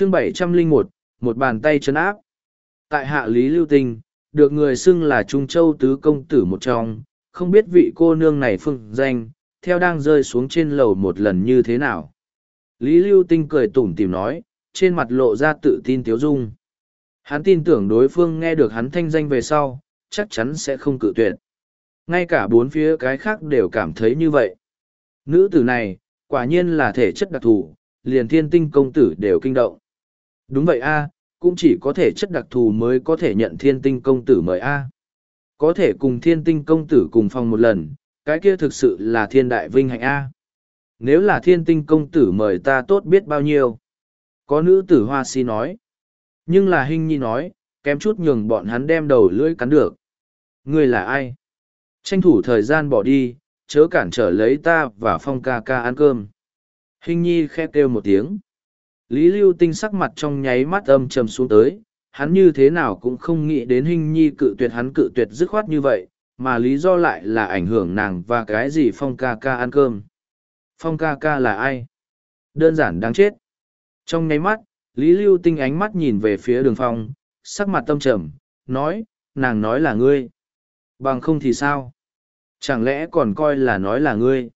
chương bảy trăm linh một một bàn tay chấn áp. Tại hạ lý lưu tinh, được người xưng là trung châu tứ công tử một trong, không biết vị cô nương này phương danh, theo đang rơi xuống trên lầu một lần như thế nào. Lý lưu tinh cười tủm tỉm nói, trên mặt lộ ra tự tin tiếu dung. Hắn tin tưởng đối phương nghe được hắn thanh danh về sau, chắc chắn sẽ không cự tuyệt. Ngay cả bốn phía cái khác đều cảm thấy như vậy. Nữ tử này, quả nhiên là thể chất đặc thù, liền thiên tinh công tử đều kinh động đúng vậy a, cũng chỉ có thể chất đặc thù mới có thể nhận thiên tinh công tử mời a. Có thể cùng thiên tinh công tử cùng phòng một lần, cái kia thực sự là thiên đại vinh hạnh a. Nếu là thiên tinh công tử mời ta tốt biết bao nhiêu? Có nữ tử hoa si nói. Nhưng là hình nhi nói, kém chút nhường bọn hắn đem đầu lưỡi cắn được. Ngươi là ai? Tranh thủ thời gian bỏ đi, chớ cản trở lấy ta và phong ca ca ăn cơm. Hình nhi khẽ kêu một tiếng lý lưu tinh sắc mặt trong nháy mắt âm trầm xuống tới, hắn như thế nào cũng không nghĩ đến hình nhi cự tuyệt hắn cự tuyệt dứt khoát như vậy, mà lý do lại là ảnh hưởng nàng và cái gì phong ca ca ăn cơm. Phong ca ca là ai? Đơn giản đáng chết. Trong nháy mắt, lý lưu tinh ánh mắt nhìn về phía đường phong, sắc mặt tâm trầm, nói, nàng nói là ngươi. Bằng không thì sao? Chẳng lẽ còn coi là nói là ngươi?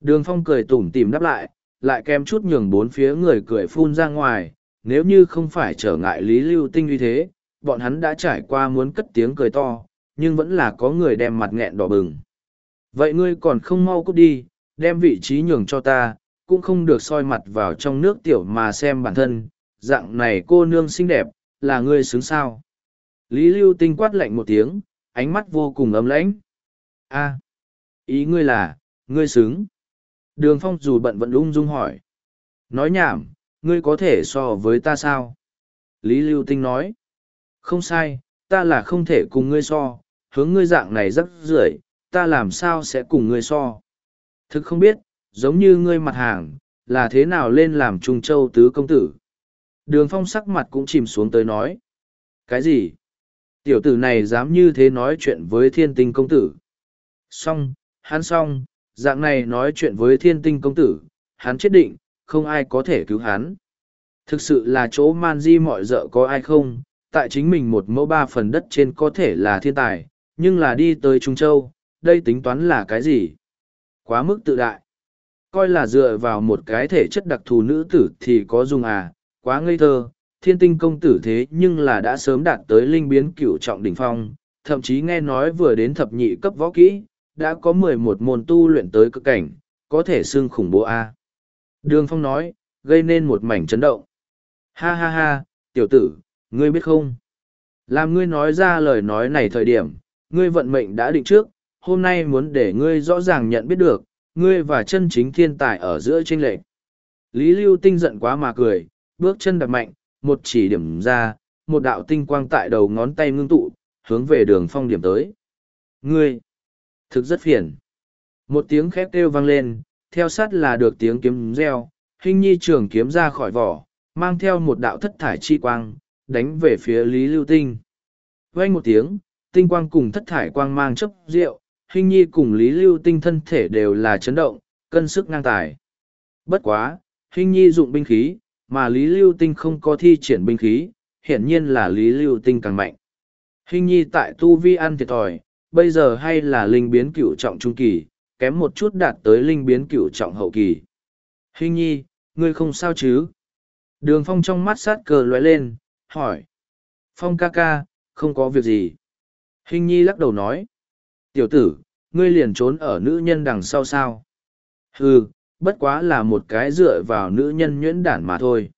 Đường phong cười tủm tỉm đáp lại lại kèm chút nhường bốn phía người cười phun ra ngoài, nếu như không phải trở ngại lý lưu tinh uy thế, bọn hắn đã trải qua muốn cất tiếng cười to, nhưng vẫn là có người đem mặt nghẹn đỏ bừng. Vậy ngươi còn không mau cút đi, đem vị trí nhường cho ta, cũng không được soi mặt vào trong nước tiểu mà xem bản thân, dạng này cô nương xinh đẹp, là ngươi xứng sao? Lý lưu tinh quát lạnh một tiếng, ánh mắt vô cùng ấm lãnh. A, ý ngươi là, ngươi xứng đường phong dù bận vẫn ung dung hỏi. Nói nhảm, ngươi có thể so với ta sao? Lý lưu tinh nói. Không sai, ta là không thể cùng ngươi so. Hướng ngươi dạng này rắc rưởi, ta làm sao sẽ cùng ngươi so? Thực không biết, giống như ngươi mặt hàng, là thế nào lên làm trung châu tứ công tử? Đường phong sắc mặt cũng chìm xuống tới nói. Cái gì? Tiểu tử này dám như thế nói chuyện với thiên tinh công tử? Xong, hắn xong dạng này nói chuyện với thiên tinh công tử, hắn chết định, không ai có thể cứu hắn. Thực sự là chỗ man di mọi d ợ có ai không? Tại chính mình một mẫu ba phần đất trên có thể là thiên tài, nhưng là đi tới trung châu, đây tính toán là cái gì? Quá mức tự đại. Coi là dựa vào một cái thể chất đặc thù nữ tử thì có dùng à? Quá ngây thơ. Thiên tinh công tử thế nhưng là đã sớm đạt tới linh biến cựu trọng đỉnh phong, thậm chí nghe nói vừa đến thập nhị cấp võ kỹ đã có mười một môn tu luyện tới cực cảnh, có thể xưng khủng bố a. Đường phong nói, gây nên một mảnh chấn động. Ha ha ha, tiểu tử, ngươi biết không? Làm ngươi nói ra lời nói này thời điểm, ngươi vận mệnh đã định trước, hôm nay muốn để ngươi rõ ràng nhận biết được, ngươi và chân chính thiên tài ở giữa tranh lệch. Lý lưu tinh giận quá mà cười, bước chân đập mạnh, một chỉ điểm ra, một đạo tinh quang tại đầu ngón tay ngưng tụ, hướng về đường phong điểm tới. Ngươi! Thực rất phiền. Một tiếng khét kêu vang lên, theo sát là được tiếng kiếm reo, hình nhi trường kiếm ra khỏi vỏ, mang theo một đạo thất thải chi quang, đánh về phía lý lưu tinh. Vang một tiếng, tinh quang cùng thất thải quang mang chấp rượu, hình nhi cùng lý lưu tinh thân thể đều là chấn động, cân sức ngang tài. Bất quá, hình nhi dụng binh khí, mà lý lưu tinh không có thi triển binh khí, hiển nhiên là lý lưu tinh càng mạnh. Hình nhi tại tu vi ăn thiệt thòi bây giờ hay là linh biến cựu trọng trung kỳ, kém một chút đạt tới linh biến cựu trọng hậu kỳ. Hình nhi, ngươi không sao chứ? Đường phong trong mắt sát cờ lóe lên, hỏi. Phong ca ca, không có việc gì. Hình nhi lắc đầu nói. Tiểu tử, ngươi liền trốn ở nữ nhân đằng sau sao? Ừ bất quá là một cái dựa vào nữ nhân nhuyễn đản mà thôi.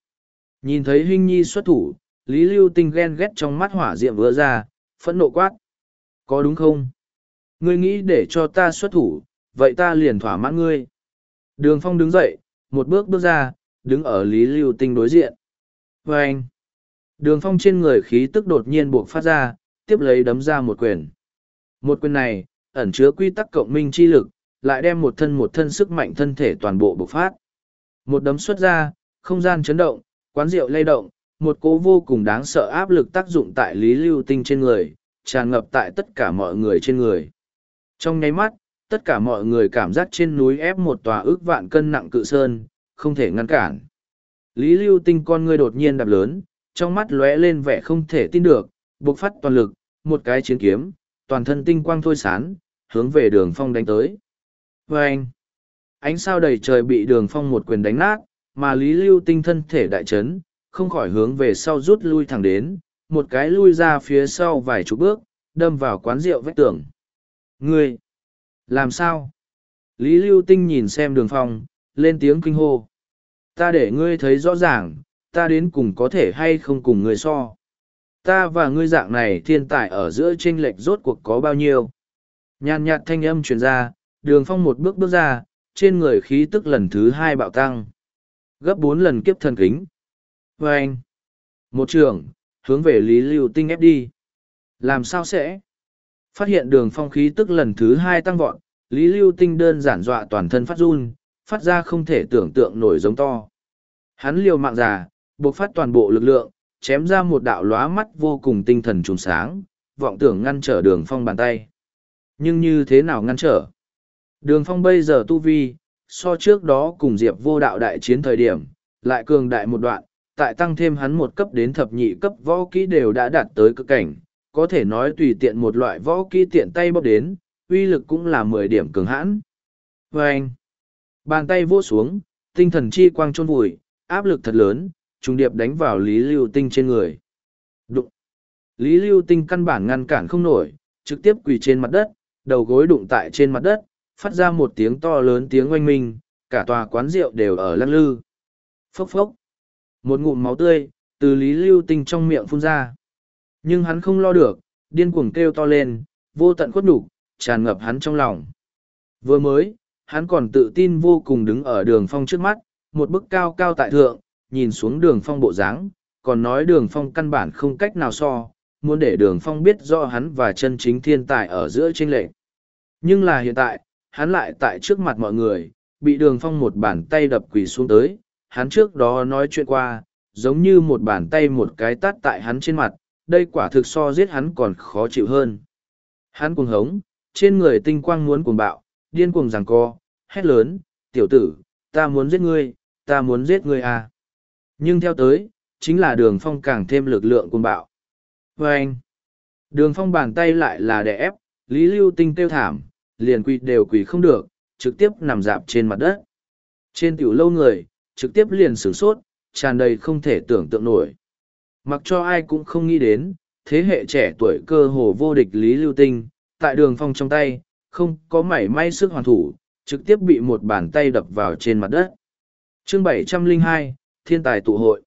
Nhìn thấy hình nhi xuất thủ, lý lưu tinh ghen ghét trong mắt hỏa diệm vỡ ra, phẫn nộ quát có đúng không? Ngươi nghĩ để cho ta xuất thủ, vậy ta liền thỏa mãn ngươi. Đường phong đứng dậy, một bước bước ra, đứng ở lý lưu tinh đối diện. Vê anh, đường phong trên người khí tức đột nhiên buộc phát ra, tiếp lấy đấm ra một quyền. Một quyền này, ẩn chứa quy tắc cộng minh chi lực, lại đem một thân một thân sức mạnh thân thể toàn bộ bộc phát. Một đấm xuất ra, không gian chấn động, quán rượu lay động, một cố vô cùng đáng sợ áp lực tác dụng tại lý lưu tinh trên người tràn ngập tại tất cả mọi người trên người trong nháy mắt tất cả mọi người cảm giác trên núi ép một tòa ước vạn cân nặng cự sơn không thể ngăn cản Lý Lưu Tinh con ngươi đột nhiên đạp lớn, trong mắt lóe lên vẻ không thể tin được, buộc phát toàn lực, một cái chiến kiếm, toàn thân tinh quang thôi sán, hướng về đường phong đánh tới. Vâng! ánh sao đầy trời bị đường phong một quyền đánh nát, mà Lý Lưu Tinh thân thể đại chấn, không khỏi hướng về sau rút lui thẳng đến, một cái lui ra phía sau vài chục bước, đâm vào quán rượu vách tường. Ngươi! Làm sao? Lý Lưu Tinh nhìn xem đường phong, lên tiếng kinh hô. Ta để ngươi thấy rõ ràng, ta đến cùng có thể hay không cùng ngươi so. Ta và ngươi dạng này thiên tài ở giữa chênh lệch rốt cuộc có bao nhiêu. Nhàn nhạt thanh âm truyền ra, đường phong một bước bước ra, trên người khí tức lần thứ hai bạo tăng. Gấp bốn lần kiếp thần kính. Và anh, một trường, hướng về Lý Lưu Tinh ép đi. Làm sao sẽ? Phát hiện đường phong khí tức lần thứ hai tăng vọt, Lý Lưu Tinh đơn giản dọa toàn thân phát run, phát ra không thể tưởng tượng nổi giống to. Hắn liều mạng già, buộc phát toàn bộ lực lượng, chém ra một đạo lóa mắt vô cùng tinh thần trùng sáng, vọng tưởng ngăn trở đường phong bàn tay. Nhưng như thế nào ngăn trở? Đường phong bây giờ tu vi, so trước đó cùng diệp vô đạo đại chiến thời điểm, lại cường đại một đoạn, tại tăng thêm hắn một cấp đến thập nhị cấp võ kỹ đều đã đạt tới cực cảnh, có thể nói tùy tiện một loại võ kỹ tiện tay bóp đến, uy lực cũng là mười điểm cường hãn. Và anh, bàn tay vỗ xuống, tinh thần chi quang trôn vùi, áp lực thật lớn, trùng điệp đánh vào Lý Lưu Tinh trên người. Đụng. Lý Lưu Tinh căn bản ngăn cản không nổi, trực tiếp quỳ trên mặt đất, đầu gối đụng tại trên mặt đất, phát ra một tiếng to lớn tiếng oanh minh, cả tòa quán rượu đều ở lắc lư. Phốc phốc. Một ngụm máu tươi, từ Lý Lưu Tinh trong miệng phun ra. Nhưng hắn không lo được, điên cuồng kêu to lên, vô tận khuất nhục tràn ngập hắn trong lòng. Vừa mới, hắn còn tự tin vô cùng đứng ở đường phong trước mắt, một bức cao cao tại thượng, nhìn xuống đường phong bộ dáng, còn nói đường phong căn bản không cách nào so, muốn để đường phong biết rõ hắn và chân chính thiên tài ở giữa tranh lệch. Nhưng là hiện tại, hắn lại tại trước mặt mọi người, bị đường phong một bàn tay đập quỳ xuống tới, hắn trước đó nói chuyện qua, giống như một bàn tay một cái tát tại hắn trên mặt, đây quả thực so giết hắn còn khó chịu hơn. Hắn cuồng hống, trên người tinh quang muốn cuồng bạo, điên cuồng giằng co, hét lớn, tiểu tử, ta muốn giết ngươi, ta muốn giết ngươi à. Nhưng theo tới, chính là đường phong càng thêm lực lượng cuồng bạo. Và anh, đường phong bàn tay lại là đè ép, lý lưu tinh tiêu thảm, liền quỳ đều quỳ không được, trực tiếp nằm dạp trên mặt đất. Trên tiểu lâu người, trực tiếp liền sửng sốt, tràn đầy không thể tưởng tượng nổi. Mặc cho ai cũng không nghĩ đến, thế hệ trẻ tuổi cơ hồ vô địch Lý Lưu Tinh, tại đường phong trong tay, không có mảy may sức hoàn thủ, trực tiếp bị một bàn tay đập vào trên mặt đất. Chương 702, Thiên tài tụ hội.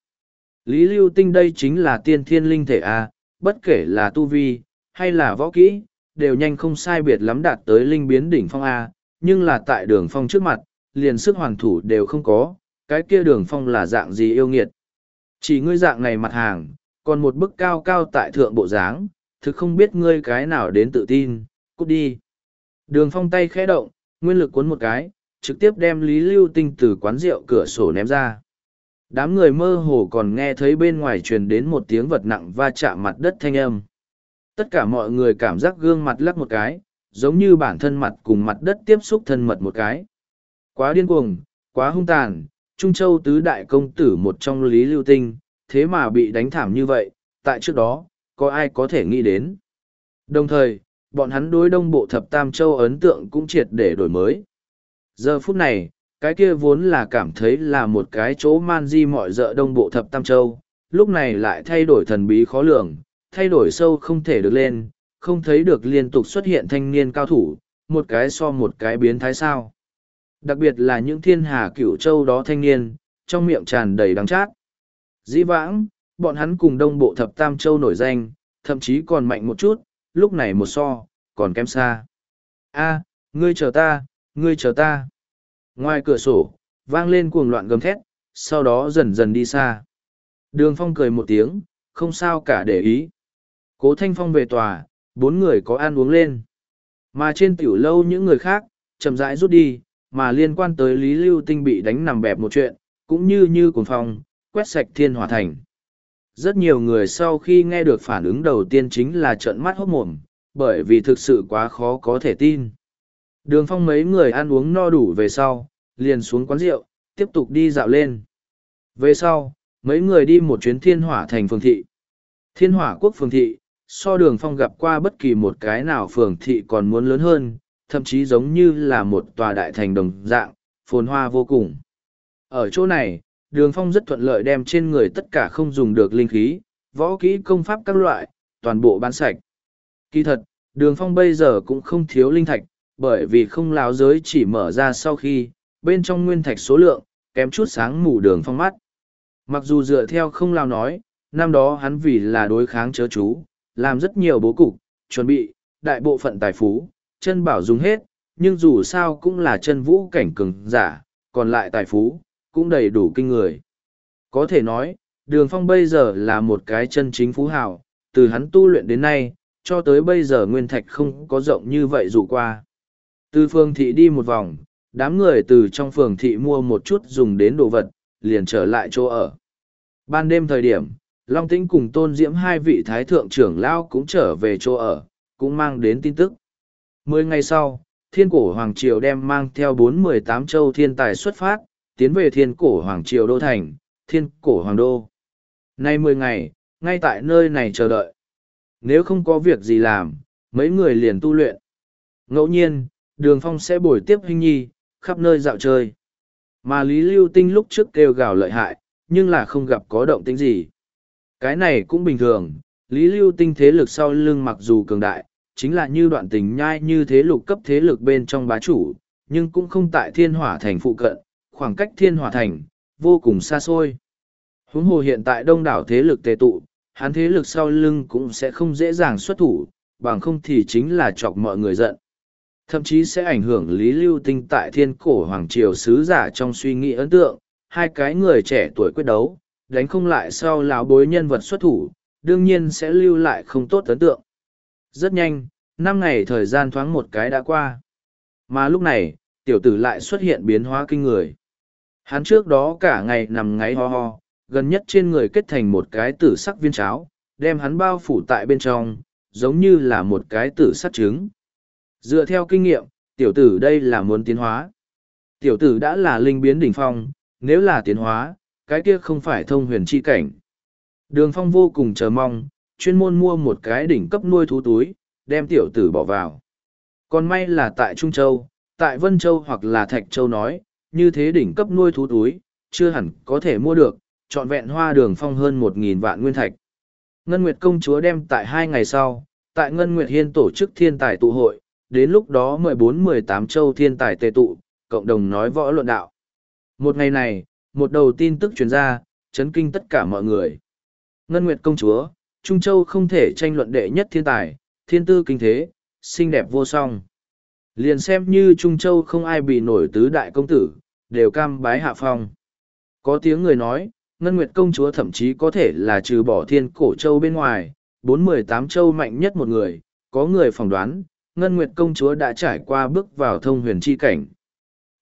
Lý Lưu Tinh đây chính là tiên thiên linh thể A, bất kể là tu vi, hay là võ kỹ, đều nhanh không sai biệt lắm đạt tới linh biến đỉnh phong A, nhưng là tại đường phong trước mặt, liền sức hoàn thủ đều không có, cái kia đường phong là dạng gì yêu nghiệt. Chỉ ngươi dạng này mặt hàng, còn một bức cao cao tại thượng bộ dáng, thực không biết ngươi cái nào đến tự tin, cút đi. Đường phong tay khẽ động, nguyên lực cuốn một cái, trực tiếp đem Lý Lưu Tinh từ quán rượu cửa sổ ném ra. Đám người mơ hồ còn nghe thấy bên ngoài truyền đến một tiếng vật nặng va chạm mặt đất thanh âm. Tất cả mọi người cảm giác gương mặt lắc một cái, giống như bản thân mặt cùng mặt đất tiếp xúc thân mật một cái. Quá điên cuồng, quá hung tàn, Trung Châu tứ đại công tử một trong Lý Lưu Tinh, thế mà bị đánh thảm như vậy, tại trước đó, có ai có thể nghĩ đến. Đồng thời, bọn hắn đối đông bộ thập tam châu ấn tượng cũng triệt để đổi mới. Giờ phút này, cái kia vốn là cảm thấy là một cái chỗ man di mọi dợ đông bộ thập tam châu, lúc này lại thay đổi thần bí khó lường, thay đổi sâu không thể được lên, không thấy được liên tục xuất hiện thanh niên cao thủ, một cái so một cái biến thái sao. Đặc biệt là những thiên hà cửu châu đó thanh niên, trong miệng tràn đầy đắng chát. Dĩ vãng, bọn hắn cùng đông bộ thập tam châu nổi danh, thậm chí còn mạnh một chút, lúc này một so, còn kém xa. a ngươi chờ ta, ngươi chờ ta. Ngoài cửa sổ, vang lên cuồng loạn gầm thét, sau đó dần dần đi xa. Đường phong cười một tiếng, không sao cả để ý. Cố thanh phong về tòa, bốn người có ăn uống lên. Mà trên tiểu lâu những người khác, chậm rãi rút đi, mà liên quan tới Lý Lưu Tinh bị đánh nằm bẹp một chuyện, cũng như như cuồng phong, quét sạch thiên hỏa thành. Rất nhiều người sau khi nghe được phản ứng đầu tiên chính là trợn mắt hốt mồm, bởi vì thực sự quá khó có thể tin. Đường phong mấy người ăn uống no đủ về sau, liền xuống quán rượu, tiếp tục đi dạo lên. Về sau, mấy người đi một chuyến thiên hỏa thành phường thị. Thiên hỏa quốc phường thị, so đường phong gặp qua bất kỳ một cái nào phường thị còn muốn lớn hơn, thậm chí giống như là một tòa đại thành đồng dạng, phồn hoa vô cùng. Ở chỗ này, đường phong rất thuận lợi đem trên người tất cả không dùng được linh khí, võ kỹ công pháp các loại, toàn bộ bán sạch. Kỳ thật, đường phong bây giờ cũng không thiếu linh thạch, bởi vì không láo giới chỉ mở ra sau khi, bên trong nguyên thạch số lượng, kém chút sáng mù đường phong mắt. Mặc dù dựa theo không lao nói, năm đó hắn vì là đối kháng chớ chú, làm rất nhiều bố cục, chuẩn bị, đại bộ phận tài phú, chân bảo dùng hết, nhưng dù sao cũng là chân vũ cảnh cường giả, còn lại tài phú, cũng đầy đủ kinh người. Có thể nói, đường phong bây giờ là một cái chân chính phú hào, từ hắn tu luyện đến nay, cho tới bây giờ nguyên thạch không có rộng như vậy dù qua. Từ phường thị đi một vòng, đám người từ trong phường thị mua một chút dùng đến đồ vật, liền trở lại chỗ ở. Ban đêm thời điểm, Long Tĩnh cùng Tôn Diễm hai vị thái thượng trưởng lao cũng trở về chỗ ở, cũng mang đến tin tức. Mười ngày sau, thiên cổ Hoàng Triều đem mang theo bốn mười tám châu thiên tài xuất phát, tiến về thiên cổ Hoàng Triều Đô Thành, thiên cổ Hoàng Đô. Nay mười ngày, ngay tại nơi này chờ đợi. Nếu không có việc gì làm, mấy người liền tu luyện. Ngẫu nhiên, đường phong sẽ bồi tiếp huynh nhi, khắp nơi dạo chơi. Mà Lý Lưu Tinh lúc trước kêu gào lợi hại, nhưng là không gặp có động tính gì. Cái này cũng bình thường, Lý Lưu Tinh thế lực sau lưng mặc dù cường đại, chính là như đoạn tình nhai như thế lục cấp thế lực bên trong bá chủ, nhưng cũng không tại thiên hỏa thành phụ cận, khoảng cách thiên hỏa thành, vô cùng xa xôi. Huống hồ hiện tại đông đảo thế lực tề tụ, hắn thế lực sau lưng cũng sẽ không dễ dàng xuất thủ, bằng không thì chính là chọc mọi người giận. Thậm chí sẽ ảnh hưởng Lý Lưu Tinh tại thiên cổ Hoàng Triều sứ giả trong suy nghĩ ấn tượng, hai cái người trẻ tuổi quyết đấu, đánh không lại sau lão bối nhân vật xuất thủ, đương nhiên sẽ lưu lại không tốt ấn tượng. Rất nhanh, năm ngày thời gian thoáng một cái đã qua. Mà lúc này, tiểu tử lại xuất hiện biến hóa kinh người. Hắn trước đó cả ngày nằm ngáy ho ho, gần nhất trên người kết thành một cái tử sắc viên cháo, đem hắn bao phủ tại bên trong, giống như là một cái tử sắc trứng. Dựa theo kinh nghiệm, tiểu tử đây là muốn tiến hóa. Tiểu tử đã là linh biến đỉnh phong, nếu là tiến hóa, cái kia không phải thông huyền chi cảnh. Đường phong vô cùng chờ mong, chuyên môn mua một cái đỉnh cấp nuôi thú túi, đem tiểu tử bỏ vào. Còn may là tại Trung Châu, tại Vân Châu hoặc là Thạch Châu nói, như thế đỉnh cấp nuôi thú túi, chưa hẳn có thể mua được, trọn vẹn hoa đường phong hơn một nghìn vạn nguyên thạch. Ngân Nguyệt công chúa đem tại hai ngày sau, tại Ngân Nguyệt Hiên tổ chức thiên tài tụ hội, đến lúc đó mười bốn mười tám châu thiên tài tề tụ, cộng đồng nói võ luận đạo. Một ngày này, một đầu tin tức truyền ra, chấn kinh tất cả mọi người. Ngân Nguyệt công chúa, Trung Châu không thể tranh luận đệ nhất thiên tài, thiên tư kinh thế, xinh đẹp vô song. Liền xem như Trung Châu không ai bị nổi tứ đại công tử, đều cam bái hạ phong. Có tiếng người nói, Ngân Nguyệt công chúa thậm chí có thể là trừ bỏ thiên cổ châu bên ngoài, bốn mười tám châu mạnh nhất một người, có người phỏng đoán, Ngân Nguyệt công chúa đã trải qua bước vào thông huyền chi cảnh.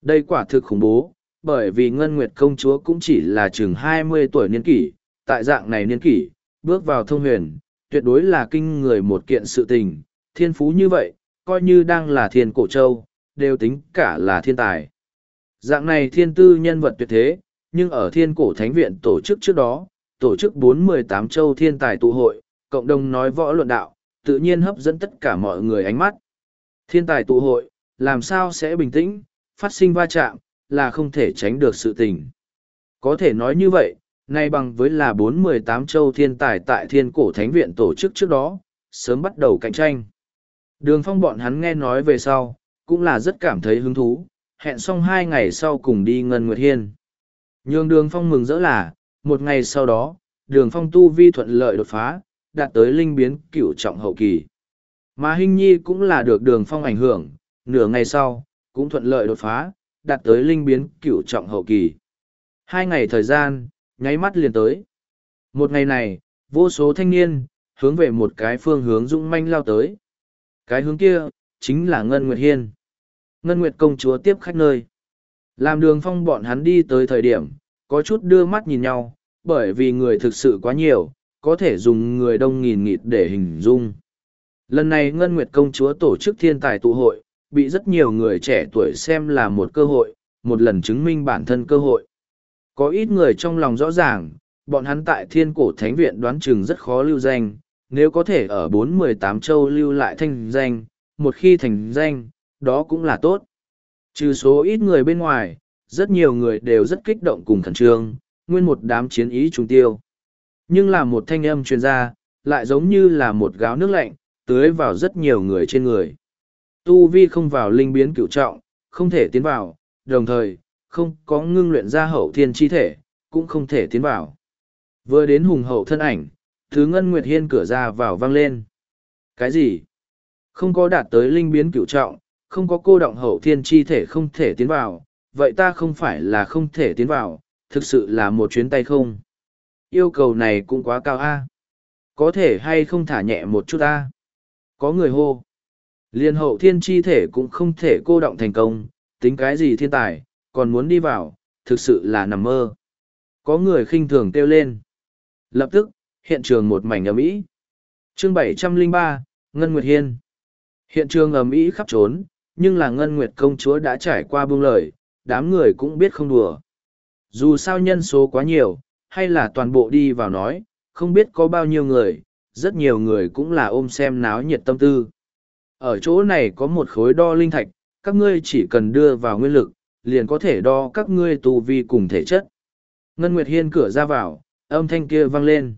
Đây quả thực khủng bố, bởi vì Ngân Nguyệt công chúa cũng chỉ là chừng mươi tuổi niên kỷ, tại dạng này niên kỷ, bước vào thông huyền, tuyệt đối là kinh người một kiện sự tình, thiên phú như vậy, coi như đang là thiên cổ châu, đều tính cả là thiên tài. Dạng này thiên tư nhân vật tuyệt thế, nhưng ở thiên cổ thánh viện tổ chức trước đó, tổ chức bốn mười tám châu thiên tài tụ hội, cộng đồng nói võ luận đạo, tự nhiên hấp dẫn tất cả mọi người ánh mắt. Thiên tài tụ hội, làm sao sẽ bình tĩnh, phát sinh va chạm, là không thể tránh được sự tình. Có thể nói như vậy, nay bằng với là bốn mười tám châu thiên tài tại thiên cổ thánh viện tổ chức trước đó, sớm bắt đầu cạnh tranh. Đường phong bọn hắn nghe nói về sau, cũng là rất cảm thấy hứng thú, hẹn xong hai ngày sau cùng đi Ngân Nguyệt Hiên. Nhường đường phong mừng rỡ là, một ngày sau đó, đường phong tu vi thuận lợi đột phá, đạt tới linh biến cửu trọng hậu kỳ. Mà Hinh Nhi cũng là được đường phong ảnh hưởng, nửa ngày sau, cũng thuận lợi đột phá, đạt tới linh biến cửu trọng hậu kỳ. Hai ngày thời gian, nháy mắt liền tới. Một ngày này, vô số thanh niên, hướng về một cái phương hướng dũng manh lao tới. Cái hướng kia, chính là Ngân Nguyệt Hiên. Ngân Nguyệt công chúa tiếp khách nơi. Làm đường phong bọn hắn đi tới thời điểm, có chút đưa mắt nhìn nhau, bởi vì người thực sự quá nhiều, có thể dùng người đông nghìn nghịt để hình dung. Lần này Ngân Nguyệt công chúa tổ chức thiên tài tụ hội, bị rất nhiều người trẻ tuổi xem là một cơ hội, một lần chứng minh bản thân cơ hội. Có ít người trong lòng rõ ràng, bọn hắn tại thiên cổ thánh viện đoán chừng rất khó lưu danh, nếu có thể ở bốn mười tám châu lưu lại thanh danh, một khi thành danh, đó cũng là tốt. Trừ số ít người bên ngoài, rất nhiều người đều rất kích động cùng khẩn trương, nguyên một đám chiến ý trùng tiêu. Nhưng là một thanh âm truyền ra, lại giống như là một gáo nước lạnh, tưới vào rất nhiều người trên người. Tu vi không vào linh biến cửu trọng, không thể tiến vào, đồng thời, không có ngưng luyện ra hậu thiên chi thể, cũng không thể tiến vào. Vừa đến hùng hậu thân ảnh, thứ ngân nguyệt hiên cửa ra vào vang lên. Cái gì? Không có đạt tới linh biến cửu trọng, không có cô động hậu thiên chi thể không thể tiến vào, vậy ta không phải là không thể tiến vào, thực sự là một chuyến tay không. Yêu cầu này cũng quá cao a. Có thể hay không thả nhẹ một chút a. Có người hô. Liên hậu thiên chi thể cũng không thể cô động thành công, tính cái gì thiên tài, còn muốn đi vào, thực sự là nằm mơ. Có người khinh thường kêu lên. Lập tức, hiện trường một mảnh ầm ĩ. Chương bảy trăm linh ba Ngân Nguyệt Hiên. Hiện trường ầm ĩ khắp trốn, nhưng là Ngân Nguyệt công chúa đã trải qua buông lời, đám người cũng biết không đùa. Dù sao nhân số quá nhiều, hay là toàn bộ đi vào nói, không biết có bao nhiêu người, rất nhiều người cũng là ôm xem náo nhiệt tâm tư. Ở chỗ này có một khối đo linh thạch, các ngươi chỉ cần đưa vào nguyên lực, liền có thể đo các ngươi tu vi cùng thể chất. Ngân Nguyệt Hiên cửa ra vào, âm thanh kia vang lên.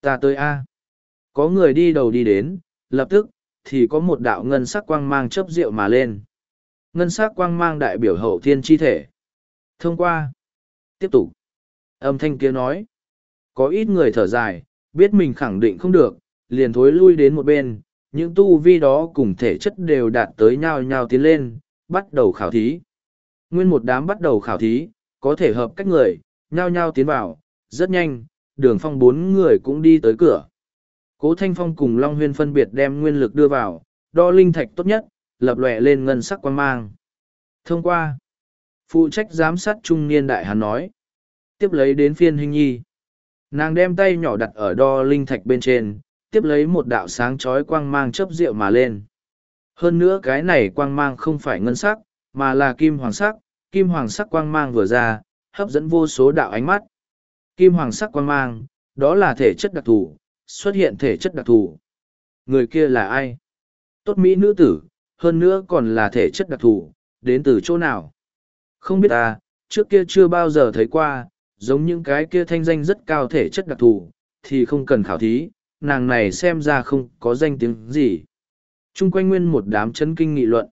Ta tới A. Có người đi đầu đi đến, lập tức, thì có một đạo ngân sắc quang mang chấp rượu mà lên. Ngân sắc quang mang đại biểu hậu thiên chi thể. Thông qua. Tiếp tục. Âm thanh kia nói. Có ít người thở dài, biết mình khẳng định không được, liền thối lui đến một bên, những tu vi đó cùng thể chất đều đạt tới nhau nhau tiến lên, bắt đầu khảo thí. Nguyên một đám bắt đầu khảo thí, có thể hợp cách người, nhao nhau tiến vào, rất nhanh, đường phong bốn người cũng đi tới cửa. Cố Thanh Phong cùng Long Huyên phân biệt đem nguyên lực đưa vào, đo linh thạch tốt nhất, lập lòe lên ngân sắc quan mang. Thông qua, phụ trách giám sát trung niên đại hắn nói, tiếp lấy đến phiên hình nhi. Nàng đem tay nhỏ đặt ở đo linh thạch bên trên, tiếp lấy một đạo sáng chói quang mang chớp rượu mà lên. Hơn nữa cái này quang mang không phải ngân sắc, mà là kim hoàng sắc, kim hoàng sắc quang mang vừa ra, hấp dẫn vô số đạo ánh mắt. Kim hoàng sắc quang mang, đó là thể chất đặc thù, xuất hiện thể chất đặc thù. Người kia là ai? Tốt mỹ nữ tử, hơn nữa còn là thể chất đặc thù, đến từ chỗ nào? Không biết ta, trước kia chưa bao giờ thấy qua, giống những cái kia thanh danh rất cao thể chất đặc thù, thì không cần khảo thí, nàng này xem ra không có danh tiếng gì. Trung quanh nguyên một đám chân kinh nghị luận.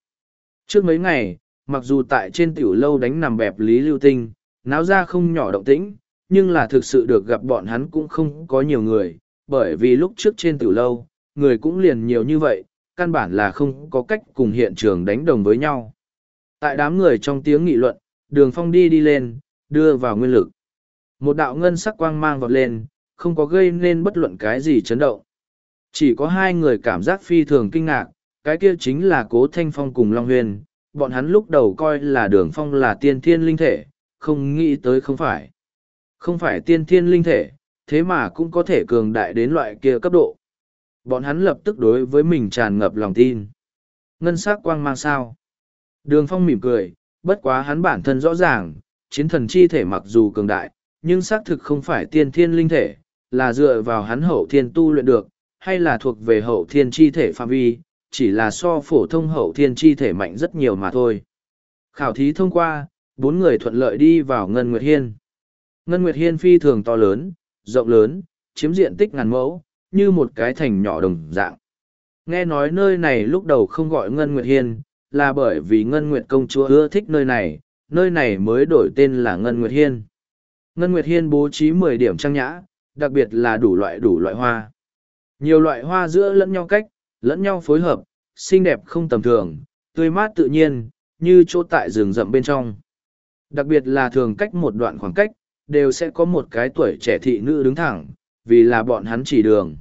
Trước mấy ngày, mặc dù tại trên tiểu lâu đánh nằm bẹp Lý Lưu Tinh, náo ra không nhỏ động tĩnh, nhưng là thực sự được gặp bọn hắn cũng không có nhiều người, bởi vì lúc trước trên tiểu lâu, người cũng liền nhiều như vậy, căn bản là không có cách cùng hiện trường đánh đồng với nhau. Tại đám người trong tiếng nghị luận, đường phong đi đi lên, đưa vào nguyên lực. Một đạo ngân sắc quang mang vọt lên, không có gây nên bất luận cái gì chấn động. Chỉ có hai người cảm giác phi thường kinh ngạc, cái kia chính là Cố Thanh Phong cùng Long Huyền, bọn hắn lúc đầu coi là đường phong là tiên thiên linh thể, không nghĩ tới không phải. Không phải tiên thiên linh thể, thế mà cũng có thể cường đại đến loại kia cấp độ. Bọn hắn lập tức đối với mình tràn ngập lòng tin. Ngân sắc quang mang sao. Đường phong mỉm cười, bất quá hắn bản thân rõ ràng, chiến thần chi thể mặc dù cường đại, nhưng xác thực không phải tiên thiên linh thể, là dựa vào hắn hậu thiên tu luyện được, hay là thuộc về hậu thiên chi thể phạm vi, chỉ là so phổ thông hậu thiên chi thể mạnh rất nhiều mà thôi. Khảo thí thông qua, bốn người thuận lợi đi vào Ngân Nguyệt Hiên. Ngân Nguyệt Hiên phi thường to lớn, rộng lớn, chiếm diện tích ngàn mẫu, như một cái thành nhỏ đồng dạng. Nghe nói nơi này lúc đầu không gọi Ngân Nguyệt Hiên, là bởi vì Ngân Nguyệt công chúa ưa thích nơi này, nơi này mới đổi tên là Ngân Nguyệt Hiên. Ngân Nguyệt Hiên bố trí mười điểm trang nhã, đặc biệt là đủ loại đủ loại hoa. Nhiều loại hoa giữa lẫn nhau cách, lẫn nhau phối hợp, xinh đẹp không tầm thường, tươi mát tự nhiên, như chỗ tại rừng rậm bên trong. Đặc biệt là thường cách một đoạn khoảng cách, đều sẽ có một cái tuổi trẻ thị nữ đứng thẳng, vì là bọn hắn chỉ đường.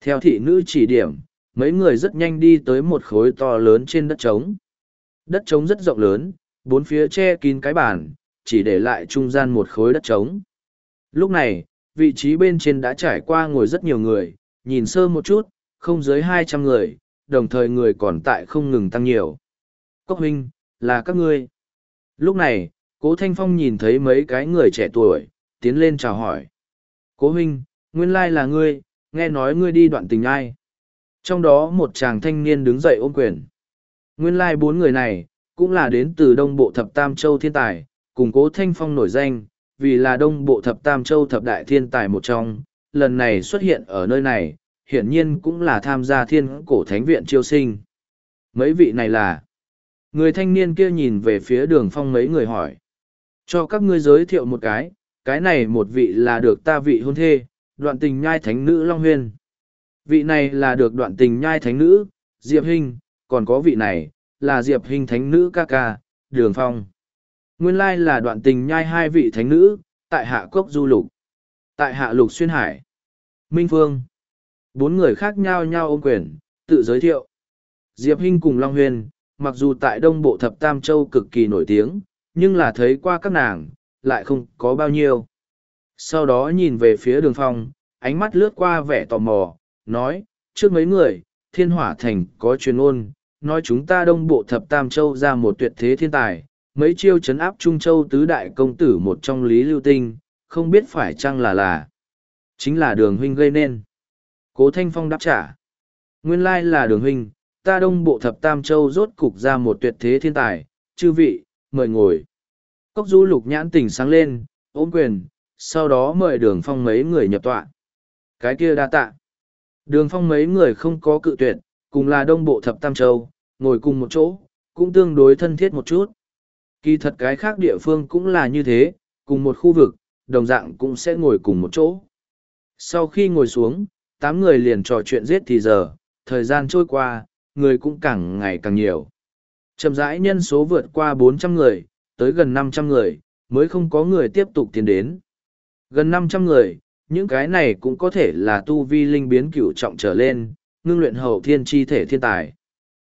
Theo thị nữ chỉ điểm, mấy người rất nhanh đi tới một khối to lớn trên đất trống. Đất trống rất rộng lớn, bốn phía che kín cái bàn, chỉ để lại trung gian một khối đất trống. Lúc này, vị trí bên trên đã trải qua ngồi rất nhiều người, nhìn sơ một chút, không dưới hai trăm người, đồng thời người còn tại không ngừng tăng nhiều. Cốc huynh, là các ngươi. Lúc này, Cố Thanh Phong nhìn thấy mấy cái người trẻ tuổi, tiến lên chào hỏi. Cố huynh, nguyên lai là ngươi, nghe nói ngươi đi đoạn tình ai. Trong đó một chàng thanh niên đứng dậy ôm quyền. Nguyên lai bốn người này, cũng là đến từ Đông Bộ Thập Tam Châu Thiên Tài, cùng Cố Thanh Phong nổi danh, vì là Đông Bộ Thập Tam Châu Thập Đại Thiên Tài một trong, lần này xuất hiện ở nơi này, hiển nhiên cũng là tham gia thiên cổ thánh viện chiêu sinh. Mấy vị này là... Người thanh niên kia nhìn về phía đường phong mấy người hỏi. Cho các ngươi giới thiệu một cái, cái này một vị là được ta vị hôn thê, đoạn tình nhai thánh nữ Long Huyên. Vị này là được đoạn tình nhai thánh nữ, Diệp Hinh, còn có vị này, là Diệp Hinh thánh nữ ca ca, Đường Phong. Nguyên lai là đoạn tình nhai hai vị thánh nữ, tại hạ cốc du lục. Tại hạ lục xuyên hải. Minh Phương. Bốn người khác nhau nhau ôm quyền, tự giới thiệu. Diệp Hinh cùng Long Huyền, mặc dù tại đông bộ thập tam châu cực kỳ nổi tiếng, nhưng là thấy qua các nàng, lại không có bao nhiêu. Sau đó nhìn về phía đường phong, ánh mắt lướt qua vẻ tò mò, nói, trước mấy người, thiên hỏa thành có truyền ôn, nói chúng ta đông bộ thập tam châu ra một tuyệt thế thiên tài, mấy chiêu chấn áp Trung Châu tứ đại công tử một trong lý lưu tinh, không biết phải chăng là là. Chính là đường huynh gây nên. Cố Thanh Phong đáp trả. Nguyên lai là đường huynh, ta đông bộ thập tam châu rốt cục ra một tuyệt thế thiên tài, chư vị, mời ngồi. Cốc du lục nhãn tỉnh sáng lên, ôm quyền, sau đó mời đường phong mấy người nhập tọa. Cái kia đa tạ. Đường phong mấy người không có cự tuyệt, cùng là đông bộ thập tam châu, ngồi cùng một chỗ, cũng tương đối thân thiết một chút. Kỳ thật cái khác địa phương cũng là như thế, cùng một khu vực, đồng dạng cũng sẽ ngồi cùng một chỗ. Sau khi ngồi xuống, tám người liền trò chuyện giết thì giờ, thời gian trôi qua, người cũng càng ngày càng nhiều. Chậm rãi nhân số vượt qua bốn trăm người, tới gần năm trăm người, mới không có người tiếp tục tiến đến. Gần năm trăm người, những cái này cũng có thể là tu vi linh biến cửu trọng trở lên, ngưng luyện hậu thiên chi thể thiên tài.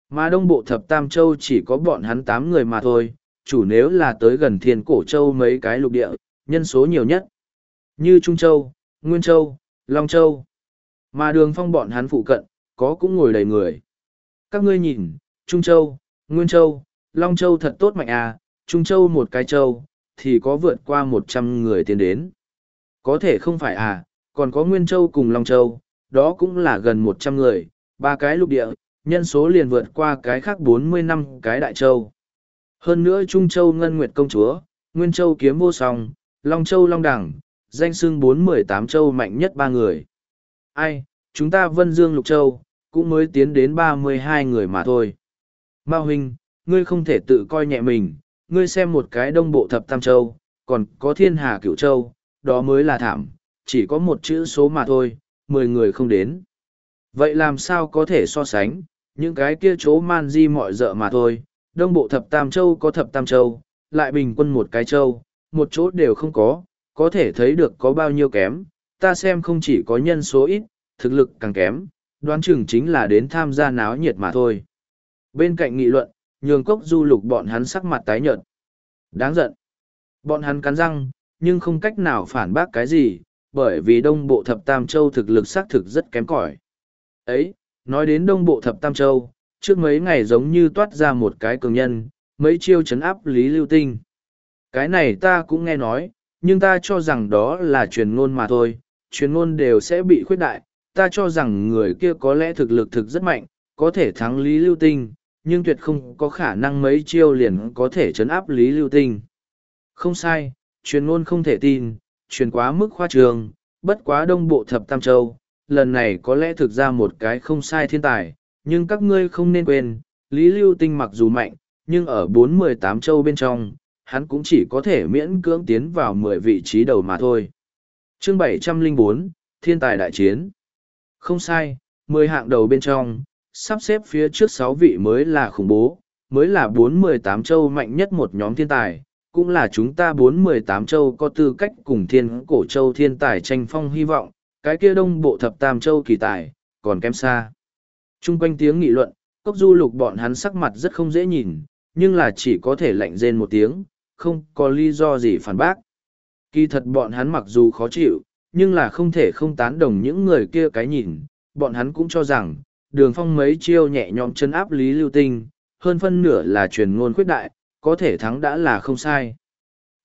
Mà đông bộ thập tam châu chỉ có bọn hắn tám người mà thôi, chủ nếu là tới gần thiên cổ châu mấy cái lục địa, nhân số nhiều nhất. Như Trung Châu, Nguyên Châu, Long Châu. Mà đường phong bọn hắn phụ cận, có cũng ngồi đầy người. Các ngươi nhìn, Trung Châu, Nguyên Châu, Long Châu thật tốt mạnh à, Trung Châu một cái châu, thì có vượt qua một trăm người tiến đến. Có thể không phải à, còn có Nguyên Châu cùng Long Châu, đó cũng là gần một trăm người, ba cái lục địa, nhân số liền vượt qua cái khác bốn mươi năm cái đại châu. Hơn nữa Trung Châu Ngân Nguyệt Công Chúa, Nguyên Châu Kiếm Vô Song, Long Châu Long Đẳng, danh xưng bốn mười tám châu mạnh nhất ba người. Ai, chúng ta Vân Dương Lục Châu, cũng mới tiến đến ba mươi hai người mà thôi. Mao Huynh, ngươi không thể tự coi nhẹ mình, ngươi xem một cái đông bộ thập tam châu, còn có thiên hà cửu châu, đó mới là thảm, chỉ có một chữ số mà thôi, mười người không đến. Vậy làm sao có thể so sánh, những cái kia chỗ man di mọi dợ mà thôi, đông bộ thập tam châu có thập tam châu, lại bình quân một cái châu, một chỗ đều không có, có thể thấy được có bao nhiêu kém, ta xem không chỉ có nhân số ít, thực lực càng kém, đoán chừng chính là đến tham gia náo nhiệt mà thôi. Bên cạnh nghị luận, nhường cốc du lục bọn hắn sắc mặt tái nhợt. Đáng giận. Bọn hắn cắn răng, nhưng không cách nào phản bác cái gì, bởi vì đông bộ thập tam châu thực lực xác thực rất kém cỏi. Ấy, nói đến đông bộ thập tam châu, trước mấy ngày giống như toát ra một cái cường nhân, mấy chiêu chấn áp lý lưu tinh. Cái này ta cũng nghe nói, nhưng ta cho rằng đó là truyền ngôn mà thôi, truyền ngôn đều sẽ bị khuyết đại, ta cho rằng người kia có lẽ thực lực thực rất mạnh, có thể thắng lý lưu tinh, nhưng tuyệt không có khả năng mấy chiêu liền có thể chấn áp lý lưu tinh. Không sai, truyền ngôn không thể tin, truyền quá mức khoa trường, bất quá đông bộ thập tam châu, lần này có lẽ thực ra một cái không sai thiên tài, nhưng các ngươi không nên quên, lý lưu tinh mặc dù mạnh, nhưng ở bốn mười tám châu bên trong, hắn cũng chỉ có thể miễn cưỡng tiến vào mười vị trí đầu mà thôi. Chương bảy trăm linh bốn Thiên tài đại chiến Không sai, mười hạng đầu bên trong, sắp xếp phía trước sáu vị mới là khủng bố, mới là bốn mười tám châu mạnh nhất một nhóm thiên tài, cũng là chúng ta bốn mười tám châu có tư cách cùng thiên cổ châu thiên tài tranh phong hy vọng, cái kia đông bộ thập tam châu kỳ tài, còn kém xa. Trung quanh tiếng nghị luận, cốc du lục bọn hắn sắc mặt rất không dễ nhìn, nhưng là chỉ có thể lạnh rên một tiếng, không có lý do gì phản bác. Kỳ thật bọn hắn mặc dù khó chịu, nhưng là không thể không tán đồng những người kia cái nhìn, bọn hắn cũng cho rằng, đường phong mấy chiêu nhẹ nhõm chân áp lý lưu tinh, hơn phân nửa là truyền ngôn khuyết đại, có thể thắng đã là không sai.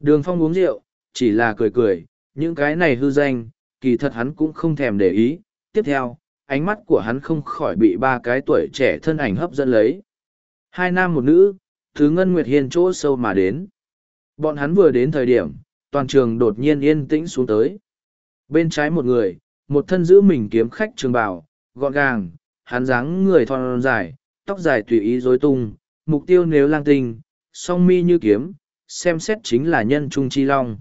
Đường phong uống rượu, chỉ là cười cười, những cái này hư danh, kỳ thật hắn cũng không thèm để ý. Tiếp theo, ánh mắt của hắn không khỏi bị ba cái tuổi trẻ thân ảnh hấp dẫn lấy. Hai nam một nữ, thứ Ngân Nguyệt Hiên chỗ sâu mà đến. Bọn hắn vừa đến thời điểm, toàn trường đột nhiên yên tĩnh xuống tới. Bên trái một người, một thân giữ mình kiếm khách trường bào, gọn gàng, hán dáng người thon dài, tóc dài tùy ý rối tung, mục tiêu nếu lang tinh, song mi như kiếm, xem xét chính là nhân trung chi long.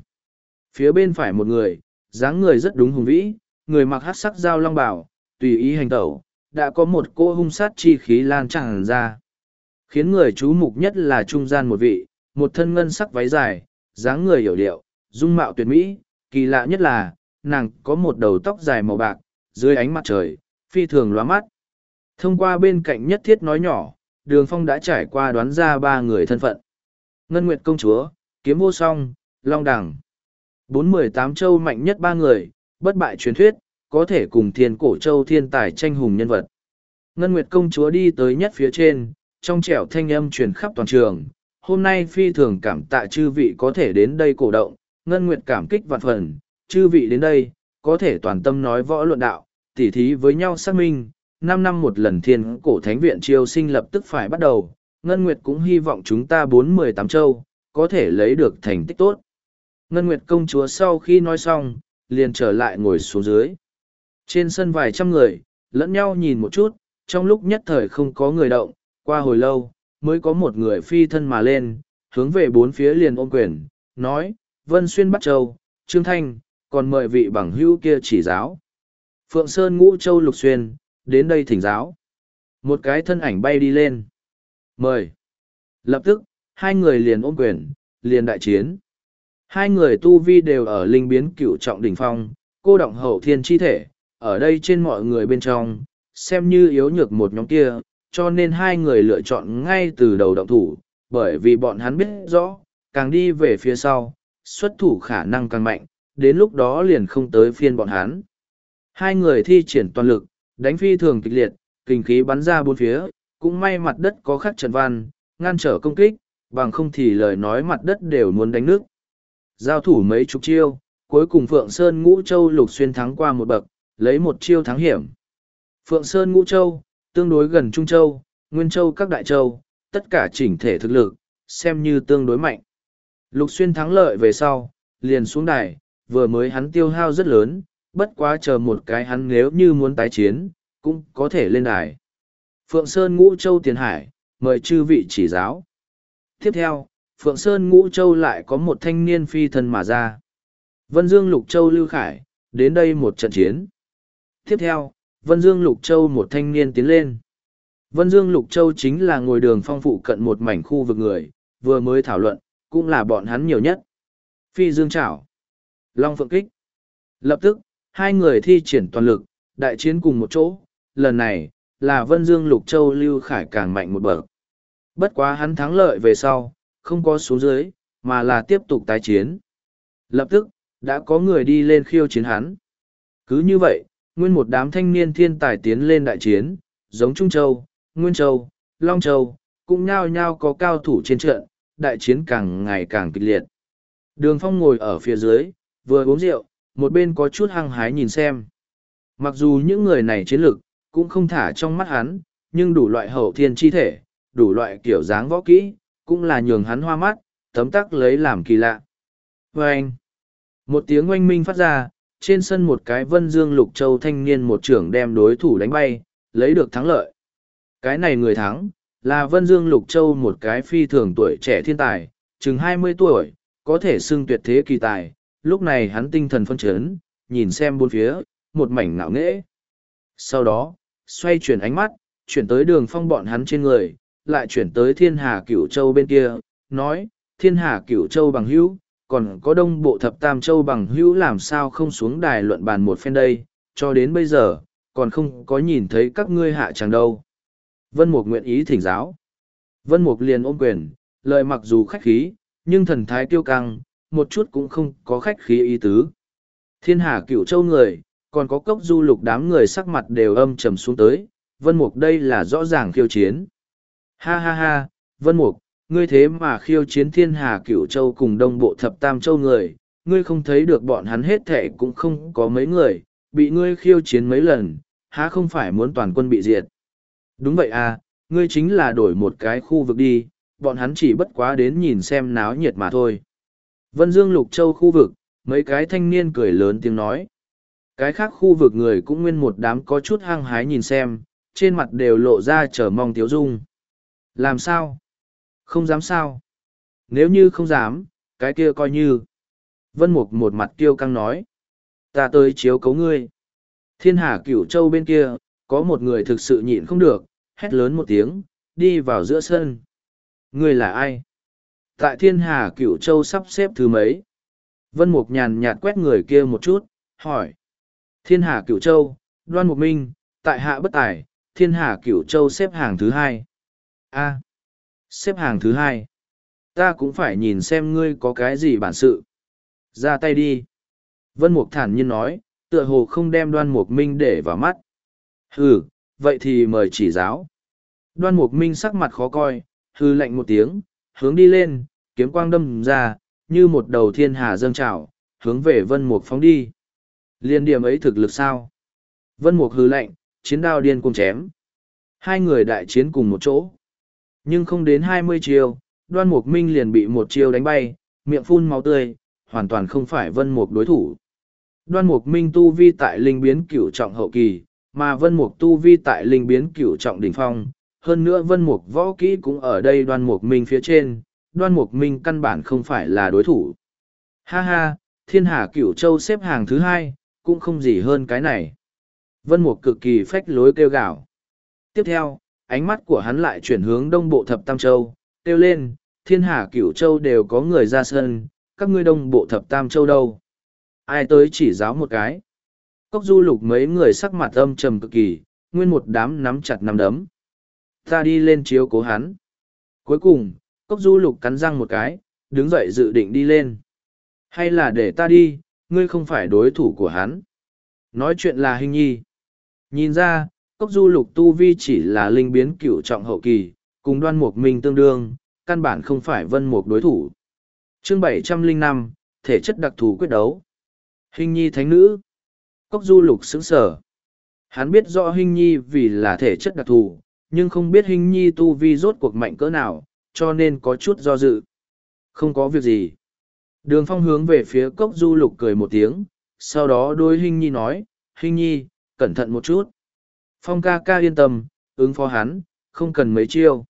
Phía bên phải một người, dáng người rất đúng hùng vĩ, người mặc hát sắc dao long bảo, tùy ý hành tẩu, đã có một cô hung sát chi khí lan tràn ra. Khiến người chú mục nhất là trung gian một vị, một thân ngân sắc váy dài, dáng người hiểu điệu, dung mạo tuyệt mỹ, kỳ lạ nhất là, nàng có một đầu tóc dài màu bạc, dưới ánh mặt trời, phi thường lóa mắt. Thông qua bên cạnh nhất thiết nói nhỏ, đường phong đã trải qua đoán ra ba người thân phận. Ngân Nguyệt Công Chúa, Kiếm Vô Song, Long Đằng. Bốn mười tám châu mạnh nhất ba người, bất bại truyền thuyết, có thể cùng thiên cổ châu thiên tài tranh hùng nhân vật. Ngân Nguyệt Công Chúa đi tới nhất phía trên, trong trẻo thanh âm truyền khắp toàn trường. Hôm nay phi thường cảm tạ chư vị có thể đến đây cổ động, Ngân Nguyệt cảm kích vạn phần, chư vị đến đây, có thể toàn tâm nói võ luận đạo, tỉ thí với nhau xác minh. Năm năm một lần thiên cổ thánh viện triều sinh lập tức phải bắt đầu, Ngân Nguyệt cũng hy vọng chúng ta bốn mười tám châu, có thể lấy được thành tích tốt. Ngân Nguyệt công chúa sau khi nói xong, liền trở lại ngồi xuống dưới. Trên sân vài trăm người, lẫn nhau nhìn một chút, trong lúc nhất thời không có người động, qua hồi lâu, mới có một người phi thân mà lên, hướng về bốn phía liền ôm quyền, nói, Vân Xuyên Bắc Châu, Trương Thanh, còn mời vị bằng hữu kia chỉ giáo. Phượng Sơn Ngũ Châu Lục Xuyên, đến đây thỉnh giáo. Một cái thân ảnh bay đi lên. Mời. Lập tức, hai người liền ôm quyền, liền đại chiến. Hai người tu vi đều ở linh biến cựu trọng đỉnh phong, cô động hậu thiên chi thể, ở đây trên mọi người bên trong, xem như yếu nhược một nhóm kia, cho nên hai người lựa chọn ngay từ đầu động thủ, bởi vì bọn hắn biết rõ, càng đi về phía sau, xuất thủ khả năng càng mạnh, đến lúc đó liền không tới phiên bọn hắn. Hai người thi triển toàn lực, đánh phi thường kịch liệt, kinh khí bắn ra bốn phía, cũng may mặt đất có khắc trận văn, ngăn trở công kích, bằng không thì lời nói mặt đất đều muốn đánh nước. Giao thủ mấy chục chiêu, cuối cùng Phượng Sơn Ngũ Châu lục xuyên thắng qua một bậc, lấy một chiêu thắng hiểm. Phượng Sơn Ngũ Châu, tương đối gần Trung Châu, Nguyên Châu các đại châu, tất cả chỉnh thể thực lực, xem như tương đối mạnh. Lục xuyên thắng lợi về sau, liền xuống đài, vừa mới hắn tiêu hao rất lớn, bất quá chờ một cái hắn nếu như muốn tái chiến, cũng có thể lên đài. Phượng Sơn Ngũ Châu Tiền Hải, mời chư vị chỉ giáo. Tiếp theo, Phượng Sơn Ngũ Châu lại có một thanh niên phi thân mà ra. Vân Dương Lục Châu Lưu Khải, đến đây một trận chiến. Tiếp theo, Vân Dương Lục Châu một thanh niên tiến lên. Vân Dương Lục Châu chính là ngồi đường phong phụ cận một mảnh khu vực người, vừa mới thảo luận, cũng là bọn hắn nhiều nhất. Phi Dương Trảo, Long Phượng Kích. Lập tức, hai người thi triển toàn lực, đại chiến cùng một chỗ, lần này, là Vân Dương Lục Châu Lưu Khải càng mạnh một bậc. Bất quá hắn thắng lợi về sau, không có xuống dưới, mà là tiếp tục tái chiến. Lập tức, đã có người đi lên khiêu chiến hắn. Cứ như vậy, nguyên một đám thanh niên thiên tài tiến lên đại chiến, giống Trung Châu, Nguyên Châu, Long Châu, cũng nhao nhao có cao thủ trên trận, đại chiến càng ngày càng kịch liệt. Đường Phong ngồi ở phía dưới, vừa uống rượu, một bên có chút hăng hái nhìn xem. Mặc dù những người này chiến lực, cũng không thả trong mắt hắn, nhưng đủ loại hậu thiên chi thể, đủ loại kiểu dáng võ kỹ, cũng là nhường hắn hoa mắt, tấm tắc lấy làm kỳ lạ. Vâng! anh, một tiếng oanh minh phát ra, trên sân một cái vân dương lục châu thanh niên một trưởng đem đối thủ đánh bay, lấy được thắng lợi. Cái này người thắng, là vân dương lục châu một cái phi thường tuổi trẻ thiên tài, chừng hai mươi tuổi, có thể xưng tuyệt thế kỳ tài, lúc này hắn tinh thần phân chấn, nhìn xem bốn phía, một mảnh ngạo nghễ. Sau đó, xoay chuyển ánh mắt, chuyển tới đường phong bọn hắn trên người, lại chuyển tới thiên hà cửu châu bên kia, nói, thiên hà cửu châu bằng hữu, còn có đông bộ thập tam châu bằng hữu làm sao không xuống đài luận bàn một phen đây, cho đến bây giờ, còn không có nhìn thấy các ngươi hạ chẳng đâu. Vân Mục nguyện ý thỉnh giáo. Vân Mục liền ôm quyền, lời mặc dù khách khí, nhưng thần thái tiêu căng, một chút cũng không có khách khí ý tứ. Thiên hà Cựu châu người, còn có cốc du lục đám người sắc mặt đều âm trầm xuống tới, Vân Mục đây là rõ ràng khiêu chiến. Ha ha ha, Vân Mục, ngươi thế mà khiêu chiến thiên hà cửu châu cùng đông bộ thập tam châu người, ngươi không thấy được bọn hắn hết thệ cũng không có mấy người, bị ngươi khiêu chiến mấy lần, há không phải muốn toàn quân bị diệt. Đúng vậy à, ngươi chính là đổi một cái khu vực đi, bọn hắn chỉ bất quá đến nhìn xem náo nhiệt mà thôi. Vân Dương Lục Châu khu vực, mấy cái thanh niên cười lớn tiếng nói. Cái khác khu vực người cũng nguyên một đám có chút hăng hái nhìn xem, trên mặt đều lộ ra chờ mong tiếu dung. Làm sao? Không dám sao? Nếu như không dám, cái kia coi như. Vân Mục một mặt kiêu căng nói. Ta tới chiếu cấu ngươi. Thiên hà cửu châu bên kia, có một người thực sự nhịn không được, hét lớn một tiếng, đi vào giữa sân. Ngươi là ai? Tại thiên hà cửu châu sắp xếp thứ mấy? Vân Mục nhàn nhạt quét người kia một chút, hỏi. Thiên hà cửu châu, đoan mục minh, tại hạ bất tài, thiên hà cửu châu xếp hàng thứ hai. A. xếp hàng thứ hai. Ta cũng phải nhìn xem ngươi có cái gì bản sự. Ra tay đi. Vân Mục thản nhiên nói, tựa hồ không đem đoan mục minh để vào mắt. Hừ, vậy thì mời chỉ giáo. Đoan mục minh sắc mặt khó coi, hư lạnh một tiếng, hướng đi lên, kiếm quang đâm ra, như một đầu thiên hà dâng trào, hướng về vân mục phóng đi. Liên điểm ấy thực lực sao? Vân mục hư lạnh, chiến đao điên cùng chém. Hai người đại chiến cùng một chỗ. Nhưng không đến hai mươi chiêu, đoan mục minh liền bị một chiêu đánh bay, miệng phun máu tươi, hoàn toàn không phải vân mục đối thủ. Đoan mục minh tu vi tại linh biến cửu trọng hậu kỳ, mà vân mục tu vi tại linh biến cửu trọng đỉnh phong. Hơn nữa vân mục võ kỹ cũng ở đây đoan mục minh phía trên, đoan mục minh căn bản không phải là đối thủ. Ha ha, thiên hà cửu châu xếp hàng thứ hai, cũng không gì hơn cái này. Vân mục cực kỳ phách lối kêu gào. Tiếp theo, ánh mắt của hắn lại chuyển hướng đông bộ thập tam châu, kêu lên, thiên hà cửu châu đều có người ra sân, các ngươi đông bộ thập tam châu đâu. Ai tới chỉ giáo một cái. Cốc du lục mấy người sắc mặt âm trầm cực kỳ, nguyên một đám nắm chặt nắm đấm. Ta đi lên chiếu cố hắn. Cuối cùng, cốc du lục cắn răng một cái, đứng dậy dự định đi lên. Hay là để ta đi, ngươi không phải đối thủ của hắn. Nói chuyện là hình nhi. Nhìn ra, cốc du lục tu vi chỉ là linh biến cửu trọng hậu kỳ, cùng đoan mục minh tương đương, căn bản không phải vân mục đối thủ. chương bảy trăm linh năm thể chất đặc thù quyết đấu. Hình nhi thánh nữ. Cốc du lục xứng sở. Hắn biết rõ hình nhi vì là thể chất đặc thù, nhưng không biết hình nhi tu vi rốt cuộc mạnh cỡ nào, cho nên có chút do dự. Không có việc gì. Đường phong hướng về phía cốc du lục cười một tiếng, sau đó đôi hình nhi nói, hình nhi, cẩn thận một chút. Phong ca ca yên tâm, ứng phó hắn, không cần mấy chiêu.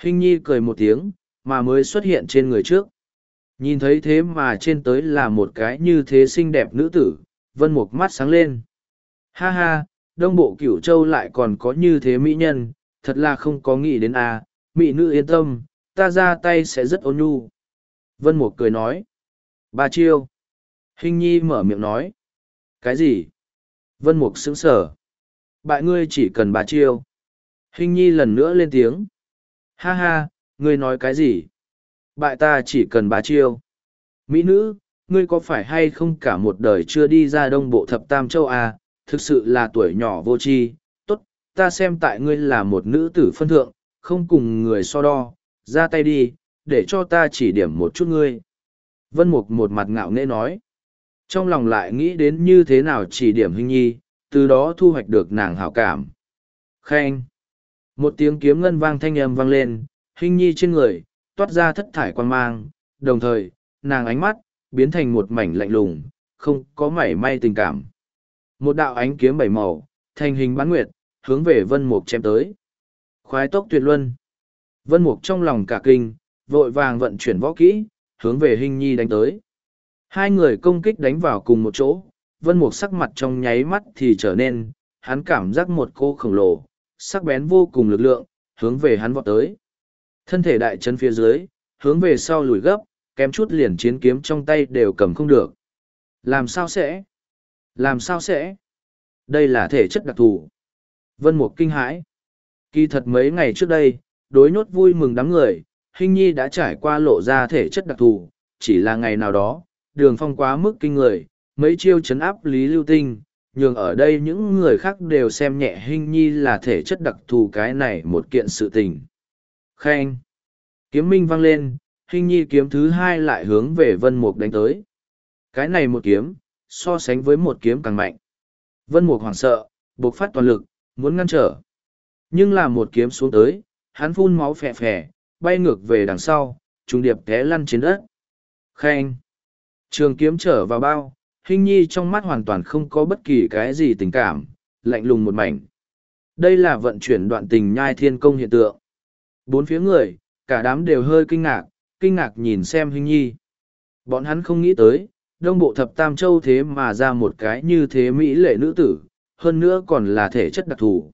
Hình nhi cười một tiếng, mà mới xuất hiện trên người trước. Nhìn thấy thế mà trên tới là một cái như thế xinh đẹp nữ tử, vân mục mắt sáng lên. Ha ha, đông bộ cửu châu lại còn có như thế mỹ nhân, thật là không có nghĩ đến à, mỹ nữ yên tâm, ta ra tay sẽ rất ôn nhu. Vân mục cười nói. Ba chiêu. Hình nhi mở miệng nói. Cái gì? Vân mục sững sở. Bại ngươi chỉ cần ba chiêu. Hình nhi lần nữa lên tiếng. Ha ha, ngươi nói cái gì? Bại ta chỉ cần ba chiêu. Mỹ nữ, ngươi có phải hay không cả một đời chưa đi ra đông bộ thập tam châu à? thực sự là tuổi nhỏ vô tri. Tốt, ta xem tại ngươi là một nữ tử phân thượng, không cùng người so đo. Ra tay đi, để cho ta chỉ điểm một chút ngươi. Vân mục một mặt ngạo nghễ nói. Trong lòng lại nghĩ đến như thế nào chỉ điểm hình nhi, từ đó thu hoạch được nàng hảo cảm. Khen. Một tiếng kiếm ngân vang thanh âm vang lên hình nhi trên người, toát ra thất thải quan mang. Đồng thời, nàng ánh mắt biến thành một mảnh lạnh lùng, không có mảy may tình cảm. Một đạo ánh kiếm bảy màu, thành hình bán nguyệt, hướng về vân mục chém tới. Khoái tốc tuyệt luân. Vân mục trong lòng cả kinh, vội vàng vận chuyển võ kỹ, hướng về hình nhi đánh tới. Hai người công kích đánh vào cùng một chỗ, vân mục sắc mặt trong nháy mắt thì trở nên, hắn cảm giác một cô khổng lồ, sắc bén vô cùng lực lượng, hướng về hắn vọt tới. Thân thể đại chân phía dưới, hướng về sau lùi gấp kém chút liền chiến kiếm trong tay đều cầm không được. Làm sao sẽ? Làm sao sẽ? Đây là thể chất đặc thù. Vân mục kinh hãi. Kỳ thật mấy ngày trước đây đối nhốt vui mừng đám người hình nhi đã trải qua lộ ra thể chất đặc thù chỉ là ngày nào đó đường phong quá mức kinh người mấy chiêu chấn áp lý lưu tinh nhường ở đây những người khác đều xem nhẹ hình nhi là thể chất đặc thù cái này một kiện sự tình. Khen. Kiếm minh vang lên, hình nhi kiếm thứ hai lại hướng về vân mục đánh tới. Cái này một kiếm, so sánh với một kiếm càng mạnh. Vân mục hoảng sợ, buộc phát toàn lực, muốn ngăn trở. Nhưng là một kiếm xuống tới, hắn phun máu phè phè, bay ngược về đằng sau, trùng điệp té lăn trên đất. Khen! Trường kiếm trở vào bao, hình nhi trong mắt hoàn toàn không có bất kỳ cái gì tình cảm, lạnh lùng một mảnh. Đây là vận chuyển đoạn tình nhai thiên công hiện tượng. Bốn phía người, cả đám đều hơi kinh ngạc, kinh ngạc nhìn xem huynh nhi. Bọn hắn không nghĩ tới, đông bộ thập tam châu thế mà ra một cái như thế mỹ lệ nữ tử, hơn nữa còn là thể chất đặc thù.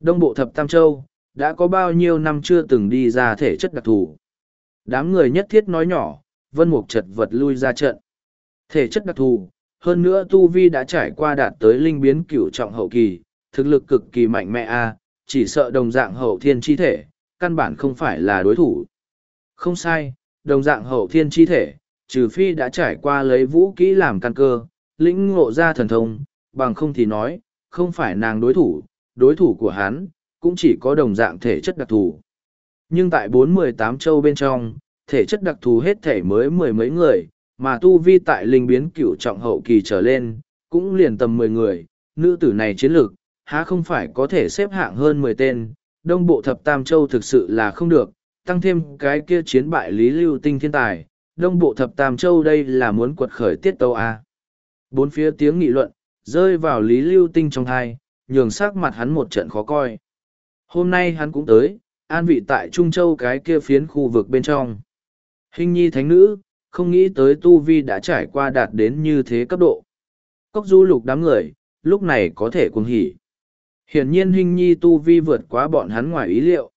Đông bộ thập tam châu, đã có bao nhiêu năm chưa từng đi ra thể chất đặc thù. Đám người nhất thiết nói nhỏ, vân mục chật vật lui ra trận. Thể chất đặc thù, hơn nữa Tu Vi đã trải qua đạt tới linh biến cửu trọng hậu kỳ, thực lực cực kỳ mạnh mẽ a chỉ sợ đồng dạng hậu thiên chi thể, căn bản không phải là đối thủ. Không sai, đồng dạng hậu thiên chi thể, trừ phi đã trải qua lấy vũ kỹ làm căn cơ, lĩnh ngộ ra thần thông, bằng không thì nói, không phải nàng đối thủ, đối thủ của hắn, cũng chỉ có đồng dạng thể chất đặc thù. Nhưng tại bốn mười tám châu bên trong, thể chất đặc thù hết thể mới mười mấy người, mà tu vi tại linh biến cửu trọng hậu kỳ trở lên, cũng liền tầm mười người, nữ tử này chiến lược, há không phải có thể xếp hạng hơn mười tên, đông bộ thập tam châu thực sự là không được, tăng thêm cái kia chiến bại lý lưu tinh thiên tài, đông bộ thập tam châu đây là muốn quật khởi tiết tâu A. Bốn phía tiếng nghị luận, rơi vào lý lưu tinh trong thai, nhường sắc mặt hắn một trận khó coi. Hôm nay hắn cũng tới, an vị tại Trung Châu cái kia phiến khu vực bên trong. Hình nhi thánh nữ, không nghĩ tới Tu Vi đã trải qua đạt đến như thế cấp độ. Cốc du lục đám người, lúc này có thể cuồng hỉ. Hiển nhiên Hình nhi Tu Vi vượt quá bọn hắn ngoài ý liệu.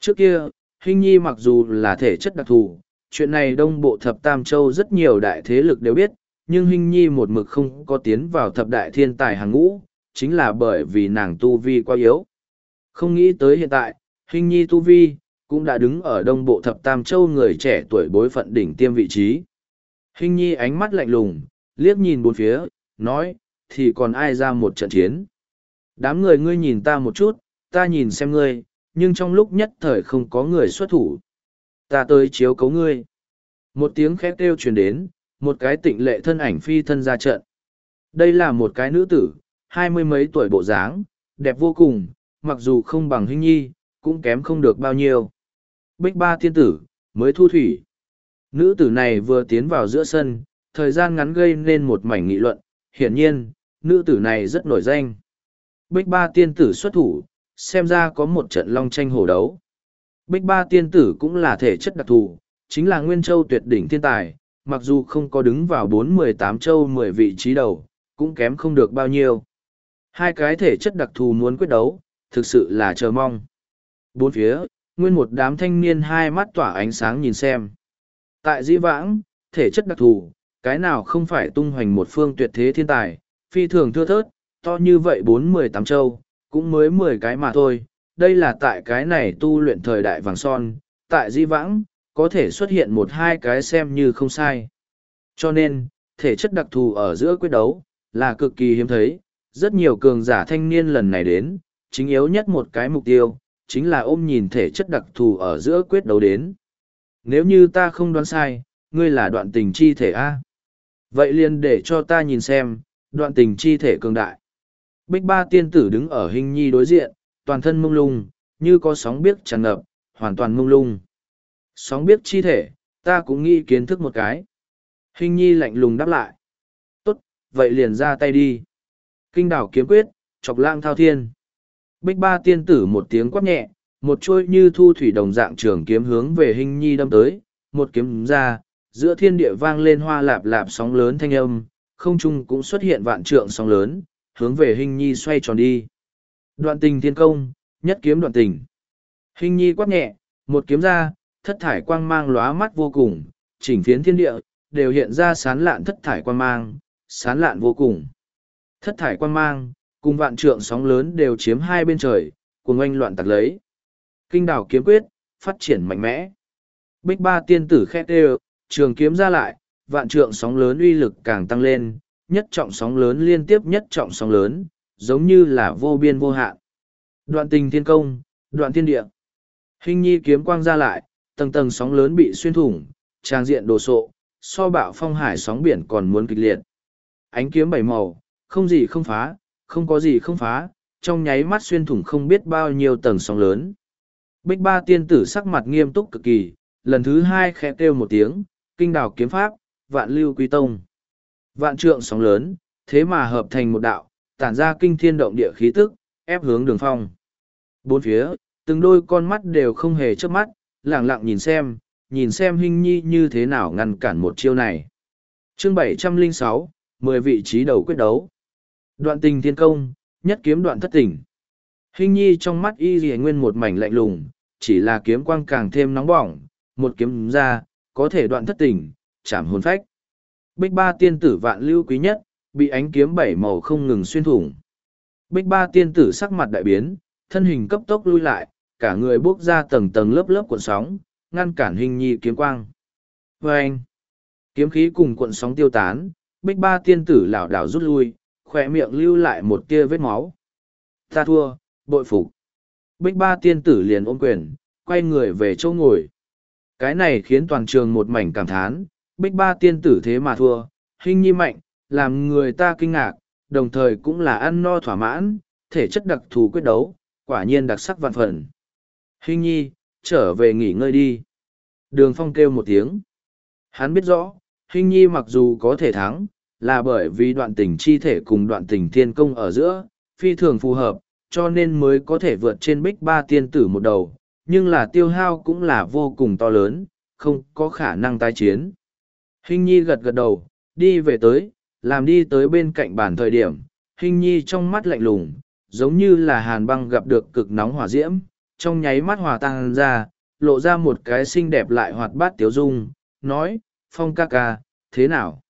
Trước kia, Hình nhi mặc dù là thể chất đặc thù, chuyện này đông bộ thập tam châu rất nhiều đại thế lực đều biết, nhưng Hình nhi một mực không có tiến vào thập đại thiên tài hàng ngũ, chính là bởi vì nàng Tu Vi quá yếu. Không nghĩ tới hiện tại, Hình nhi Tu Vi, cũng đã đứng ở đông bộ thập tam châu người trẻ tuổi bối phận đỉnh tiêm vị trí. Hình nhi ánh mắt lạnh lùng, liếc nhìn bốn phía, nói, thì còn ai ra một trận chiến. Đám người ngươi nhìn ta một chút, ta nhìn xem ngươi, nhưng trong lúc nhất thời không có người xuất thủ. Ta tới chiếu cấu ngươi. Một tiếng khét kêu truyền đến, một cái tịnh lệ thân ảnh phi thân ra trận. Đây là một cái nữ tử, hai mươi mấy tuổi bộ dáng, đẹp vô cùng, mặc dù không bằng hình nhi, cũng kém không được bao nhiêu. Bích ba tiên tử, mới thu thủy. Nữ tử này vừa tiến vào giữa sân, thời gian ngắn gây nên một mảnh nghị luận, hiển nhiên, nữ tử này rất nổi danh. Bích ba tiên tử xuất thủ, xem ra có một trận long tranh hổ đấu. Bích ba tiên tử cũng là thể chất đặc thù, chính là Nguyên Châu tuyệt đỉnh thiên tài, mặc dù không có đứng vào bốn mười tám châu mười vị trí đầu, cũng kém không được bao nhiêu. Hai cái thể chất đặc thù muốn quyết đấu, thực sự là chờ mong. Bốn phía, nguyên một đám thanh niên hai mắt tỏa ánh sáng nhìn xem. Tại dĩ vãng, thể chất đặc thù, cái nào không phải tung hoành một phương tuyệt thế thiên tài, phi thường thưa thớt, to như vậy bốn mười tám châu, cũng mới mười cái mà thôi. Đây là tại cái này tu luyện thời đại vàng son, tại di vãng, có thể xuất hiện một hai cái xem như không sai. Cho nên, thể chất đặc thù ở giữa quyết đấu, là cực kỳ hiếm thấy, rất nhiều cường giả thanh niên lần này đến, chính yếu nhất một cái mục tiêu, chính là ôm nhìn thể chất đặc thù ở giữa quyết đấu đến. Nếu như ta không đoán sai, ngươi là đoạn tình chi thể A. Vậy liền để cho ta nhìn xem, đoạn tình chi thể cường đại. Bích ba tiên tử đứng ở hình nhi đối diện, toàn thân mông lung, như có sóng biếc tràn ngập, hoàn toàn mông lung. Sóng biếc chi thể, ta cũng nghĩ kiến thức một cái. Hình nhi lạnh lùng đáp lại. Tốt, vậy liền ra tay đi. Kinh đảo kiếm quyết, chọc lang thao thiên. Bích ba tiên tử một tiếng quát nhẹ, một trôi như thu thủy đồng dạng trường kiếm hướng về hình nhi đâm tới, một kiếm ra, giữa thiên địa vang lên hoa lạp lạp sóng lớn thanh âm, không trung cũng xuất hiện vạn trượng sóng lớn, hướng về hình nhi xoay tròn đi. Đoạn tình thiên công, nhất kiếm đoạn tình. Hình nhi quát nhẹ, một kiếm ra, thất thải quang mang lóa mắt vô cùng, chỉnh phiến thiên địa, đều hiện ra sán lạn thất thải quang mang, sán lạn vô cùng. Thất thải quang mang, cùng vạn trượng sóng lớn đều chiếm hai bên trời, cùng oanh loạn tạc lấy. Kinh đảo kiếm quyết, phát triển mạnh mẽ. Bích ba tiên tử khét đều, trường kiếm ra lại, vạn trượng sóng lớn uy lực càng tăng lên, nhất trọng sóng lớn liên tiếp nhất trọng sóng lớn, giống như là vô biên vô hạn. Đoạn tình thiên công, đoạn thiên địa. Hình nhi kiếm quang ra lại, tầng tầng sóng lớn bị xuyên thủng, trang diện đồ sộ, so bạo phong hải sóng biển còn muốn kịch liệt. Ánh kiếm bảy màu, không gì không phá, không có gì không phá, trong nháy mắt xuyên thủng không biết bao nhiêu tầng sóng lớn. Bích ba tiên tử sắc mặt nghiêm túc cực kỳ, lần thứ hai khẽ kêu một tiếng, kinh đào kiếm pháp, vạn lưu quý tông. Vạn trượng sóng lớn, thế mà hợp thành một đạo, tản ra kinh thiên động địa khí tức, ép hướng đường phong. Bốn phía, từng đôi con mắt đều không hề chớp mắt, lẳng lặng nhìn xem, nhìn xem hình nhi như thế nào ngăn cản một chiêu này. chương bảy trăm linh sáu mười vị trí đầu quyết đấu. Đoạn tình thiên công, nhất kiếm đoạn thất tình. Hình nhi trong mắt y dì nguyên một mảnh lạnh lùng, chỉ là kiếm quang càng thêm nóng bỏng, một kiếm ra, có thể đoạn thất tình, chạm hồn phách. Bích ba tiên tử vạn lưu quý nhất, bị ánh kiếm bảy màu không ngừng xuyên thủng. Bích ba tiên tử sắc mặt đại biến, thân hình cấp tốc lui lại, cả người bước ra tầng tầng lớp lớp cuộn sóng, ngăn cản hình nhi kiếm quang. Và anh, kiếm khí cùng cuộn sóng tiêu tán, bích ba tiên tử lảo đảo rút lui, khỏe miệng lưu lại một tia vết máu. Ta thua, bội phục. Bích ba tiên tử liền ôm quyền, quay người về chỗ ngồi. Cái này khiến toàn trường một mảnh cảm thán, bích ba tiên tử thế mà thua, hình nhi mạnh, làm người ta kinh ngạc, đồng thời cũng là ăn no thỏa mãn, thể chất đặc thù quyết đấu, quả nhiên đặc sắc vạn phần. Hình nhi, trở về nghỉ ngơi đi. Đường phong kêu một tiếng. Hắn biết rõ, hình nhi mặc dù có thể thắng, là bởi vì đoạn tình chi thể cùng đoạn tình thiên công ở giữa, phi thường phù hợp, cho nên mới có thể vượt trên bích ba tiên tử một đầu, nhưng là tiêu hao cũng là vô cùng to lớn, không có khả năng tái chiến. Hình nhi gật gật đầu, đi về tới, làm đi tới bên cạnh bàn thời điểm, hình nhi trong mắt lạnh lùng, giống như là hàn băng gặp được cực nóng hỏa diễm, trong nháy mắt hòa tan ra, lộ ra một cái xinh đẹp lại hoạt bát tiếu dung, nói, phong ca ca, thế nào?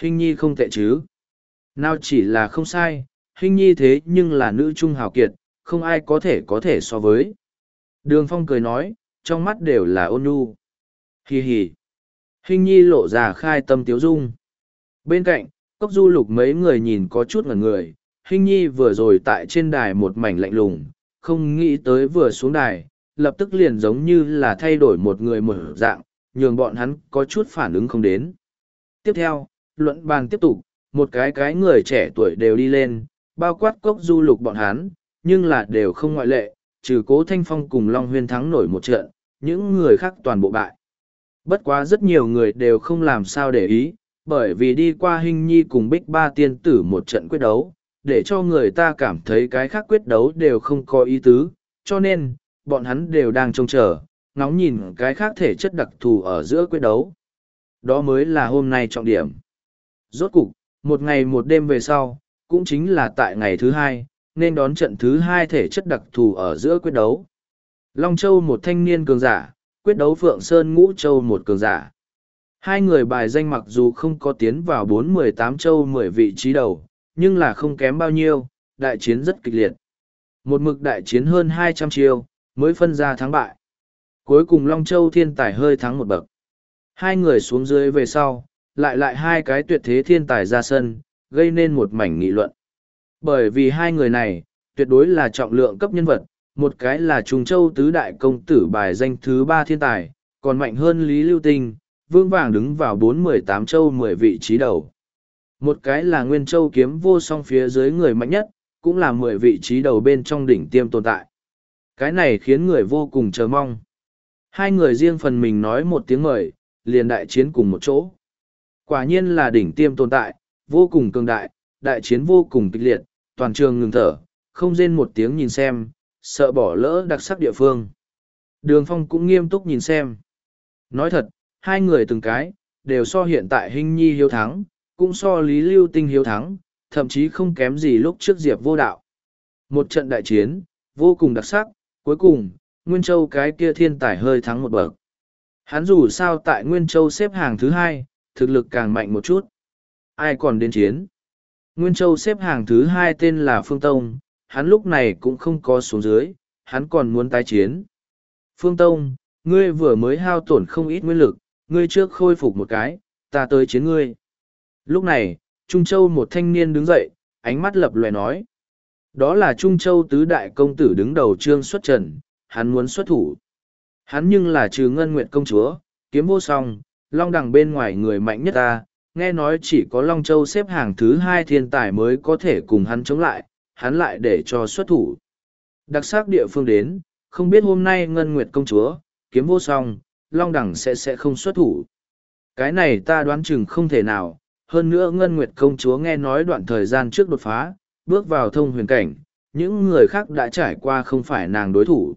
Hình nhi không tệ chứ? Nào chỉ là không sai, hình nhi thế nhưng là nữ trung hào kiệt, không ai có thể có thể so với. Đường phong cười nói, trong mắt đều là ôn nhu. Hì hì. Hình nhi lộ ra khai tâm tiếu dung. Bên cạnh, cốc du lục mấy người nhìn có chút ngẩn người, hình nhi vừa rồi tại trên đài một mảnh lạnh lùng, không nghĩ tới vừa xuống đài, lập tức liền giống như là thay đổi một người một dạng, nhường bọn hắn có chút phản ứng không đến. Tiếp theo, luận bàn tiếp tục, một cái cái người trẻ tuổi đều đi lên, bao quát cốc du lục bọn hắn, nhưng là đều không ngoại lệ, trừ cố thanh phong cùng Long Huyên thắng nổi một trận, những người khác toàn bộ bại. Bất quá rất nhiều người đều không làm sao để ý, bởi vì đi qua hình nhi cùng bích ba tiên tử một trận quyết đấu, để cho người ta cảm thấy cái khác quyết đấu đều không có ý tứ, cho nên, bọn hắn đều đang trông chờ, ngóng nhìn cái khác thể chất đặc thù ở giữa quyết đấu. Đó mới là hôm nay trọng điểm. Rốt cục, một ngày một đêm về sau, cũng chính là tại ngày thứ hai, nên đón trận thứ hai thể chất đặc thù ở giữa quyết đấu. Long Châu một thanh niên cường giả, quyết đấu Phượng Sơn Ngũ Châu một cường giả. Hai người bài danh mặc dù không có tiến vào bốn mười tám châu mười vị trí đầu, nhưng là không kém bao nhiêu, đại chiến rất kịch liệt. Một mực đại chiến hơn hai trăm chiêu, mới phân ra thắng bại. Cuối cùng Long Châu thiên tài hơi thắng một bậc. Hai người xuống dưới về sau, lại lại hai cái tuyệt thế thiên tài ra sân, gây nên một mảnh nghị luận. Bởi vì hai người này, tuyệt đối là trọng lượng cấp nhân vật, một cái là Trung Châu tứ đại công tử bài danh thứ ba thiên tài, còn mạnh hơn Lý Lưu Tinh, vương vàng đứng vào bốn mười tám châu mười vị trí đầu. Một cái là Nguyên Châu kiếm vô song phía dưới người mạnh nhất, cũng là mười vị trí đầu bên trong đỉnh tiêm tồn tại. Cái này khiến người vô cùng chờ mong. Hai người riêng phần mình nói một tiếng mời, liền đại chiến cùng một chỗ. Quả nhiên là đỉnh tiêm tồn tại, vô cùng cường đại, đại chiến vô cùng kịch liệt, toàn trường ngừng thở, không rên một tiếng nhìn xem, sợ bỏ lỡ đặc sắc địa phương. Đường phong cũng nghiêm túc nhìn xem. Nói thật, hai người từng cái, đều so hiện tại hình nhi hiếu thắng, cũng so lý lưu tinh hiếu thắng, thậm chí không kém gì lúc trước diệp vô đạo. Một trận đại chiến, vô cùng đặc sắc, cuối cùng, Nguyên Châu cái kia thiên tài hơi thắng một bậc. Hắn dù sao tại Nguyên Châu xếp hàng thứ hai, thực lực càng mạnh một chút. Ai còn đến chiến? Nguyên Châu xếp hàng thứ hai tên là Phương Tông, hắn lúc này cũng không có xuống dưới, hắn còn muốn tái chiến. Phương Tông, ngươi vừa mới hao tổn không ít nguyên lực, ngươi trước khôi phục một cái, ta tới chiến ngươi. Lúc này, Trung Châu một thanh niên đứng dậy, ánh mắt lập lòe nói. Đó là Trung Châu tứ đại công tử đứng đầu trương xuất trần, hắn muốn xuất thủ. Hắn nhưng là trừ ngân nguyện công chúa, kiếm vô song, long đằng bên ngoài người mạnh nhất ta, nghe nói chỉ có Long Châu xếp hàng thứ hai thiên tài mới có thể cùng hắn chống lại, hắn lại để cho xuất thủ. Đặc sắc địa phương đến, không biết hôm nay Ngân Nguyệt công chúa, kiếm vô song, Long Đẳng sẽ sẽ không xuất thủ. Cái này ta đoán chừng không thể nào, hơn nữa Ngân Nguyệt công chúa nghe nói đoạn thời gian trước đột phá, bước vào thông huyền cảnh, những người khác đã trải qua không phải nàng đối thủ.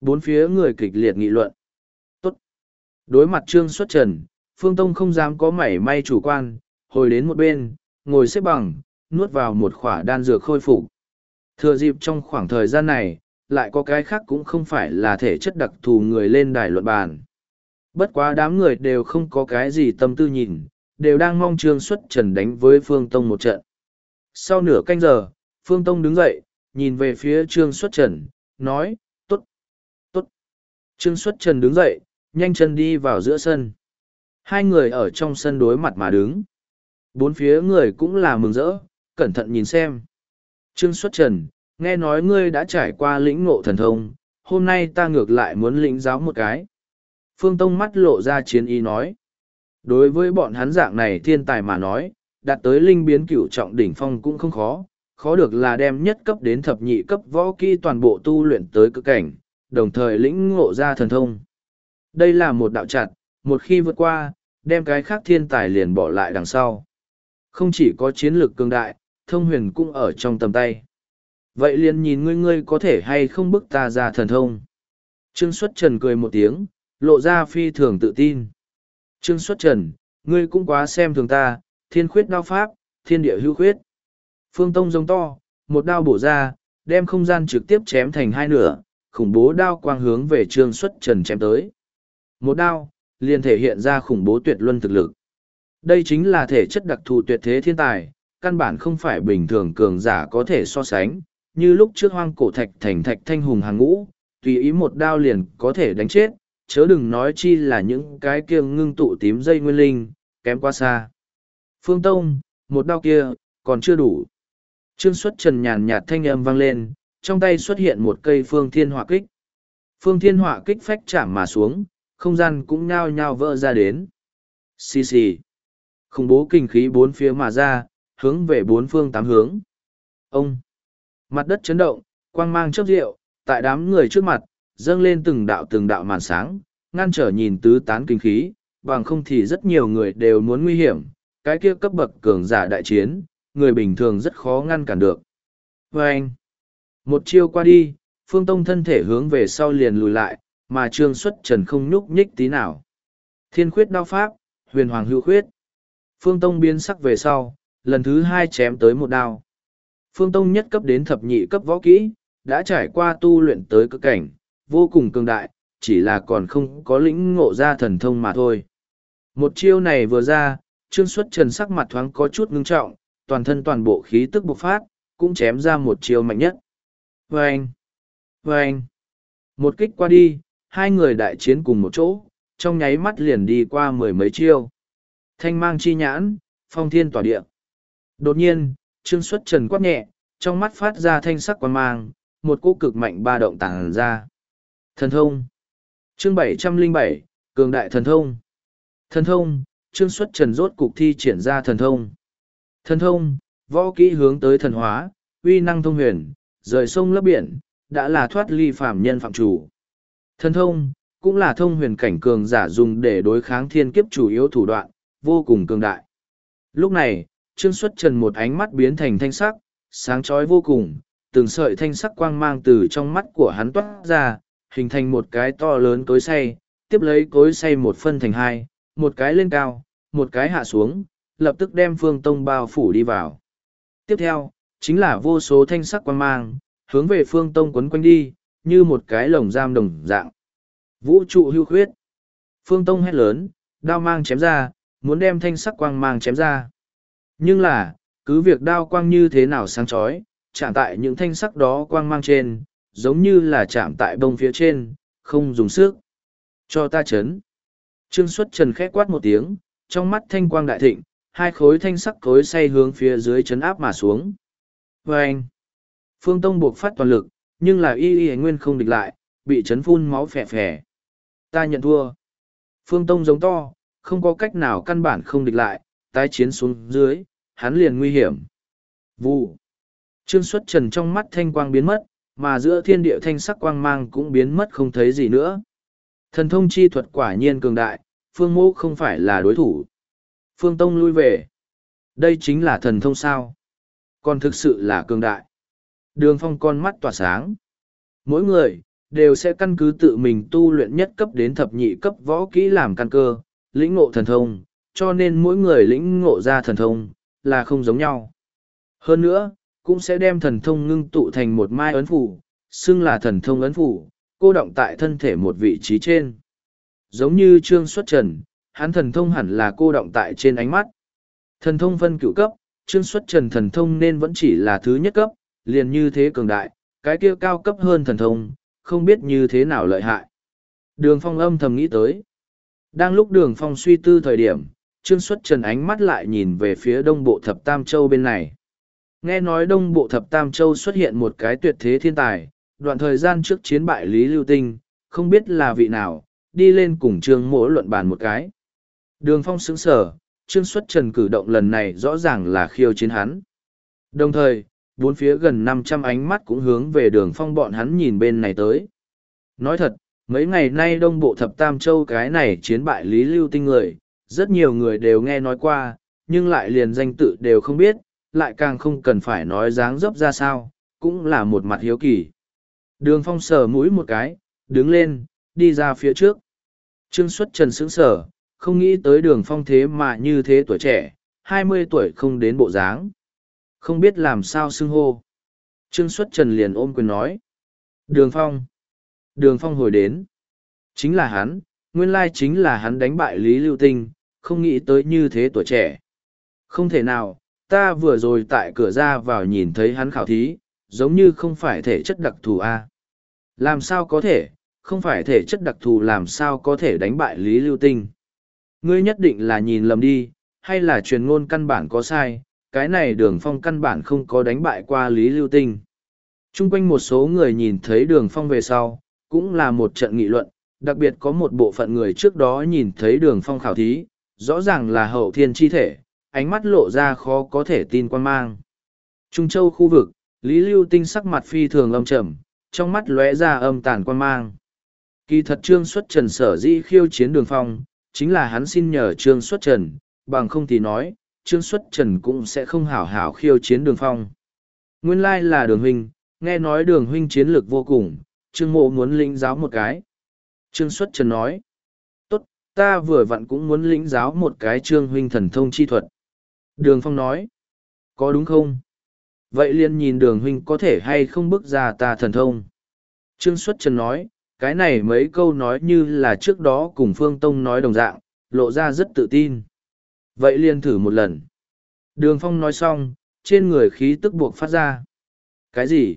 Bốn phía người kịch liệt nghị luận. Tốt. Đối mặt Trương Xuất Trần, Phương Tông không dám có mảy may chủ quan, hồi đến một bên, ngồi xếp bằng, nuốt vào một khỏa đan dược khôi phục. Thừa dịp trong khoảng thời gian này, lại có cái khác cũng không phải là thể chất đặc thù người lên đài luận bàn. Bất quá đám người đều không có cái gì tâm tư nhìn, đều đang mong Trương Xuất Trần đánh với Phương Tông một trận. Sau nửa canh giờ, Phương Tông đứng dậy, nhìn về phía Trương Xuất Trần, nói, tốt, tốt. Trương Xuất Trần đứng dậy, nhanh chân đi vào giữa sân. Hai người ở trong sân đối mặt mà đứng. Bốn phía người cũng là mừng rỡ, cẩn thận nhìn xem. Trương Xuất Trần, nghe nói ngươi đã trải qua lĩnh ngộ thần thông, hôm nay ta ngược lại muốn lĩnh giáo một cái. Phương Tông mắt lộ ra chiến ý nói. Đối với bọn hắn dạng này thiên tài mà nói, đạt tới linh biến cửu trọng đỉnh phong cũng không khó, khó được là đem nhất cấp đến thập nhị cấp võ kỹ toàn bộ tu luyện tới cực cảnh, đồng thời lĩnh ngộ ra thần thông. Đây là một đạo chặt, một khi vượt qua, đem cái khác thiên tài liền bỏ lại đằng sau. Không chỉ có chiến lược cường đại, thông huyền cũng ở trong tầm tay. Vậy liền nhìn ngươi ngươi có thể hay không bức ta ra thần thông. Trương Xuất Trần cười một tiếng, lộ ra phi thường tự tin. Trương Xuất Trần, ngươi cũng quá xem thường ta, thiên khuyết đao pháp, thiên địa hữu khuyết. Phương Tông giống to, một đao bổ ra, đem không gian trực tiếp chém thành hai nửa, khủng bố đao quang hướng về Trương Xuất Trần chém tới. Một đao, liền thể hiện ra khủng bố tuyệt luân thực lực. Đây chính là thể chất đặc thù tuyệt thế thiên tài, căn bản không phải bình thường cường giả có thể so sánh, như lúc trước hoang cổ thạch thành thạch thanh hùng hàng ngũ, tùy ý một đao liền có thể đánh chết, chớ đừng nói chi là những cái kia ngưng tụ tím dây nguyên linh, kém quá xa. Phương Tông, một đao kia, còn chưa đủ. Trương xuất trần nhàn nhạt thanh âm vang lên, trong tay xuất hiện một cây phương thiên hỏa kích. Phương thiên hỏa kích phách chạm mà xuống, không gian cũng nhao nhao vỡ ra đến. Xì xì. Khủng bố kinh khí bốn phía mà ra, hướng về bốn phương tám hướng. Ông. Mặt đất chấn động, quang mang chớp rượu, tại đám người trước mặt, dâng lên từng đạo từng đạo màn sáng, ngăn trở nhìn tứ tán kinh khí, bằng không thì rất nhiều người đều muốn nguy hiểm, cái kia cấp bậc cường giả đại chiến, người bình thường rất khó ngăn cản được. Vâng! anh, một chiêu qua đi, phương tông thân thể hướng về sau liền lùi lại, mà trương xuất trần không nhúc nhích tí nào. Thiên khuyết đao pháp, huyền hoàng hữu khuyết. Phương tông biến sắc về sau, lần thứ hai chém tới một đao. Phương tông nhất cấp đến thập nhị cấp võ kỹ, đã trải qua tu luyện tới cực cảnh, vô cùng cường đại, chỉ là còn không có lĩnh ngộ ra thần thông mà thôi. Một chiêu này vừa ra, Trương Xuất Trần sắc mặt thoáng có chút ngưng trọng, toàn thân toàn bộ khí tức bộc phát, cũng chém ra một chiêu mạnh nhất. Vâng! Vâng! Một kích qua đi, hai người đại chiến cùng một chỗ, trong nháy mắt liền đi qua mười mấy chiêu. Thanh mang chi nhãn, phong thiên tỏa địa. Đột nhiên, Trương Xuất Trần quát nhẹ, trong mắt phát ra thanh sắc quan mang, một cỗ cực mạnh ba động tàng ra. Thần thông. Chương bảy trăm linh bảy Cường đại thần thông. Thần thông, Trương Xuất Trần rốt cục thi triển ra thần thông. Thần thông, võ kỹ hướng tới thần hóa, uy năng thông huyền, rời sông lấp biển, đã là thoát ly phạm nhân phạm chủ. Thần thông, cũng là thông huyền cảnh cường giả dùng để đối kháng thiên kiếp chủ yếu thủ đoạn, vô cùng cường đại. Lúc này, Trương Xuất Trần một ánh mắt biến thành thanh sắc, sáng chói vô cùng, từng sợi thanh sắc quang mang từ trong mắt của hắn toát ra, hình thành một cái to lớn cối xay, tiếp lấy cối xay một phân thành hai, một cái lên cao, một cái hạ xuống, lập tức đem phương tông bao phủ đi vào. Tiếp theo, chính là vô số thanh sắc quang mang, hướng về phương tông quấn quanh đi, như một cái lồng giam đồng dạng. Vũ trụ hưu khuyết. Phương tông hét lớn, đao mang chém ra, muốn đem thanh sắc quang mang chém ra. Nhưng là, cứ việc đao quang như thế nào sáng chói, chạm tại những thanh sắc đó quang mang trên, giống như là chạm tại bông phía trên, không dùng sức. Cho ta chấn. Trương xuất trần khẽ quát một tiếng, trong mắt thanh quang đại thịnh, hai khối thanh sắc cối say hướng phía dưới chấn áp mà xuống. Và anh, Phương Tông buộc phát toàn lực, nhưng là y y nguyên không địch lại, bị chấn phun máu phè phè. ta nhận thua. Phương Tông giống to, không có cách nào căn bản không địch lại, tái chiến xuống dưới, hắn liền nguy hiểm. Vụ. Trương xuất trần trong mắt thanh quang biến mất, mà giữa thiên địa thanh sắc quang mang cũng biến mất không thấy gì nữa. Thần thông chi thuật quả nhiên cường đại, phương mô không phải là đối thủ. Phương Tông lui về. Đây chính là thần thông sao. Còn thực sự là cường đại. Đường phong con mắt tỏa sáng. Mỗi người, đều sẽ căn cứ tự mình tu luyện nhất cấp đến thập nhị cấp võ kỹ làm căn cơ, lĩnh ngộ thần thông, cho nên mỗi người lĩnh ngộ ra thần thông, là không giống nhau. Hơn nữa, cũng sẽ đem thần thông ngưng tụ thành một mai ấn phủ, xưng là thần thông ấn phủ, cô động tại thân thể một vị trí trên. Giống như Trương Xuất Trần, hắn thần thông hẳn là cô động tại trên ánh mắt. Thần thông phân cửu cấp, Trương Xuất Trần thần thông nên vẫn chỉ là thứ nhất cấp, liền như thế cường đại, cái kia cao cấp hơn thần thông, không biết như thế nào lợi hại. Đường Phong âm thầm nghĩ tới. Đang lúc Đường Phong suy tư thời điểm, Trương Xuất Trần ánh mắt lại nhìn về phía đông bộ thập Tam Châu bên này. Nghe nói đông bộ thập Tam Châu xuất hiện một cái tuyệt thế thiên tài, đoạn thời gian trước chiến bại Lý Lưu Tinh, không biết là vị nào, đi lên cùng Trương Mỗ luận bàn một cái. Đường Phong sững sở, Trương Xuất Trần cử động lần này rõ ràng là khiêu chiến hắn. Đồng thời, bốn phía gần năm trăm ánh mắt cũng hướng về đường phong bọn hắn nhìn bên này tới. Nói thật, mấy ngày nay đông bộ thập tam châu cái này chiến bại lý lưu tinh người, rất nhiều người đều nghe nói qua, nhưng lại liền danh tự đều không biết, lại càng không cần phải nói dáng dấp ra sao, cũng là một mặt hiếu kỳ. Đường phong sờ mũi một cái, đứng lên, đi ra phía trước. Trương xuất trần sững sờ, không nghĩ tới đường phong thế mà như thế tuổi trẻ, hai mươi tuổi không đến bộ dáng. Không biết làm sao xưng hô. Trương xuất trần liền ôm quyền nói. Đường phong. Đường phong hồi đến. Chính là hắn, nguyên lai chính là hắn đánh bại Lý Lưu Tinh, không nghĩ tới như thế tuổi trẻ. Không thể nào, ta vừa rồi tại cửa ra vào nhìn thấy hắn khảo thí, giống như không phải thể chất đặc thù a. Làm sao có thể, không phải thể chất đặc thù làm sao có thể đánh bại Lý Lưu Tinh. Ngươi nhất định là nhìn lầm đi, hay là truyền ngôn căn bản có sai, cái này đường phong căn bản không có đánh bại qua Lý Lưu Tinh. Trung quanh một số người nhìn thấy đường phong về sau, cũng là một trận nghị luận, đặc biệt có một bộ phận người trước đó nhìn thấy đường phong khảo thí, rõ ràng là hậu thiên chi thể, ánh mắt lộ ra khó có thể tin quan mang. Trung Châu khu vực, Lý Lưu Tinh sắc mặt phi thường âm trầm, trong mắt lóe ra âm tàn quan mang. Kỳ thật Trương Xuất Trần sở dĩ khiêu chiến đường phong, chính là hắn xin nhờ Trương Xuất Trần, bằng không thì nói, Trương Xuất Trần cũng sẽ không hảo hảo khiêu chiến đường phong. Nguyên lai là đường huynh, nghe nói đường huynh chiến lược vô cùng, Trương Mộ muốn lĩnh giáo một cái. Trương Xuất Trần nói, tốt, ta vừa vặn cũng muốn lĩnh giáo một cái Trương huynh thần thông chi thuật. Đường phong nói, có đúng không? Vậy liền nhìn đường huynh có thể hay không bước ra ta thần thông. Trương Xuất Trần nói, cái này mấy câu nói như là trước đó cùng Phương Tông nói đồng dạng, lộ ra rất tự tin. Vậy liền thử một lần. Đường Phong nói xong, trên người khí tức buộc phát ra. Cái gì?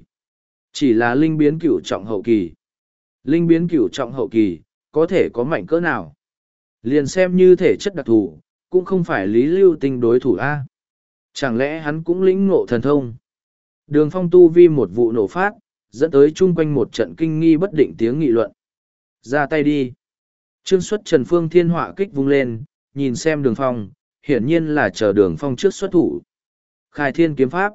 Chỉ là linh biến cửu trọng hậu kỳ. Linh biến cửu trọng hậu kỳ, có thể có mạnh cỡ nào? Liền xem như thể chất đặc thù, cũng không phải lý lưu tinh đối thủ A. Chẳng lẽ hắn cũng lĩnh ngộ thần thông? Đường Phong tu vi một vụ nổ phát, dẫn tới chung quanh một trận kinh nghi bất định tiếng nghị luận. Ra tay đi. Trương xuất Trần Phương Thiên Họa kích vung lên, nhìn xem đường phong, hiển nhiên là chờ đường phong trước xuất thủ. Khai thiên kiếm pháp.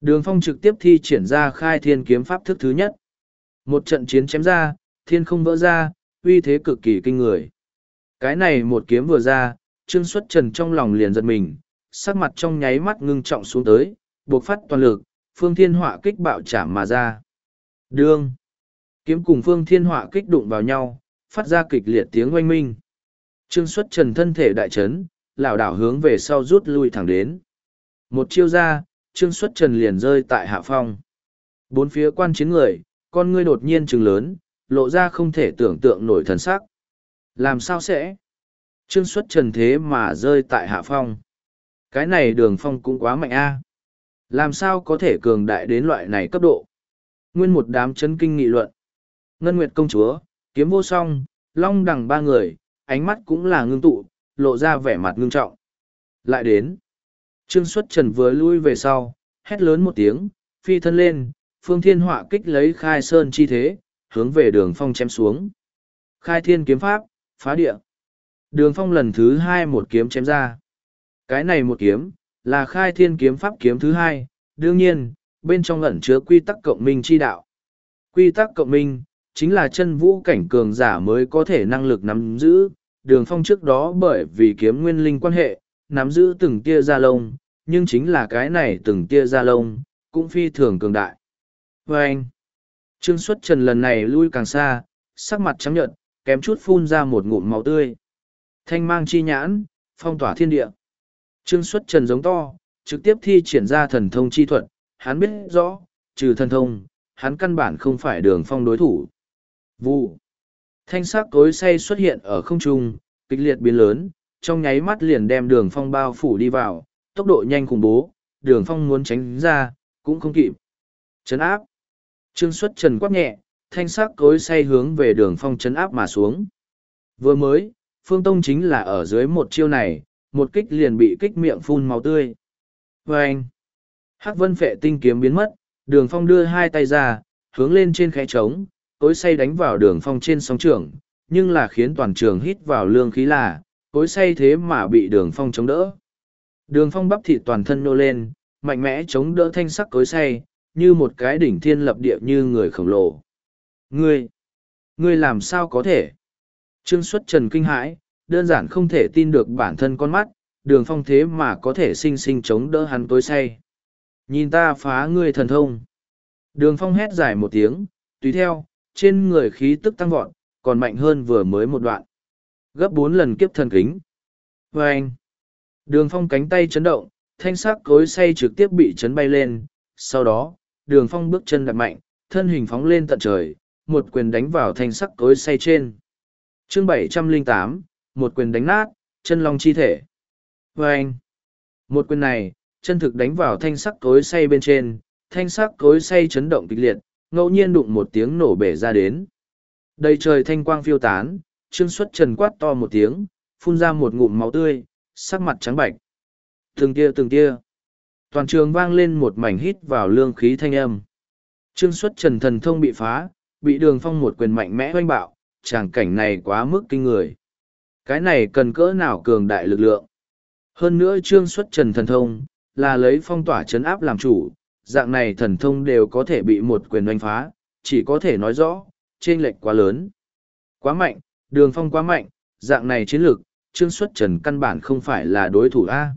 Đường phong trực tiếp thi triển ra khai thiên kiếm pháp thức thứ nhất. Một trận chiến chém ra, thiên không vỡ ra, uy thế cực kỳ kinh người. Cái này một kiếm vừa ra, Trương Xuất Trần trong lòng liền giật mình, sắc mặt trong nháy mắt ngưng trọng xuống tới, buộc phát toàn lực, phương thiên họa kích bạo chảm mà ra. Đương! Kiếm cùng phương thiên họa kích đụng vào nhau, phát ra kịch liệt tiếng oanh minh. Trương Xuất Trần thân thể đại chấn, lảo đảo hướng về sau rút lui thẳng đến. Một chiêu ra, Trương Xuất Trần liền rơi tại hạ phong. Bốn phía quan chiến người, con ngươi đột nhiên trừng lớn, lộ ra không thể tưởng tượng nổi thần sắc. Làm sao sẽ? Trương Xuất Trần thế mà rơi tại hạ phong. Cái này đường phong cũng quá mạnh a. Làm sao có thể cường đại đến loại này cấp độ? Nguyên một đám chấn kinh nghị luận. Ngân Nguyệt công chúa, kiếm vô song, long đằng ba người, ánh mắt cũng là ngưng tụ, lộ ra vẻ mặt ngưng trọng. Lại đến. Trương Xuất Trần vừa lui về sau, hét lớn một tiếng, phi thân lên, phương thiên họa kích lấy khai sơn chi thế, hướng về đường phong chém xuống. Khai thiên kiếm pháp, phá địa. Đường phong lần thứ hai một kiếm chém ra. Cái này một kiếm, là khai thiên kiếm pháp kiếm thứ hai, đương nhiên, bên trong ẩn chứa quy tắc cộng minh chi đạo. Quy tắc cộng minh, chính là chân vũ cảnh cường giả mới có thể năng lực nắm giữ. Đường phong trước đó bởi vì kiếm nguyên linh quan hệ, nắm giữ từng tia da lông, nhưng chính là cái này từng tia da lông, cũng phi thường cường đại. Và anh, Trương xuất trần lần này lui càng xa, sắc mặt trắng nhợt, kém chút phun ra một ngụm máu tươi. Thanh mang chi nhãn, phong tỏa thiên địa. Trương xuất trần giống to, trực tiếp thi triển ra thần thông chi thuật, hắn biết rõ, trừ thần thông, hắn căn bản không phải đường phong đối thủ. Vụ. Thanh sắc cối say xuất hiện ở không trung, kịch liệt biến lớn, trong nháy mắt liền đem đường phong bao phủ đi vào, tốc độ nhanh khủng bố, đường phong muốn tránh ra, cũng không kịp. Chấn áp. Trương xuất trần quắc nhẹ, thanh sắc cối say hướng về đường phong chấn áp mà xuống. Vừa mới, Phương Tông chính là ở dưới một chiêu này, một kích liền bị kích miệng phun máu tươi. Và anh, Hắc vân phệ tinh kiếm biến mất, đường phong đưa hai tay ra, hướng lên trên khẽ trống, cối say đánh vào đường phong trên sóng trường, nhưng là khiến toàn trường hít vào lương khí là, cối say thế mà bị đường phong chống đỡ. Đường phong bắp thịt toàn thân nô lên, mạnh mẽ chống đỡ thanh sắc cối say, như một cái đỉnh thiên lập địa như người khổng lồ. Ngươi, ngươi làm sao có thể? Trương xuất trần kinh hãi, đơn giản không thể tin được bản thân con mắt, đường phong thế mà có thể sinh sinh chống đỡ hắn tối say. Nhìn ta phá ngươi thần thông. Đường phong hét dài một tiếng, tùy theo, trên người khí tức tăng vọt, còn mạnh hơn vừa mới một đoạn. Gấp bốn lần kiếp thần kính. Và anh, đường phong cánh tay chấn động, thanh sắc cối say trực tiếp bị chấn bay lên. Sau đó, đường phong bước chân đặt mạnh, thân hình phóng lên tận trời, một quyền đánh vào thanh sắc tối say trên. chương bảy trăm linh tám một quyền đánh nát, chân long chi thể. vê anh, một quyền này, chân thực đánh vào thanh sắc tối say bên trên, thanh sắc tối say chấn động kịch liệt, ngẫu nhiên đụng một tiếng nổ bể ra đến. Đầy trời thanh quang phiêu tán, trương xuất trần quát to một tiếng, phun ra một ngụm máu tươi, sắc mặt trắng bạch. Từng tia từng tia. Toàn trường vang lên một mảnh hít vào lương khí thanh âm. Trương xuất trần thần thông bị phá, bị đường phong một quyền mạnh mẽ oanh bạo, tràng cảnh này quá mức kinh người. Cái này cần cỡ nào cường đại lực lượng. Hơn nữa trương xuất trần thần thông, là lấy phong tỏa chấn áp làm chủ, dạng này thần thông đều có thể bị một quyền oanh phá, chỉ có thể nói rõ, trên lệch quá lớn. Quá mạnh, đường phong quá mạnh, dạng này chiến lược, trương xuất trần căn bản không phải là đối thủ A.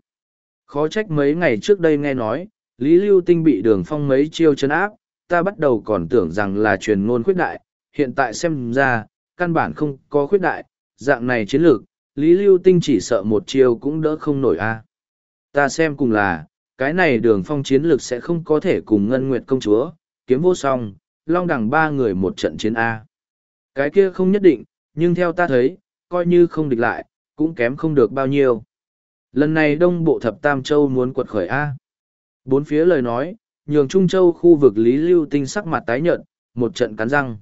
Khó trách mấy ngày trước đây nghe nói, Lý Lưu Tinh bị đường phong mấy chiêu chấn áp, ta bắt đầu còn tưởng rằng là truyền ngôn khuyết đại, hiện tại xem ra, căn bản không có khuyết đại, dạng này chiến lược, Lý Lưu Tinh chỉ sợ một chiêu cũng đỡ không nổi a. Ta xem cùng là, cái này đường phong chiến lược sẽ không có thể cùng Ngân Nguyệt công chúa, kiếm vô song, long đẳng ba người một trận chiến A. Cái kia không nhất định, nhưng theo ta thấy, coi như không địch lại, cũng kém không được bao nhiêu. Lần này đông bộ thập tam châu muốn quật khởi A. Bốn phía lời nói, nhường Trung Châu khu vực Lý Lưu Tinh sắc mặt tái nhợt, một trận cắn răng.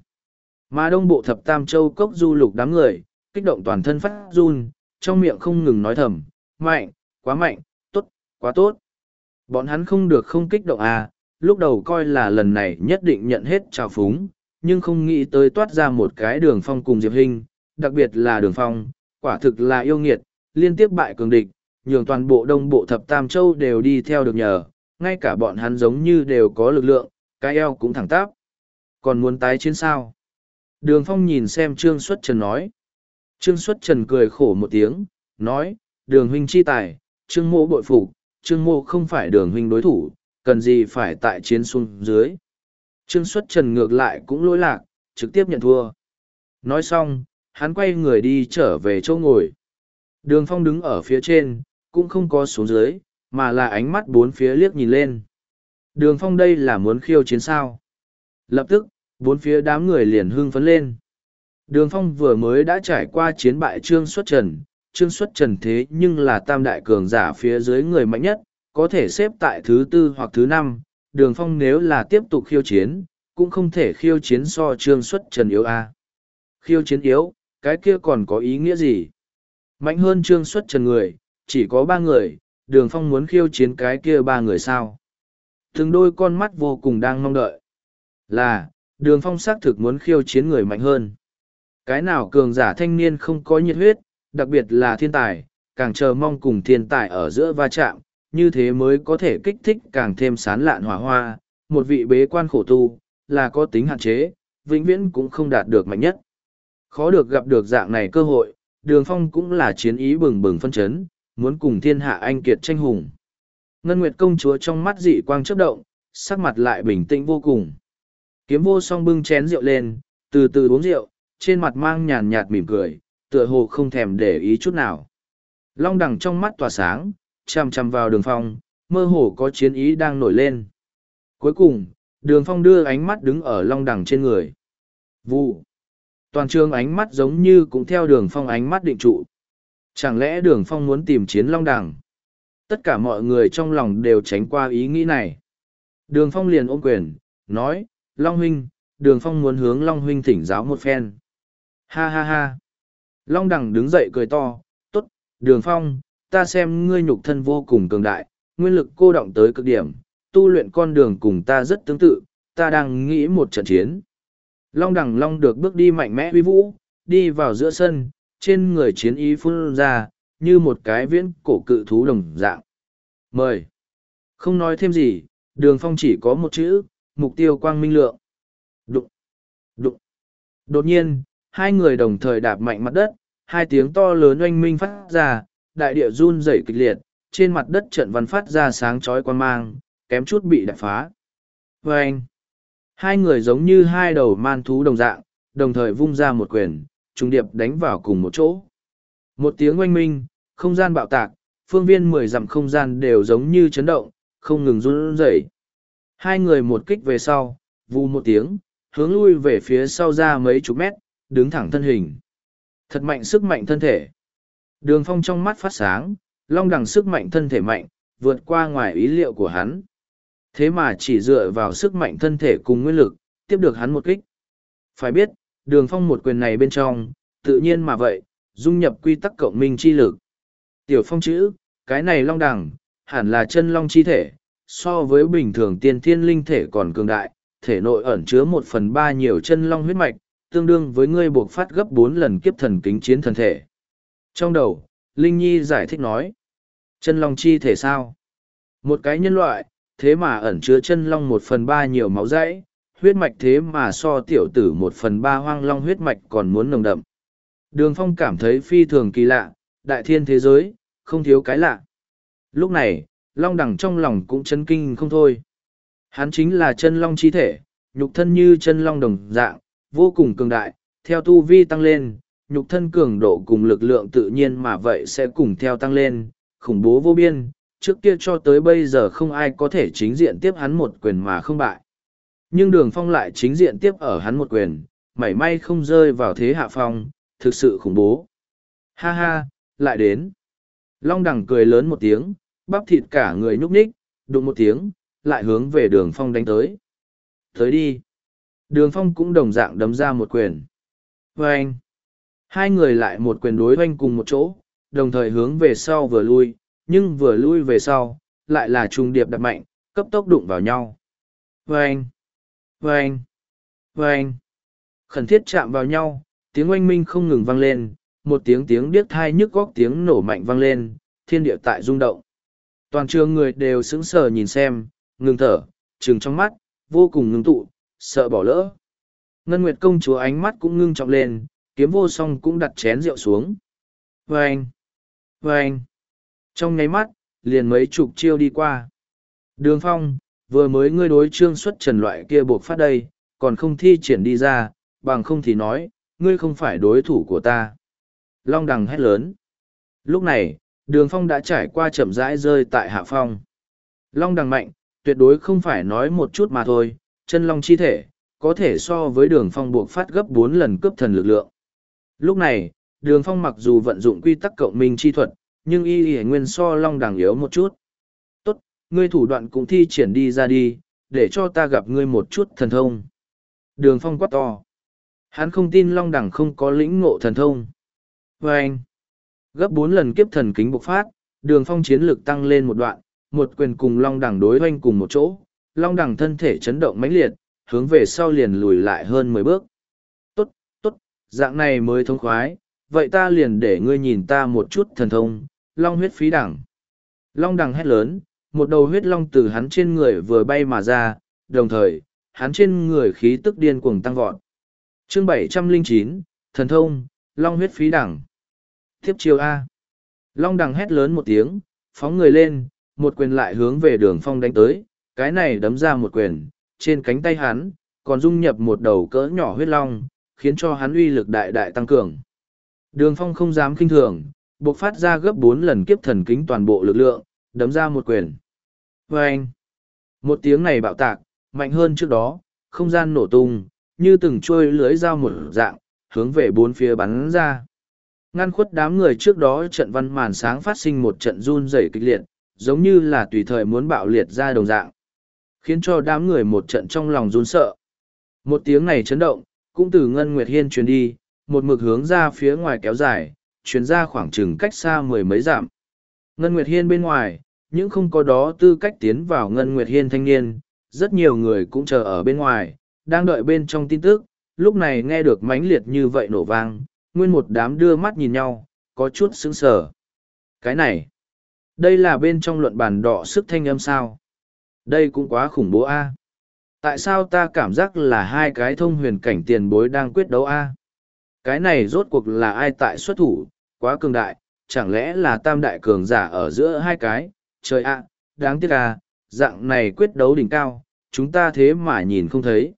Mà đông bộ thập tam châu cốc du lục đám người, kích động toàn thân phát run, trong miệng không ngừng nói thầm, mạnh, quá mạnh, tốt, quá tốt. Bọn hắn không được không kích động à, lúc đầu coi là lần này nhất định nhận hết trào phúng, nhưng không nghĩ tới toát ra một cái đường phong cùng Diệp hình đặc biệt là đường phong, quả thực là yêu nghiệt, liên tiếp bại cường địch, nhường toàn bộ đông bộ thập tam châu đều đi theo được nhờ, ngay cả bọn hắn giống như đều có lực lượng, cái eo cũng thẳng tắp. Còn muốn tái chiến sao? Đường phong nhìn xem Trương Xuất Trần nói. Trương Xuất Trần cười khổ một tiếng, nói, đường huynh chi tài, Trương mộ bội phục, Trương mộ không phải đường huynh đối thủ, cần gì phải tại chiến xuống dưới. Trương Xuất Trần ngược lại cũng lỗi lạc, trực tiếp nhận thua. Nói xong, hắn quay người đi trở về chỗ ngồi. Đường phong đứng ở phía trên, cũng không có xuống dưới, mà là ánh mắt bốn phía liếc nhìn lên. Đường phong đây là muốn khiêu chiến sao. Lập tức, bốn phía đám người liền hưng phấn lên. Đường phong vừa mới đã trải qua chiến bại Trương Xuất Trần, Trương Xuất Trần thế nhưng là tam đại cường giả phía dưới người mạnh nhất, có thể xếp tại thứ tư hoặc thứ năm. Đường phong nếu là tiếp tục khiêu chiến, cũng không thể khiêu chiến so Trương Xuất Trần yếu a. Khiêu chiến yếu, cái kia còn có ý nghĩa gì? Mạnh hơn Trương Xuất Trần người, chỉ có ba người, đường phong muốn khiêu chiến cái kia ba người sao? Từng đôi con mắt vô cùng đang mong đợi. Là, đường phong xác thực muốn khiêu chiến người mạnh hơn Cái nào cường giả thanh niên không có nhiệt huyết, đặc biệt là thiên tài, càng chờ mong cùng thiên tài ở giữa va chạm, như thế mới có thể kích thích càng thêm sán lạn hỏa hoa. Một vị bế quan khổ tu, là có tính hạn chế, vĩnh viễn cũng không đạt được mạnh nhất. Khó được gặp được dạng này cơ hội, đường phong cũng là chiến ý bừng bừng phân chấn, muốn cùng thiên hạ anh kiệt tranh hùng. Ngân Nguyệt công chúa trong mắt dị quang chớp động, sắc mặt lại bình tĩnh vô cùng. Kiếm vô song bưng chén rượu lên, từ từ uống rượu, trên mặt mang nhàn nhạt mỉm cười, tựa hồ không thèm để ý chút nào. Long đằng trong mắt tỏa sáng, chằm chằm vào đường phong, mơ hồ có chiến ý đang nổi lên. Cuối cùng, đường phong đưa ánh mắt đứng ở long đằng trên người. Vụ. Toàn trường ánh mắt giống như cũng theo đường phong ánh mắt định trụ. Chẳng lẽ đường phong muốn tìm chiến long đằng? Tất cả mọi người trong lòng đều tránh qua ý nghĩ này. Đường phong liền ôm quyền, nói, Long huynh, đường phong muốn hướng Long huynh thỉnh giáo một phen. Ha ha ha. Long đằng đứng dậy cười to, tốt, đường phong, ta xem ngươi nhục thân vô cùng cường đại, nguyên lực cô động tới cực điểm, tu luyện con đường cùng ta rất tương tự, ta đang nghĩ một trận chiến. Long đằng long được bước đi mạnh mẽ uy vũ, đi vào giữa sân, trên người chiến ý phun ra, như một cái viễn cổ cự thú đồng dạng. Mời! Không nói thêm gì, đường phong chỉ có một chữ, mục tiêu quang minh lượng. Đụng! Đụng! Đột nhiên, hai người đồng thời đạp mạnh mặt đất, hai tiếng to lớn oanh minh phát ra, đại địa run rẩy kịch liệt, trên mặt đất trận văn phát ra sáng chói quan mang, kém chút bị đập phá. Vâng! Hai người giống như hai đầu man thú đồng dạng, đồng thời vung ra một quyền, trùng điệp đánh vào cùng một chỗ. Một tiếng oanh minh, không gian bạo tạc, phương viên mười dặm không gian đều giống như chấn động, không ngừng run rẩy. Hai người một kích về sau, vù một tiếng, hướng lui về phía sau ra mấy chục mét, đứng thẳng thân hình. Thật mạnh sức mạnh thân thể. Đường phong trong mắt phát sáng, long đằng sức mạnh thân thể mạnh, vượt qua ngoài ý liệu của hắn. Thế mà chỉ dựa vào sức mạnh thân thể cùng nguyên lực, tiếp được hắn một kích. Phải biết, đường phong một quyền này bên trong, tự nhiên mà vậy, dung nhập quy tắc cộng minh chi lực. Tiểu phong chữ, cái này long đằng, hẳn là chân long chi thể, so với bình thường tiên thiên linh thể còn cường đại, thể nội ẩn chứa một phần ba nhiều chân long huyết mạch, tương đương với ngươi buộc phát gấp bốn lần kiếp thần kính chiến thần thể. Trong đầu, Linh Nhi giải thích nói, chân long chi thể sao? Một cái nhân loại, thế mà ẩn chứa chân long một phần ba nhiều máu dãy, huyết mạch thế mà so tiểu tử một phần ba hoang long huyết mạch còn muốn nồng đậm. Đường phong cảm thấy phi thường kỳ lạ, đại thiên thế giới, không thiếu cái lạ. Lúc này, long đẳng trong lòng cũng chấn kinh không thôi. Hắn chính là chân long chi thể, nhục thân như chân long đồng dạng, vô cùng cường đại, theo tu vi tăng lên, nhục thân cường độ cùng lực lượng tự nhiên mà vậy sẽ cùng theo tăng lên, khủng bố vô biên, trước kia cho tới bây giờ không ai có thể chính diện tiếp hắn một quyền mà không bại. Nhưng đường phong lại chính diện tiếp ở hắn một quyền, mảy may không rơi vào thế hạ phong, thực sự khủng bố. Ha ha, lại đến. Long đằng cười lớn một tiếng, bắp thịt cả người nhúc nhích, đụng một tiếng, lại hướng về đường phong đánh tới. Tới đi. Đường phong cũng đồng dạng đấm ra một quyền. vê anh. Hai người lại một quyền đối oanh cùng một chỗ, đồng thời hướng về sau vừa lui, nhưng vừa lui về sau, lại là trùng điệp đặt mạnh, cấp tốc đụng vào nhau. vê anh. Vâng! Vâng! Khẩn thiết chạm vào nhau, tiếng oanh minh không ngừng vang lên, một tiếng tiếng điếc thai nhức góc tiếng nổ mạnh vang lên, thiên địa tại rung động. Toàn trường người đều sững sờ nhìn xem, ngừng thở, trừng trong mắt, vô cùng ngưng tụ, sợ bỏ lỡ. Ngân Nguyệt công chúa ánh mắt cũng ngưng trọng lên, kiếm vô song cũng đặt chén rượu xuống. Vâng! Vâng! Trong nháy mắt, liền mấy chục chiêu đi qua. Đường phong, vừa mới ngươi đối trương xuất trần loại kia buộc phát đây, còn không thi triển đi ra, bằng không thì nói, ngươi không phải đối thủ của ta. Long đằng hét lớn. Lúc này, đường phong đã trải qua chậm rãi rơi tại hạ phong. Long đằng mạnh, tuyệt đối không phải nói một chút mà thôi, chân long chi thể, có thể so với đường phong buộc phát gấp bốn lần cướp thần lực lượng. Lúc này, đường phong mặc dù vận dụng quy tắc cộng minh chi thuật, nhưng y y nguyên so long đằng yếu một chút. Ngươi thủ đoạn cũng thi triển đi ra đi, để cho ta gặp ngươi một chút thần thông. Đường phong quát to. Hắn không tin long Đẳng không có lĩnh ngộ thần thông. Và anh, gấp bốn lần kiếp thần kính bộc phát, đường phong chiến lực tăng lên một đoạn, một quyền cùng long Đẳng đối oanh cùng một chỗ, long Đẳng thân thể chấn động mãnh liệt, hướng về sau liền lùi lại hơn mười bước. Tốt, tốt, Dạng này mới thông khoái, vậy ta liền để ngươi nhìn ta một chút thần thông, long huyết phí đẳng. Long Đẳng hét lớn, một đầu huyết long từ hắn trên người vừa bay mà ra, đồng thời, hắn trên người khí tức điên cuồng tăng vọt. Chương bảy trăm linh chín Thần thông, long huyết phí đẳng. Tiếp chiêu A. Long đằng hét lớn một tiếng, phóng người lên, một quyền lại hướng về đường phong đánh tới, cái này đấm ra một quyền, trên cánh tay hắn, còn dung nhập một đầu cỡ nhỏ huyết long, khiến cho hắn uy lực đại đại tăng cường. Đường phong không dám kinh thường, buộc phát ra gấp bốn lần kiếp thần kính toàn bộ lực lượng, đấm ra một quyền. Và anh, một tiếng này bạo tạc, mạnh hơn trước đó, không gian nổ tung, như từng trôi lưới dao một dạng, hướng về bốn phía bắn ra. Ngăn khuất đám người trước đó trận văn màn sáng phát sinh một trận run rẩy kịch liệt, giống như là tùy thời muốn bạo liệt ra đồng dạng. Khiến cho đám người một trận trong lòng run sợ. Một tiếng này chấn động, cũng từ Ngân Nguyệt Hiên truyền đi, một mực hướng ra phía ngoài kéo dài, truyền ra khoảng chừng cách xa mười mấy dặm. Ngân Nguyệt Hiên bên ngoài, những không có đó tư cách tiến vào Ngân Nguyệt Hiên thanh niên, rất nhiều người cũng chờ ở bên ngoài, đang đợi bên trong tin tức, lúc này nghe được mãnh liệt như vậy nổ vang, nguyên một đám đưa mắt nhìn nhau, có chút sững sờ. Cái này, đây là bên trong luận bàn đỏ sức thanh âm sao? Đây cũng quá khủng bố a. Tại sao ta cảm giác là hai cái thông huyền cảnh tiền bối đang quyết đấu a? Cái này rốt cuộc là ai tại xuất thủ, quá cường đại, chẳng lẽ là tam đại cường giả ở giữa hai cái, trời ạ, đáng tiếc à, dạng này quyết đấu đỉnh cao, chúng ta thế mà nhìn không thấy.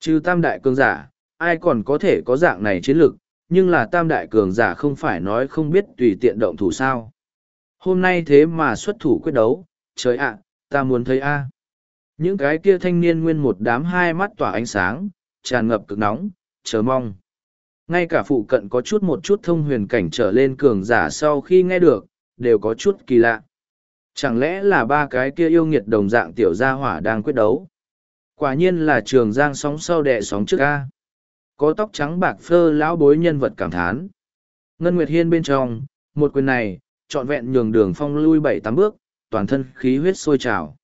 Trừ tam đại cường giả, ai còn có thể có dạng này chiến lược, nhưng là tam đại cường giả không phải nói không biết tùy tiện động thủ sao. Hôm nay thế mà xuất thủ quyết đấu, trời ạ, ta muốn thấy a. Những cái kia thanh niên nguyên một đám hai mắt tỏa ánh sáng, tràn ngập cực nóng, chờ mong. Ngay cả phụ cận có chút một chút thông huyền cảnh trở lên cường giả sau khi nghe được, đều có chút kỳ lạ. Chẳng lẽ là ba cái kia yêu nghiệt đồng dạng tiểu gia hỏa đang quyết đấu? Quả nhiên là trường giang sóng sau đẻ sóng trước A. Có tóc trắng bạc phơ lão bối nhân vật cảm thán. Ngân Nguyệt Hiên bên trong, một quyền này, trọn vẹn nhường đường phong lui bảy tám bước, toàn thân khí huyết sôi trào.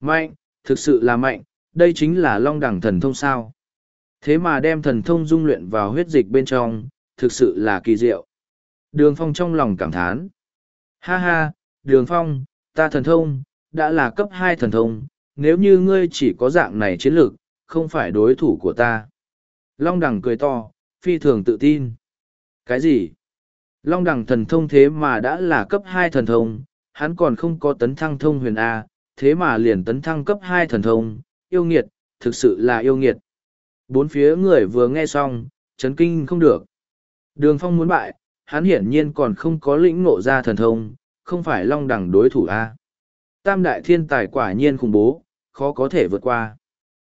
Mạnh, thực sự là mạnh, đây chính là long đẳng thần thông sao. Thế mà đem thần thông dung luyện vào huyết dịch bên trong, thực sự là kỳ diệu. Đường phong trong lòng cảm thán. Ha ha, đường phong, ta thần thông, đã là cấp hai thần thông, nếu như ngươi chỉ có dạng này chiến lược, không phải đối thủ của ta. Long đẳng cười to, phi thường tự tin. Cái gì? Long đẳng thần thông thế mà đã là cấp hai thần thông, hắn còn không có tấn thăng thông huyền A, thế mà liền tấn thăng cấp hai thần thông, yêu nghiệt, thực sự là yêu nghiệt. Bốn phía người vừa nghe xong, chấn kinh không được. Đường phong muốn bại, hắn hiển nhiên còn không có lĩnh ngộ ra thần thông, không phải long đẳng đối thủ A. Tam đại thiên tài quả nhiên khủng bố, khó có thể vượt qua.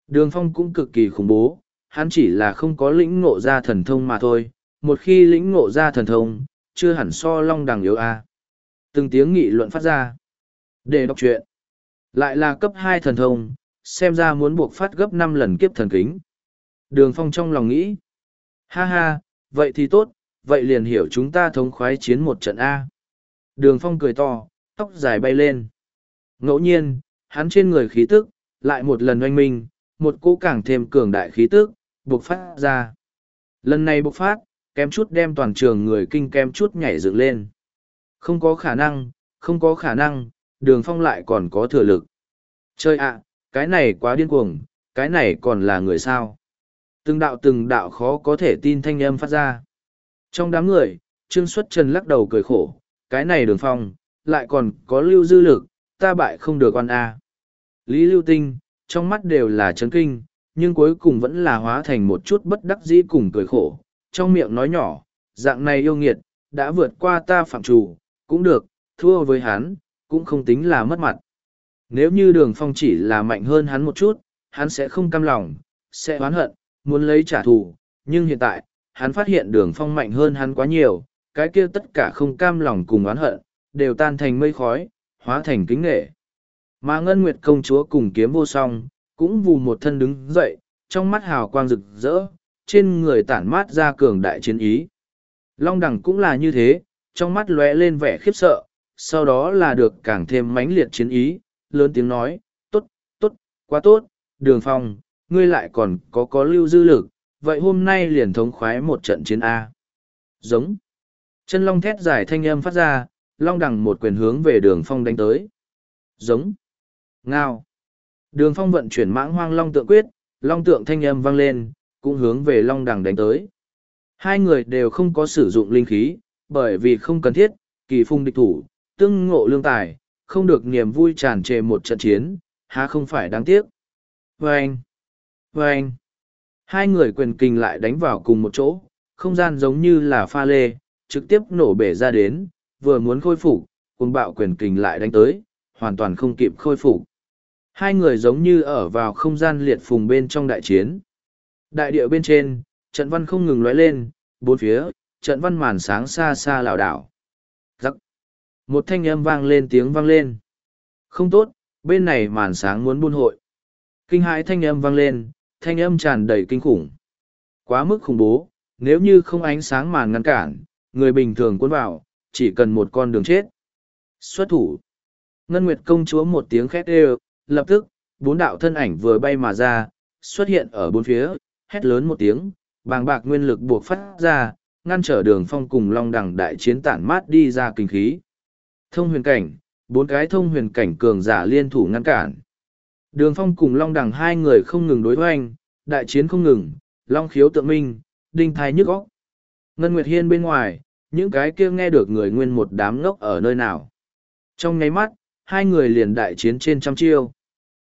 Đường phong cũng cực kỳ khủng bố, hắn chỉ là không có lĩnh ngộ ra thần thông mà thôi, một khi lĩnh ngộ ra thần thông, chưa hẳn so long đằng yếu a. Từng tiếng nghị luận phát ra. Để đọc truyện. Lại là cấp hai thần thông, xem ra muốn buộc phát gấp năm lần kiếp thần kính. Đường phong trong lòng nghĩ. Ha ha, vậy thì tốt, vậy liền hiểu chúng ta thống khoái chiến một trận A. Đường phong cười to, tóc dài bay lên. Ngẫu nhiên, hắn trên người khí tức, lại một lần oanh minh, một cỗ càng thêm cường đại khí tức, bộc phát ra. Lần này bộc phát, kém chút đem toàn trường người kinh kém chút nhảy dựng lên. Không có khả năng, không có khả năng, đường phong lại còn có thừa lực. Chơi ạ, cái này quá điên cuồng, cái này còn là người sao. Từng đạo từng đạo khó có thể tin thanh âm phát ra. Trong đám người, Trương Xuất Trần lắc đầu cười khổ, cái này đường phong, lại còn có lưu dư lực, ta bại không được oan a. Lý Lưu Tinh, trong mắt đều là chấn kinh, nhưng cuối cùng vẫn là hóa thành một chút bất đắc dĩ cùng cười khổ, trong miệng nói nhỏ, dạng này yêu nghiệt, đã vượt qua ta phạm chủ, cũng được, thua với hắn, cũng không tính là mất mặt. Nếu như đường phong chỉ là mạnh hơn hắn một chút, hắn sẽ không cam lòng, sẽ oán hận, muốn lấy trả thù, nhưng hiện tại, hắn phát hiện đường phong mạnh hơn hắn quá nhiều, cái kia tất cả không cam lòng cùng oán hận, đều tan thành mây khói, hóa thành kính nghệ. Mà Ngân Nguyệt công chúa cùng kiếm vô song, cũng vù một thân đứng dậy, trong mắt hào quang rực rỡ, trên người tản mát ra cường đại chiến ý. Long đẳng cũng là như thế, trong mắt lóe lên vẻ khiếp sợ, sau đó là được càng thêm mãnh liệt chiến ý, lớn tiếng nói, tốt, tốt, quá tốt, đường phong, ngươi lại còn có có lưu dư lực, vậy hôm nay liền thống khoái một trận chiến A. Giống. Chân long thét dài thanh âm phát ra, long đằng một quyền hướng về đường phong đánh tới. Giống. Ngao. Đường phong vận chuyển mãng hoang long tượng quyết, long tượng thanh âm vang lên, cũng hướng về long đằng đánh tới. Hai người đều không có sử dụng linh khí, bởi vì không cần thiết, kỳ phung địch thủ, tương ngộ lương tài, không được niềm vui tràn trề một trận chiến, há không phải đáng tiếc. Vâng! Vâng! Hai người quyền kình lại đánh vào cùng một chỗ, không gian giống như là pha lê, trực tiếp nổ bể ra đến, vừa muốn khôi phục, cùng bạo quyền kình lại đánh tới, hoàn toàn không kịp khôi phục. Hai người giống như ở vào không gian liệt phùng bên trong đại chiến. Đại địa bên trên, trận văn không ngừng lóe lên, bốn phía, trận văn màn sáng xa xa lảo đảo. Giắc. Một thanh âm vang lên tiếng vang lên. Không tốt, bên này màn sáng muốn buôn hội. Kinh hãi thanh âm vang lên, thanh âm tràn đầy kinh khủng. Quá mức khủng bố, nếu như không ánh sáng màn ngăn cản, người bình thường cuốn vào, chỉ cần một con đường chết. Xuất thủ. Ngân Nguyệt công chúa một tiếng khét đều, lập tức, bốn đạo thân ảnh vừa bay mà ra, xuất hiện ở bốn phía, hét lớn một tiếng, bàng bạc nguyên lực buộc phát ra, ngăn trở đường phong cùng long đẳng đại chiến tản mát đi ra kinh khí. Thông huyền cảnh, bốn cái thông huyền cảnh cường giả liên thủ ngăn cản. Đường phong cùng long đẳng hai người không ngừng đối hoành, đại chiến không ngừng, long khiếu tượng minh, đinh thai nhức óc. Ngân Nguyệt Hiên bên ngoài, những cái kia nghe được người nguyên một đám ngốc ở nơi nào. Trong nháy mắt, hai người liền đại chiến trên trăm chiêu.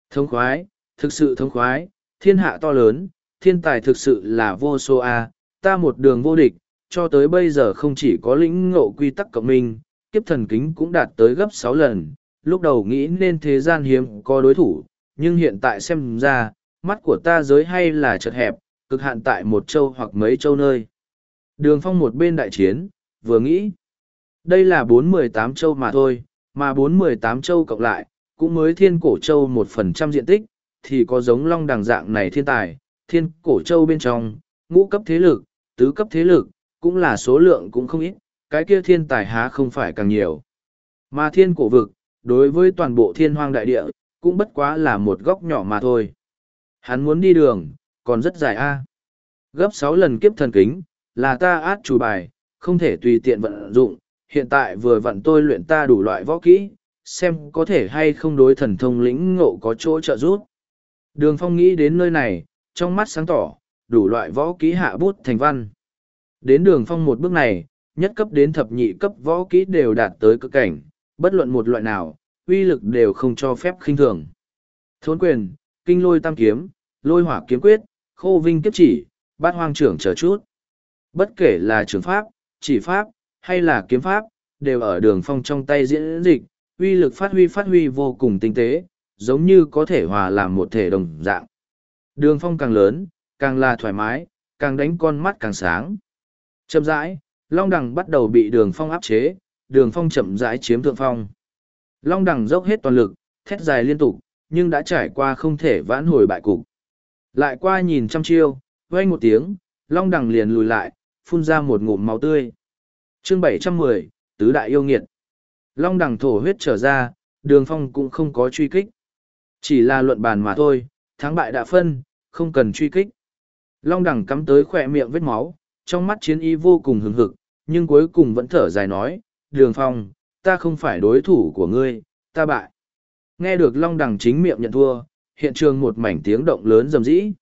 Thống khoái, thực sự thống khoái, thiên hạ to lớn, thiên tài thực sự là vô số a ta một đường vô địch, cho tới bây giờ không chỉ có lĩnh ngộ quy tắc cộng minh, kiếp thần kính cũng đạt tới gấp sáu lần, lúc đầu nghĩ nên thế gian hiếm có đối thủ, nhưng hiện tại xem ra, mắt của ta giới hay là chật hẹp, cực hạn tại một châu hoặc mấy châu nơi. Đường phong một bên đại chiến, vừa nghĩ, đây là bốn mười tám châu mà thôi, mà bốn mười tám châu cộng lại, cũng mới thiên cổ châu một phần trăm diện tích, thì có giống long đằng dạng này thiên tài, thiên cổ châu bên trong, ngũ cấp thế lực, tứ cấp thế lực, cũng là số lượng cũng không ít, cái kia thiên tài há không phải càng nhiều. Mà thiên cổ vực, đối với toàn bộ thiên hoang đại địa, cũng bất quá là một góc nhỏ mà thôi. Hắn muốn đi đường, còn rất dài a. Gấp sáu lần kiếp thần kính, là ta át chủ bài, không thể tùy tiện vận dụng, hiện tại vừa vận tôi luyện ta đủ loại võ kỹ, xem có thể hay không đối thần thông lĩnh ngộ có chỗ trợ giúp. Đường phong nghĩ đến nơi này, trong mắt sáng tỏ, đủ loại võ kỹ hạ bút thành văn. Đến đường phong một bước này, nhất cấp đến thập nhị cấp võ kỹ đều đạt tới cực cảnh, bất luận một loại nào, uy lực đều không cho phép khinh thường. Thốn quyền, kinh lôi tam kiếm, lôi hỏa kiếm quyết, khô vinh kiếp chỉ, bát hoang trưởng chờ chút. Bất kể là trường pháp, chỉ pháp, hay là kiếm pháp, đều ở đường phong trong tay diễn dịch, uy lực phát huy phát huy vô cùng tinh tế, giống như có thể hòa làm một thể đồng dạng. Đường phong càng lớn, càng là thoải mái, càng đánh con mắt càng sáng. Chậm rãi, Long Đằng bắt đầu bị đường phong áp chế, đường phong chậm rãi chiếm thượng phong. Long Đằng dốc hết toàn lực, thét dài liên tục, nhưng đã trải qua không thể vãn hồi bại cục. Lại qua nhìn trăm chiêu, vang một tiếng, Long Đằng liền lùi lại, phun ra một ngụm máu tươi. Chương bảy trăm mười Tứ Đại Yêu Nghiệt. Long Đằng thổ huyết trở ra, đường phong cũng không có truy kích. Chỉ là luận bàn mà thôi, thắng bại đã phân, không cần truy kích. Long đẳng cắm tới khỏe miệng vết máu, trong mắt chiến ý vô cùng hừng hực, nhưng cuối cùng vẫn thở dài nói, đường phong, ta không phải đối thủ của ngươi, ta bại. Nghe được Long đẳng chính miệng nhận thua, hiện trường một mảnh tiếng động lớn rầm rĩ.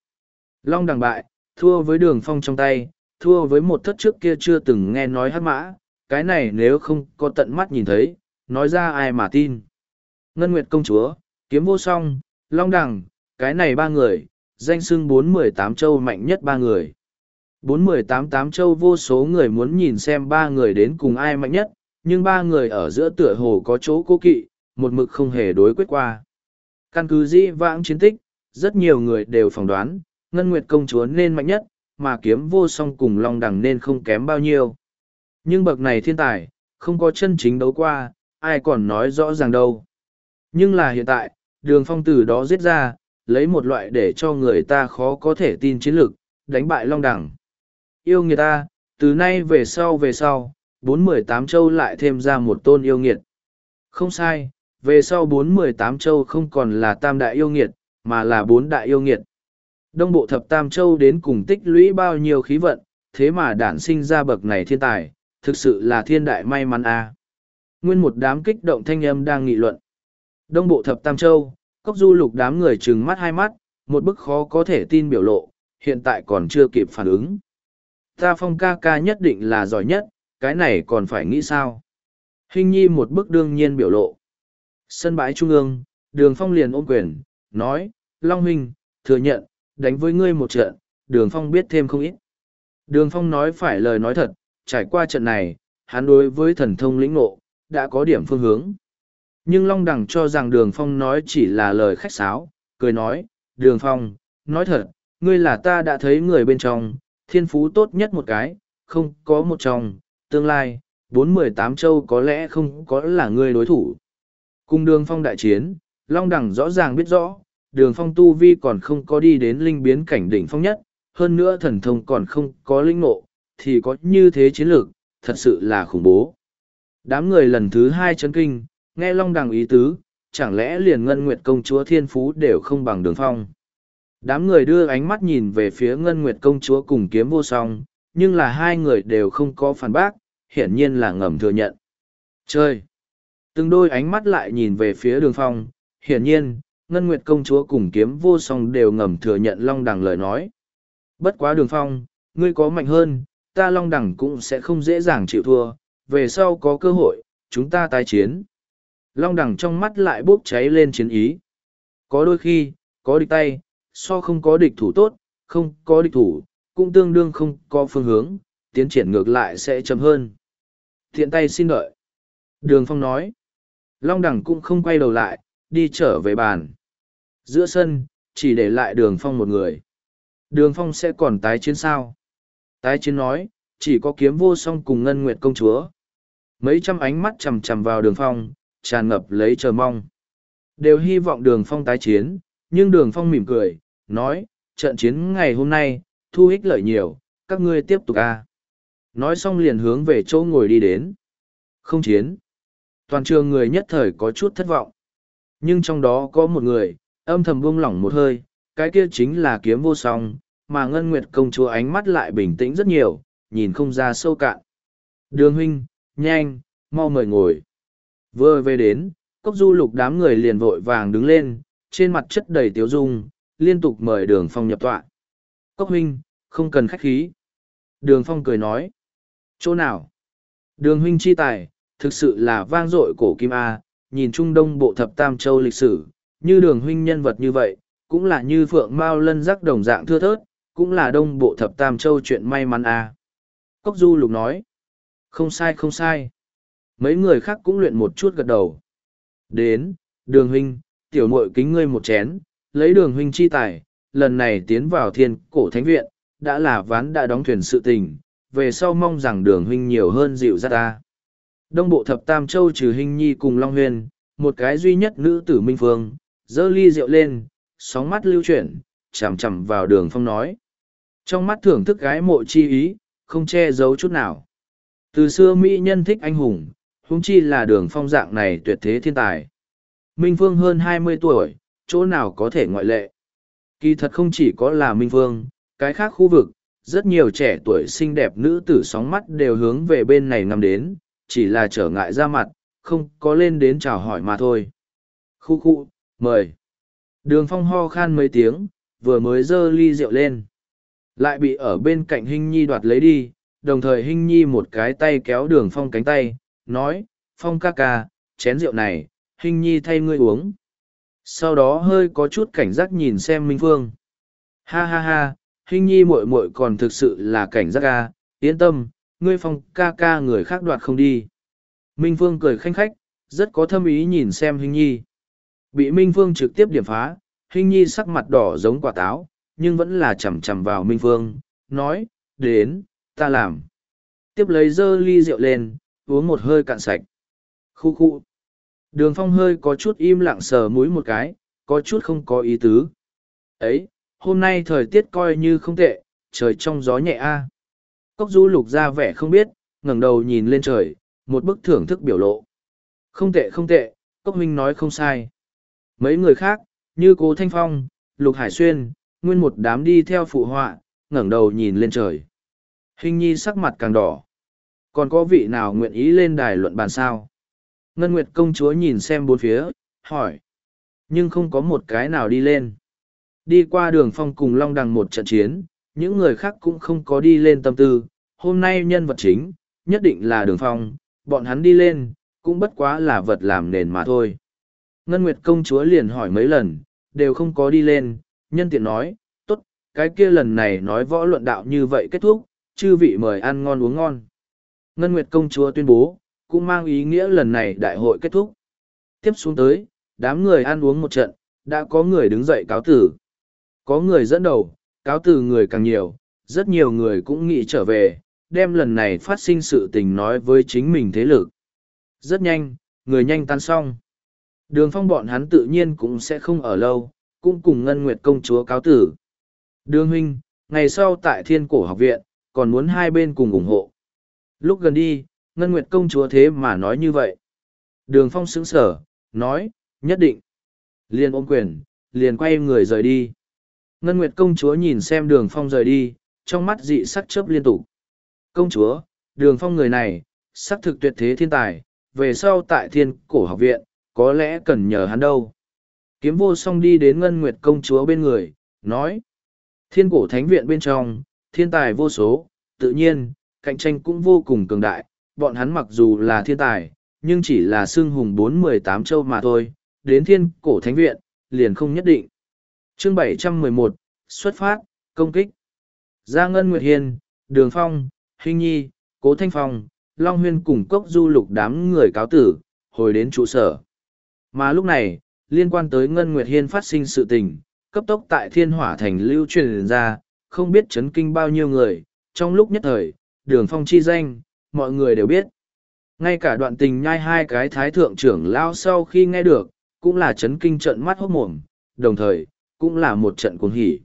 Long đẳng bại, thua với đường phong trong tay, thua với một thất trước kia chưa từng nghe nói hát mã, cái này nếu không có tận mắt nhìn thấy, nói ra ai mà tin. Ngân Nguyệt công chúa, kiếm vô song, Long Đằng, cái này ba người, danh sưng bốn mười tám châu mạnh nhất ba người. Bốn mười tám tám châu vô số người muốn nhìn xem ba người đến cùng ai mạnh nhất, nhưng ba người ở giữa tựa hồ có chỗ cố kỵ, một mực không hề đối quyết qua. Căn cứ di vãng chiến tích, rất nhiều người đều phỏng đoán, Ngân Nguyệt công chúa nên mạnh nhất, mà kiếm vô song cùng Long Đằng nên không kém bao nhiêu. Nhưng bậc này thiên tài, không có chân chính đấu qua, ai còn nói rõ ràng đâu. Nhưng là hiện tại, đường phong từ đó giết ra, lấy một loại để cho người ta khó có thể tin chiến lược, đánh bại Long Đẳng. Yêu nghiệt ta, từ nay về sau về sau, bốn mười tám châu lại thêm ra một tôn yêu nghiệt. Không sai, về sau bốn mười tám châu không còn là tam đại yêu nghiệt, mà là bốn đại yêu nghiệt. Đông bộ thập tam châu đến cùng tích lũy bao nhiêu khí vận, thế mà đản sinh ra bậc này thiên tài, thực sự là thiên đại may mắn a. Nguyên một đám kích động thanh âm đang nghị luận. Đông bộ thập tam châu, cốc du lục đám người trừng mắt hai mắt, một bức khó có thể tin biểu lộ, hiện tại còn chưa kịp phản ứng. Ta phong ca ca nhất định là giỏi nhất, cái này còn phải nghĩ sao? Hình nhi một bức đương nhiên biểu lộ. Sân bãi trung ương, đường phong liền ôm quyền, nói, Long Huynh, thừa nhận, đánh với ngươi một trận, đường phong biết thêm không ít. Đường phong nói phải lời nói thật, trải qua trận này, hắn đối với thần thông lĩnh ngộ, đã có điểm phương hướng. Nhưng Long Đằng cho rằng đường phong nói chỉ là lời khách sáo, cười nói, đường phong, nói thật, ngươi là ta đã thấy người bên trong, thiên phú tốt nhất một cái, không có một trong, tương lai, bốn mười tám châu có lẽ không có là ngươi đối thủ. Cùng đường phong đại chiến, Long Đằng rõ ràng biết rõ, đường phong tu vi còn không có đi đến linh biến cảnh đỉnh phong nhất, hơn nữa thần thông còn không có linh ngộ, thì có như thế chiến lược, thật sự là khủng bố. Đám người lần thứ hai chấn kinh, nghe Long Đằng ý tứ, chẳng lẽ liền Ngân Nguyệt công chúa thiên phú đều không bằng đường phong. Đám người đưa ánh mắt nhìn về phía Ngân Nguyệt công chúa cùng kiếm vô song, nhưng là hai người đều không có phản bác, hiển nhiên là ngầm thừa nhận. Chơi! Từng đôi ánh mắt lại nhìn về phía đường phong, hiển nhiên, Ngân Nguyệt công chúa cùng kiếm vô song đều ngầm thừa nhận Long Đằng lời nói. Bất quá đường phong, ngươi có mạnh hơn, ta Long Đằng cũng sẽ không dễ dàng chịu thua, về sau có cơ hội, chúng ta tái chiến. Long Đằng trong mắt lại bốc cháy lên chiến ý. Có đôi khi, có địch tay, so không có địch thủ tốt, không có địch thủ, cũng tương đương không có phương hướng, tiến triển ngược lại sẽ chậm hơn. Thiện tay xin đợi. Đường Phong nói. Long Đằng cũng không quay đầu lại, đi trở về bàn. Giữa sân, chỉ để lại đường Phong một người. Đường Phong sẽ còn tái chiến sao? Tái chiến nói, chỉ có kiếm vô song cùng ngân nguyệt công chúa. Mấy trăm ánh mắt chằm chằm vào đường Phong, tràn ngập lấy chờ mong. Đều hy vọng đường Phong tái chiến, nhưng đường Phong mỉm cười, nói, trận chiến ngày hôm nay, thu ích lợi nhiều, các ngươi tiếp tục a. Nói xong liền hướng về chỗ ngồi đi đến. Không chiến. Toàn trường người nhất thời có chút thất vọng. Nhưng trong đó có một người, âm thầm buông lỏng một hơi, cái kia chính là kiếm vô song, mà Ngân Nguyệt công chúa ánh mắt lại bình tĩnh rất nhiều, nhìn không ra sâu cạn. Đường huynh, nhanh, mau mời ngồi. Vừa về đến, cốc du lục đám người liền vội vàng đứng lên, trên mặt chất đầy tiếu dung, liên tục mời đường phong nhập tọa. Cốc huynh, không cần khách khí. Đường phong cười nói. Chỗ nào? Đường huynh chi tài, thực sự là vang dội cổ kim A, nhìn trung đông bộ thập tam châu lịch sử, như đường huynh nhân vật như vậy, cũng là như phượng mao lân rắc đồng dạng thưa thớt, cũng là đông bộ thập tam châu chuyện may mắn à Cốc du lục nói. Không sai không sai. Mấy người khác cũng luyện một chút gật đầu. Đến, đường huynh, tiểu muội kính ngươi một chén, lấy đường huynh chi tài, lần này tiến vào thiên cổ thánh viện, đã là ván đã đóng thuyền sự tình, về sau mong rằng đường huynh nhiều hơn dịu dắt ta. Đông bộ thập tam châu trừ hình nhi cùng Long Huyền, một cái duy nhất nữ tử Minh Phương, dơ ly rượu lên, sóng mắt lưu chuyển, chằm chằm vào đường phong nói. Trong mắt thưởng thức gái mộ chi ý, không che giấu chút nào. Từ xưa Mỹ nhân thích anh hùng, huống chi là đường phong dạng này tuyệt thế thiên tài. Minh Phương hơn hai mươi tuổi, chỗ nào có thể ngoại lệ. Kỳ thật không chỉ có là Minh Phương, cái khác khu vực, rất nhiều trẻ tuổi xinh đẹp nữ tử sóng mắt đều hướng về bên này ngắm đến, chỉ là trở ngại ra mặt, không có lên đến chào hỏi mà thôi. Khu khu, mời. Đường phong ho khan mấy tiếng, vừa mới dơ ly rượu lên. Lại bị ở bên cạnh Hinh Nhi đoạt lấy đi, đồng thời Hinh Nhi một cái tay kéo đường phong cánh tay, nói, phong ca ca, chén rượu này, Hinh Nhi thay ngươi uống. Sau đó hơi có chút cảnh giác nhìn xem Minh Phương. Ha ha ha, Hinh Nhi muội muội còn thực sự là cảnh giác ca, yên tâm, ngươi phong ca ca người khác đoạt không đi. Minh Phương cười khanh khách, rất có thâm ý nhìn xem Hinh Nhi. Bị Minh Phương trực tiếp điểm phá, Hinh Nhi sắc mặt đỏ giống quả táo, nhưng vẫn là chầm chầm vào Minh Phương, nói, đến, ta làm. Tiếp lấy dơ ly rượu lên, uống một hơi cạn sạch. Khu khu. Đường phong hơi có chút im lặng sờ mũi một cái, có chút không có ý tứ. Ấy, hôm nay thời tiết coi như không tệ, trời trong gió nhẹ a. Cốc du lục ra vẻ không biết, ngẩng đầu nhìn lên trời, một bức thưởng thức biểu lộ. Không tệ không tệ, Cốc Minh nói không sai. Mấy người khác, như Cố Thanh Phong, Lục Hải Xuyên, nguyên một đám đi theo phụ họa, ngẩng đầu nhìn lên trời. Hình nhi sắc mặt càng đỏ. Còn có vị nào nguyện ý lên đài luận bàn sao? Ngân Nguyệt công chúa nhìn xem bốn phía, hỏi. Nhưng không có một cái nào đi lên. Đi qua đường phong cùng long đằng một trận chiến, những người khác cũng không có đi lên tâm tư. Hôm nay nhân vật chính, nhất định là đường phong, bọn hắn đi lên, cũng bất quá là vật làm nền mà thôi. Ngân Nguyệt công chúa liền hỏi mấy lần, đều không có đi lên, nhân tiện nói, tốt, cái kia lần này nói võ luận đạo như vậy kết thúc, chư vị mời ăn ngon uống ngon. Ngân Nguyệt công chúa tuyên bố, cũng mang ý nghĩa lần này đại hội kết thúc. Tiếp xuống tới, đám người ăn uống một trận, đã có người đứng dậy cáo tử. Có người dẫn đầu, cáo từ người càng nhiều, rất nhiều người cũng nghĩ trở về, đem lần này phát sinh sự tình nói với chính mình thế lực. Rất nhanh, người nhanh tan xong. Đường phong bọn hắn tự nhiên cũng sẽ không ở lâu, cũng cùng Ngân Nguyệt công chúa cáo tử. Đường huynh, ngày sau tại thiên cổ học viện, còn muốn hai bên cùng ủng hộ. Lúc gần đi, Ngân Nguyệt công chúa thế mà nói như vậy. Đường phong sững sở, nói, nhất định. Liền ôm quyền, liền quay người rời đi. Ngân Nguyệt công chúa nhìn xem đường phong rời đi, trong mắt dị sắc chớp liên tục. Công chúa, đường phong người này, sắc thực tuyệt thế thiên tài, về sau tại thiên cổ học viện, có lẽ cần nhờ hắn đâu. Kiếm vô song đi đến Ngân Nguyệt công chúa bên người, nói. Thiên cổ thánh viện bên trong, thiên tài vô số, tự nhiên, cạnh tranh cũng vô cùng cường đại, bọn hắn mặc dù là thiên tài, nhưng chỉ là xương hùng bốn mười tám châu mà thôi, đến thiên cổ thánh viện, liền không nhất định. Chương bảy trăm mười một xuất phát, công kích. Gia Ngân Nguyệt Hiên, Đường Phong, Hình Nhi, Cố Thanh Phong, Long Huyên cùng cốc du lục đám người cáo tử, hồi đến trụ sở. Mà lúc này, liên quan tới Ngân Nguyệt Hiên phát sinh sự tình, cấp tốc tại thiên hỏa thành lưu truyền ra, không biết chấn kinh bao nhiêu người, trong lúc nhất thời, đường phong chi danh, mọi người đều biết. Ngay cả đoạn tình nhai hai cái thái thượng trưởng lao sau khi nghe được, cũng là chấn kinh trận mắt hốt mồm, đồng thời, cũng là một trận cuồng hỉ.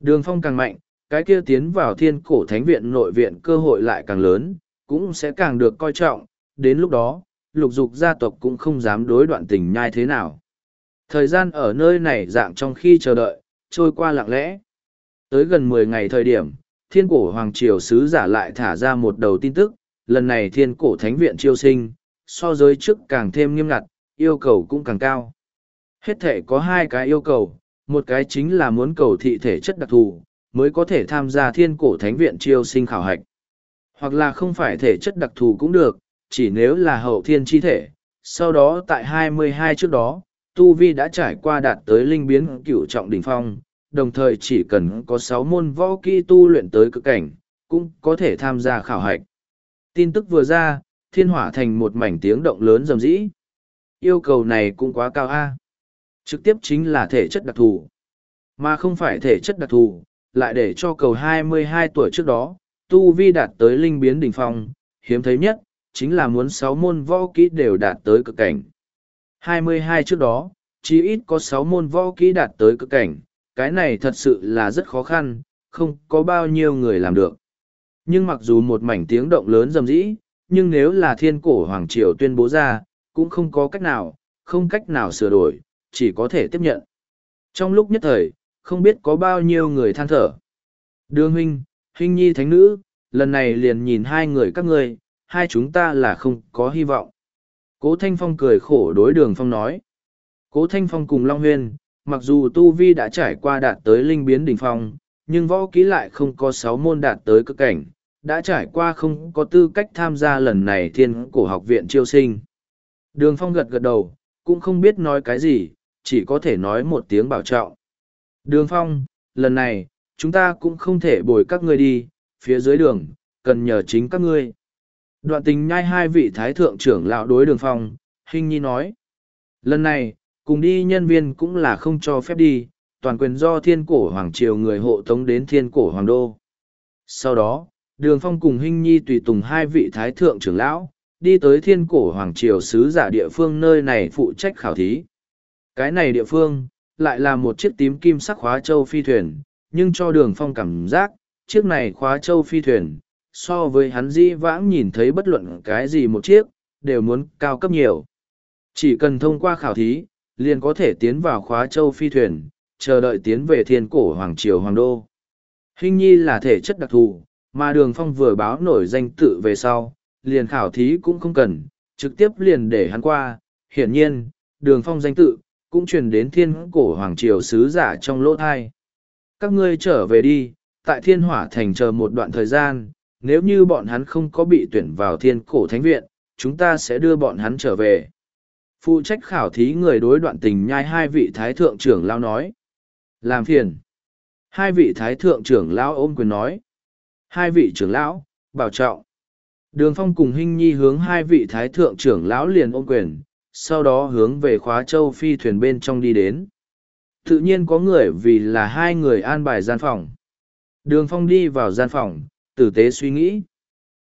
Đường phong càng mạnh, cái kia tiến vào thiên cổ thánh viện nội viện cơ hội lại càng lớn, cũng sẽ càng được coi trọng, đến lúc đó, lục dục gia tộc cũng không dám đối đoạn tình nhai thế nào. Thời gian ở nơi này dạng trong khi chờ đợi, trôi qua lặng lẽ. Tới gần mười ngày thời điểm, thiên cổ hoàng triều sứ giả lại thả ra một đầu tin tức, lần này thiên cổ thánh viện chiêu sinh, so giới trước càng thêm nghiêm ngặt, yêu cầu cũng càng cao. Hết thể có hai cái yêu cầu, một cái chính là muốn cầu thị thể chất đặc thù, mới có thể tham gia thiên cổ thánh viện chiêu sinh khảo hạch. Hoặc là không phải thể chất đặc thù cũng được, chỉ nếu là hậu thiên chi thể. Sau đó tại 22 trước đó, Tu Vi đã trải qua đạt tới linh biến cửu trọng đỉnh phong, đồng thời chỉ cần có sáu môn võ kỹ tu luyện tới cực cảnh, cũng có thể tham gia khảo hạch. Tin tức vừa ra, thiên hỏa thành một mảnh tiếng động lớn rầm rĩ. Yêu cầu này cũng quá cao a. Trực tiếp chính là thể chất đặc thù, mà không phải thể chất đặc thù, lại để cho cầu 22 tuổi trước đó, tu vi đạt tới linh biến đỉnh phong, hiếm thấy nhất, chính là muốn sáu môn võ kỹ đều đạt tới cực cảnh. 22 trước đó, chỉ ít có sáu môn võ kỹ đạt tới cực cảnh, cái này thật sự là rất khó khăn, không có bao nhiêu người làm được. Nhưng mặc dù một mảnh tiếng động lớn rầm rĩ, nhưng nếu là thiên cổ Hoàng Triều tuyên bố ra, cũng không có cách nào, không cách nào sửa đổi, chỉ có thể tiếp nhận. Trong lúc nhất thời, không biết có bao nhiêu người than thở. Đường huynh, huynh nhi thánh nữ, lần này liền nhìn hai người các ngươi, hai chúng ta là không có hy vọng. Cố Thanh Phong cười khổ đối đường phong nói. Cố Thanh Phong cùng Long Huyên, mặc dù Tu Vi đã trải qua đạt tới linh biến đỉnh phong, nhưng võ kỹ lại không có sáu môn đạt tới cực cảnh, đã trải qua không có tư cách tham gia lần này thiên cổ học viện chiêu sinh. Đường phong gật gật đầu, cũng không biết nói cái gì, chỉ có thể nói một tiếng bảo trọng. Đường phong, lần này, chúng ta cũng không thể bồi các ngươi đi, phía dưới đường, cần nhờ chính các ngươi. Đoạn tình nhai hai vị thái thượng trưởng lão đối đường phong, hình nhi nói. Lần này, cùng đi nhân viên cũng là không cho phép đi, toàn quyền do thiên cổ hoàng triều người hộ tống đến thiên cổ hoàng đô. Sau đó, đường phong cùng hình nhi tùy tùng hai vị thái thượng trưởng lão, đi tới thiên cổ hoàng triều sứ giả địa phương nơi này phụ trách khảo thí. Cái này địa phương, lại là một chiếc tím kim sắc khóa châu phi thuyền, nhưng cho đường phong cảm giác, chiếc này khóa châu phi thuyền, so với hắn di vãng nhìn thấy bất luận cái gì một chiếc, đều muốn cao cấp nhiều. Chỉ cần thông qua khảo thí, liền có thể tiến vào khóa châu phi thuyền, chờ đợi tiến về thiên cổ Hoàng Triều Hoàng Đô. Hình nhi là thể chất đặc thù, mà đường phong vừa báo nổi danh tự về sau, liền khảo thí cũng không cần, trực tiếp liền để hắn qua. Hiển nhiên, đường phong danh tự, cũng truyền đến thiên cổ Hoàng Triều sứ giả trong lỗ thai. Các ngươi trở về đi, tại thiên hỏa thành chờ một đoạn thời gian, nếu như bọn hắn không có bị tuyển vào thiên cổ thánh viện, chúng ta sẽ đưa bọn hắn trở về. Phụ trách khảo thí người đối đoạn tình nhai hai vị thái thượng trưởng lao nói. Làm phiền. Hai vị thái thượng trưởng lão ôm quyền nói. Hai vị trưởng lão, bảo trọng. Đường phong cùng Hinh Nhi hướng hai vị thái thượng trưởng lão liền ôm quyền, sau đó hướng về khóa châu phi thuyền bên trong đi đến. Tự nhiên có người vì là hai người an bài gian phòng. Đường phong đi vào gian phòng, tử tế suy nghĩ.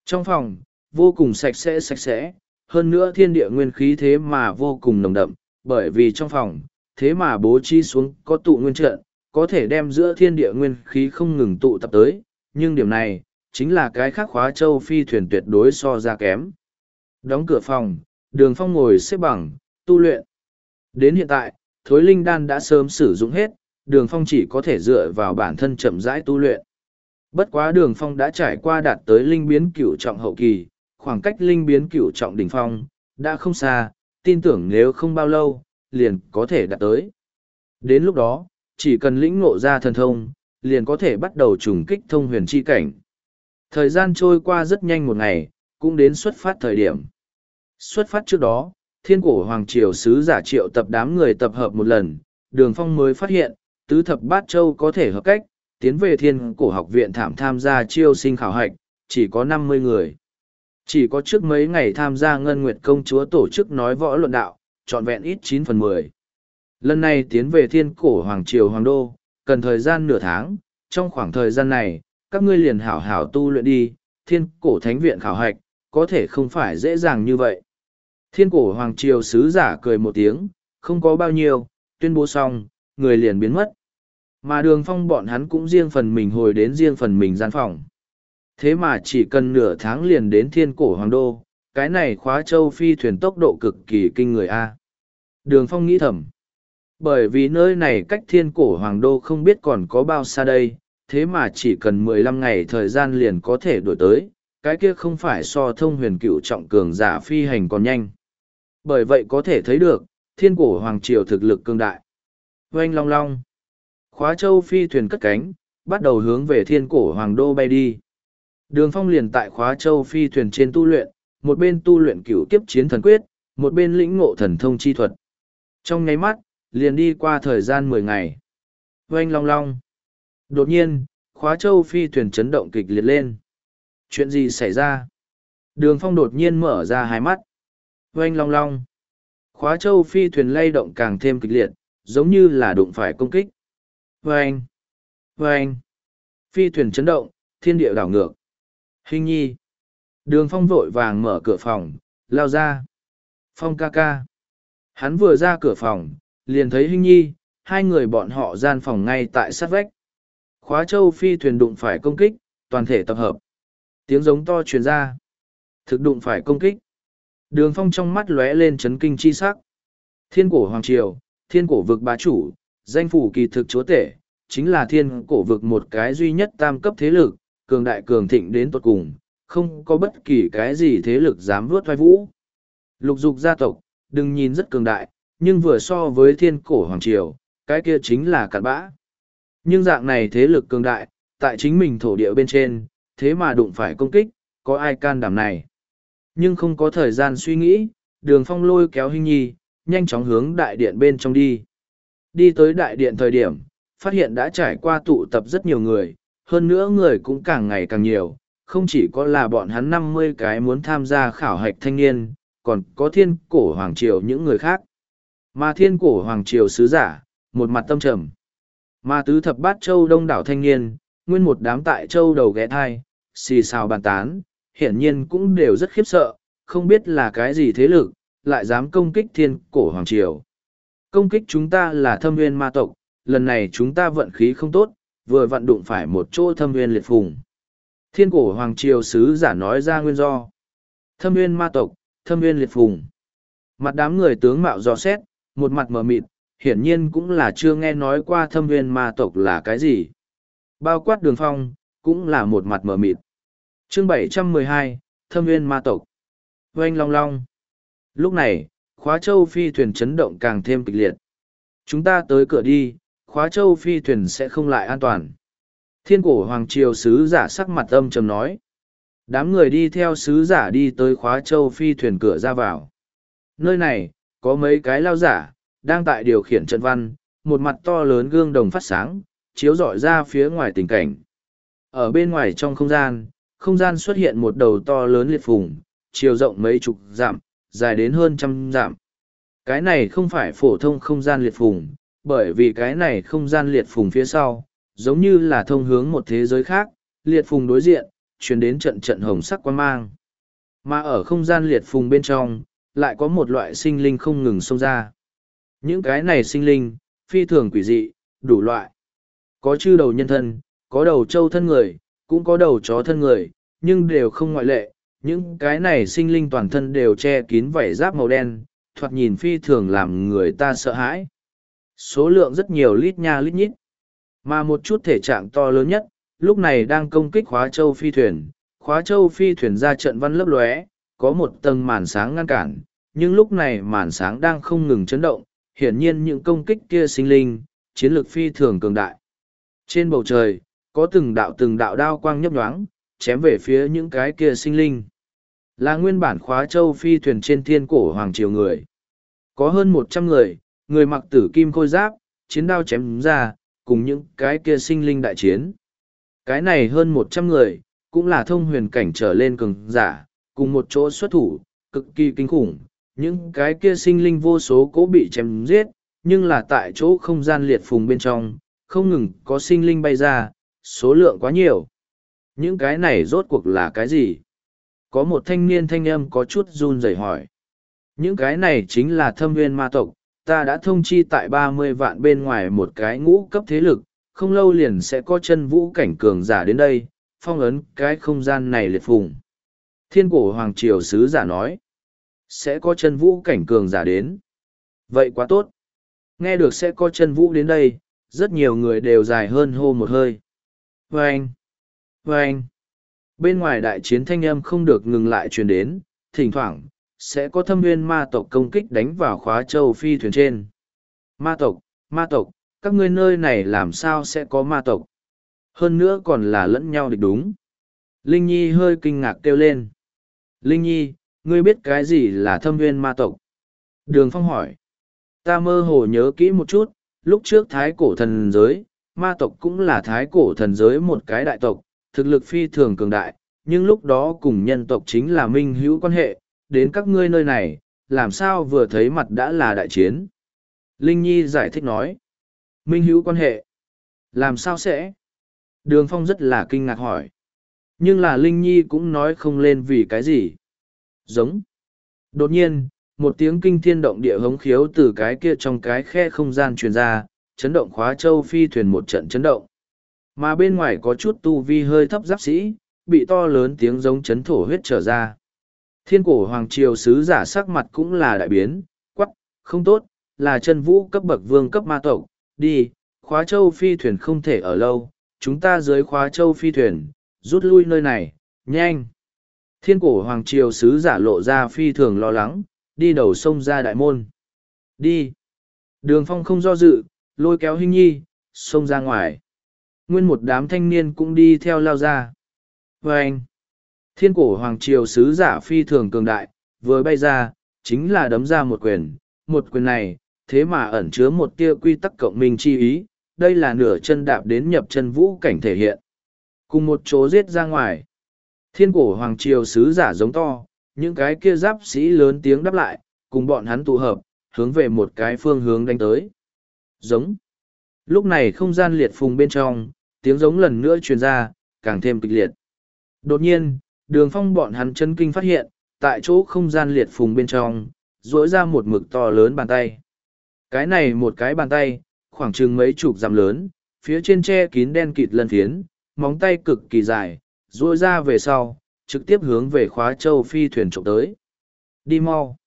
Trong phòng, vô cùng sạch sẽ sạch sẽ, hơn nữa thiên địa nguyên khí thế mà vô cùng nồng đậm, bởi vì trong phòng, thế mà bố trí xuống có tụ nguyên trận, có thể đem giữa thiên địa nguyên khí không ngừng tụ tập tới, nhưng điểm này, chính là cái khác khóa châu phi thuyền tuyệt đối so ra kém. Đóng cửa phòng, đường phong ngồi xếp bằng, tu luyện. Đến hiện tại, thối linh đan đã sớm sử dụng hết, đường phong chỉ có thể dựa vào bản thân chậm rãi tu luyện. Bất quá đường phong đã trải qua đạt tới linh biến Cựu trọng hậu kỳ, khoảng cách linh biến Cựu trọng đỉnh phong, đã không xa, tin tưởng nếu không bao lâu, liền có thể đạt tới. Đến lúc đó, chỉ cần lĩnh ngộ ra thần thông, liền có thể bắt đầu trùng kích thông huyền chi cảnh. Thời gian trôi qua rất nhanh một ngày, cũng đến xuất phát thời điểm. Xuất phát trước đó, thiên cổ hoàng triều sứ giả triệu tập đám người tập hợp một lần, đường phong mới phát hiện, tứ thập bát châu có thể hợp cách, tiến về thiên cổ học viện thảm tham gia chiêu sinh khảo hạch, chỉ có năm mươi người. Chỉ có trước mấy ngày tham gia Ngân Nguyệt Công Chúa tổ chức nói võ luận đạo, trọn vẹn ít chín phần mười. Lần này tiến về thiên cổ Hoàng Triều Hoàng Đô, cần thời gian nửa tháng, trong khoảng thời gian này, các ngươi liền hảo hảo tu luyện đi, thiên cổ thánh viện khảo hạch, có thể không phải dễ dàng như vậy. Thiên cổ Hoàng Triều sứ giả cười một tiếng, không có bao nhiêu, tuyên bố xong, người liền biến mất. Mà đường phong bọn hắn cũng riêng phần mình hồi đến riêng phần mình gian phòng. Thế mà chỉ cần nửa tháng liền đến thiên cổ hoàng đô, cái này khóa châu phi thuyền tốc độ cực kỳ kinh người a. Đường phong nghĩ thầm. Bởi vì nơi này cách thiên cổ hoàng đô không biết còn có bao xa đây, thế mà chỉ cần mười lăm ngày thời gian liền có thể đổi tới, cái kia không phải so thông huyền cựu trọng cường giả phi hành còn nhanh. Bởi vậy có thể thấy được, thiên cổ hoàng triều thực lực cương đại. Oanh long long. Khóa châu phi thuyền cất cánh, bắt đầu hướng về thiên cổ hoàng đô bay đi. Đường phong liền tại khóa châu phi thuyền trên tu luyện, một bên tu luyện cửu kiếp chiến thần quyết, một bên lĩnh ngộ thần thông chi thuật. Trong nháy mắt, liền đi qua thời gian mười ngày. Oanh long long. Đột nhiên, khóa châu phi thuyền chấn động kịch liệt lên. Chuyện gì xảy ra? Đường phong đột nhiên mở ra hai mắt. Oanh long long. Khóa châu phi thuyền lay động càng thêm kịch liệt, giống như là đụng phải công kích. Oanh. Oanh. Phi thuyền chấn động, thiên địa đảo ngược. Hình nhi. Đường phong vội vàng mở cửa phòng, lao ra. Phong ca ca. Hắn vừa ra cửa phòng, liền thấy Hình nhi, hai người bọn họ gian phòng ngay tại sát vách. Khóa châu phi thuyền đụng phải công kích, toàn thể tập hợp. Tiếng giống to truyền ra. Thực đụng phải công kích. Đường phong trong mắt lóe lên chấn kinh chi sắc. Thiên cổ Hoàng Triều, thiên cổ vực bá chủ, danh phủ kỳ thực chúa tể, chính là thiên cổ vực một cái duy nhất tam cấp thế lực, cường đại cường thịnh đến tột cùng, không có bất kỳ cái gì thế lực dám vớt vai vũ. Lục dục gia tộc, đừng nhìn rất cường đại, nhưng vừa so với thiên cổ hoàng triều, cái kia chính là cặn bã. Nhưng dạng này thế lực cường đại, tại chính mình thổ địa bên trên, thế mà đụng phải công kích, có ai can đảm này. Nhưng không có thời gian suy nghĩ, đường phong lôi kéo hình nhi, nhanh chóng hướng đại điện bên trong đi. Đi tới đại điện thời điểm, phát hiện đã trải qua tụ tập rất nhiều người, hơn nữa người cũng càng ngày càng nhiều, không chỉ có là bọn hắn năm mươi cái muốn tham gia khảo hạch thanh niên, còn có thiên cổ hoàng triều những người khác. Mà thiên cổ hoàng triều sứ giả, một mặt tâm trầm. Mà tứ thập bát châu đông đảo thanh niên, nguyên một đám tại châu đầu ghé thai, xì xào bàn tán, hiển nhiên cũng đều rất khiếp sợ, không biết là cái gì thế lực, lại dám công kích thiên cổ hoàng triều. Công kích chúng ta là thâm nguyên ma tộc, lần này chúng ta vận khí không tốt, vừa vận đụng phải một chỗ thâm nguyên liệt phùng. Thiên cổ hoàng triều sứ giả nói ra nguyên do. Thâm nguyên ma tộc, thâm nguyên liệt phùng. Mặt đám người tướng mạo dò xét, một mặt mờ mịt, hiển nhiên cũng là chưa nghe nói qua thâm nguyên ma tộc là cái gì. Bao quát đường phong, cũng là một mặt mờ mịt. chương 712, thâm viên ma tộc. Oanh long long. Lúc này, khóa châu phi thuyền chấn động càng thêm kịch liệt. Chúng ta tới cửa đi, khóa châu phi thuyền sẽ không lại an toàn. Thiên cổ hoàng triều sứ giả sắc mặt âm trầm nói. Đám người đi theo sứ giả đi tới khóa châu phi thuyền cửa ra vào. Nơi này, có mấy cái lao giả, đang tại điều khiển trận văn, một mặt to lớn gương đồng phát sáng, chiếu rọi ra phía ngoài tình cảnh. Ở bên ngoài trong không gian, không gian xuất hiện một đầu to lớn liệt phùng, chiều rộng mấy chục dặm, dài đến hơn trăm dặm. Cái này không phải phổ thông không gian liệt phùng, bởi vì cái này không gian liệt phùng phía sau, giống như là thông hướng một thế giới khác, liệt phùng đối diện, chuyển đến trận trận hồng sắc quan mang. Mà ở không gian liệt phùng bên trong, lại có một loại sinh linh không ngừng xông ra. Những cái này sinh linh, phi thường quỷ dị, đủ loại. Có chư đầu nhân thân, có đầu trâu thân người, cũng có đầu chó thân người, nhưng đều không ngoại lệ. Những cái này sinh linh toàn thân đều che kín vảy giáp màu đen, thoạt nhìn phi thường làm người ta sợ hãi. Số lượng rất nhiều lít nha lít nhít. Mà một chút thể trạng to lớn nhất, lúc này đang công kích khóa châu phi thuyền. Khóa châu phi thuyền ra trận văn lấp lóe, có một tầng màn sáng ngăn cản, nhưng lúc này màn sáng đang không ngừng chấn động, hiển nhiên những công kích kia sinh linh, chiến lược phi thường cường đại. Trên bầu trời, có từng đạo từng đạo đao quang nhấp nhoáng, chém về phía những cái kia sinh linh. Là nguyên bản khóa châu phi thuyền trên thiên cổ hoàng triều người. Có hơn một trăm người, người mặc tử kim khôi giáp, chiến đao chém ra, cùng những cái kia sinh linh đại chiến. Cái này hơn một trăm người, cũng là thông huyền cảnh trở lên cường giả, cùng một chỗ xuất thủ, cực kỳ kinh khủng. Những cái kia sinh linh vô số cố bị chém giết, nhưng là tại chỗ không gian liệt phùng bên trong, không ngừng có sinh linh bay ra, số lượng quá nhiều. Những cái này rốt cuộc là cái gì? Có một thanh niên thanh âm có chút run rẩy hỏi. Những cái này chính là thâm nguyên ma tộc, ta đã thông chi tại ba mươi vạn bên ngoài một cái ngũ cấp thế lực, không lâu liền sẽ có chân vũ cảnh cường giả đến đây, phong ấn cái không gian này liệt phùng. Thiên cổ hoàng triều sứ giả nói, sẽ có chân vũ cảnh cường giả đến. Vậy quá tốt. Nghe được sẽ có chân vũ đến đây, rất nhiều người đều dài hơn hô một hơi. Vâng! Vâng! Bên ngoài đại chiến thanh âm không được ngừng lại truyền đến, thỉnh thoảng, sẽ có thâm nguyên ma tộc công kích đánh vào khóa châu phi thuyền trên. Ma tộc, ma tộc, các ngươi nơi này làm sao sẽ có ma tộc? Hơn nữa còn là lẫn nhau địch đúng. Linh Nhi hơi kinh ngạc kêu lên. Linh Nhi, ngươi biết cái gì là thâm nguyên ma tộc? Đường Phong hỏi. Ta mơ hồ nhớ kỹ một chút, lúc trước thái cổ thần giới, ma tộc cũng là thái cổ thần giới một cái đại tộc, thực lực phi thường cường đại, nhưng lúc đó cùng nhân tộc chính là minh hữu quan hệ, đến các ngươi nơi này, làm sao vừa thấy mặt đã là đại chiến. Linh Nhi giải thích nói, minh hữu quan hệ, làm sao sẽ? Đường Phong rất là kinh ngạc hỏi. Nhưng là Linh Nhi cũng nói không lên vì cái gì. Giống. Đột nhiên, một tiếng kinh thiên động địa hống khiếu từ cái kia trong cái khe không gian truyền ra, chấn động khóa châu phi thuyền một trận chấn động. Mà bên ngoài có chút tu vi hơi thấp giáp sĩ, bị to lớn tiếng giống chấn thổ huyết trở ra. Thiên cổ hoàng triều sứ giả sắc mặt cũng là đại biến, quắc, không tốt, là chân vũ cấp bậc vương cấp ma tộc, đi, khóa châu phi thuyền không thể ở lâu, chúng ta dưới khóa châu phi thuyền, rút lui nơi này, nhanh. Thiên cổ hoàng triều sứ giả lộ ra phi thường lo lắng, đi đầu sông ra đại môn. Đi. Đường phong không do dự, lôi kéo hình nhi, xông ra ngoài. Nguyên một đám thanh niên cũng đi theo lao ra. Và anh, thiên cổ hoàng triều sứ giả phi thường cường đại, vừa bay ra, chính là đấm ra một quyền. Một quyền này, thế mà ẩn chứa một tia quy tắc cộng minh chi ý, đây là nửa chân đạp đến nhập chân vũ cảnh thể hiện. Cùng một chỗ giết ra ngoài. Thiên cổ hoàng triều sứ giả giống to, những cái kia giáp sĩ lớn tiếng đáp lại, cùng bọn hắn tụ hợp, hướng về một cái phương hướng đánh tới. Giống. Lúc này không gian liệt phùng bên trong, tiếng giống lần nữa truyền ra, càng thêm kịch liệt. Đột nhiên, đường phong bọn hắn chân kinh phát hiện, tại chỗ không gian liệt phùng bên trong, rỗi ra một mực to lớn bàn tay. Cái này một cái bàn tay, khoảng chừng mấy chục dặm lớn, phía trên che kín đen kịt lân phiến, móng tay cực kỳ dài, rỗi ra về sau, trực tiếp hướng về khóa châu phi thuyền trộm tới. Đi mau.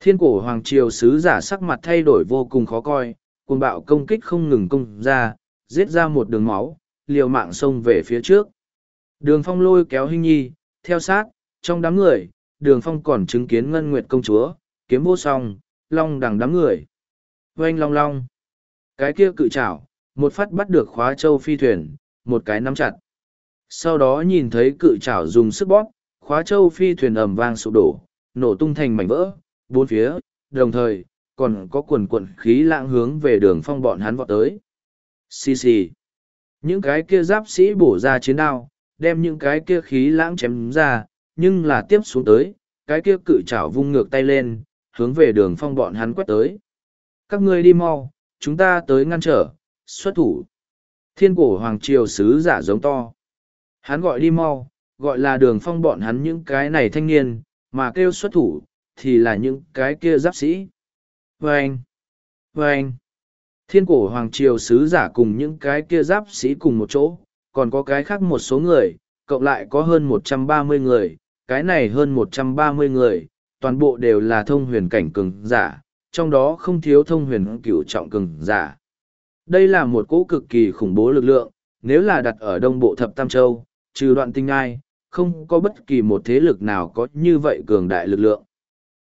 Thiên cổ hoàng triều sứ giả sắc mặt thay đổi vô cùng khó coi, cuồng bạo công kích không ngừng công ra, giết ra một đường máu, liều mạng xông về phía trước. Đường phong lôi kéo hình nhi, theo sát, trong đám người, đường phong còn chứng kiến ngân nguyệt công chúa, kiếm vô song, long đằng đám người. Oanh long long. Cái kia cự trảo, một phát bắt được khóa châu phi thuyền, một cái nắm chặt. Sau đó nhìn thấy cự trảo dùng sức bóp, khóa châu phi thuyền ầm vang sụp đổ, nổ tung thành mảnh vỡ, bốn phía, đồng thời, còn có quần quận khí lãng hướng về đường phong bọn hắn vọt tới. Xì xì. Những cái kia giáp sĩ bổ ra chiến đao, đem những cái kia khí lãng chém ra, nhưng là tiếp xuống tới, cái kia cự chảo vung ngược tay lên, hướng về đường phong bọn hắn quét tới. Các ngươi đi mau, chúng ta tới ngăn trở, xuất thủ. Thiên cổ hoàng triều sứ giả giống to. Hắn gọi đi mau, gọi là đường phong bọn hắn những cái này thanh niên, mà kêu xuất thủ, thì là những cái kia giáp sĩ. Vâng! Vâng! Thiên cổ hoàng triều sứ giả cùng những cái kia giáp sĩ cùng một chỗ, còn có cái khác một số người, cộng lại có hơn một trăm ba mươi người, cái này hơn một trăm ba mươi người, toàn bộ đều là thông huyền cảnh cường giả, trong đó không thiếu thông huyền cửu trọng cường giả. Đây là một cỗ cực kỳ khủng bố lực lượng, nếu là đặt ở đông bộ thập tam châu, trừ đoạn tinh ai, không có bất kỳ một thế lực nào có như vậy cường đại lực lượng.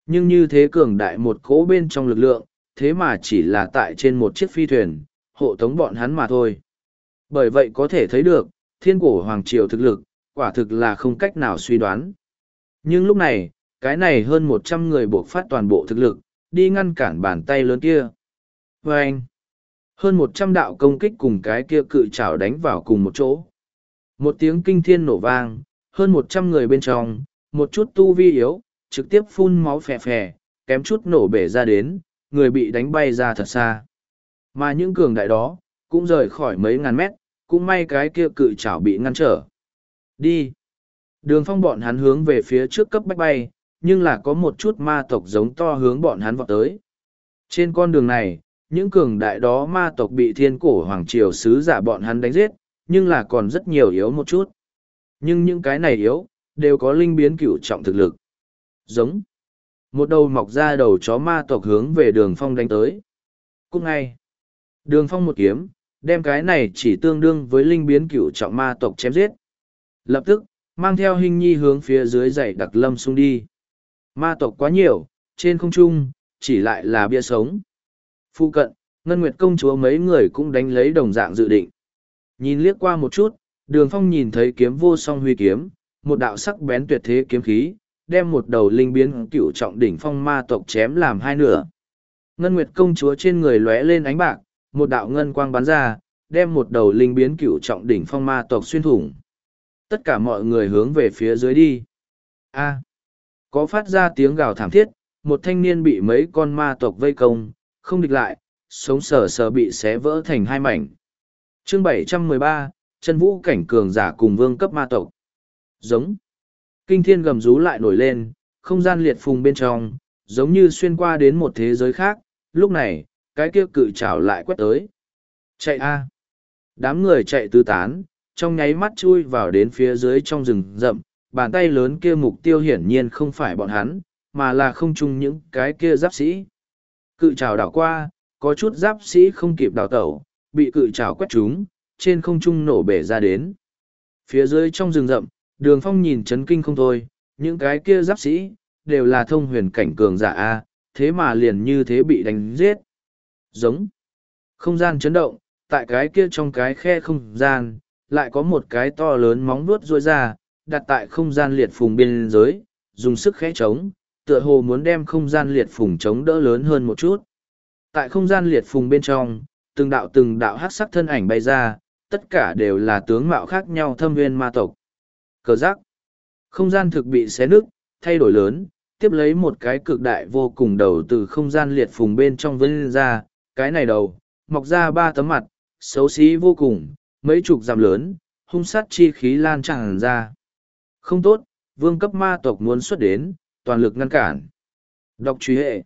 Nhưng như thế cường đại một cỗ bên trong lực lượng, thế mà chỉ là tại trên một chiếc phi thuyền, hộ tống bọn hắn mà thôi. Bởi vậy có thể thấy được, thiên cổ hoàng triều thực lực, quả thực là không cách nào suy đoán. Nhưng lúc này, cái này hơn một trăm người buộc phát toàn bộ thực lực, đi ngăn cản bàn tay lớn kia. Và anh, hơn một trăm đạo công kích cùng cái kia cự trảo đánh vào cùng một chỗ. Một tiếng kinh thiên nổ vang, hơn một trăm người bên trong, một chút tu vi yếu, trực tiếp phun máu phè phè, kém chút nổ bể ra đến, người bị đánh bay ra thật xa. Mà những cường đại đó, cũng rời khỏi mấy ngàn mét, cũng may cái kia cự chảo bị ngăn trở. Đi! Đường phong bọn hắn hướng về phía trước cấp bách bay, nhưng là có một chút ma tộc giống to hướng bọn hắn vọt tới. Trên con đường này, những cường đại đó ma tộc bị thiên cổ hoàng triều sứ giả bọn hắn đánh giết, nhưng là còn rất nhiều yếu một chút. Nhưng những cái này yếu, đều có linh biến cửu trọng thực lực. Giống. Một đầu mọc ra đầu chó ma tộc hướng về đường phong đánh tới. Cũng ngay. Đường phong một kiếm, đem cái này chỉ tương đương với linh biến cửu trọng ma tộc chém giết. Lập tức, mang theo hình nhi hướng phía dưới dãy đặc lâm xung đi. Ma tộc quá nhiều, trên không trung, chỉ lại là bia sống. Phu cận, Ngân Nguyệt công chúa mấy người cũng đánh lấy đồng dạng dự định. Nhìn liếc qua một chút, đường phong nhìn thấy kiếm vô song huy kiếm, một đạo sắc bén tuyệt thế kiếm khí, đem một đầu linh biến cựu trọng đỉnh phong ma tộc chém làm hai nửa. Ngân Nguyệt công chúa trên người lóe lên ánh bạc, một đạo ngân quang bắn ra, đem một đầu linh biến cựu trọng đỉnh phong ma tộc xuyên thủng. Tất cả mọi người hướng về phía dưới đi. A. có phát ra tiếng gào thảm thiết, một thanh niên bị mấy con ma tộc vây công, không địch lại, sống sờ sờ bị xé vỡ thành hai mảnh. Chương 713, chân vũ cảnh cường giả cùng vương cấp ma tộc. Giống. Kinh thiên gầm rú lại nổi lên, không gian liệt phùng bên trong, giống như xuyên qua đến một thế giới khác, lúc này, cái kia cự trảo lại quét tới. Chạy a Đám người chạy tứ tán, trong nháy mắt chui vào đến phía dưới trong rừng rậm, bàn tay lớn kia mục tiêu hiển nhiên không phải bọn hắn, mà là không chung những cái kia giáp sĩ. Cự trào đảo qua, có chút giáp sĩ không kịp đào tẩu, bị cự trảo quét trúng, trên không trung nổ bể ra đến. Phía dưới trong rừng rậm, đường phong nhìn chấn kinh không thôi, những cái kia giáp sĩ, đều là thông huyền cảnh cường giả A, thế mà liền như thế bị đánh giết. Giống. Không gian chấn động, tại cái kia trong cái khe không gian, lại có một cái to lớn móng vuốt rôi ra, đặt tại không gian liệt phùng biên giới, dùng sức khẽ trống, tựa hồ muốn đem không gian liệt phùng chống đỡ lớn hơn một chút. Tại không gian liệt phùng bên trong, từng đạo từng đạo hát sắc thân ảnh bay ra, tất cả đều là tướng mạo khác nhau thâm viên ma tộc. Cờ giác. Không gian thực bị xé nứt, thay đổi lớn, tiếp lấy một cái cực đại vô cùng đầu từ không gian liệt phùng bên trong vân ra, cái này đầu, mọc ra ba tấm mặt, xấu xí vô cùng, mấy chục giảm lớn, hung sát chi khí lan tràn ra. Không tốt, vương cấp ma tộc muốn xuất đến, toàn lực ngăn cản. Đọc truy hệ.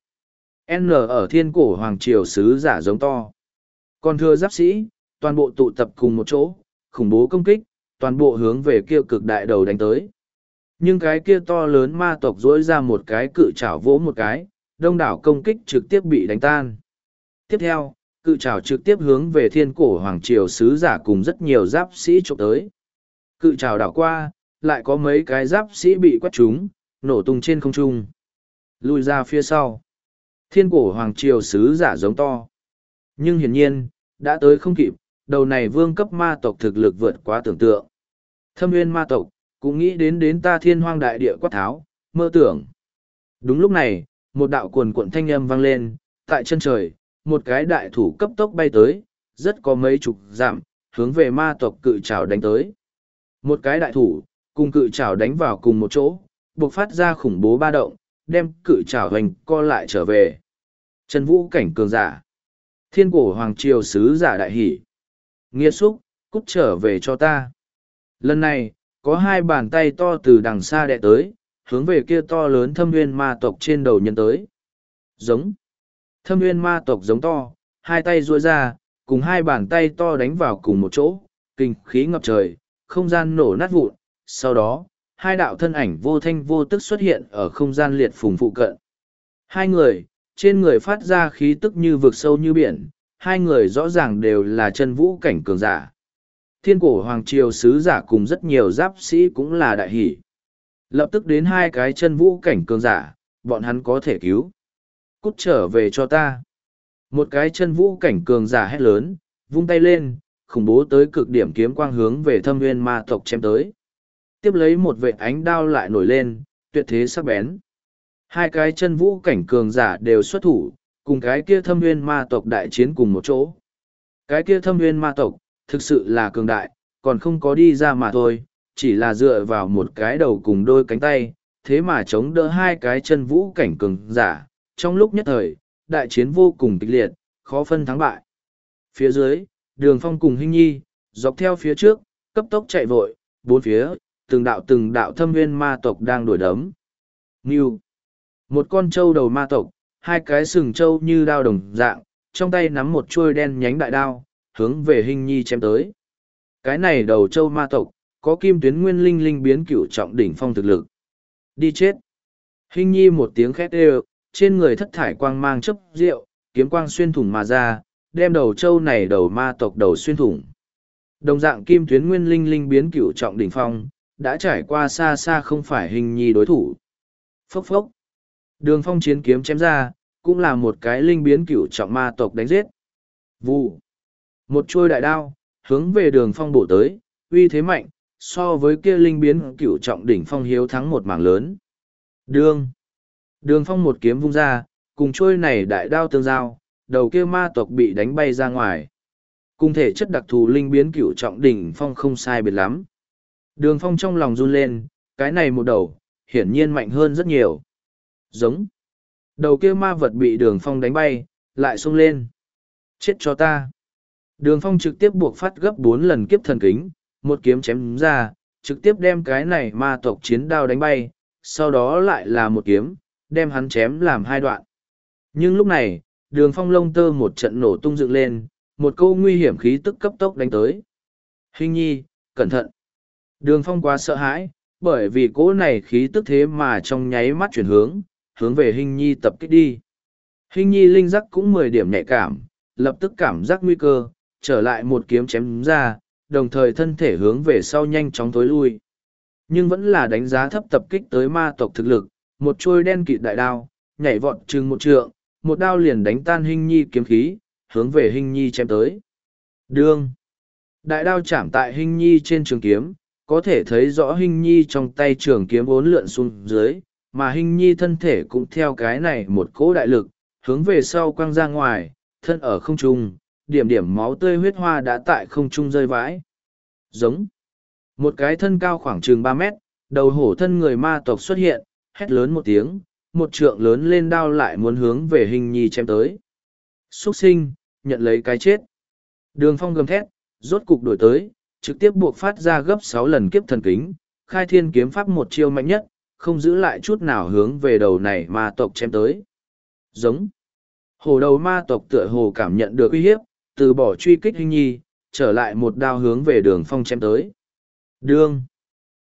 N ở thiên cổ hoàng triều sứ giả giống to. Còn thưa giáp sĩ, toàn bộ tụ tập cùng một chỗ, khủng bố công kích, toàn bộ hướng về kia cực đại đầu đánh tới. Nhưng cái kia to lớn ma tộc dỗi ra một cái cự chảo vỗ một cái, đông đảo công kích trực tiếp bị đánh tan. Tiếp theo, cự trảo trực tiếp hướng về thiên cổ hoàng triều sứ giả cùng rất nhiều giáp sĩ trộm tới. Cự trảo đảo qua, lại có mấy cái giáp sĩ bị quét trúng, nổ tung trên không trung. Lùi ra phía sau. Thiên cổ hoàng triều sứ giả giống to. Nhưng hiển nhiên, đã tới không kịp, đầu này vương cấp ma tộc thực lực vượt quá tưởng tượng. Thâm nguyên ma tộc, cũng nghĩ đến đến ta thiên hoang đại địa quát tháo, mơ tưởng. Đúng lúc này, một đạo cuồn cuộn thanh âm vang lên, tại chân trời, một cái đại thủ cấp tốc bay tới, rất có mấy chục giảm, hướng về ma tộc cự trảo đánh tới. Một cái đại thủ, cùng cự trảo đánh vào cùng một chỗ, buộc phát ra khủng bố ba động, đem cự trảo hành co lại trở về. Trần Vũ cảnh cường giả. Thiên cổ hoàng triều sứ giả đại hỷ. nghĩa xúc, cút trở về cho ta. Lần này, có hai bàn tay to từ đằng xa đẹ tới, hướng về kia to lớn thâm nguyên ma tộc trên đầu nhân tới. Giống. Thâm nguyên ma tộc giống to, hai tay ruôi ra, cùng hai bàn tay to đánh vào cùng một chỗ, kinh khí ngập trời, không gian nổ nát vụn. Sau đó, hai đạo thân ảnh vô thanh vô tức xuất hiện ở không gian liệt phùng phụ cận. Hai người, trên người phát ra khí tức như vực sâu như biển, hai người rõ ràng đều là chân vũ cảnh cường giả. Thiên cổ hoàng triều sứ giả cùng rất nhiều giáp sĩ cũng là đại hỷ. Lập tức đến hai cái chân vũ cảnh cường giả, bọn hắn có thể cứu. Cút trở về cho ta. Một cái chân vũ cảnh cường giả hét lớn, vung tay lên, khủng bố tới cực điểm kiếm quang hướng về thâm nguyên ma tộc chém tới. Tiếp lấy một vệ ánh đao lại nổi lên, tuyệt thế sắc bén. Hai cái chân vũ cảnh cường giả đều xuất thủ, cùng cái kia thâm nguyên ma tộc đại chiến cùng một chỗ. Cái kia thâm nguyên ma tộc, thực sự là cường đại, còn không có đi ra mà thôi, chỉ là dựa vào một cái đầu cùng đôi cánh tay, thế mà chống đỡ hai cái chân vũ cảnh cường giả. Trong lúc nhất thời, đại chiến vô cùng kịch liệt, khó phân thắng bại. Phía dưới, đường phong cùng hình nhi, dọc theo phía trước, cấp tốc chạy vội, bốn phía, từng đạo từng đạo thâm nguyên ma tộc đang đuổi đấm. Nghiêu một con trâu đầu ma tộc, hai cái sừng trâu như đao đồng dạng, trong tay nắm một chuôi đen nhánh đại đao, hướng về hình nhi chém tới. Cái này đầu trâu ma tộc, có kim tuyến nguyên linh linh biến cửu trọng đỉnh phong thực lực. Đi chết. Hình nhi một tiếng khét đều, trên người thất thải quang mang chấp rượu, kiếm quang xuyên thủng mà ra, đem đầu trâu này đầu ma tộc đầu xuyên thủng. Đồng dạng kim tuyến nguyên linh linh biến cửu trọng đỉnh phong, đã trải qua xa xa không phải hình nhi đối thủ. Phốc phốc. Đường phong chiến kiếm chém ra, cũng là một cái linh biến cửu trọng ma tộc đánh giết. Vụ. Một chuôi đại đao, hướng về đường phong bổ tới, uy thế mạnh, so với kia linh biến cửu trọng đỉnh phong hiếu thắng một mảng lớn. Đường. Đường phong một kiếm vung ra, cùng chuôi này đại đao tương giao, đầu kia ma tộc bị đánh bay ra ngoài. Cùng thể chất đặc thù linh biến cửu trọng đỉnh phong không sai biệt lắm. Đường phong trong lòng run lên, cái này một đầu, hiển nhiên mạnh hơn rất nhiều. Giống. Đầu kia ma vật bị đường phong đánh bay, lại xông lên. Chết cho ta. Đường phong trực tiếp buộc phát gấp bốn lần kiếp thần kính, một kiếm chém ra, trực tiếp đem cái này ma tộc chiến đao đánh bay, sau đó lại là một kiếm, đem hắn chém làm hai đoạn. Nhưng lúc này, đường phong lông tơ một trận nổ tung dựng lên, một câu nguy hiểm khí tức cấp tốc đánh tới. Hình nhi, cẩn thận. Đường phong quá sợ hãi, bởi vì cỗ này khí tức thế mà trong nháy mắt chuyển hướng, hướng về hình nhi tập kích đi. Hình nhi linh giác cũng mười điểm nhạy cảm, lập tức cảm giác nguy cơ, trở lại một kiếm chém ra, đồng thời thân thể hướng về sau nhanh chóng tối lui. Nhưng vẫn là đánh giá thấp tập kích tới ma tộc thực lực, một trôi đen kịt đại đao, nhảy vọt chừng một trượng, một đao liền đánh tan hình nhi kiếm khí, hướng về hình nhi chém tới. Đương! Đại đao chạm tại hình nhi trên trường kiếm, có thể thấy rõ hình nhi trong tay trường kiếm bốn lượn xuống dưới, mà hình nhi thân thể cũng theo cái này một cỗ đại lực, hướng về sau quăng ra ngoài, thân ở không trung, điểm điểm máu tươi huyết hoa đã tại không trung rơi vãi. Giống. Một cái thân cao khoảng chừng ba mét, đầu hổ thân người ma tộc xuất hiện, hét lớn một tiếng, một trượng lớn lên đao lại muốn hướng về hình nhi chém tới. Xuất sinh, nhận lấy cái chết. Đường phong gầm thét, rốt cục đổi tới, trực tiếp buộc phát ra gấp sáu lần kiếp thần kính, khai thiên kiếm pháp một chiêu mạnh nhất, không giữ lại chút nào hướng về đầu này ma tộc chém tới. Giống. Hồ đầu ma tộc tựa hồ cảm nhận được uy hiếp, từ bỏ truy kích hình nhi, trở lại một đao hướng về đường phong chém tới. Đương.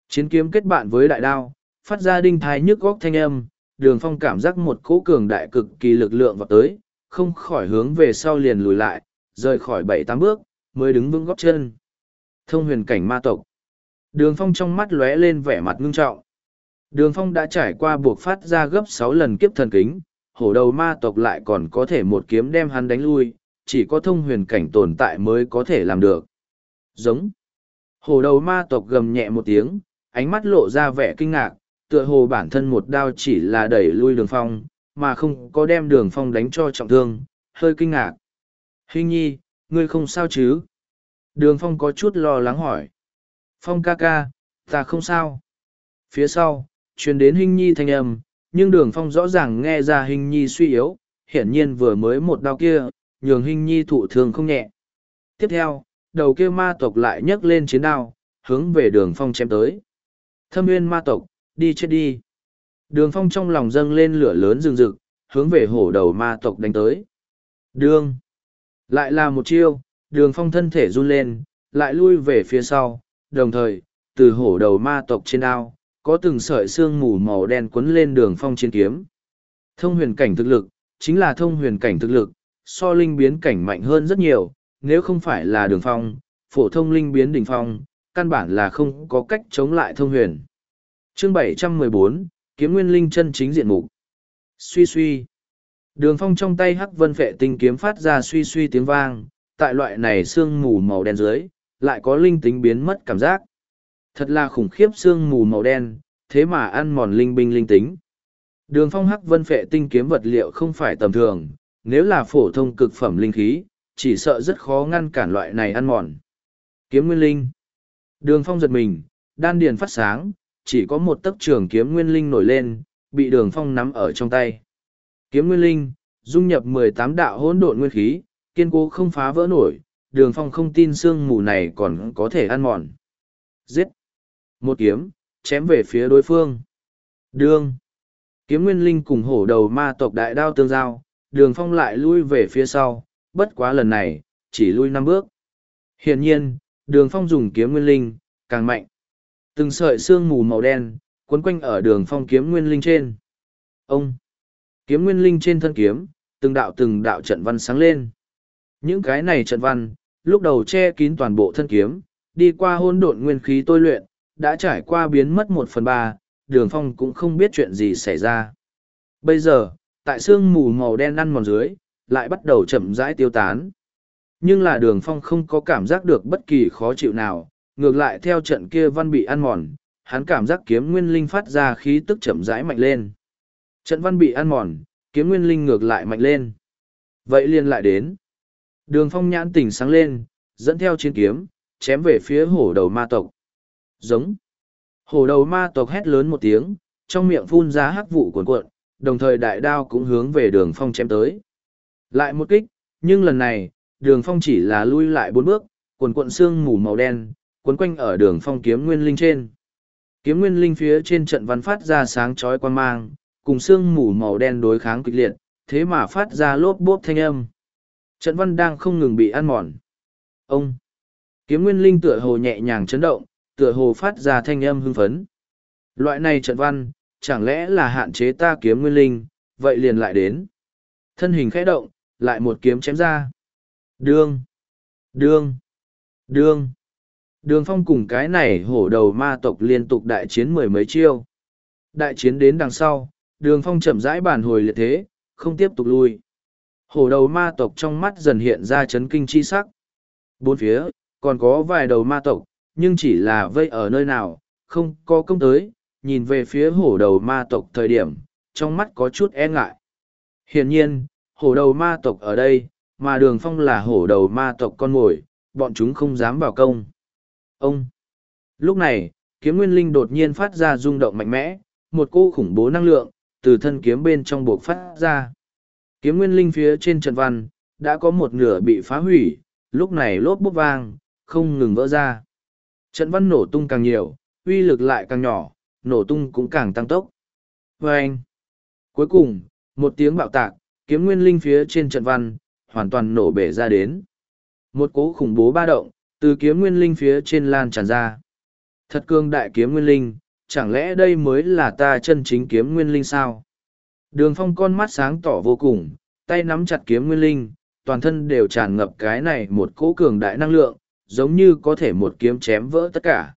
Chiến kiếm kết bạn với đại đao, phát ra đinh thái nhức góc thanh âm, đường phong cảm giác một cỗ cường đại cực kỳ lực lượng vào tới, không khỏi hướng về sau liền lùi lại, rời khỏi bảy tám bước, mới đứng vững góc chân. Thông huyền cảnh ma tộc. Đường phong trong mắt lóe lên vẻ mặt ngưng trọng. Đường phong đã trải qua buộc phát ra gấp sáu lần kiếp thần kính, hổ đầu ma tộc lại còn có thể một kiếm đem hắn đánh lui, chỉ có thông huyền cảnh tồn tại mới có thể làm được. Giống. Hổ đầu ma tộc gầm nhẹ một tiếng, ánh mắt lộ ra vẻ kinh ngạc, tựa hồ bản thân một đao chỉ là đẩy lui đường phong, mà không có đem đường phong đánh cho trọng thương, hơi kinh ngạc. Hình nhi, ngươi không sao chứ? Đường phong có chút lo lắng hỏi. Phong ca ca, ta không sao. Phía sau, truyền đến hình nhi thanh âm, nhưng đường phong rõ ràng nghe ra hình nhi suy yếu, hiển nhiên vừa mới một đau kia, nhường hình nhi thụ thương không nhẹ. Tiếp theo, đầu kia ma tộc lại nhấc lên chiến đao, hướng về đường phong chém tới. Thâm nguyên ma tộc, đi chết đi. Đường phong trong lòng dâng lên lửa lớn rừng rực, hướng về hổ đầu ma tộc đánh tới. Đường. Lại là một chiêu, đường phong thân thể run lên, lại lui về phía sau, đồng thời, từ hổ đầu ma tộc trên ao, có từng sợi xương mù màu đen quấn lên đường phong chiến kiếm. Thông huyền cảnh thực lực, chính là thông huyền cảnh thực lực, so linh biến cảnh mạnh hơn rất nhiều, nếu không phải là đường phong, phổ thông linh biến đỉnh phong, căn bản là không có cách chống lại thông huyền. Chương 714, Kiếm Nguyên Linh chân chính diện mục. Suy suy. Đường phong trong tay hắc vân phệ tinh kiếm phát ra suy suy tiếng vang, tại loại này sương mù màu đen dưới, lại có linh tính biến mất cảm giác. Thật là khủng khiếp sương mù màu đen, thế mà ăn mòn linh binh linh tính. Đường phong hắc vân phệ tinh kiếm vật liệu không phải tầm thường, nếu là phổ thông cực phẩm linh khí, chỉ sợ rất khó ngăn cản loại này ăn mòn. Kiếm nguyên linh. Đường phong giật mình, đan điền phát sáng, chỉ có một tấc trường kiếm nguyên linh nổi lên, bị đường phong nắm ở trong tay. Kiếm nguyên linh, dung nhập mười tám đạo hỗn độn nguyên khí, kiên cố không phá vỡ nổi, đường phong không tin sương mù này còn có thể ăn mòn. Giết! Một kiếm, chém về phía đối phương. Đương! Kiếm nguyên linh cùng hổ đầu ma tộc đại đao tương giao, đường phong lại lui về phía sau, bất quá lần này, chỉ lui năm bước. Hiển nhiên, đường phong dùng kiếm nguyên linh, càng mạnh. Từng sợi xương mù màu đen, quấn quanh ở đường phong kiếm nguyên linh trên. Ông! Kiếm nguyên linh trên thân kiếm, từng đạo từng đạo trận văn sáng lên. Những cái này trận văn, lúc đầu che kín toàn bộ thân kiếm, đi qua hôn độn nguyên khí tôi luyện, đã trải qua biến mất một phần ba, đường phong cũng không biết chuyện gì xảy ra. Bây giờ, tại sương mù màu đen ăn mòn dưới, lại bắt đầu chậm rãi tiêu tán. Nhưng là đường phong không có cảm giác được bất kỳ khó chịu nào, ngược lại theo trận kia văn bị ăn mòn, hắn cảm giác kiếm nguyên linh phát ra khí tức chậm rãi mạnh lên. Trận văn bị ăn mòn, kiếm nguyên linh ngược lại mạnh lên. Vậy liền lại đến. Đường phong nhãn tỉnh sáng lên, dẫn theo chiến kiếm, chém về phía hổ đầu ma tộc. Giống. Hổ đầu ma tộc hét lớn một tiếng, trong miệng phun ra hắc vụ cuồn cuộn, đồng thời đại đao cũng hướng về đường phong chém tới. Lại một kích, nhưng lần này, đường phong chỉ là lui lại bốn bước, cuồn cuộn xương mù màu đen, cuốn quanh ở đường phong kiếm nguyên linh trên. Kiếm nguyên linh phía trên trận văn phát ra sáng chói quan mang, cùng xương mù màu đen đối kháng kịch liệt, thế mà phát ra lốp bốp thanh âm. Trận văn đang không ngừng bị ăn mòn. Ông! Kiếm nguyên linh tựa hồ nhẹ nhàng chấn động, tựa hồ phát ra thanh âm hưng phấn. Loại này trận văn, chẳng lẽ là hạn chế ta kiếm nguyên linh, vậy liền lại đến. Thân hình khẽ động, lại một kiếm chém ra. Đương! Đương! Đương! Đường phong cùng cái này hổ đầu ma tộc liên tục đại chiến mười mấy chiêu. Đại chiến đến đằng sau, đường phong chậm rãi bản hồi liệt thế, không tiếp tục lui. Hổ đầu ma tộc trong mắt dần hiện ra chấn kinh chi sắc. Bốn phía, còn có vài đầu ma tộc, nhưng chỉ là vây ở nơi nào, không có công tới, nhìn về phía hổ đầu ma tộc thời điểm, trong mắt có chút e ngại. Hiển nhiên, hổ đầu ma tộc ở đây, mà đường phong là hổ đầu ma tộc con mồi, bọn chúng không dám vào công. Ông! Lúc này, kiếm nguyên linh đột nhiên phát ra rung động mạnh mẽ, một cô khủng bố năng lượng, từ thân kiếm bên trong buộc phát ra. Kiếm nguyên linh phía trên trận văn, đã có một nửa bị phá hủy, lúc này lốp bút vang, không ngừng vỡ ra. Trận văn nổ tung càng nhiều, uy lực lại càng nhỏ, nổ tung cũng càng tăng tốc. Và anh, cuối cùng, một tiếng bạo tạc, kiếm nguyên linh phía trên trận văn, hoàn toàn nổ bể ra đến. Một cố khủng bố ba động, từ kiếm nguyên linh phía trên lan tràn ra. Thật cương đại kiếm nguyên linh, chẳng lẽ đây mới là ta chân chính kiếm nguyên linh sao? Đường phong con mắt sáng tỏ vô cùng, tay nắm chặt kiếm nguyên linh, toàn thân đều tràn ngập cái này một cỗ cường đại năng lượng, giống như có thể một kiếm chém vỡ tất cả.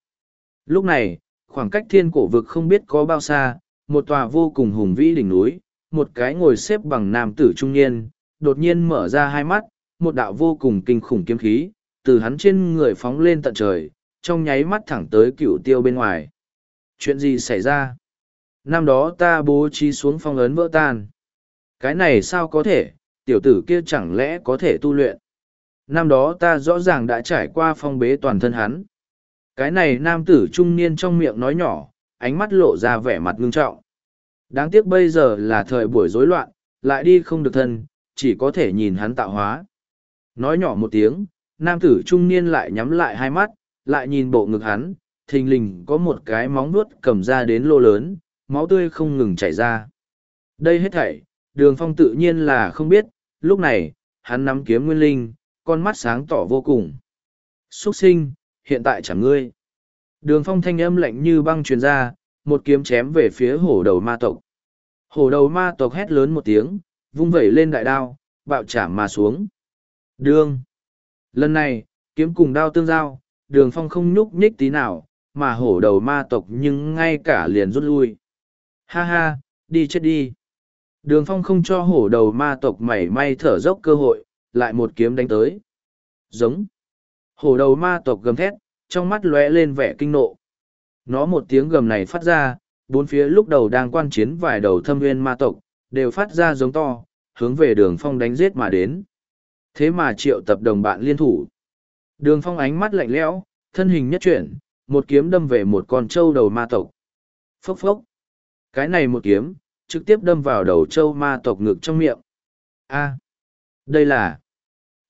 Lúc này, khoảng cách thiên cổ vực không biết có bao xa, một tòa vô cùng hùng vĩ đỉnh núi, một cái ngồi xếp bằng nam tử trung niên, đột nhiên mở ra hai mắt, một đạo vô cùng kinh khủng kiếm khí, từ hắn trên người phóng lên tận trời, trong nháy mắt thẳng tới cựu tiêu bên ngoài. Chuyện gì xảy ra? Năm đó ta bố trí xuống phong ấn vỡ tan. Cái này sao có thể, tiểu tử kia chẳng lẽ có thể tu luyện? Năm đó ta rõ ràng đã trải qua phong bế toàn thân hắn. Cái này nam tử trung niên trong miệng nói nhỏ, ánh mắt lộ ra vẻ mặt ngưng trọng. Đáng tiếc bây giờ là thời buổi rối loạn, lại đi không được thân, chỉ có thể nhìn hắn tạo hóa. Nói nhỏ một tiếng, nam tử trung niên lại nhắm lại hai mắt, lại nhìn bộ ngực hắn, thình lình có một cái móng nuốt cầm ra đến lô lớn, máu tươi không ngừng chảy ra. Đây hết thảy, đường phong tự nhiên là không biết, lúc này, hắn nắm kiếm nguyên linh, con mắt sáng tỏ vô cùng. Xuất sinh, hiện tại chẳng ngươi. Đường phong thanh âm lạnh như băng truyền ra, một kiếm chém về phía hổ đầu ma tộc. Hổ đầu ma tộc hét lớn một tiếng, vung vẩy lên đại đao, bạo chạm mà xuống. Đường. Lần này, kiếm cùng đao tương giao, đường phong không nhúc nhích tí nào, mà hổ đầu ma tộc nhưng ngay cả liền rút lui. Ha ha, đi chết đi. Đường phong không cho hổ đầu ma tộc mảy may thở dốc cơ hội, lại một kiếm đánh tới. Giống. Hổ đầu ma tộc gầm thét, trong mắt lóe lên vẻ kinh nộ. Nó một tiếng gầm này phát ra, bốn phía lúc đầu đang quan chiến vài đầu thâm nguyên ma tộc, đều phát ra giống to, hướng về đường phong đánh giết mà đến. Thế mà triệu tập đồng bạn liên thủ. Đường phong ánh mắt lạnh lẽo, thân hình nhất chuyển, một kiếm đâm về một con trâu đầu ma tộc. Phốc phốc. Cái này một kiếm, trực tiếp đâm vào đầu trâu ma tộc ngực trong miệng. A. đây là.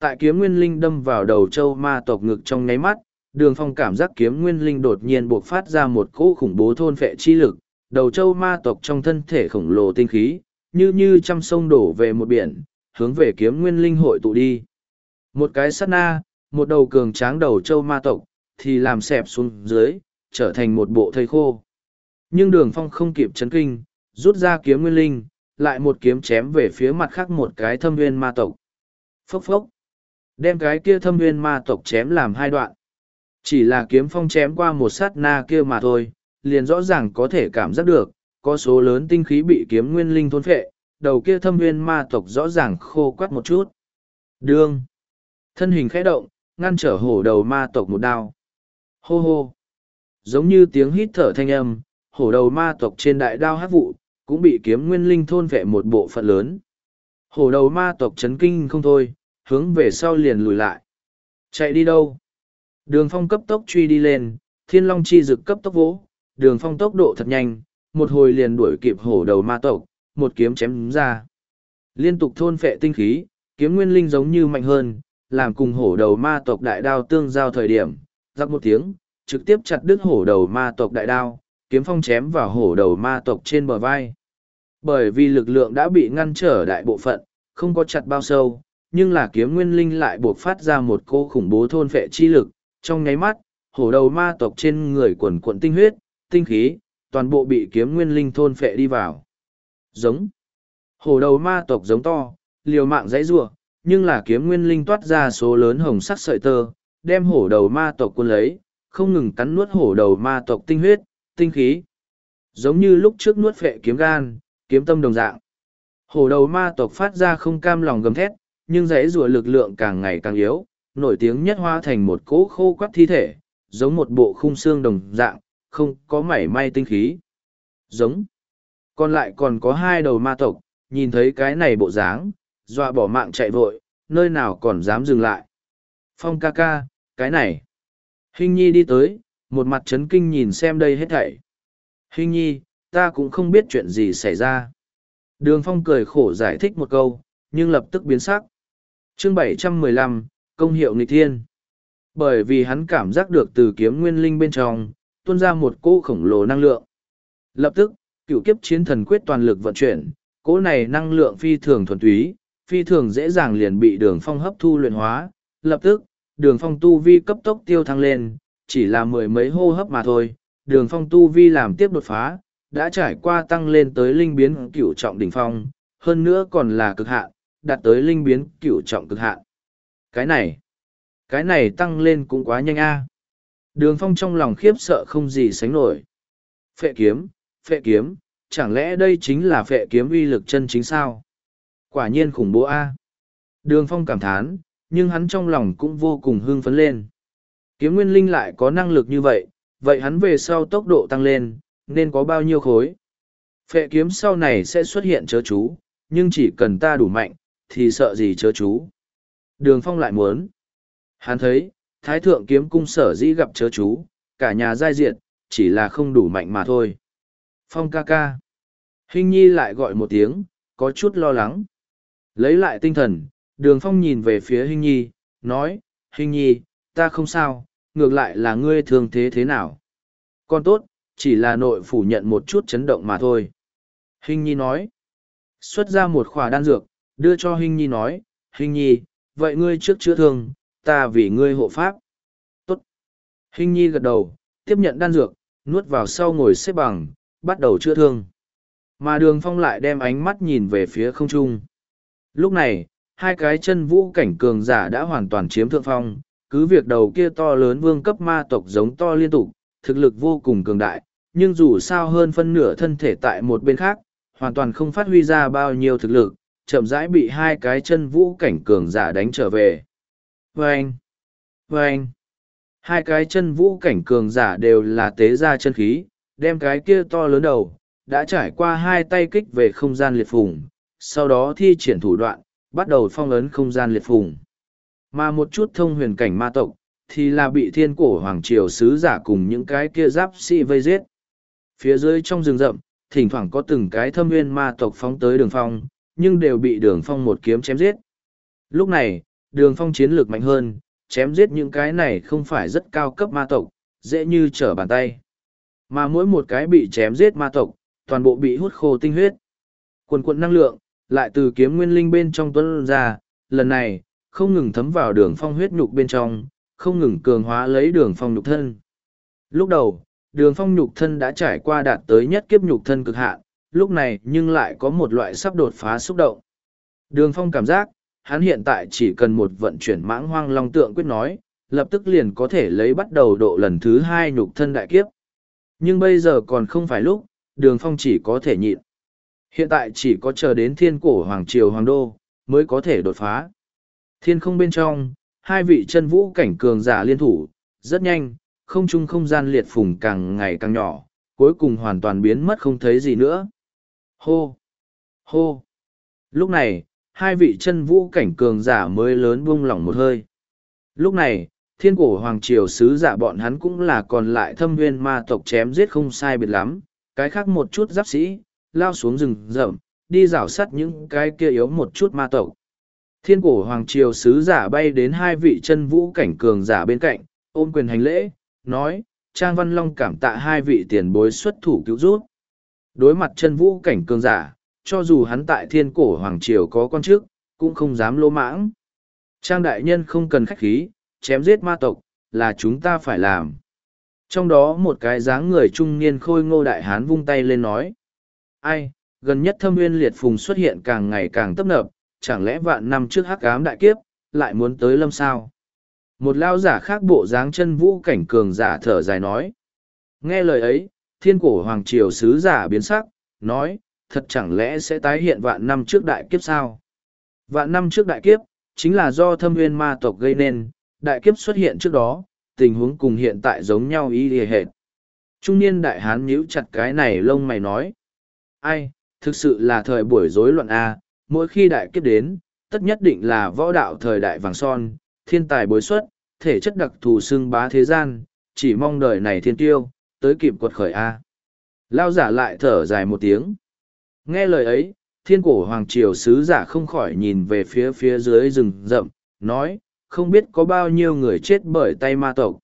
Tại kiếm nguyên linh đâm vào đầu châu ma tộc ngực trong nháy mắt, đường phong cảm giác kiếm nguyên linh đột nhiên buộc phát ra một cỗ khủng bố thôn phệ chi lực, đầu châu ma tộc trong thân thể khổng lồ tinh khí, như như trăm sông đổ về một biển, hướng về kiếm nguyên linh hội tụ đi. Một cái sát na, một đầu cường tráng đầu châu ma tộc, thì làm xẹp xuống dưới, trở thành một bộ thây khô. Nhưng đường phong không kịp chấn kinh, rút ra kiếm nguyên linh, lại một kiếm chém về phía mặt khác một cái thâm viên ma tộc. Phốc phốc. Đem cái kia thâm viên ma tộc chém làm hai đoạn. Chỉ là kiếm phong chém qua một sát na kia mà thôi, liền rõ ràng có thể cảm giác được, có số lớn tinh khí bị kiếm nguyên linh thôn phệ, đầu kia thâm viên ma tộc rõ ràng khô quắt một chút. Đương. Thân hình khẽ động, ngăn trở hổ đầu ma tộc một đao. Hô hô. Giống như tiếng hít thở thanh âm, hổ đầu ma tộc trên đại đao hát vụ, cũng bị kiếm nguyên linh thôn vệ một bộ phận lớn. Hổ đầu ma tộc chấn kinh không thôi, hướng về sau liền lùi lại. Chạy đi đâu? Đường phong cấp tốc truy đi lên, thiên long chi dực cấp tốc vỗ, đường phong tốc độ thật nhanh, một hồi liền đuổi kịp hổ đầu ma tộc, một kiếm chém ra. Liên tục thôn phệ tinh khí, kiếm nguyên linh giống như mạnh hơn, làm cùng hổ đầu ma tộc đại đao tương giao thời điểm, giặc một tiếng, trực tiếp chặt đứt hổ đầu ma tộc đại đao, kiếm phong chém vào hổ đầu ma tộc trên bờ vai. Bởi vì lực lượng đã bị ngăn trở đại bộ phận, không có chặt bao sâu, nhưng là kiếm nguyên linh lại buộc phát ra một cô khủng bố thôn phệ chi lực, trong nháy mắt, hổ đầu ma tộc trên người quần quận tinh huyết, tinh khí, toàn bộ bị kiếm nguyên linh thôn phệ đi vào. Giống. Hổ đầu ma tộc giống to, liều mạng dãy rủa, nhưng là kiếm nguyên linh toát ra số lớn hồng sắc sợi tơ, đem hổ đầu ma tộc quân lấy, không ngừng cắn nuốt hổ đầu ma tộc tinh huyết, tinh khí. Giống như lúc trước nuốt phệ kiếm gan, kiếm tâm đồng dạng. Hổ đầu ma tộc phát ra không cam lòng gầm thét, nhưng dãy rùa lực lượng càng ngày càng yếu, nổi tiếng nhất hoa thành một cỗ khô quắt thi thể, giống một bộ khung xương đồng dạng, không có mảy may tinh khí. Giống. Còn lại còn có hai đầu ma tộc, nhìn thấy cái này bộ dáng, dọa bỏ mạng chạy vội, nơi nào còn dám dừng lại. Phong ca ca, cái này. Hình nhi đi tới, một mặt chấn kinh nhìn xem đây hết thảy. Hình nhi, ta cũng không biết chuyện gì xảy ra. Đường phong cười khổ giải thích một câu, nhưng lập tức biến sắc chương 715, công hiệu nghịch thiên. Bởi vì hắn cảm giác được từ kiếm nguyên linh bên trong, tuôn ra một cỗ khổng lồ năng lượng. Lập tức, cựu kiếp chiến thần quyết toàn lực vận chuyển, cỗ này năng lượng phi thường thuần túy, phi thường dễ dàng liền bị đường phong hấp thu luyện hóa. Lập tức, đường phong tu vi cấp tốc tiêu thăng lên, chỉ là mười mấy hô hấp mà thôi, đường phong tu vi làm tiếp đột phá, đã trải qua tăng lên tới linh biến cựu trọng đỉnh phong, hơn nữa còn là cực hạn, đạt tới linh biến cửu trọng cực hạn. Cái này, cái này tăng lên cũng quá nhanh a. Đường phong trong lòng khiếp sợ không gì sánh nổi. Phệ kiếm, phệ kiếm, chẳng lẽ đây chính là phệ kiếm uy lực chân chính sao? Quả nhiên khủng bố a. Đường phong cảm thán, nhưng hắn trong lòng cũng vô cùng hưng phấn lên. Kiếm nguyên linh lại có năng lực như vậy, vậy hắn về sau tốc độ tăng lên, nên có bao nhiêu khối? Phệ kiếm sau này sẽ xuất hiện chớ chú, nhưng chỉ cần ta đủ mạnh, thì sợ gì chớ chú. Đường phong lại muốn. Hắn thấy, thái thượng kiếm cung sở dĩ gặp chớ chú, cả nhà giai diệt, chỉ là không đủ mạnh mà thôi. Phong ca ca. Hình nhi lại gọi một tiếng, có chút lo lắng. Lấy lại tinh thần, đường phong nhìn về phía Hình nhi, nói, Hình nhi, ta không sao, ngược lại là ngươi thường thế thế nào. Con tốt, chỉ là nội phủ nhận một chút chấn động mà thôi. Hình nhi nói, xuất ra một khỏa đan dược, đưa cho Hình nhi nói, Hình nhi, vậy ngươi trước chữa thương, ta vì ngươi hộ pháp. Tốt. Hình nhi gật đầu, tiếp nhận đan dược, nuốt vào sau ngồi xếp bằng, bắt đầu chữa thương. Mà đường phong lại đem ánh mắt nhìn về phía không trung. Lúc này, hai cái chân vũ cảnh cường giả đã hoàn toàn chiếm thượng phong, cứ việc đầu kia to lớn vương cấp ma tộc giống to liên tục, thực lực vô cùng cường đại, nhưng dù sao hơn phân nửa thân thể tại một bên khác, hoàn toàn không phát huy ra bao nhiêu thực lực, chậm rãi bị hai cái chân vũ cảnh cường giả đánh trở về. Vâng! Vâng! Hai cái chân vũ cảnh cường giả đều là tế ra chân khí, đem cái kia to lớn đầu, đã trải qua hai tay kích về không gian liệt phùng, sau đó thi triển thủ đoạn, bắt đầu phong ấn không gian liệt phùng. Mà một chút thông huyền cảnh ma tộc, thì là bị thiên cổ hoàng triều sứ giả cùng những cái kia giáp sĩ vây giết. Phía dưới trong rừng rậm, thỉnh thoảng có từng cái thâm nguyên ma tộc phóng tới đường phong, nhưng đều bị đường phong một kiếm chém giết. Lúc này, đường phong chiến lược mạnh hơn, chém giết những cái này không phải rất cao cấp ma tộc, dễ như trở bàn tay. Mà mỗi một cái bị chém giết ma tộc, toàn bộ bị hút khô tinh huyết. Quần quận năng lượng, lại từ kiếm nguyên linh bên trong tuấn ra, lần này, không ngừng thấm vào đường phong huyết nhục bên trong, không ngừng cường hóa lấy đường phong nhục thân. Lúc đầu, đường phong nhục thân đã trải qua đạt tới nhất kiếp nhục thân cực hạn, lúc này nhưng lại có một loại sắp đột phá xúc động. Đường phong cảm giác, hắn hiện tại chỉ cần một vận chuyển mãng hoang long tượng quyết nói, lập tức liền có thể lấy bắt đầu độ lần thứ hai nhục thân đại kiếp. Nhưng bây giờ còn không phải lúc, đường phong chỉ có thể nhịn. Hiện tại chỉ có chờ đến thiên cổ hoàng triều hoàng đô, mới có thể đột phá. Thiên không bên trong, hai vị chân vũ cảnh cường giả liên thủ, rất nhanh, không trung không gian liệt phùng càng ngày càng nhỏ, cuối cùng hoàn toàn biến mất không thấy gì nữa. Hô! Hô! Lúc này, hai vị chân vũ cảnh cường giả mới lớn buông lỏng một hơi. Lúc này, thiên cổ hoàng triều sứ giả bọn hắn cũng là còn lại thâm viên ma tộc chém giết không sai biệt lắm, cái khác một chút giáp sĩ, lao xuống rừng rậm, đi rảo sắt những cái kia yếu một chút ma tộc. Thiên cổ hoàng triều sứ giả bay đến hai vị chân vũ cảnh cường giả bên cạnh, ôm quyền hành lễ, nói, Trang Văn Long cảm tạ hai vị tiền bối xuất thủ cứu giúp. Đối mặt chân vũ cảnh cường giả, cho dù hắn tại thiên cổ hoàng triều có con chức, cũng không dám lỗ mãng. Trang đại nhân không cần khách khí, chém giết ma tộc, là chúng ta phải làm. Trong đó một cái dáng người trung niên khôi ngô đại hán vung tay lên nói. Ai, gần nhất thâm nguyên liệt phùng xuất hiện càng ngày càng tấp nập, chẳng lẽ vạn năm trước hắc ám đại kiếp, lại muốn tới lâm sao? Một lao giả khác bộ dáng chân vũ cảnh cường giả thở dài nói. Nghe lời ấy, thiên cổ hoàng triều sứ giả biến sắc, nói, thật chẳng lẽ sẽ tái hiện vạn năm trước đại kiếp sao? Vạn năm trước đại kiếp, chính là do thâm nguyên ma tộc gây nên, đại kiếp xuất hiện trước đó, tình huống cùng hiện tại giống nhau ý lìa hệt. Trung niên đại hán nhíu chặt cái này lông mày nói. Ai, thực sự là thời buổi rối loạn A, mỗi khi đại kiếp đến, tất nhất định là võ đạo thời đại vàng son, thiên tài bối xuất, thể chất đặc thù xưng bá thế gian, chỉ mong đời này thiên tiêu, tới kịp quật khởi A. Lao giả lại thở dài một tiếng. Nghe lời ấy, thiên cổ hoàng triều sứ giả không khỏi nhìn về phía phía dưới rừng rậm, nói, không biết có bao nhiêu người chết bởi tay ma tộc.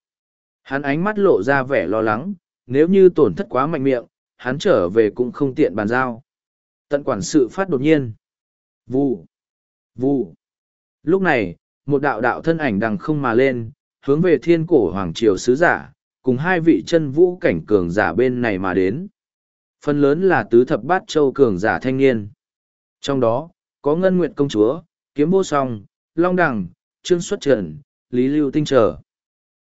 Hắn ánh mắt lộ ra vẻ lo lắng, nếu như tổn thất quá mạnh miệng, hắn trở về cũng không tiện bàn giao. Tận quản sự phát đột nhiên. vù vù Lúc này, một đạo đạo thân ảnh đằng không mà lên, hướng về thiên cổ hoàng triều sứ giả, cùng hai vị chân vũ cảnh cường giả bên này mà đến. Phần lớn là tứ thập bát châu cường giả thanh niên. Trong đó, có Ngân Nguyệt Công Chúa, Kiếm Vô Song, Long Đằng, Trương Xuất Trần, Lý Lưu Tinh Trở.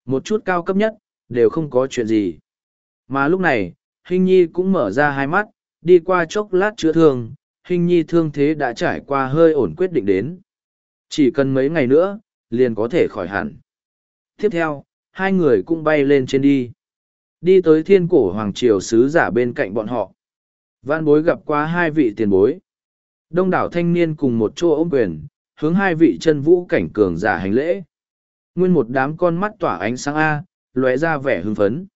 Một chút cao cấp nhất, đều không có chuyện gì. Mà lúc này, Hình Nhi cũng mở ra hai mắt, đi qua chốc lát chữa thương, Hình Nhi thương thế đã trải qua hơi ổn quyết định đến. Chỉ cần mấy ngày nữa, liền có thể khỏi hẳn. Tiếp theo, hai người cũng bay lên trên đi. Đi tới thiên cổ hoàng triều sứ giả bên cạnh bọn họ. Văn bối gặp qua hai vị tiền bối. Đông đảo thanh niên cùng một chỗ ôm quyền, hướng hai vị chân vũ cảnh cường giả hành lễ. Nguyên một đám con mắt tỏa ánh sáng A, lóe ra vẻ hưng phấn.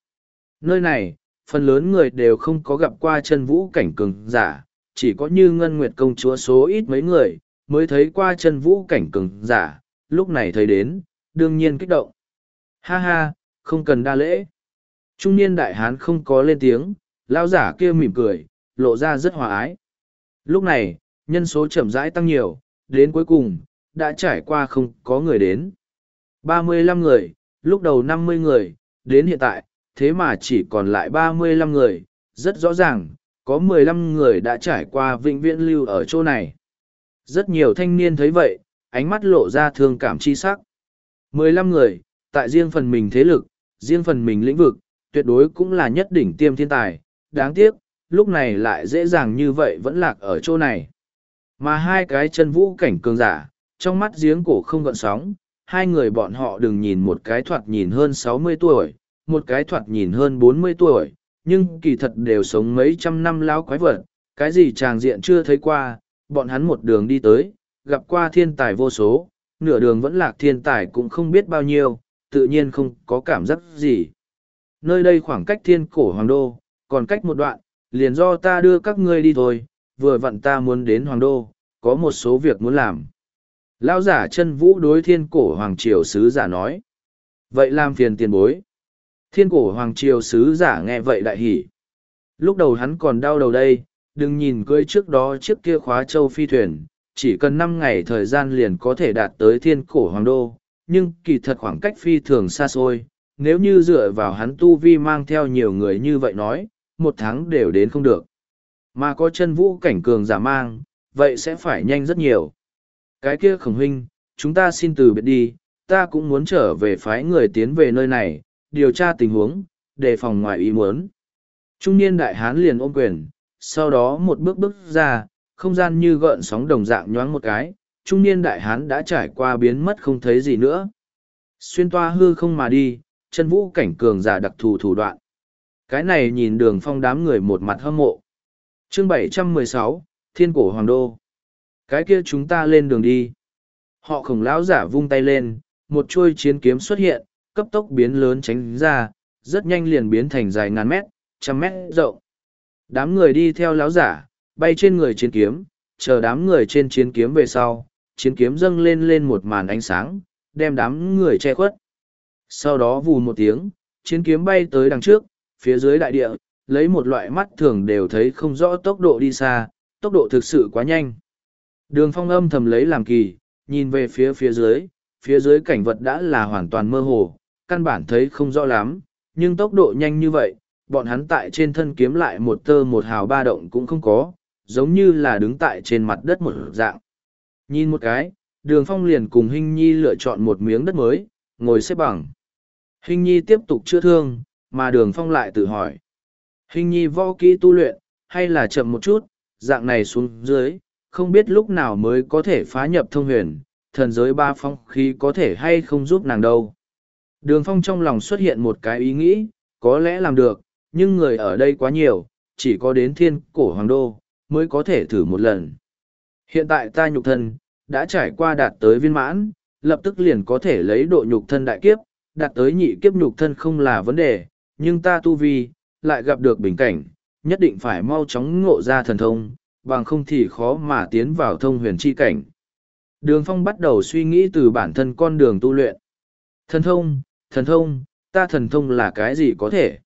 Nơi này, phần lớn người đều không có gặp qua chân vũ cảnh cường giả, chỉ có như Ngân Nguyệt công chúa số ít mấy người, mới thấy qua chân vũ cảnh cường giả, lúc này thấy đến, đương nhiên kích động. Ha ha, không cần đa lễ. Trung niên đại hán không có lên tiếng, lao giả kia mỉm cười, lộ ra rất hòa ái. Lúc này, nhân số chậm rãi tăng nhiều, đến cuối cùng, đã trải qua không có người đến. ba mươi lăm người, lúc đầu năm mươi người, đến hiện tại, thế mà chỉ còn lại ba mươi lăm người, rất rõ ràng, có mười lăm người đã trải qua vĩnh viễn lưu ở chỗ này. Rất nhiều thanh niên thấy vậy, ánh mắt lộ ra thương cảm chi sắc. mười lăm người, tại riêng phần mình thế lực, riêng phần mình lĩnh vực, tuyệt đối cũng là nhất đỉnh tiêm thiên tài. Đáng tiếc, lúc này lại dễ dàng như vậy vẫn lạc ở chỗ này. Mà hai cái chân vũ cảnh cường giả, trong mắt giếng cổ không gợn sóng, hai người bọn họ đừng nhìn một cái thoạt nhìn hơn sáu mươi tuổi, một cái thoạt nhìn hơn bốn mươi tuổi, nhưng kỳ thật đều sống mấy trăm năm láo quái vật, cái gì tràng diện chưa thấy qua, bọn hắn một đường đi tới, gặp qua thiên tài vô số, nửa đường vẫn lạc thiên tài cũng không biết bao nhiêu, tự nhiên không có cảm giác gì. Nơi đây khoảng cách thiên cổ hoàng đô, còn cách một đoạn, liền do ta đưa các ngươi đi thôi, vừa vặn ta muốn đến hoàng đô, có một số việc muốn làm. Lão giả chân vũ đối thiên cổ hoàng triều sứ giả nói. Vậy làm phiền tiền bối. Thiên cổ hoàng triều sứ giả nghe vậy đại hỉ. Lúc đầu hắn còn đau đầu đây, đừng nhìn cưới trước đó chiếc kia khóa châu phi thuyền, chỉ cần năm ngày thời gian liền có thể đạt tới thiên cổ hoàng đô, nhưng kỳ thật khoảng cách phi thường xa xôi, nếu như dựa vào hắn tu vi mang theo nhiều người như vậy nói, một tháng đều đến không được. Mà có chân vũ cảnh cường giả mang, vậy sẽ phải nhanh rất nhiều. Cái kia khổng huynh, chúng ta xin từ biệt đi, ta cũng muốn trở về phái người tiến về nơi này, điều tra tình huống, đề phòng ngoài ý muốn. Trung niên đại hán liền ôm quyền, sau đó một bước bước ra, không gian như gợn sóng đồng dạng nhoáng một cái, trung niên đại hán đã trải qua biến mất không thấy gì nữa. Xuyên toa hư không mà đi, chân vũ cảnh cường giả đặc thù thủ đoạn. Cái này nhìn đường phong đám người một mặt hâm mộ. chương 716, Thiên Cổ Hoàng Đô. Cái kia chúng ta lên đường đi. Họ khổng lão giả vung tay lên, một chuôi chiến kiếm xuất hiện, cấp tốc biến lớn tránh ra, rất nhanh liền biến thành dài ngàn mét, trăm mét rộng. Đám người đi theo lão giả, bay trên người chiến kiếm, chờ đám người trên chiến kiếm về sau, chiến kiếm dâng lên lên một màn ánh sáng, đem đám người che khuất. Sau đó vù một tiếng, chiến kiếm bay tới đằng trước, phía dưới đại địa, lấy một loại mắt thường đều thấy không rõ tốc độ đi xa, tốc độ thực sự quá nhanh. Đường phong âm thầm lấy làm kỳ, nhìn về phía phía dưới, phía dưới cảnh vật đã là hoàn toàn mơ hồ, căn bản thấy không rõ lắm, nhưng tốc độ nhanh như vậy, bọn hắn tại trên thân kiếm lại một tơ một hào ba động cũng không có, giống như là đứng tại trên mặt đất một dạng. Nhìn một cái, đường phong liền cùng Hinh Nhi lựa chọn một miếng đất mới, ngồi xếp bằng. Hinh Nhi tiếp tục chữa thương, mà đường phong lại tự hỏi. Hinh Nhi võ kỹ tu luyện, hay là chậm một chút, dạng này xuống dưới, không biết lúc nào mới có thể phá nhập thông huyền, thần giới ba phong khí có thể hay không giúp nàng đâu. Đường phong trong lòng xuất hiện một cái ý nghĩ, có lẽ làm được, nhưng người ở đây quá nhiều, chỉ có đến thiên cổ hoàng đô, mới có thể thử một lần. Hiện tại ta nhục thân, đã trải qua đạt tới viên mãn, lập tức liền có thể lấy độ nhục thân đại kiếp, đạt tới nhị kiếp nhục thân không là vấn đề, nhưng ta tu vi, lại gặp được bình cảnh, nhất định phải mau chóng ngộ ra thần thông, bằng không thì khó mà tiến vào thông huyền chi cảnh. Đường phong bắt đầu suy nghĩ từ bản thân con đường tu luyện. Thần thông, thần thông, ta thần thông là cái gì có thể?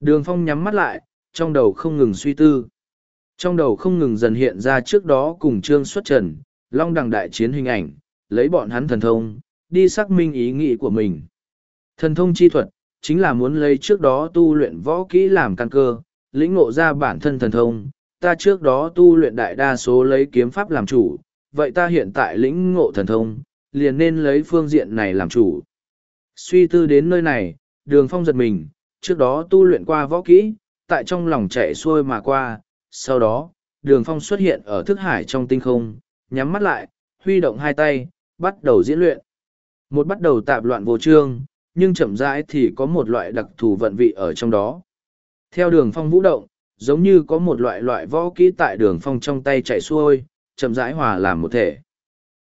Đường phong nhắm mắt lại, trong đầu không ngừng suy tư. Trong đầu không ngừng dần hiện ra trước đó cùng Trương Xuất Trần, Long Đằng đại chiến hình ảnh, lấy bọn hắn thần thông, đi xác minh ý nghĩ của mình. Thần thông chi thuật, chính là muốn lấy trước đó tu luyện võ kỹ làm căn cơ, lĩnh ngộ ra bản thân thần thông, ta trước đó tu luyện đại đa số lấy kiếm pháp làm chủ, vậy ta hiện tại lĩnh ngộ thần thông, liền nên lấy phương diện này làm chủ. Suy tư đến nơi này, đường phong giật mình, trước đó tu luyện qua võ kỹ, tại trong lòng chạy xuôi mà qua, sau đó, đường phong xuất hiện ở thức hải trong tinh không, nhắm mắt lại, huy động hai tay, bắt đầu diễn luyện. Một bắt đầu tạp loạn vô trương, nhưng chậm rãi thì có một loại đặc thù vận vị ở trong đó. Theo đường phong vũ động, giống như có một loại loại võ kỹ tại đường phong trong tay chạy xuôi, chậm rãi hòa làm một thể.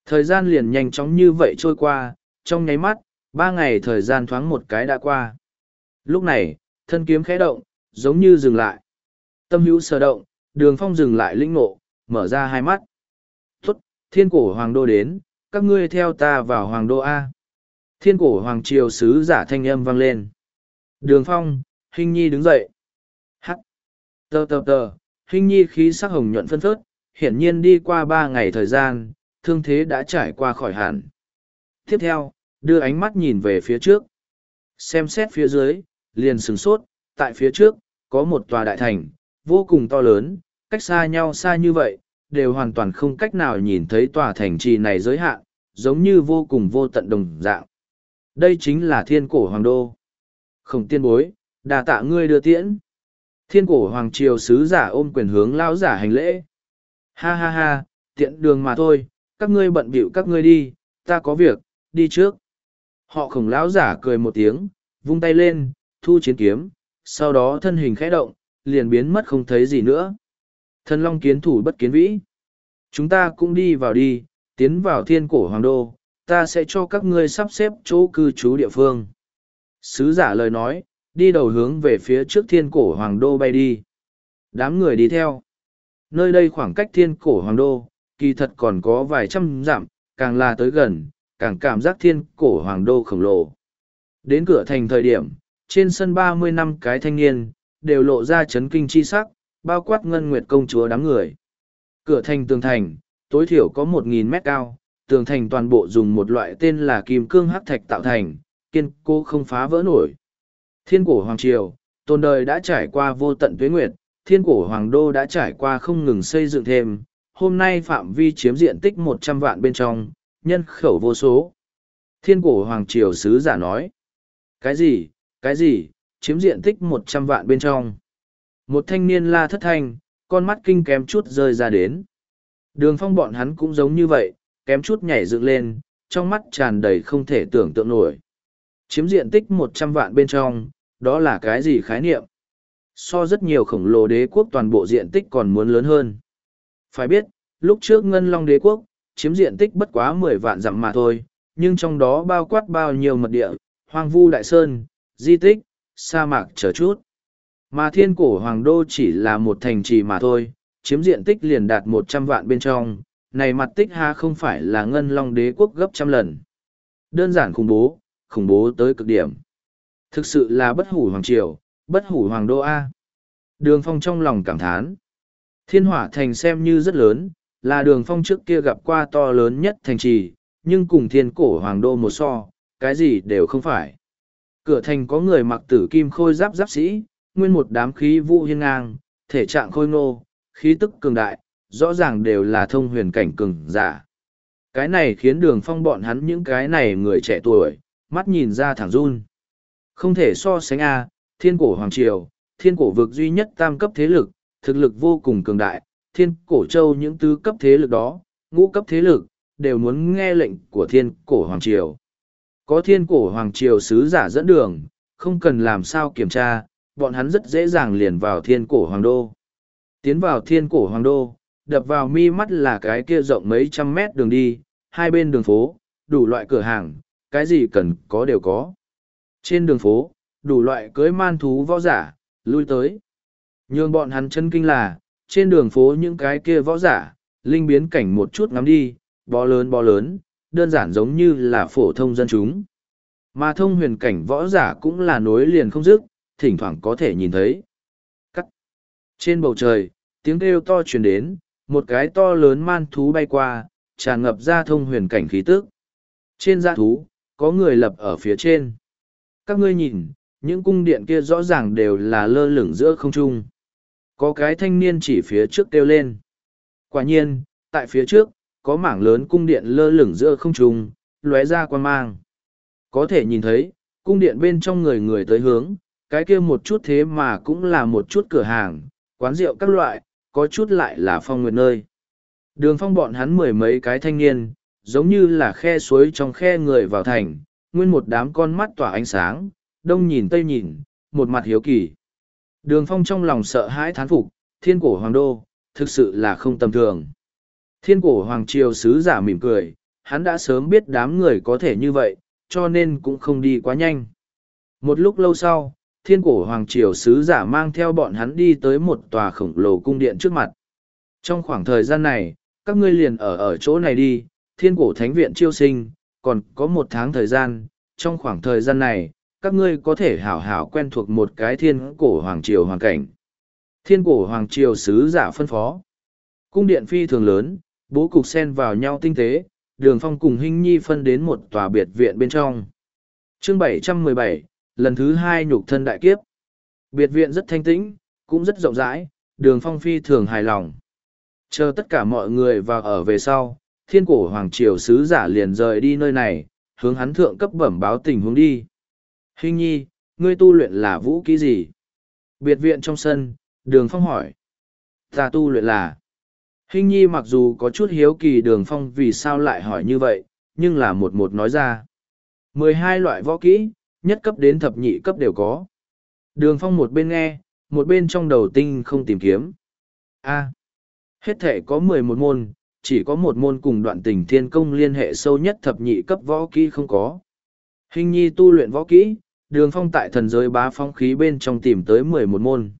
Thời gian liền nhanh chóng như vậy trôi qua, trong nháy mắt, ba ngày thời gian thoáng một cái đã qua. Lúc này, thân kiếm khẽ động, giống như dừng lại. Tâm hữu sờ động, đường phong dừng lại linh ngộ, mở ra hai mắt. tuất thiên cổ hoàng đô đến, các ngươi theo ta vào hoàng đô A. Thiên cổ hoàng triều sứ giả thanh âm vang lên. Đường phong, hình nhi đứng dậy. Hắc. Tờ tờ tờ, hình nhi khí sắc hồng nhuận phân phớt, hiển nhiên đi qua ba ngày thời gian, thương thế đã trải qua khỏi hẳn. Tiếp theo, đưa ánh mắt nhìn về phía trước. Xem xét phía dưới, liền sửng sốt, tại phía trước, có một tòa đại thành, vô cùng to lớn, cách xa nhau xa như vậy, đều hoàn toàn không cách nào nhìn thấy tòa thành trì này giới hạn, giống như vô cùng vô tận đồng dạng. Đây chính là thiên cổ hoàng đô. Không tiên bối, đà tạ ngươi đưa tiễn. Thiên cổ hoàng triều sứ giả ôm quyền hướng lao giả hành lễ. Ha ha ha, tiện đường mà thôi, các ngươi bận bịu các ngươi đi, ta có việc, đi trước. Họ khổng lão giả cười một tiếng, vung tay lên, thu chiến kiếm, sau đó thân hình khẽ động, liền biến mất không thấy gì nữa. Thần long kiến thủ bất kiến vĩ. Chúng ta cũng đi vào đi, tiến vào thiên cổ hoàng đô, ta sẽ cho các ngươi sắp xếp chỗ cư trú địa phương. Sứ giả lời nói, đi đầu hướng về phía trước thiên cổ hoàng đô bay đi. Đám người đi theo. Nơi đây khoảng cách thiên cổ hoàng đô, kỳ thật còn có vài trăm dặm, càng là tới gần, càng cảm giác thiên cổ hoàng đô khổng lồ. Đến cửa thành thời điểm, trên sân ba mươi năm cái thanh niên, đều lộ ra chấn kinh chi sắc, bao quát ngân nguyệt công chúa đám người. Cửa thành tường thành, tối thiểu có một nghìn mét cao, tường thành toàn bộ dùng một loại tên là kim cương hắc thạch tạo thành, kiên cố không phá vỡ nổi. Thiên cổ hoàng triều, tồn đời đã trải qua vô tận tuế nguyệt, thiên cổ hoàng đô đã trải qua không ngừng xây dựng thêm, hôm nay phạm vi chiếm diện tích một trăm vạn bên trong, nhân khẩu vô số. Thiên cổ hoàng triều sứ giả nói, cái gì, cái gì, chiếm diện tích một trăm vạn bên trong. Một thanh niên la thất thanh, con mắt kinh kém chút rơi ra đến. Đường phong bọn hắn cũng giống như vậy, kém chút nhảy dựng lên, trong mắt tràn đầy không thể tưởng tượng nổi. Chiếm diện tích một trăm vạn bên trong, đó là cái gì khái niệm? So rất nhiều khổng lồ đế quốc toàn bộ diện tích còn muốn lớn hơn. Phải biết, lúc trước Ngân Long đế quốc, chiếm diện tích bất quá mười vạn dặm mà thôi, nhưng trong đó bao quát bao nhiêu mật địa, hoang vu đại sơn, di tích, sa mạc chờ chút. Mà thiên cổ hoàng đô chỉ là một thành trì mà thôi, chiếm diện tích liền đạt một trăm vạn bên trong, này mặt tích ha không phải là ngân long đế quốc gấp trăm lần. Đơn giản khủng bố, khủng bố tới cực điểm. Thực sự là bất hủ hoàng triều, bất hủ hoàng đô A. Đường phong trong lòng cảm thán. Thiên hỏa thành xem như rất lớn, là đường phong trước kia gặp qua to lớn nhất thành trì, nhưng cùng thiên cổ hoàng đô một so, cái gì đều không phải. Cửa thành có người mặc tử kim khôi giáp giáp sĩ, nguyên một đám khí vũ hiên ngang, thể trạng khôi ngô, khí tức cường đại, rõ ràng đều là thông huyền cảnh cường giả. Cái này khiến đường phong bọn hắn những cái này người trẻ tuổi, mắt nhìn ra thẳng run. Không thể so sánh A, thiên cổ hoàng triều, thiên cổ vực duy nhất tam cấp thế lực, thực lực vô cùng cường đại, thiên cổ châu những tứ cấp thế lực đó, ngũ cấp thế lực, đều muốn nghe lệnh của thiên cổ hoàng triều. Có thiên cổ hoàng triều sứ giả dẫn đường, không cần làm sao kiểm tra, bọn hắn rất dễ dàng liền vào thiên cổ hoàng đô. Tiến vào thiên cổ hoàng đô, đập vào mi mắt là cái kia rộng mấy trăm mét đường đi, hai bên đường phố, đủ loại cửa hàng, cái gì cần có đều có. Trên đường phố, đủ loại cưới man thú võ giả, lui tới. Nhưng bọn hắn chân kinh là, trên đường phố những cái kia võ giả, linh biến cảnh một chút ngắm đi, bò lớn bò lớn, đơn giản giống như là phổ thông dân chúng. Mà thông huyền cảnh võ giả cũng là nối liền không dứt, thỉnh thoảng có thể nhìn thấy. Cắt. Trên bầu trời, tiếng kêu to truyền đến, một cái to lớn man thú bay qua, tràn ngập ra thông huyền cảnh khí tức. Trên da thú, có người lập ở phía trên. Các ngươi nhìn, những cung điện kia rõ ràng đều là lơ lửng giữa không trung. Có cái thanh niên chỉ phía trước kêu lên. Quả nhiên, tại phía trước, có mảng lớn cung điện lơ lửng giữa không trung, lóe ra quan mang. Có thể nhìn thấy, cung điện bên trong người người tới hướng, cái kia một chút thế mà cũng là một chút cửa hàng, quán rượu các loại, có chút lại là phong nguyệt nơi. Đường phong bọn hắn mười mấy cái thanh niên, giống như là khe suối trong khe người vào thành, nguyên một đám con mắt tỏa ánh sáng, đông nhìn tây nhìn, một mặt hiếu kỳ. Đường phong trong lòng sợ hãi thán phục, thiên cổ hoàng đô, thực sự là không tầm thường. Thiên cổ hoàng triều sứ giả mỉm cười, hắn đã sớm biết đám người có thể như vậy, cho nên cũng không đi quá nhanh. Một lúc lâu sau, thiên cổ hoàng triều sứ giả mang theo bọn hắn đi tới một tòa khổng lồ cung điện trước mặt. Trong khoảng thời gian này, các ngươi liền ở ở chỗ này đi, thiên cổ thánh viện chiêu sinh, còn có một tháng thời gian, trong khoảng thời gian này, các ngươi có thể hảo hảo quen thuộc một cái thiên cổ hoàng triều hoàn cảnh. Thiên cổ hoàng triều sứ giả phân phó. Cung điện phi thường lớn, bố cục sen vào nhau tinh tế, đường phong cùng hinh nhi phân đến một tòa biệt viện bên trong. chương 717, lần thứ hai nhục thân đại kiếp. Biệt viện rất thanh tĩnh, cũng rất rộng rãi, đường phong phi thường hài lòng. Chờ tất cả mọi người vào ở về sau, thiên cổ hoàng triều sứ giả liền rời đi nơi này, hướng hắn thượng cấp bẩm báo tình huống đi. Hình nhi, ngươi tu luyện là vũ kỹ gì? Biệt viện trong sân, đường phong hỏi. Ta tu luyện là. Hình nhi mặc dù có chút hiếu kỳ đường phong vì sao lại hỏi như vậy, nhưng là một một nói ra. mười hai loại võ kỹ, nhất cấp đến thập nhị cấp đều có. Đường phong một bên nghe, một bên trong đầu tinh không tìm kiếm. A. hết thể có mười một môn, chỉ có một môn cùng đoạn tình thiên công liên hệ sâu nhất thập nhị cấp võ kỹ không có. Hình nhi tu luyện võ kỹ, đường phong tại thần giới bá phong khí bên trong tìm tới mười một môn.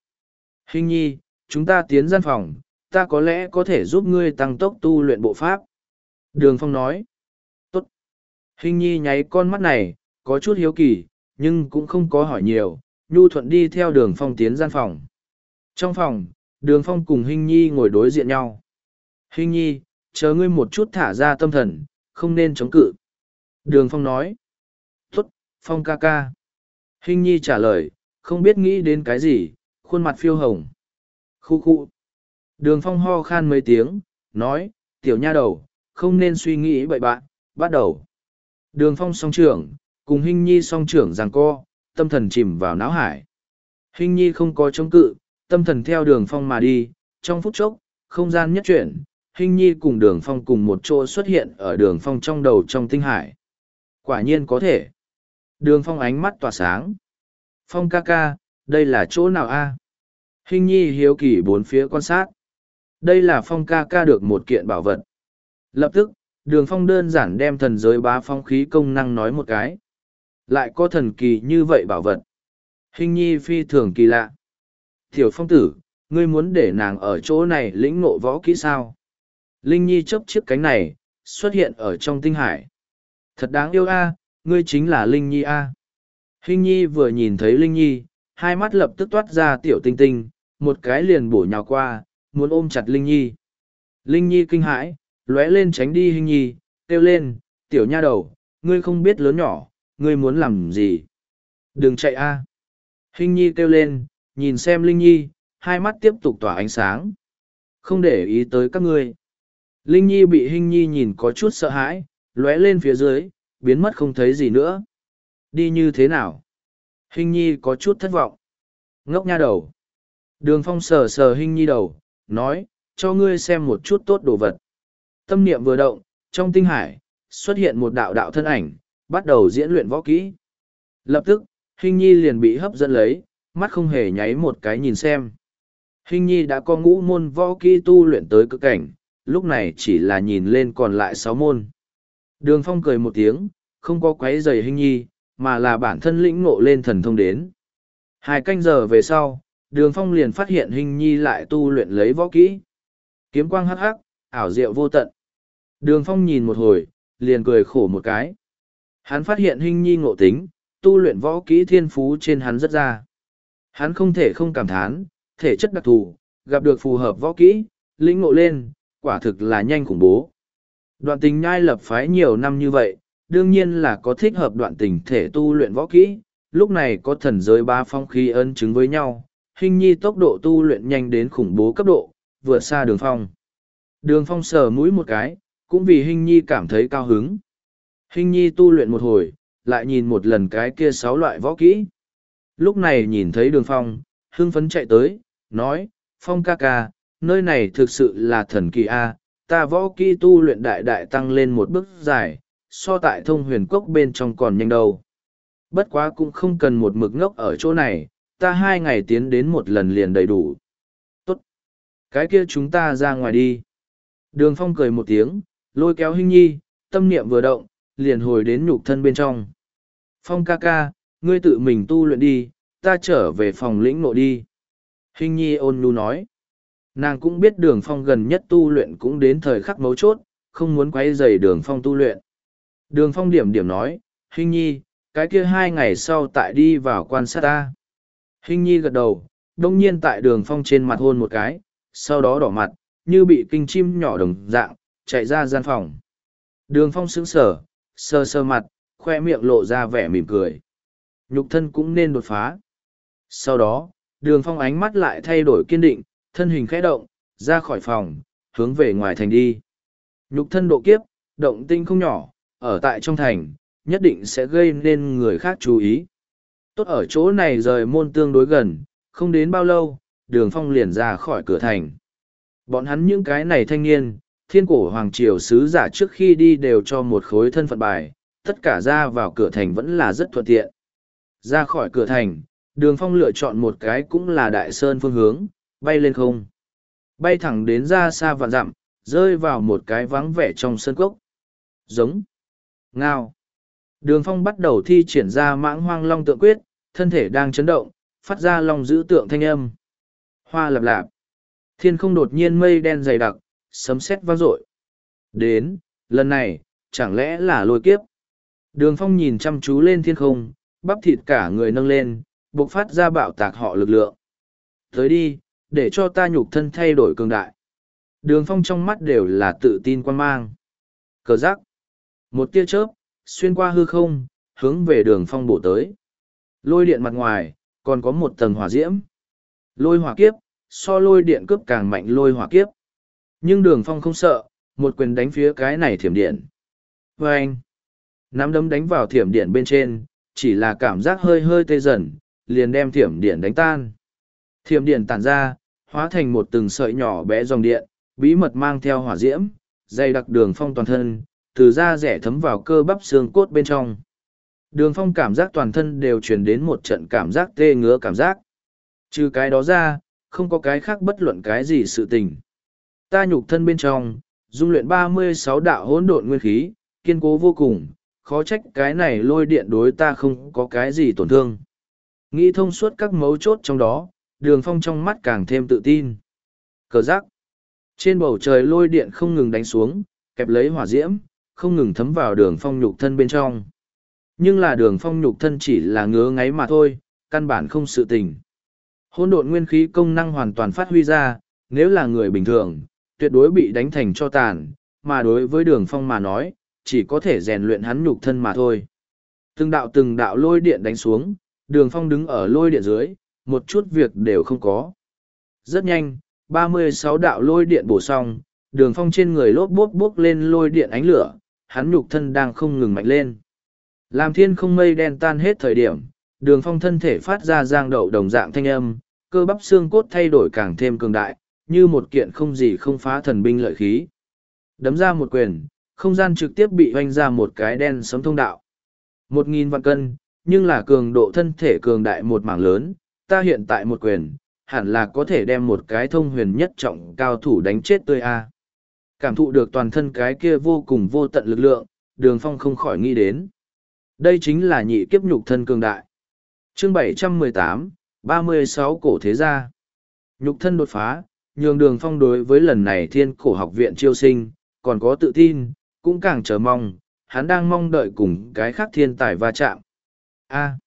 Hình nhi, chúng ta tiến gian phòng, ta có lẽ có thể giúp ngươi tăng tốc tu luyện bộ pháp. Đường phong nói. Tốt. Hình nhi nháy con mắt này, có chút hiếu kỳ, nhưng cũng không có hỏi nhiều, nhu thuận đi theo đường phong tiến gian phòng. Trong phòng, đường phong cùng Hình nhi ngồi đối diện nhau. Hình nhi, chờ ngươi một chút thả ra tâm thần, không nên chống cự. Đường phong nói. Tốt, phong ca ca. Hình nhi trả lời, không biết nghĩ đến cái gì, khuôn mặt phiêu hồng. Khu khu. Đường phong ho khan mấy tiếng, nói, tiểu nha đầu, không nên suy nghĩ bậy bạn, bắt đầu. Đường phong song trưởng, cùng hình nhi song trưởng giằng co, tâm thần chìm vào não hải. Hình nhi không có chống cự, tâm thần theo đường phong mà đi, trong phút chốc, không gian nhất chuyển, hình nhi cùng đường phong cùng một chỗ xuất hiện ở đường phong trong đầu trong tinh hải. Quả nhiên có thể. Đường phong ánh mắt tỏa sáng. Phong ca ca, đây là chỗ nào a? À? Hình nhi hiếu kỳ bốn phía quan sát. Đây là phong ca ca được một kiện bảo vật. Lập tức, đường phong đơn giản đem thần giới bá phong khí công năng nói một cái. Lại có thần kỳ như vậy bảo vật. Hình nhi phi thường kỳ lạ. Tiểu phong tử, ngươi muốn để nàng ở chỗ này lĩnh ngộ võ kỹ sao? Linh nhi chấp chiếc cánh này, xuất hiện ở trong tinh hải. Thật đáng yêu a, ngươi chính là Linh nhi a. Hình nhi vừa nhìn thấy Linh nhi, hai mắt lập tức toát ra tiểu tinh tinh, một cái liền bổ nhào qua, muốn ôm chặt Linh Nhi. Linh Nhi kinh hãi, lóe lên tránh đi Hình Nhi, kêu lên, tiểu nha đầu, ngươi không biết lớn nhỏ, ngươi muốn làm gì? Đừng chạy a! À. Hình Nhi kêu lên, nhìn xem Linh Nhi, hai mắt tiếp tục tỏa ánh sáng. Không để ý tới các ngươi. Linh Nhi bị Hình Nhi nhìn có chút sợ hãi, lóe lên phía dưới, biến mất không thấy gì nữa. Đi như thế nào? Hình Nhi có chút thất vọng. Ngốc nha đầu. Đường phong sờ sờ Hình Nhi đầu, nói, cho ngươi xem một chút tốt đồ vật. Tâm niệm vừa động, trong tinh hải, xuất hiện một đạo đạo thân ảnh, bắt đầu diễn luyện võ kỹ. Lập tức, Hình Nhi liền bị hấp dẫn lấy, mắt không hề nháy một cái nhìn xem. Hình Nhi đã có ngũ môn võ kỹ tu luyện tới cực cảnh, lúc này chỉ là nhìn lên còn lại sáu môn. Đường Phong cười một tiếng, không có quấy giày Hình Nhi, mà là bản thân lĩnh ngộ lên thần thông đến. Hai canh giờ về sau, đường phong liền phát hiện hình nhi lại tu luyện lấy võ kỹ. Kiếm quang hắc hắc, ảo diệu vô tận. Đường phong nhìn một hồi, liền cười khổ một cái. Hắn phát hiện hình nhi ngộ tính, tu luyện võ kỹ thiên phú trên hắn rất ra. Hắn không thể không cảm thán, thể chất đặc thù, gặp được phù hợp võ kỹ, lĩnh ngộ lên, quả thực là nhanh khủng bố. Đoạn tình nhai lập phái nhiều năm như vậy, đương nhiên là có thích hợp đoạn tình thể tu luyện võ kỹ, lúc này có thần giới ba phong khí ân chứng với nhau hình nhi tốc độ tu luyện nhanh đến khủng bố cấp độ, vượt xa đường phong. Đường phong sờ mũi một cái, cũng vì hình nhi cảm thấy cao hứng. Hình nhi tu luyện một hồi, lại nhìn một lần cái kia sáu loại võ kỹ. Lúc này nhìn thấy đường phong, hưng phấn chạy tới, nói, phong ca ca, nơi này thực sự là thần kỳ a ta võ kỹ tu luyện đại đại tăng lên một bước dài, so tại thông huyền cốc bên trong còn nhanh đâu. Bất quá cũng không cần một mực ngốc ở chỗ này, ta hai ngày tiến đến một lần liền đầy đủ. Tốt. Cái kia chúng ta ra ngoài đi. Đường phong cười một tiếng, lôi kéo hình nhi, tâm niệm vừa động, liền hồi đến nhục thân bên trong. Phong ca ca, ngươi tự mình tu luyện đi, ta trở về phòng lĩnh nội đi. Hình nhi ôn nhu nói. Nàng cũng biết đường phong gần nhất tu luyện cũng đến thời khắc mấu chốt, không muốn quay dày đường phong tu luyện. Đường phong điểm điểm nói, Hình nhi, cái kia hai ngày sau tại đi vào quan sát ta. Hình nhi gật đầu, đông nhiên tại đường phong trên mặt hôn một cái, sau đó đỏ mặt, như bị kinh chim nhỏ đồng dạng, chạy ra gian phòng. Đường phong sững sờ, sơ sơ mặt, khoe miệng lộ ra vẻ mỉm cười. Nhục thân cũng nên đột phá. Sau đó, đường phong ánh mắt lại thay đổi kiên định, thân hình khẽ động, ra khỏi phòng, hướng về ngoài thành đi. Nhục thân độ kiếp, động tinh không nhỏ, ở tại trong thành, nhất định sẽ gây nên người khác chú ý. Tốt ở chỗ này rời môn tương đối gần, không đến bao lâu, đường phong liền ra khỏi cửa thành. Bọn hắn những cái này thanh niên, thiên cổ hoàng triều sứ giả trước khi đi đều cho một khối thân phận bài, tất cả ra vào cửa thành vẫn là rất thuận tiện. Ra khỏi cửa thành, đường phong lựa chọn một cái cũng là đại sơn phương hướng, bay lên không. Bay thẳng đến ra xa vạn dặm, rơi vào một cái vắng vẻ trong sân cốc. Giống. Ngao. Đường phong bắt đầu thi triển ra mãng hoang long tượng quyết, thân thể đang chấn động, phát ra long giữ tượng thanh âm. Hoa lạp lạp. Thiên không đột nhiên mây đen dày đặc, sấm sét vang dội. Đến, lần này, chẳng lẽ là lôi kiếp? Đường phong nhìn chăm chú lên thiên không, bắp thịt cả người nâng lên, bộc phát ra bạo tạc họ lực lượng. Tới đi, để cho ta nhục thân thay đổi cường đại. Đường phong trong mắt đều là tự tin quan mang. Cờ giác. Một tia chớp, xuyên qua hư không, hướng về đường phong bổ tới. Lôi điện mặt ngoài, còn có một tầng hỏa diễm. Lôi hỏa kiếp, so lôi điện cướp càng mạnh lôi hỏa kiếp. Nhưng đường phong không sợ, một quyền đánh phía cái này thiểm điện. Và anh, nắm đấm đánh vào thiểm điện bên trên, chỉ là cảm giác hơi hơi tê dần, liền đem thiểm điện đánh tan. Thiểm điện tản ra, hóa thành một từng sợi nhỏ bé dòng điện, bí mật mang theo hỏa diễm, dày đặc đường phong toàn thân, từ da rẻ thấm vào cơ bắp xương cốt bên trong. Đường phong cảm giác toàn thân đều truyền đến một trận cảm giác tê ngứa cảm giác. Trừ cái đó ra, không có cái khác bất luận cái gì sự tình. Ta nhục thân bên trong, dung luyện ba mươi sáu đạo hỗn độn nguyên khí, kiên cố vô cùng, khó trách cái này lôi điện đối ta không có cái gì tổn thương. Nghĩ thông suốt các mấu chốt trong đó, đường phong trong mắt càng thêm tự tin. Cờ giác. Trên bầu trời lôi điện không ngừng đánh xuống, kẹp lấy hỏa diễm, không ngừng thấm vào đường phong nhục thân bên trong. Nhưng là đường phong nhục thân chỉ là ngứa ngáy mà thôi, căn bản không sự tình. Hôn độn nguyên khí công năng hoàn toàn phát huy ra, nếu là người bình thường, tuyệt đối bị đánh thành cho tàn, mà đối với đường phong mà nói, chỉ có thể rèn luyện hắn nhục thân mà thôi. Từng đạo từng đạo lôi điện đánh xuống, đường phong đứng ở lôi điện dưới, một chút việc đều không có. Rất nhanh, ba mươi sáu đạo lôi điện bổ xong, đường phong trên người lốp bốp bốc lên lôi điện ánh lửa, hắn nhục thân đang không ngừng mạnh lên. Làm thiên không mây đen tan hết thời điểm, đường phong thân thể phát ra giang đậu đồng dạng thanh âm, cơ bắp xương cốt thay đổi càng thêm cường đại, như một kiện không gì không phá thần binh lợi khí. Đấm ra một quyền, không gian trực tiếp bị hoanh ra một cái đen sấm thông đạo. Một nghìn vạn cân, nhưng là cường độ thân thể cường đại một mảng lớn, ta hiện tại một quyền, hẳn là có thể đem một cái thông huyền nhất trọng cao thủ đánh chết tươi a. Cảm thụ được toàn thân cái kia vô cùng vô tận lực lượng, đường phong không khỏi nghĩ đến. Đây chính là nhị kiếp nhục thân cường đại. Chương 718, 36 cổ thế gia. Nhục thân đột phá, nhường đường phong đối với lần này thiên cổ học viện chiêu sinh, còn có tự tin, cũng càng chờ mong, hắn đang mong đợi cùng cái khác thiên tài va chạm. A.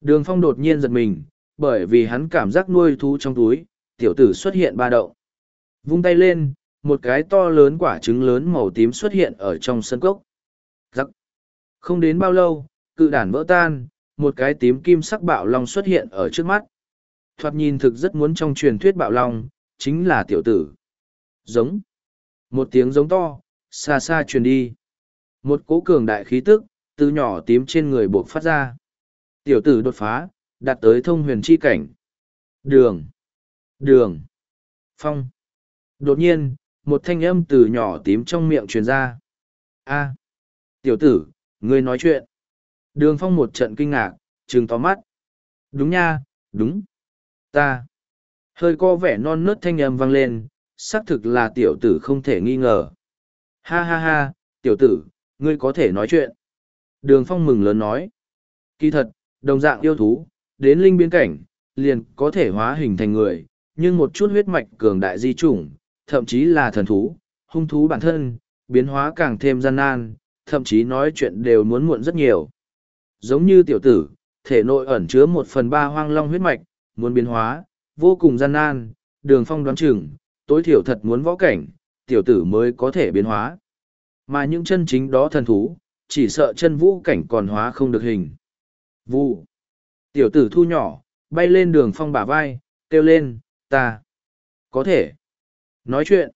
đường phong đột nhiên giật mình, bởi vì hắn cảm giác nuôi thú trong túi, tiểu tử xuất hiện ba động. Vung tay lên, một cái to lớn quả trứng lớn màu tím xuất hiện ở trong sân cốc. Giặc! Không đến bao lâu, cự đản vỡ tan, một cái tím kim sắc bạo long xuất hiện ở trước mắt. Thoạt nhìn thực rất muốn trong truyền thuyết bạo long, chính là tiểu tử. Giống. Một tiếng giống to, xa xa truyền đi. Một cố cường đại khí tức, từ nhỏ tím trên người buộc phát ra. Tiểu tử đột phá, đạt tới thông huyền chi cảnh. Đường. Đường. Phong. Đột nhiên, một thanh âm từ nhỏ tím trong miệng truyền ra. A. Tiểu tử, ngươi nói chuyện. Đường phong một trận kinh ngạc, trừng to mắt. Đúng nha, đúng. Ta. Hơi co vẻ non nớt thanh âm vang lên, xác thực là tiểu tử không thể nghi ngờ. Ha ha ha, tiểu tử, ngươi có thể nói chuyện. Đường phong mừng lớn nói. Kỳ thật, đồng dạng yêu thú, đến linh biến cảnh, liền có thể hóa hình thành người, nhưng một chút huyết mạch cường đại di chủng, thậm chí là thần thú, hung thú bản thân, biến hóa càng thêm gian nan, thậm chí nói chuyện đều muốn muộn rất nhiều. Giống như tiểu tử, thể nội ẩn chứa một phần ba hoang long huyết mạch, muốn biến hóa, vô cùng gian nan, đường phong đoán chừng, tối thiểu thật muốn võ cảnh, tiểu tử mới có thể biến hóa. Mà những chân chính đó thần thú, chỉ sợ chân vũ cảnh còn hóa không được hình. Vu. Tiểu tử thu nhỏ, bay lên đường phong bả vai, kêu lên, ta. Có thể. Nói chuyện.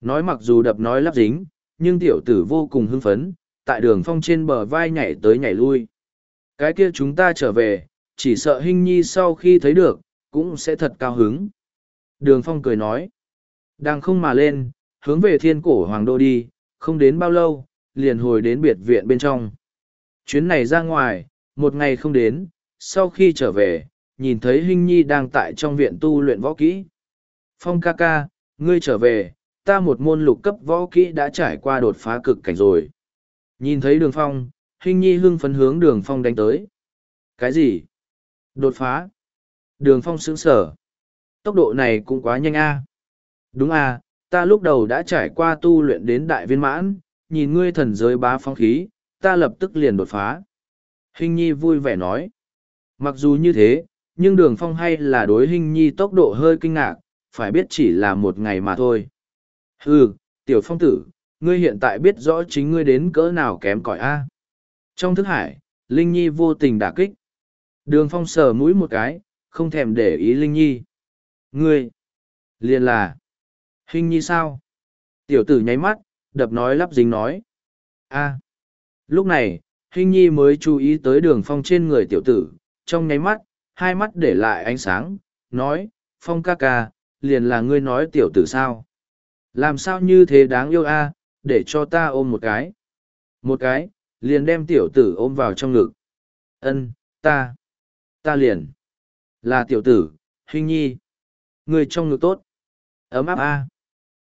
Nói mặc dù đập nói lắp dính, nhưng tiểu tử vô cùng hưng phấn, tại đường phong trên bờ vai nhảy tới nhảy lui. Cái kia chúng ta trở về, chỉ sợ hình nhi sau khi thấy được, cũng sẽ thật cao hứng. Đường phong cười nói. Đang không mà lên, hướng về thiên cổ hoàng đô đi, không đến bao lâu, liền hồi đến biệt viện bên trong. Chuyến này ra ngoài, một ngày không đến, sau khi trở về, nhìn thấy Hinh Nhi đang tại trong viện tu luyện võ kỹ. Phong ca ca, ngươi trở về, ta một môn lục cấp võ kỹ đã trải qua đột phá cực cảnh rồi. Nhìn thấy đường phong, Hình Nhi hưng phấn hướng đường phong đánh tới. Cái gì? Đột phá? Đường phong sững sở. Tốc độ này cũng quá nhanh a. Đúng a, ta lúc đầu đã trải qua tu luyện đến đại viên mãn, nhìn ngươi thần giới bá phong khí, ta lập tức liền đột phá. Hình nhi vui vẻ nói. Mặc dù như thế, nhưng đường phong hay là đối hình nhi tốc độ hơi kinh ngạc, phải biết chỉ là một ngày mà thôi. Hừ, tiểu phong tử, ngươi hiện tại biết rõ chính ngươi đến cỡ nào kém cỏi a. Trong thức hải, Linh Nhi vô tình đả kích. Đường phong sờ mũi một cái, không thèm để ý Linh Nhi. Ngươi, liền là, Hình Nhi sao? Tiểu tử nháy mắt, đập nói lắp dính nói. a Lúc này, Hình Nhi mới chú ý tới đường phong trên người tiểu tử, trong nháy mắt, hai mắt để lại ánh sáng, nói, phong ca ca, liền là ngươi nói tiểu tử sao? Làm sao như thế đáng yêu a à, để cho ta ôm một cái. Một cái, liền đem tiểu tử ôm vào trong ngực. Ân, ta, ta liền. Là tiểu tử, Hình Nhi. Người trong ngực tốt. Ấm áp a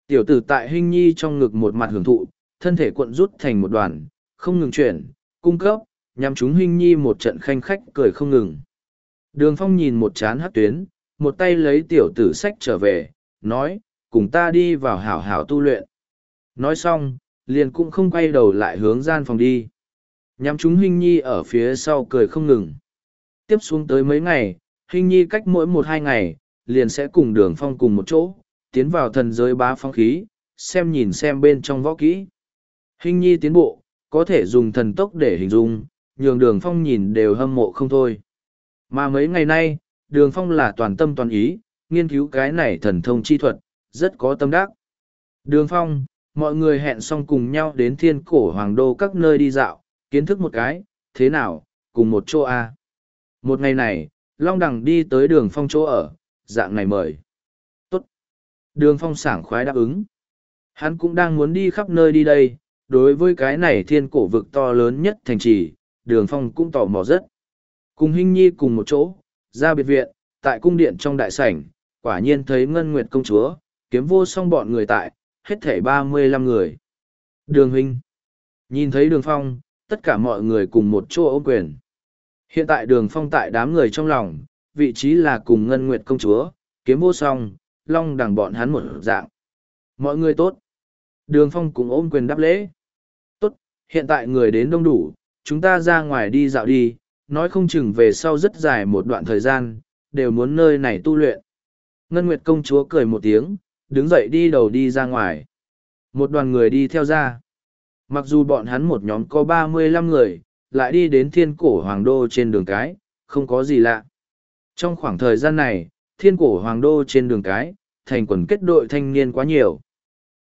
Tiểu tử tại Hình Nhi trong ngực một mặt hưởng thụ, thân thể cuộn rút thành một đoàn, không ngừng chuyển, cung cấp, nhằm chúng Hình Nhi một trận khanh khách cười không ngừng. Đường Phong nhìn một chán hát tuyến, một tay lấy tiểu tử sách trở về, nói, cùng ta đi vào hảo hảo tu luyện. Nói xong, liền cũng không quay đầu lại hướng gian phòng đi. Nhắm chúng Hinh Nhi ở phía sau cười không ngừng. Tiếp xuống tới mấy ngày, Hinh Nhi cách mỗi một hai ngày, liền sẽ cùng đường phong cùng một chỗ, tiến vào thần giới bá phong khí, xem nhìn xem bên trong võ kỹ. Hinh nhi tiến bộ, có thể dùng thần tốc để hình dung, nhường đường phong nhìn đều hâm mộ không thôi. Mà mấy ngày nay, đường phong là toàn tâm toàn ý, nghiên cứu cái này thần thông chi thuật, rất có tâm đắc. Đường phong, mọi người hẹn xong cùng nhau đến thiên cổ hoàng đô các nơi đi dạo, kiến thức một cái, thế nào, cùng một chỗ A. Một ngày này, Long Đằng đi tới đường phong chỗ ở, dạng này mời. Đường phong sảng khoái đáp ứng. Hắn cũng đang muốn đi khắp nơi đi đây, đối với cái này thiên cổ vực to lớn nhất thành trì, đường phong cũng tò mò rất. Cùng Hinh Nhi cùng một chỗ, ra biệt viện, tại cung điện trong đại sảnh, quả nhiên thấy Ngân Nguyệt công chúa, kiếm vô song bọn người tại, hết thể ba mươi lăm người. Đường Huynh. Nhìn thấy đường phong, tất cả mọi người cùng một chỗ ôm quyền. Hiện tại đường phong tại đám người trong lòng, vị trí là cùng Ngân Nguyệt công chúa, kiếm vô song, long đằng bọn hắn một dạng. Mọi người tốt. Đường phong cũng ôm quyền đáp lễ. Tốt, hiện tại người đến đông đủ, chúng ta ra ngoài đi dạo đi, nói không chừng về sau rất dài một đoạn thời gian, đều muốn nơi này tu luyện. Ngân Nguyệt công chúa cười một tiếng, đứng dậy đi đầu đi ra ngoài. Một đoàn người đi theo ra. Mặc dù bọn hắn một nhóm có ba mươi lăm người, lại đi đến thiên cổ hoàng đô trên đường cái, không có gì lạ. Trong khoảng thời gian này, thiên cổ hoàng đô trên đường cái, thành quần kết đội thanh niên quá nhiều.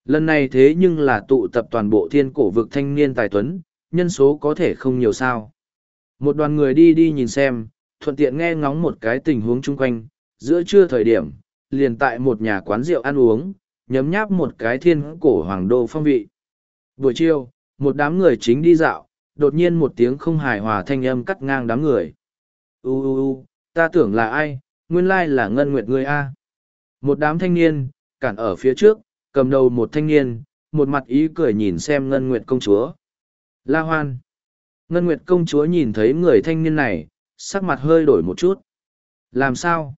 Lần này thế nhưng là tụ tập toàn bộ thiên cổ vực thanh niên tài tuấn, nhân số có thể không nhiều sao. Một đoàn người đi đi nhìn xem, thuận tiện nghe ngóng một cái tình huống chung quanh, giữa trưa thời điểm, liền tại một nhà quán rượu ăn uống, nhấm nháp một cái thiên cổ hoàng đô phong vị. Buổi chiều, một đám người chính đi dạo, đột nhiên một tiếng không hài hòa thanh âm cắt ngang đám người. U u u, ta tưởng là ai, nguyên lai là ngân nguyệt người A. Một đám thanh niên, cản ở phía trước, cầm đầu một thanh niên, một mặt ý cười nhìn xem ngân nguyệt công chúa. La hoan. Ngân nguyệt công chúa nhìn thấy người thanh niên này, sắc mặt hơi đổi một chút. Làm sao?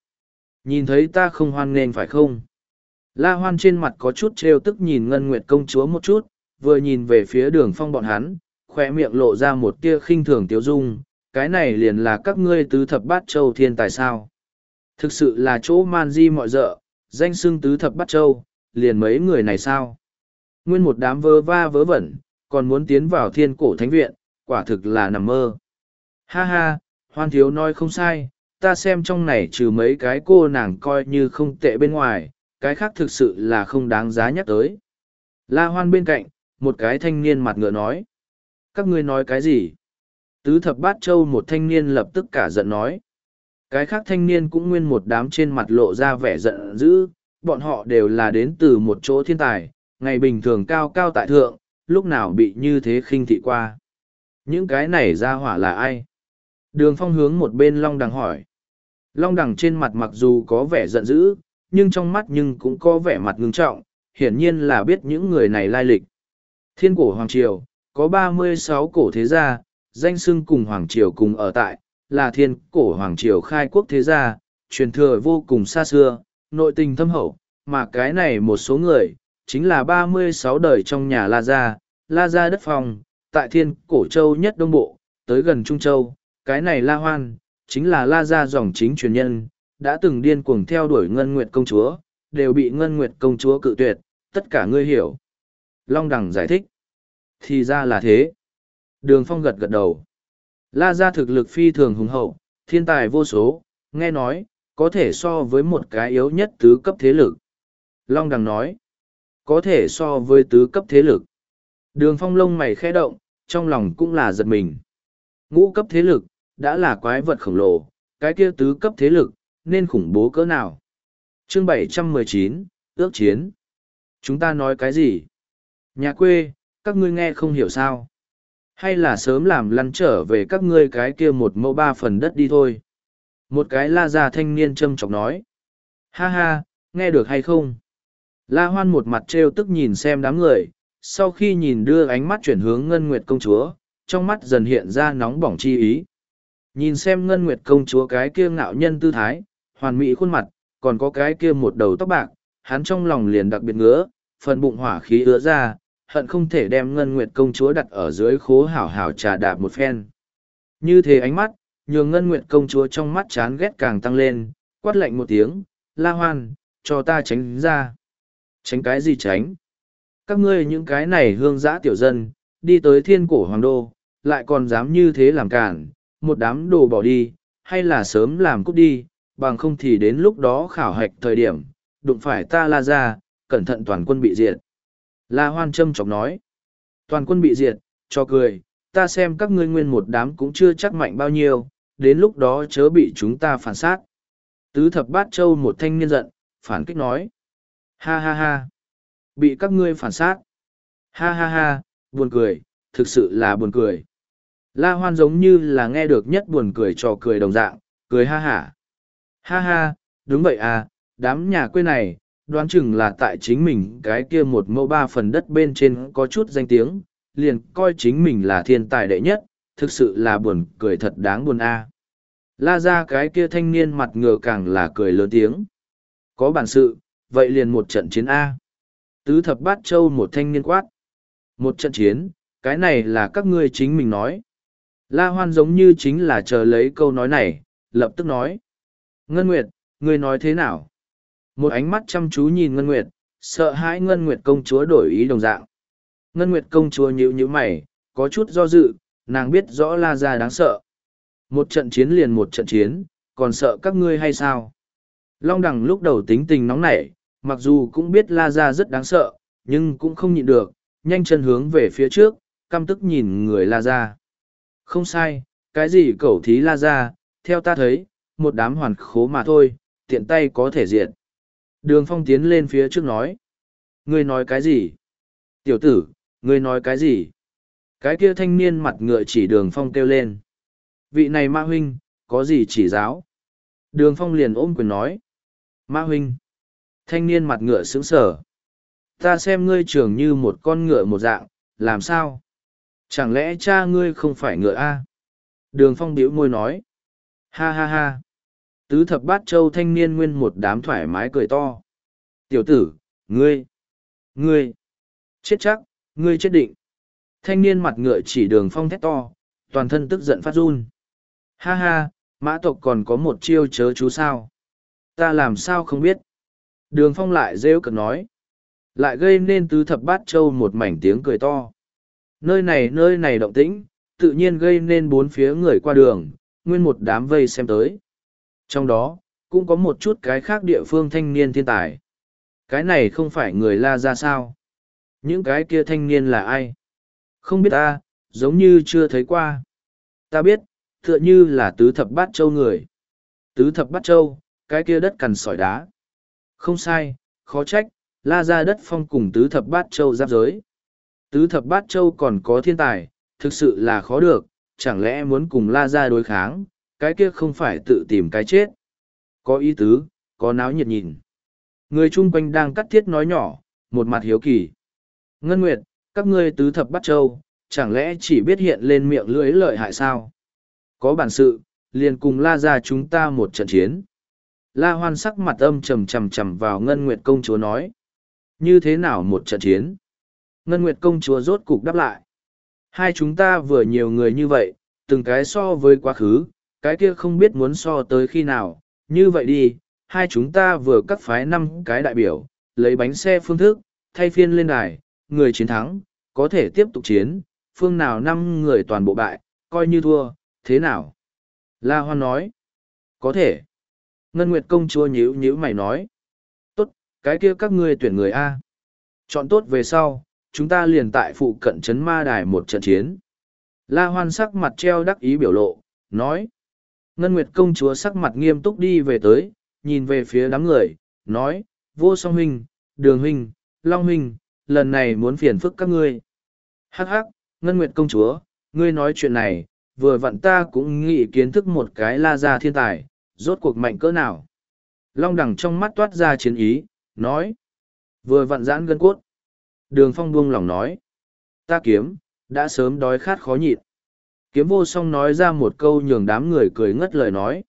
Nhìn thấy ta không hoan nghênh phải không? La hoan trên mặt có chút trêu tức nhìn ngân nguyệt công chúa một chút, vừa nhìn về phía đường phong bọn hắn, khỏe miệng lộ ra một tia khinh thường tiêu dung, cái này liền là các ngươi tứ thập bát châu thiên tài sao. Thực sự là chỗ man di mọi dợ, danh xưng tứ thập bát châu, liền mấy người này sao. Nguyên một đám vơ va vớ vẩn, còn muốn tiến vào thiên cổ thánh viện, quả thực là nằm mơ. Ha ha, hoan thiếu nói không sai, ta xem trong này trừ mấy cái cô nàng coi như không tệ bên ngoài, cái khác thực sự là không đáng giá nhắc tới. La hoan bên cạnh, một cái thanh niên mặt ngựa nói. Các ngươi nói cái gì? Tứ thập bát châu một thanh niên lập tức cả giận nói. Cái khác thanh niên cũng nguyên một đám trên mặt lộ ra vẻ giận dữ, bọn họ đều là đến từ một chỗ thiên tài, ngày bình thường cao cao tại thượng, lúc nào bị như thế khinh thị qua. Những cái này ra hỏa là ai? Đường phong hướng một bên long đằng hỏi. Long đằng trên mặt mặc dù có vẻ giận dữ, nhưng trong mắt nhưng cũng có vẻ mặt ngưng trọng, hiển nhiên là biết những người này lai lịch. Thiên cổ Hoàng Triều, có ba mươi sáu cổ thế gia, danh xưng cùng Hoàng Triều cùng ở tại, là thiên cổ Hoàng Triều khai quốc thế gia, truyền thừa vô cùng xa xưa, nội tình thâm hậu, mà cái này một số người, chính là ba mươi sáu đời trong nhà La Gia, La Gia đất phòng, tại thiên cổ châu nhất đông bộ, tới gần Trung Châu, cái này La Hoan, chính là La Gia dòng chính truyền nhân, đã từng điên cuồng theo đuổi Ngân Nguyệt công chúa, đều bị Ngân Nguyệt công chúa cự tuyệt, tất cả ngươi hiểu. Long Đằng giải thích. Thì ra là thế. Đường Phong gật gật đầu. La Gia thực lực phi thường hùng hậu, thiên tài vô số, nghe nói, có thể so với một cái yếu nhất tứ cấp thế lực. Long Đằng nói, có thể so với tứ cấp thế lực. Đường Phong lông mày khẽ động, trong lòng cũng là giật mình. Ngũ cấp thế lực, đã là quái vật khổng lồ, cái kia tứ cấp thế lực, nên khủng bố cỡ nào. Chương 719, ước chiến. Chúng ta nói cái gì? Nhà quê, các ngươi nghe không hiểu sao. Hay là sớm làm lăn trở về các ngươi cái kia một mẫu ba phần đất đi thôi. Một cái la già thanh niên châm chọc nói. Ha ha, nghe được hay không? La hoan một mặt trêu tức nhìn xem đám người, sau khi nhìn đưa ánh mắt chuyển hướng Ngân Nguyệt công chúa, trong mắt dần hiện ra nóng bỏng chi ý. Nhìn xem Ngân Nguyệt công chúa cái kia ngạo nhân tư thái, hoàn mỹ khuôn mặt, còn có cái kia một đầu tóc bạc, hắn trong lòng liền đặc biệt ngứa, phần bụng hỏa khí ứa ra, hận không thể đem Ngân Nguyệt công chúa đặt ở dưới khố hảo hảo trà đạp một phen. Như thế ánh mắt, nhường Ngân Nguyệt công chúa trong mắt chán ghét càng tăng lên, quát lạnh một tiếng, la hoan, cho ta tránh ra. Tránh cái gì tránh? Các ngươi những cái này hương giã tiểu dân, đi tới thiên cổ hoàng đô, lại còn dám như thế làm cản, một đám đồ bỏ đi, hay là sớm làm cút đi, bằng không thì đến lúc đó khảo hạch thời điểm, đụng phải ta la ra, cẩn thận toàn quân bị diệt. La Hoan Trâm chọc nói, toàn quân bị diệt, cho cười, ta xem các ngươi nguyên một đám cũng chưa chắc mạnh bao nhiêu, đến lúc đó chớ bị chúng ta phản sát. Tứ thập bát châu một thanh niên giận, phản kích nói, ha ha ha, bị các ngươi phản sát, ha ha ha, buồn cười, thực sự là buồn cười. La Hoan giống như là nghe được nhất buồn cười trò cười đồng dạng, cười ha hả. Ha ha, đúng vậy à, đám nhà quê này, đoán chừng là tại chính mình cái kia một mẫu ba phần đất bên trên có chút danh tiếng, liền coi chính mình là thiên tài đệ nhất, thực sự là buồn cười thật đáng buồn a. La ra cái kia thanh niên mặt ngựa càng là cười lớn tiếng. Có bản sự, vậy liền một trận chiến A. Tứ thập bát châu một thanh niên quát. Một trận chiến, cái này là các ngươi chính mình nói. La hoan giống như chính là chờ lấy câu nói này, lập tức nói. Ngân Nguyệt, ngươi nói thế nào? Một ánh mắt chăm chú nhìn Ngân Nguyệt, sợ hãi Ngân Nguyệt công chúa đổi ý đồng dạng. Ngân Nguyệt công chúa nhíu nhíu mày, có chút do dự, nàng biết rõ La Gia đáng sợ. Một trận chiến liền một trận chiến, còn sợ các ngươi hay sao? Long đằng lúc đầu tính tình nóng nảy, mặc dù cũng biết la ra rất đáng sợ, nhưng cũng không nhịn được, nhanh chân hướng về phía trước, căm tức nhìn người la ra. Không sai, cái gì cẩu thí la ra, theo ta thấy, một đám hoàn khố mà thôi, tiện tay có thể diệt. Đường phong tiến lên phía trước nói. Ngươi nói cái gì? Tiểu tử, ngươi nói cái gì? Cái kia thanh niên mặt ngựa chỉ đường phong kêu lên. Vị này ma huynh, có gì chỉ giáo? Đường phong liền ôm quyền nói. Ma huynh. Thanh niên mặt ngựa sững sờ. Ta xem ngươi trưởng như một con ngựa một dạng, làm sao? Chẳng lẽ cha ngươi không phải ngựa a? Đường phong bĩu môi nói. Ha ha ha. Tứ thập bát châu thanh niên nguyên một đám thoải mái cười to. Tiểu tử, ngươi, ngươi, chết chắc, ngươi chết định. Thanh niên mặt ngựa chỉ đường phong thét to, toàn thân tức giận phát run. Ha ha, mã tộc còn có một chiêu chớ chú sao. Ta làm sao không biết. Đường phong lại rêu cực nói. Lại gây nên tứ thập bát châu một mảnh tiếng cười to. Nơi này nơi này động tĩnh, tự nhiên gây nên bốn phía người qua đường, nguyên một đám vây xem tới. Trong đó, cũng có một chút cái khác địa phương thanh niên thiên tài. Cái này không phải người la ra sao? Những cái kia thanh niên là ai? Không biết ta, giống như chưa thấy qua. Ta biết, tựa như là tứ thập bát châu người. Tứ thập bát châu, cái kia đất cằn sỏi đá. Không sai, khó trách, la ra đất phong cùng tứ thập bát châu giáp giới. Tứ thập bát châu còn có thiên tài, thực sự là khó được, chẳng lẽ muốn cùng la ra đối kháng, cái kia không phải tự tìm cái chết. Có ý tứ, có náo nhiệt nhìn. Người chung quanh đang cắt thiết nói nhỏ, một mặt hiếu kỳ. Ngân Nguyệt, các ngươi tứ thập bắt châu, chẳng lẽ chỉ biết hiện lên miệng lưỡi lợi hại sao? Có bản sự, liền cùng la ra chúng ta một trận chiến. La hoan sắc mặt âm trầm trầm trầm vào Ngân Nguyệt công chúa nói. Như thế nào một trận chiến? Ngân Nguyệt công chúa rốt cục đáp lại. Hai chúng ta vừa nhiều người như vậy, từng cái so với quá khứ, cái kia không biết muốn so tới khi nào. Như vậy đi, hai chúng ta vừa cắt phái năm cái đại biểu, lấy bánh xe phương thức, thay phiên lên đài, người chiến thắng, có thể tiếp tục chiến, phương nào năm người toàn bộ bại, coi như thua, thế nào? La Hoan nói, có thể. Ngân Nguyệt công chúa nhíu nhíu mày nói, tốt, cái kia các ngươi tuyển người A. Chọn tốt về sau, chúng ta liền tại phụ cận trấn ma đài một trận chiến. La Hoan sắc mặt treo đắc ý biểu lộ, nói. Ngân Nguyệt công chúa sắc mặt nghiêm túc đi về tới, nhìn về phía đám người, nói, vô song huynh, đường huynh, long huynh, lần này muốn phiền phức các ngươi. Hắc hắc, Ngân Nguyệt công chúa, ngươi nói chuyện này, vừa vặn ta cũng nghĩ kiến thức một cái la gia thiên tài, rốt cuộc mạnh cỡ nào. Long đẳng trong mắt toát ra chiến ý, nói, vừa vặn giãn gân cốt. Đường phong buông lòng nói, ta kiếm, đã sớm đói khát khó nhịn. Kiếm vô song nói ra một câu nhường đám người cười ngất lời nói.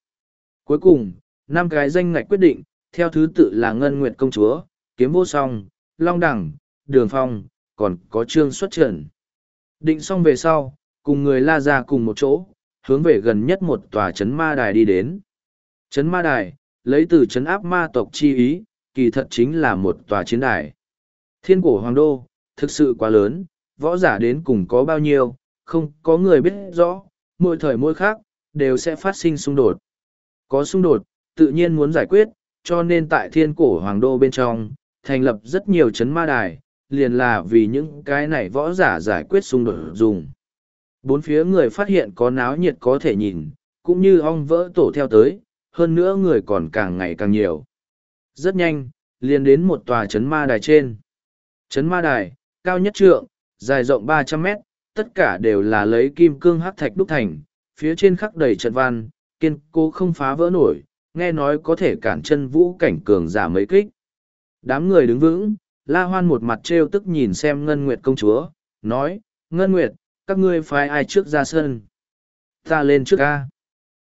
Cuối cùng, năm cái danh ngạch quyết định, theo thứ tự là Ngân Nguyệt Công Chúa, Kiếm Vô Song, Long Đẳng, Đường Phong, còn có Trương Xuất Trần. Định xong về sau, cùng người la ra cùng một chỗ, hướng về gần nhất một tòa trấn ma đài đi đến. Chấn ma đài, lấy từ chấn áp ma tộc chi ý, kỳ thật chính là một tòa chiến đài. Thiên cổ hoàng đô, thực sự quá lớn, võ giả đến cùng có bao nhiêu, không có người biết rõ, mỗi thời mỗi khác, đều sẽ phát sinh xung đột. Có xung đột, tự nhiên muốn giải quyết, cho nên tại thiên cổ hoàng đô bên trong, thành lập rất nhiều chấn ma đài, liền là vì những cái này võ giả giải quyết xung đột dùng. Bốn phía người phát hiện có náo nhiệt có thể nhìn, cũng như ong vỡ tổ theo tới, hơn nữa người còn càng ngày càng nhiều. Rất nhanh, liền đến một tòa chấn ma đài trên. Chấn ma đài, cao nhất trượng, dài rộng ba trăm mét, tất cả đều là lấy kim cương hắc thạch đúc thành, phía trên khắc đầy trận văn, kiên cố không phá vỡ nổi, nghe nói có thể cản chân vũ cảnh cường giả mấy kích. Đám người đứng vững, La Hoan một mặt trêu tức nhìn xem Ngân Nguyệt công chúa, nói, Ngân Nguyệt, các ngươi phái ai trước ra sân? Ta lên trước ca.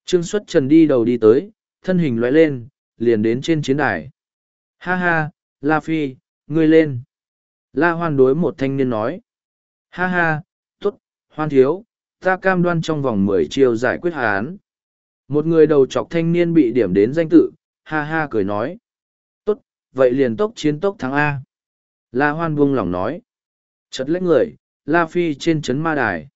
Trương Xuất Trần đi đầu đi tới, thân hình lóe lên, liền đến trên chiến đài. Ha ha, La Phi, ngươi lên. La Hoan đối một thanh niên nói. Ha ha, tốt, Hoan thiếu, ta cam đoan trong vòng mười chiều giải quyết án. Một người đầu chọc thanh niên bị điểm đến danh tự, ha ha cười nói. Tốt, vậy liền tốc chiến tốc thắng A. La Hoan buông lòng nói. Chật lấy người, La Phi trên chấn ma đài.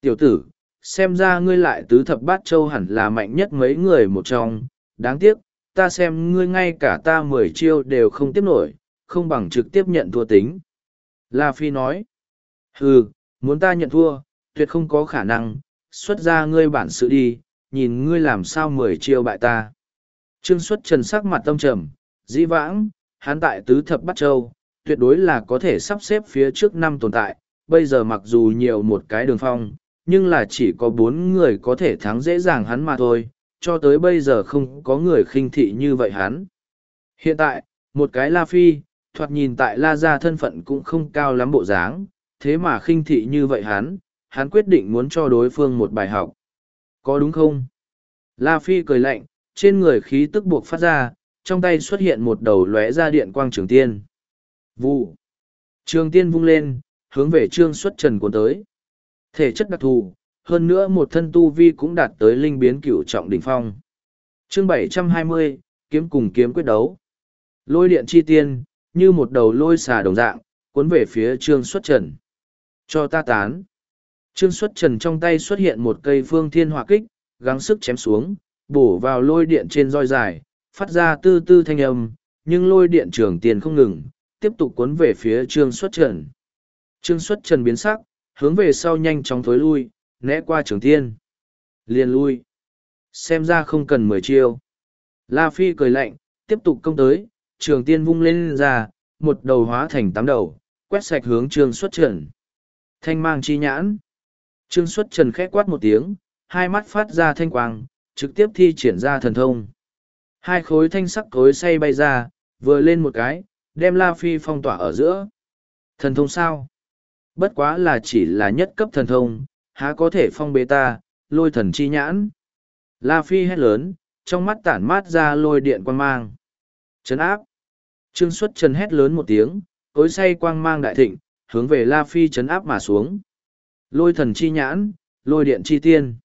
Tiểu tử, xem ra ngươi lại tứ thập bát châu hẳn là mạnh nhất mấy người một trong, đáng tiếc, ta xem ngươi ngay cả ta mười chiêu đều không tiếp nổi, không bằng trực tiếp nhận thua tính. La Phi nói, ừ, muốn ta nhận thua, tuyệt không có khả năng, xuất ra ngươi bản sự đi, nhìn ngươi làm sao mười chiêu bại ta. Trương xuất trần sắc mặt tâm trầm, dĩ vãng, hán tại tứ thập bát châu, tuyệt đối là có thể sắp xếp phía trước năm tồn tại, bây giờ mặc dù nhiều một cái đường phong, nhưng là chỉ có bốn người có thể thắng dễ dàng hắn mà thôi, cho tới bây giờ không có người khinh thị như vậy hắn. Hiện tại, một cái La Phi, thoạt nhìn tại La Gia thân phận cũng không cao lắm bộ dáng, thế mà khinh thị như vậy hắn, hắn quyết định muốn cho đối phương một bài học. Có đúng không? La Phi cười lạnh, trên người khí tức buộc phát ra, trong tay xuất hiện một đầu lóe ra điện quang trường tiên. Vụ. Trường tiên vung lên, hướng về trương xuất trần cuốn tới. Thể chất đặc thù, hơn nữa một thân tu vi cũng đạt tới linh biến cửu trọng đỉnh phong. Chương 720, kiếm cùng kiếm quyết đấu. Lôi điện chi tiên, như một đầu lôi xà đồng dạng, cuốn về phía trương xuất trần. Cho ta tán. Trương xuất trần trong tay xuất hiện một cây phương thiên hỏa kích, gắng sức chém xuống, bổ vào lôi điện trên roi dài, phát ra tư tư thanh âm, nhưng lôi điện trường tiền không ngừng, tiếp tục cuốn về phía trương xuất trần. Trương xuất trần biến sắc, hướng về sau nhanh chóng thối lui, né qua trường tiên. Liền lui. Xem ra không cần mười chiêu. La Phi cười lạnh, tiếp tục công tới, trường tiên vung lên ra, một đầu hóa thành tám đầu, quét sạch hướng trương xuất trần. Thanh mang chi nhãn. Trương xuất trần khẽ quát một tiếng, hai mắt phát ra thanh quang, trực tiếp thi triển ra thần thông. Hai khối thanh sắc cối say bay ra, vừa lên một cái, đem La Phi phong tỏa ở giữa. Thần thông sao? Bất quá là chỉ là nhất cấp thần thông, há có thể phong bế ta, lôi thần chi nhãn. La Phi hét lớn, trong mắt tản mát ra lôi điện quang mang. Chấn áp. Trương xuất trần hét lớn một tiếng, cối say quang mang đại thịnh, hướng về La Phi chấn áp mà xuống. Lôi thần chi nhãn, lôi điện chi tiên.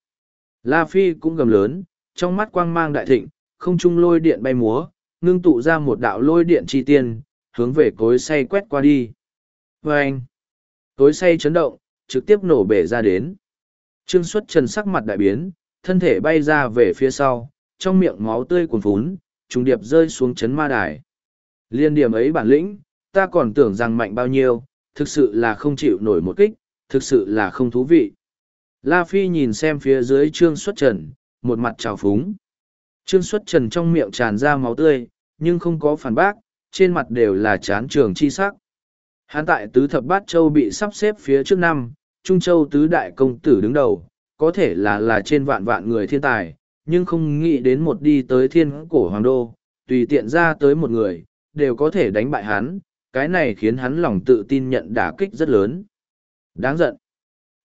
La Phi cũng gầm lớn, trong mắt quang mang đại thịnh, không trung lôi điện bay múa, ngưng tụ ra một đạo lôi điện chi tiên, hướng về cối say quét qua đi. Và tối say chấn động, trực tiếp nổ bể ra đến. Trương xuất trần sắc mặt đại biến, thân thể bay ra về phía sau, trong miệng máu tươi cuồn phún, trùng điệp rơi xuống chấn ma đài. Liên điểm ấy bản lĩnh, ta còn tưởng rằng mạnh bao nhiêu, thực sự là không chịu nổi một kích, thực sự là không thú vị. La Phi nhìn xem phía dưới Trương Xuất Trần, một mặt trào phúng. Trương Xuất Trần trong miệng tràn ra máu tươi, nhưng không có phản bác, trên mặt đều là chán trường chi sắc. Hán tại tứ thập bát châu bị sắp xếp phía trước năm, Trung Châu tứ đại công tử đứng đầu, có thể là là trên vạn vạn người thiên tài, nhưng không nghĩ đến một đi tới thiên cổ hoàng đô, tùy tiện ra tới một người, đều có thể đánh bại hắn, cái này khiến hắn lòng tự tin nhận đả kích rất lớn. Đáng giận.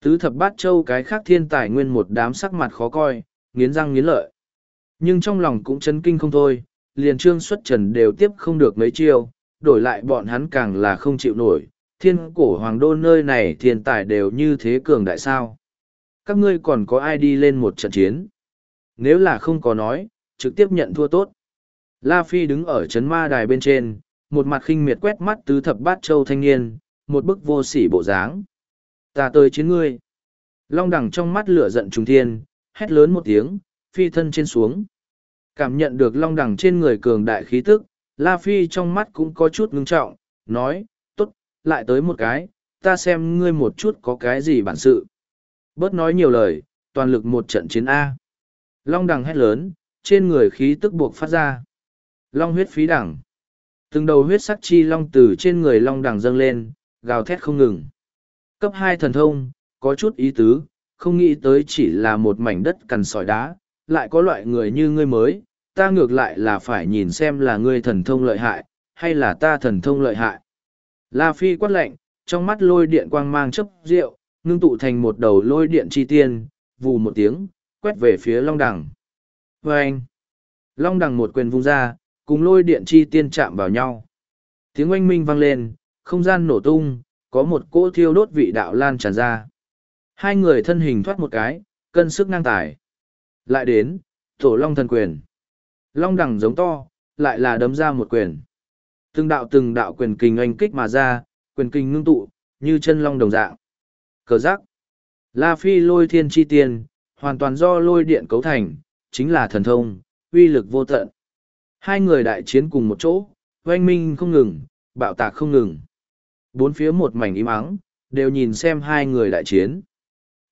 Tứ thập bát châu cái khác thiên tài nguyên một đám sắc mặt khó coi, nghiến răng nghiến lợi. Nhưng trong lòng cũng chấn kinh không thôi, liền trương xuất trần đều tiếp không được mấy chiêu, đổi lại bọn hắn càng là không chịu nổi. Thiên cổ hoàng đô nơi này thiên tài đều như thế cường đại sao. Các ngươi còn có ai đi lên một trận chiến? Nếu là không có nói, trực tiếp nhận thua tốt. La Phi đứng ở chấn ma đài bên trên, một mặt khinh miệt quét mắt tứ thập bát châu thanh niên, một bức vô sỉ bộ dáng. Ta tới chiến ngươi. Long đẳng trong mắt lửa giận trùng thiên, hét lớn một tiếng, phi thân trên xuống. Cảm nhận được long đẳng trên người cường đại khí tức, La Phi trong mắt cũng có chút ngưng trọng, nói, tốt, lại tới một cái, ta xem ngươi một chút có cái gì bản sự. Bớt nói nhiều lời, toàn lực một trận chiến A. Long đằng hét lớn, trên người khí tức buộc phát ra. Long huyết phí đẳng. Từng đầu huyết sắc chi long từ trên người long đằng dâng lên, gào thét không ngừng. Cấp hai thần thông, có chút ý tứ, không nghĩ tới chỉ là một mảnh đất cằn sỏi đá, lại có loại người như ngươi mới, ta ngược lại là phải nhìn xem là ngươi thần thông lợi hại, hay là ta thần thông lợi hại. La Phi quát lệnh, trong mắt lôi điện quang mang chấp rượu, ngưng tụ thành một đầu lôi điện chi tiên, vù một tiếng, quét về phía Long Đằng. Và anh, Long Đằng một quyền vung ra, cùng lôi điện chi tiên chạm vào nhau. Tiếng oanh minh vang lên, không gian nổ tung, có một cỗ thiêu đốt vị đạo lan tràn ra. Hai người thân hình thoát một cái, cân sức ngang tài. Lại đến, tổ long thần quyền. Long đẳng giống to, lại là đấm ra một quyền. Từng đạo từng đạo quyền kình anh kích mà ra, quyền kình ngưng tụ, như chân long đồng dạng. Cờ giác. La phi lôi thiên chi tiền, hoàn toàn do lôi điện cấu thành, chính là thần thông, uy lực vô tận. Hai người đại chiến cùng một chỗ, oanh minh không ngừng, bạo tạc không ngừng. Bốn phía một mảnh im ắng, đều nhìn xem hai người đại chiến.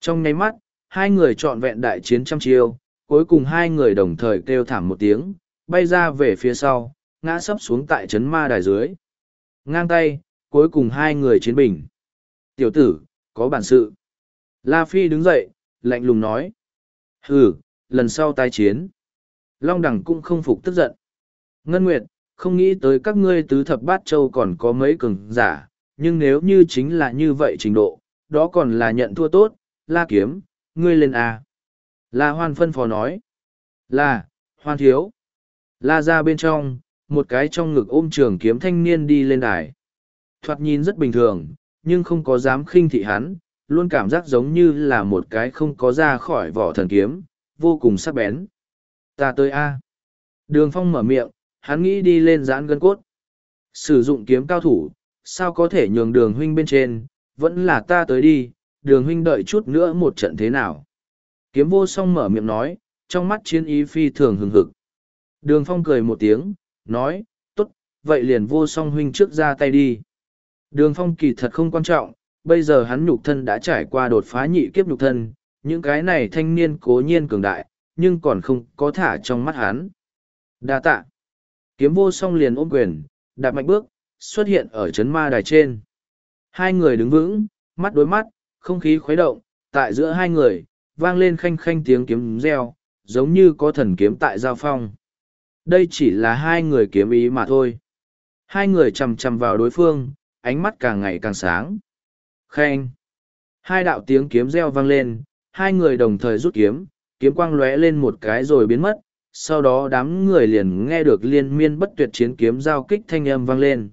Trong nháy mắt, hai người trọn vẹn đại chiến trăm chiêu, cuối cùng hai người đồng thời kêu thảm một tiếng, bay ra về phía sau, ngã sấp xuống tại trấn ma đài dưới. Ngang tay, cuối cùng hai người chiến bình. Tiểu tử, có bản sự. La Phi đứng dậy, lạnh lùng nói. Hừ, lần sau tai chiến. Long đẳng cũng không phục tức giận. Ngân Nguyệt, không nghĩ tới các ngươi tứ thập bát châu còn có mấy cường giả, nhưng nếu như chính là như vậy trình độ, đó còn là nhận thua tốt, la kiếm, ngươi lên à? La hoan phân phó nói. là hoan thiếu. La ra bên trong, một cái trong ngực ôm trường kiếm thanh niên đi lên đài. Thoạt nhìn rất bình thường, nhưng không có dám khinh thị hắn, luôn cảm giác giống như là một cái không có ra khỏi vỏ thần kiếm, vô cùng sắc bén. Ta tới A. Đường phong mở miệng, hắn nghĩ đi lên giãn gân cốt. Sử dụng kiếm cao thủ, sao có thể nhường đường huynh bên trên, vẫn là ta tới đi, đường huynh đợi chút nữa một trận thế nào. Kiếm vô song mở miệng nói, trong mắt chiến ý phi thường hừng hực. Đường phong cười một tiếng, nói, tốt, vậy liền vô song huynh trước ra tay đi. Đường phong kỳ thật không quan trọng, bây giờ hắn nhục thân đã trải qua đột phá nhị kiếp nhục thân, những cái này thanh niên cố nhiên cường đại, nhưng còn không có thả trong mắt hắn. Đa tạ. Kiếm vô song liền ôm quyền, đạp mạnh bước, xuất hiện ở chấn ma đài trên. Hai người đứng vững, mắt đối mắt, không khí khuấy động, tại giữa hai người, vang lên khanh khanh tiếng kiếm reo, giống như có thần kiếm tại giao phong. Đây chỉ là hai người kiếm ý mà thôi. Hai người chầm chầm vào đối phương, ánh mắt càng ngày càng sáng. Khanh! Hai đạo tiếng kiếm reo vang lên, hai người đồng thời rút kiếm, kiếm quang lóe lên một cái rồi biến mất, sau đó đám người liền nghe được liên miên bất tuyệt chiến kiếm giao kích thanh âm vang lên.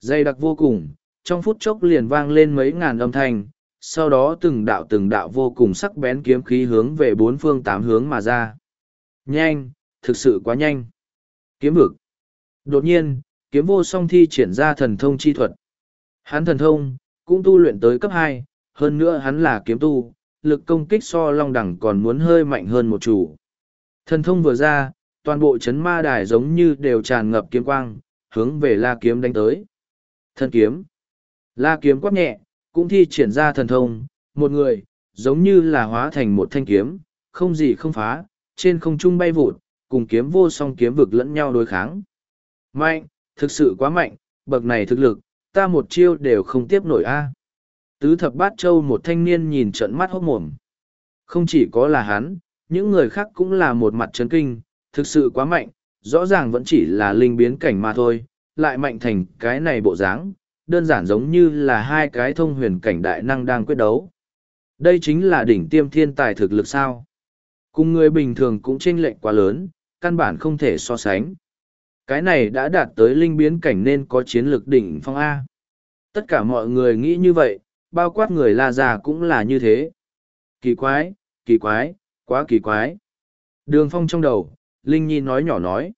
Dây đặc vô cùng, trong phút chốc liền vang lên mấy ngàn âm thanh, sau đó từng đạo từng đạo vô cùng sắc bén kiếm khí hướng về bốn phương tám hướng mà ra. Nhanh, thực sự quá nhanh. Kiếm vực. Đột nhiên, kiếm vô song thi triển ra thần thông chi thuật. Hắn thần thông, cũng tu luyện tới cấp hai, hơn nữa hắn là kiếm tu, lực công kích so long đẳng còn muốn hơi mạnh hơn một chủ. Thần thông vừa ra, toàn bộ chấn ma đài giống như đều tràn ngập kiếm quang, hướng về la kiếm đánh tới. Thần kiếm. La kiếm quát nhẹ, cũng thi triển ra thần thông, một người, giống như là hóa thành một thanh kiếm, không gì không phá, trên không trung bay vụt, cùng kiếm vô song kiếm vực lẫn nhau đối kháng. Mạnh, thực sự quá mạnh, bậc này thực lực, ta một chiêu đều không tiếp nổi a. Tứ thập bát châu một thanh niên nhìn trận mắt hốt mồm. Không chỉ có là hắn, những người khác cũng là một mặt chấn kinh, thực sự quá mạnh, rõ ràng vẫn chỉ là linh biến cảnh mà thôi, lại mạnh thành cái này bộ dáng, đơn giản giống như là hai cái thông huyền cảnh đại năng đang quyết đấu. Đây chính là đỉnh tiêm thiên tài thực lực sao. Cùng người bình thường cũng chênh lệch quá lớn, căn bản không thể so sánh. Cái này đã đạt tới linh biến cảnh nên có chiến lược đỉnh phong A. Tất cả mọi người nghĩ như vậy, bao quát người la già cũng là như thế. Kỳ quái, kỳ quái, quá kỳ quái. Đường phong trong đầu, Linh Nhi nói nhỏ nói.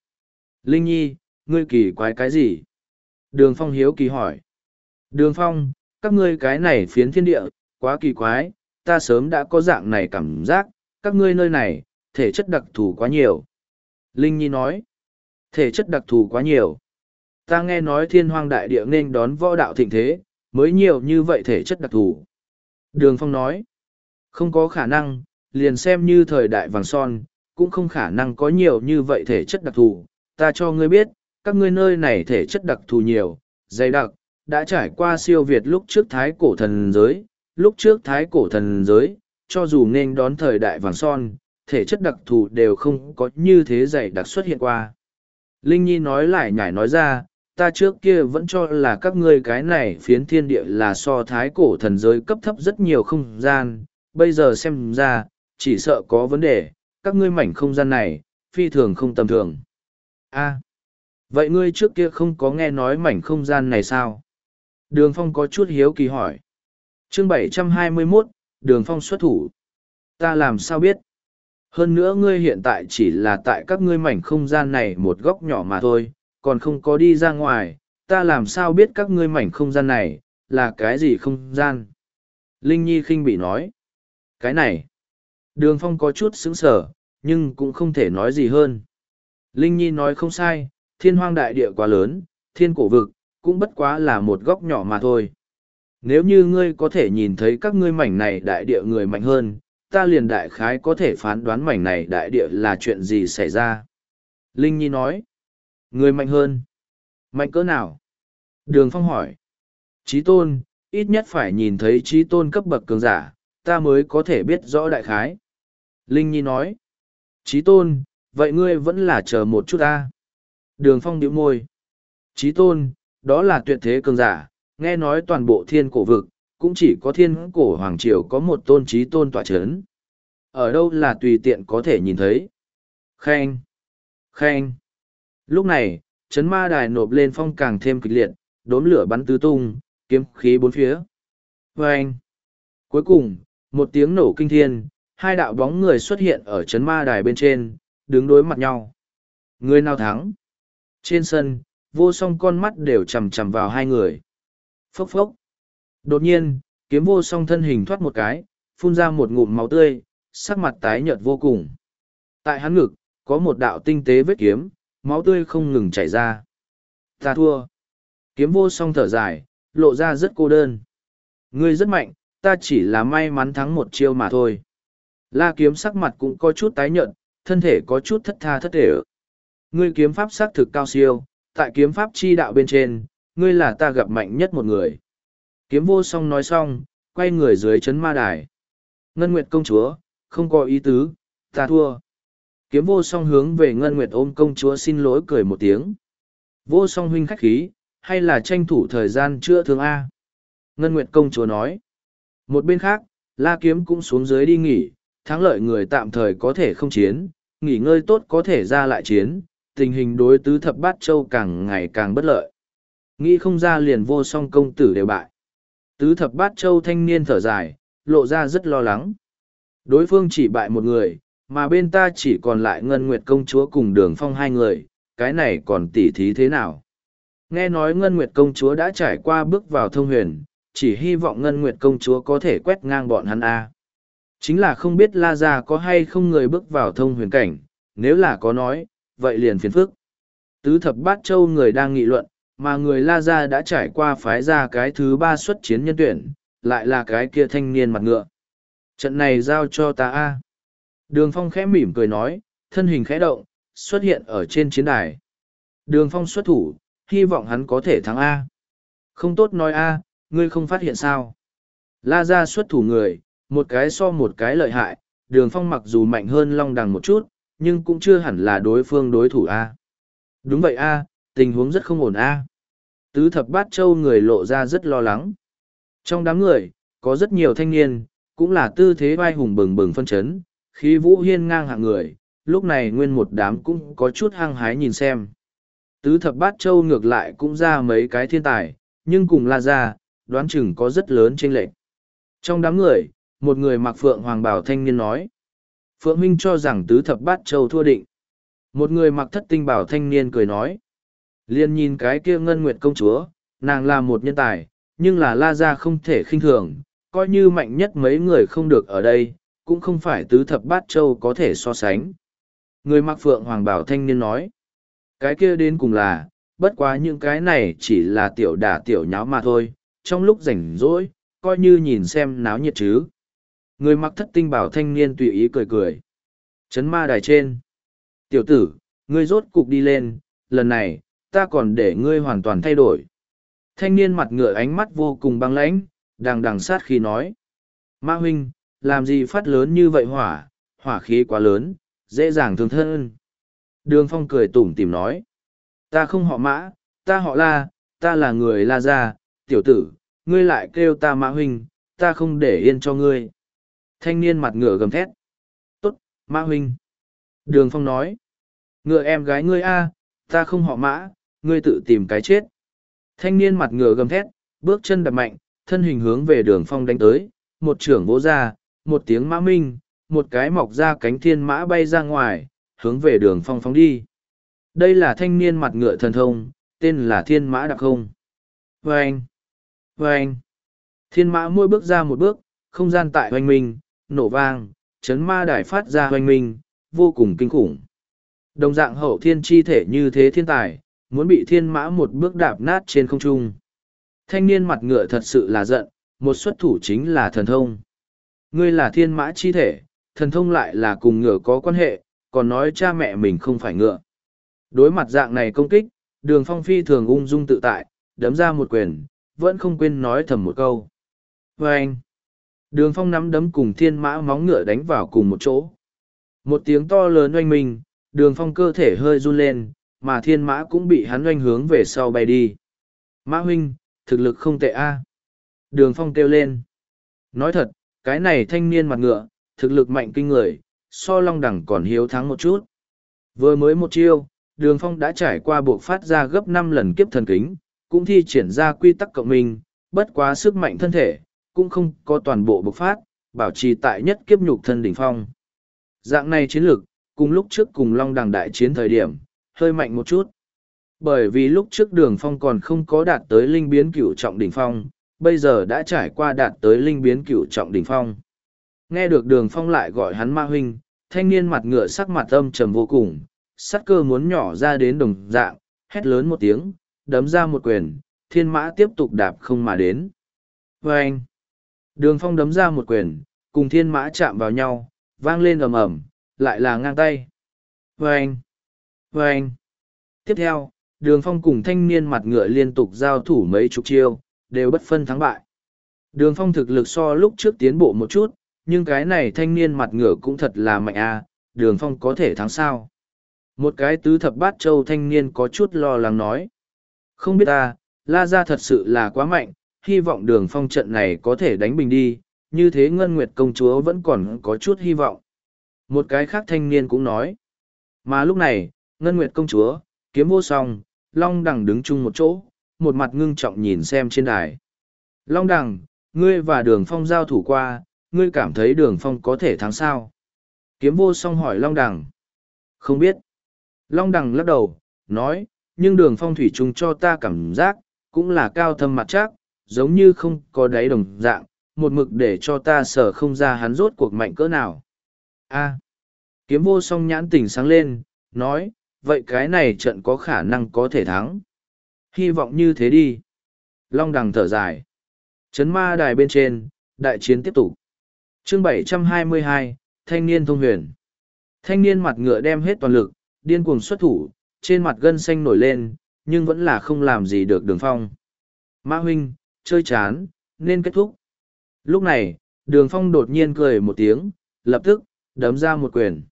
Linh Nhi, ngươi kỳ quái cái gì? Đường phong hiếu kỳ hỏi. Đường phong, các ngươi cái này phiến thiên địa, quá kỳ quái, ta sớm đã có dạng này cảm giác, các ngươi nơi này, thể chất đặc thù quá nhiều. Linh Nhi nói, thể chất đặc thù quá nhiều. Ta nghe nói thiên hoang đại địa nên đón võ đạo thịnh thế, mới nhiều như vậy thể chất đặc thù. Đường Phong nói, không có khả năng, liền xem như thời đại vàng son, cũng không khả năng có nhiều như vậy thể chất đặc thù. Ta cho ngươi biết, các ngươi nơi này thể chất đặc thù nhiều, dày đặc, đã trải qua siêu việt lúc trước thái cổ thần giới, lúc trước thái cổ thần giới, cho dù nên đón thời đại vàng son, thể chất đặc thù đều không có như thế dày đặc xuất hiện qua. Linh Nhi nói lại nhảy nói ra, ta trước kia vẫn cho là các ngươi cái này phiến thiên địa là so thái cổ thần giới cấp thấp rất nhiều không gian, bây giờ xem ra, chỉ sợ có vấn đề, các ngươi mảnh không gian này, phi thường không tầm thường. a vậy ngươi trước kia không có nghe nói mảnh không gian này sao? Đường Phong có chút hiếu kỳ hỏi. chương 721, Đường Phong xuất thủ. Ta làm sao biết? Hơn nữa ngươi hiện tại chỉ là tại các ngươi mảnh không gian này một góc nhỏ mà thôi, còn không có đi ra ngoài, ta làm sao biết các ngươi mảnh không gian này, là cái gì không gian? Linh Nhi khinh bị nói. Cái này. Đường Phong có chút sững sờ, nhưng cũng không thể nói gì hơn. Linh Nhi nói không sai, thiên hoang đại địa quá lớn, thiên cổ vực, cũng bất quá là một góc nhỏ mà thôi. Nếu như ngươi có thể nhìn thấy các ngươi mảnh này đại địa người mạnh hơn, ta liền đại khái có thể phán đoán mảnh này đại địa là chuyện gì xảy ra. Linh Nhi nói, người mạnh hơn. Mạnh cỡ nào? Đường Phong hỏi. Trí tôn, ít nhất phải nhìn thấy trí tôn cấp bậc cường giả, ta mới có thể biết rõ đại khái. Linh Nhi nói. Trí tôn, vậy ngươi vẫn là chờ một chút ta. Đường Phong điệu môi. Trí tôn, đó là tuyệt thế cường giả, nghe nói toàn bộ thiên cổ vực, cũng chỉ có thiên cổ hoàng triều có một tôn trí tôn tỏa chấn. Ở đâu là tùy tiện có thể nhìn thấy. Khen. Khen. Lúc này, chấn ma đài nộp lên phong càng thêm kịch liệt, đốm lửa bắn tứ tung, kiếm khí bốn phía. Vâng! Cuối cùng, một tiếng nổ kinh thiên, hai đạo bóng người xuất hiện ở chấn ma đài bên trên, đứng đối mặt nhau. Người nào thắng? Trên sân, vô song con mắt đều chằm chằm vào hai người. Phốc phốc! Đột nhiên, kiếm vô song thân hình thoát một cái, phun ra một ngụm máu tươi, sắc mặt tái nhợt vô cùng. Tại hắn ngực, có một đạo tinh tế vết kiếm, máu tươi không ngừng chảy ra. Ta thua. Kiếm vô song thở dài, lộ ra rất cô đơn. Ngươi rất mạnh, ta chỉ là may mắn thắng một chiêu mà thôi. La kiếm sắc mặt cũng có chút tái nhợt, thân thể có chút thất tha thất thể. Ngươi kiếm pháp sắc thực cao siêu, tại kiếm pháp chi đạo bên trên, ngươi là ta gặp mạnh nhất một người. Kiếm vô song nói xong, quay người dưới chấn ma đài. Ngân Nguyệt công chúa, không có ý tứ, ta thua. Kiếm vô song hướng về Ngân Nguyệt ôm công chúa xin lỗi cười một tiếng. Vô song huynh khách khí, hay là tranh thủ thời gian chữa thương A. Ngân Nguyệt công chúa nói. Một bên khác, La Kiếm cũng xuống dưới đi nghỉ, thắng lợi người tạm thời có thể không chiến, nghỉ ngơi tốt có thể ra lại chiến, tình hình đối tứ thập bát châu càng ngày càng bất lợi. Nghĩ không ra liền vô song công tử đều bại. Tứ thập bát châu thanh niên thở dài, lộ ra rất lo lắng. Đối phương chỉ bại một người, mà bên ta chỉ còn lại Ngân Nguyệt công chúa cùng đường phong hai người, cái này còn tỉ thí thế nào? Nghe nói Ngân Nguyệt công chúa đã trải qua bước vào thông huyền, chỉ hy vọng Ngân Nguyệt công chúa có thể quét ngang bọn hắn A. Chính là không biết La Gia có hay không người bước vào thông huyền cảnh, nếu là có nói, vậy liền phiền phức. Tứ thập bát châu người đang nghị luận, mà người La Gia đã trải qua phái ra cái thứ ba xuất chiến nhân tuyển, lại là cái kia thanh niên mặt ngựa. Trận này giao cho ta A. Đường Phong khẽ mỉm cười nói, thân hình khẽ động, xuất hiện ở trên chiến đài. Đường Phong xuất thủ, hy vọng hắn có thể thắng A. Không tốt nói A, ngươi không phát hiện sao. La ra xuất thủ người, một cái so một cái lợi hại, đường phong mặc dù mạnh hơn long đằng một chút, nhưng cũng chưa hẳn là đối phương đối thủ A. Đúng vậy A, tình huống rất không ổn A. Tứ thập bát châu người lộ ra rất lo lắng. Trong đám người, có rất nhiều thanh niên, cũng là tư thế vai hùng bừng bừng phân chấn, khí vũ hiên ngang hạng người, lúc này nguyên một đám cũng có chút hăng hái nhìn xem. Tứ thập bát châu ngược lại cũng ra mấy cái thiên tài, nhưng cùng la ra, đoán chừng có rất lớn chênh lệch. Trong đám người, một người mặc phượng hoàng bảo thanh niên nói. Phượng Minh cho rằng tứ thập bát châu thua định. Một người mặc thất tinh bảo thanh niên cười nói. Liên nhìn cái kia ngân nguyệt công chúa, nàng là một nhân tài, nhưng là la ra không thể khinh thường, coi như mạnh nhất mấy người không được ở đây, cũng không phải tứ thập bát châu có thể so sánh. Người mặc phượng hoàng bảo thanh niên nói. Cái kia đến cùng là, bất quá những cái này chỉ là tiểu đả tiểu nháo mà thôi, trong lúc rảnh rỗi, coi như nhìn xem náo nhiệt chứ. Người mặc thất tinh bảo thanh niên tùy ý cười cười. Chấn ma đài trên. Tiểu tử, ngươi rốt cục đi lên, lần này, ta còn để ngươi hoàn toàn thay đổi. Thanh niên mặt ngựa ánh mắt vô cùng băng lãnh, đằng đằng sát khi nói. Ma huynh, làm gì phát lớn như vậy hỏa, hỏa khí quá lớn, dễ dàng thương thân. Đường phong cười tủm tìm nói. Ta không họ mã, ta họ la, ta là người la gia, tiểu tử, ngươi lại kêu ta mã huynh, ta không để yên cho ngươi. Thanh niên mặt ngựa gầm thét. Tốt, mã huynh. Đường phong nói. Ngựa em gái ngươi a, ta không họ mã, ngươi tự tìm cái chết. Thanh niên mặt ngựa gầm thét, bước chân đập mạnh, thân hình hướng về đường phong đánh tới, một trưởng vỗ ra, một tiếng mã minh, một cái mọc ra cánh thiên mã bay ra ngoài, hướng về đường phong phóng đi. Đây là thanh niên mặt ngựa thần thông, tên là thiên mã đặc không. Vâng! Vâng! Thiên mã mỗi bước ra một bước, không gian tại hoành minh, nổ vang, chấn ma đài phát ra hoanh minh, vô cùng kinh khủng. Đồng dạng hậu thiên chi thể như thế thiên tài, muốn bị thiên mã một bước đạp nát trên không trung. Thanh niên mặt ngựa thật sự là giận, một xuất thủ chính là thần thông. Ngươi là thiên mã chi thể, thần thông lại là cùng ngựa có quan hệ, còn nói cha mẹ mình không phải ngựa. Đối mặt dạng này công kích, đường phong phi thường ung dung tự tại, đấm ra một quyền, vẫn không quên nói thầm một câu. Và anh, đường phong nắm đấm cùng thiên mã móng ngựa đánh vào cùng một chỗ. Một tiếng to lớn oanh minh, đường phong cơ thể hơi run lên, mà thiên mã cũng bị hắn oanh hướng về sau bay đi. Mã huynh, thực lực không tệ a. Đường phong kêu lên. Nói thật, cái này thanh niên mặt ngựa, thực lực mạnh kinh người, so long đẳng còn hiếu thắng một chút. Vừa mới một chiêu, đường phong đã trải qua buộc phát ra gấp năm lần kiếp thần kính, cũng thi triển ra quy tắc cộng minh, bất quá sức mạnh thân thể, cũng không có toàn bộ bộc phát, bảo trì tại nhất kiếp nhục thân đỉnh phong. Dạng này chiến lược, cùng lúc trước cùng Long Đằng đại chiến thời điểm, hơi mạnh một chút. Bởi vì lúc trước đường phong còn không có đạt tới linh biến cửu trọng đỉnh phong, bây giờ đã trải qua đạt tới linh biến cửu trọng đỉnh phong. Nghe được đường phong lại gọi hắn ma huynh, thanh niên mặt ngựa sắc mặt âm trầm vô cùng, sắt cơ muốn nhỏ ra đến đồng dạng, hét lớn một tiếng, đấm ra một quyền, thiên mã tiếp tục đạp không mà đến. Vâng! anh, đường phong đấm ra một quyền, cùng thiên mã chạm vào nhau, vang lên ầm ầm, lại là ngang tay. Vâng! Vâng! Tiếp theo, đường phong cùng thanh niên mặt ngựa liên tục giao thủ mấy chục chiêu, đều bất phân thắng bại. Đường phong thực lực so lúc trước tiến bộ một chút, nhưng cái này thanh niên mặt ngựa cũng thật là mạnh à? đường phong có thể thắng sao một cái tứ thập bát châu thanh niên có chút lo lắng nói không biết ta la ra thật sự là quá mạnh hy vọng đường phong trận này có thể đánh bình đi, như thế ngân nguyệt công chúa vẫn còn có chút hy vọng. Một cái khác thanh niên cũng nói, mà lúc này, ngân nguyệt công chúa, kiếm vô song, long đằng đứng chung một chỗ, một mặt ngưng trọng nhìn xem trên đài. Long đằng, ngươi và đường phong giao thủ qua, ngươi cảm thấy đường phong có thể thắng sao? Kiếm vô song hỏi long đằng. Không biết. Long đằng lắc đầu, nói, nhưng đường phong thủy chung cho ta cảm giác cũng là cao thâm mặt chắc giống như không có đáy đồng dạng một mực để cho ta sở không ra hắn rốt cuộc mạnh cỡ nào. A. Kiếm vô song nhãn tình sáng lên nói vậy cái này trận có khả năng có thể thắng. Hy vọng như thế đi. Long đằng thở dài. Chấn ma đài bên trên đại chiến tiếp tục. Chương 722, thanh niên thông huyền. Thanh niên mặt ngựa đem hết toàn lực điên cuồng xuất thủ trên mặt gân xanh nổi lên nhưng vẫn là không làm gì được đường phong. Mã huynh chơi chán nên kết thúc lúc này đường phong đột nhiên cười một tiếng lập tức đấm ra một quyền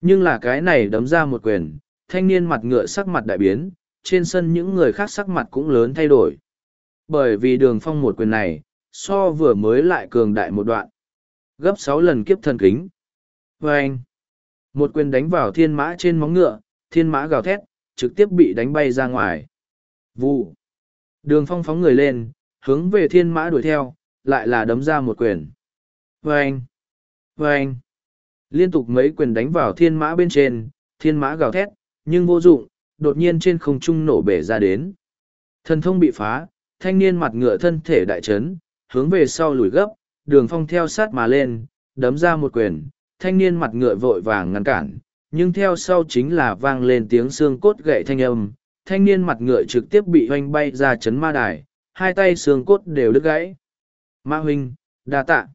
nhưng là cái này đấm ra một quyền thanh niên mặt ngựa sắc mặt đại biến trên sân những người khác sắc mặt cũng lớn thay đổi bởi vì đường phong một quyền này so vừa mới lại cường đại một đoạn gấp sáu lần kiếp thần kính. Và anh, một quyền đánh vào thiên mã trên móng ngựa, thiên mã gào thét, trực tiếp bị đánh bay ra ngoài. Vụ. Đường phong phóng người lên, hướng về thiên mã đuổi theo, lại là đấm ra một quyền. Vâng! anh, anh, liên tục mấy quyền đánh vào thiên mã bên trên, thiên mã gào thét, nhưng vô dụng, đột nhiên trên không trung nổ bể ra đến. Thần thông bị phá, thanh niên mặt ngựa thân thể đại chấn, hướng về sau lùi gấp, đường phong theo sát mà lên đấm ra một quyền thanh niên mặt ngựa vội vàng ngăn cản nhưng theo sau chính là vang lên tiếng xương cốt gậy thanh âm thanh niên mặt ngựa trực tiếp bị hoanh bay ra chấn ma đài hai tay xương cốt đều đứt gãy ma huynh đa tạ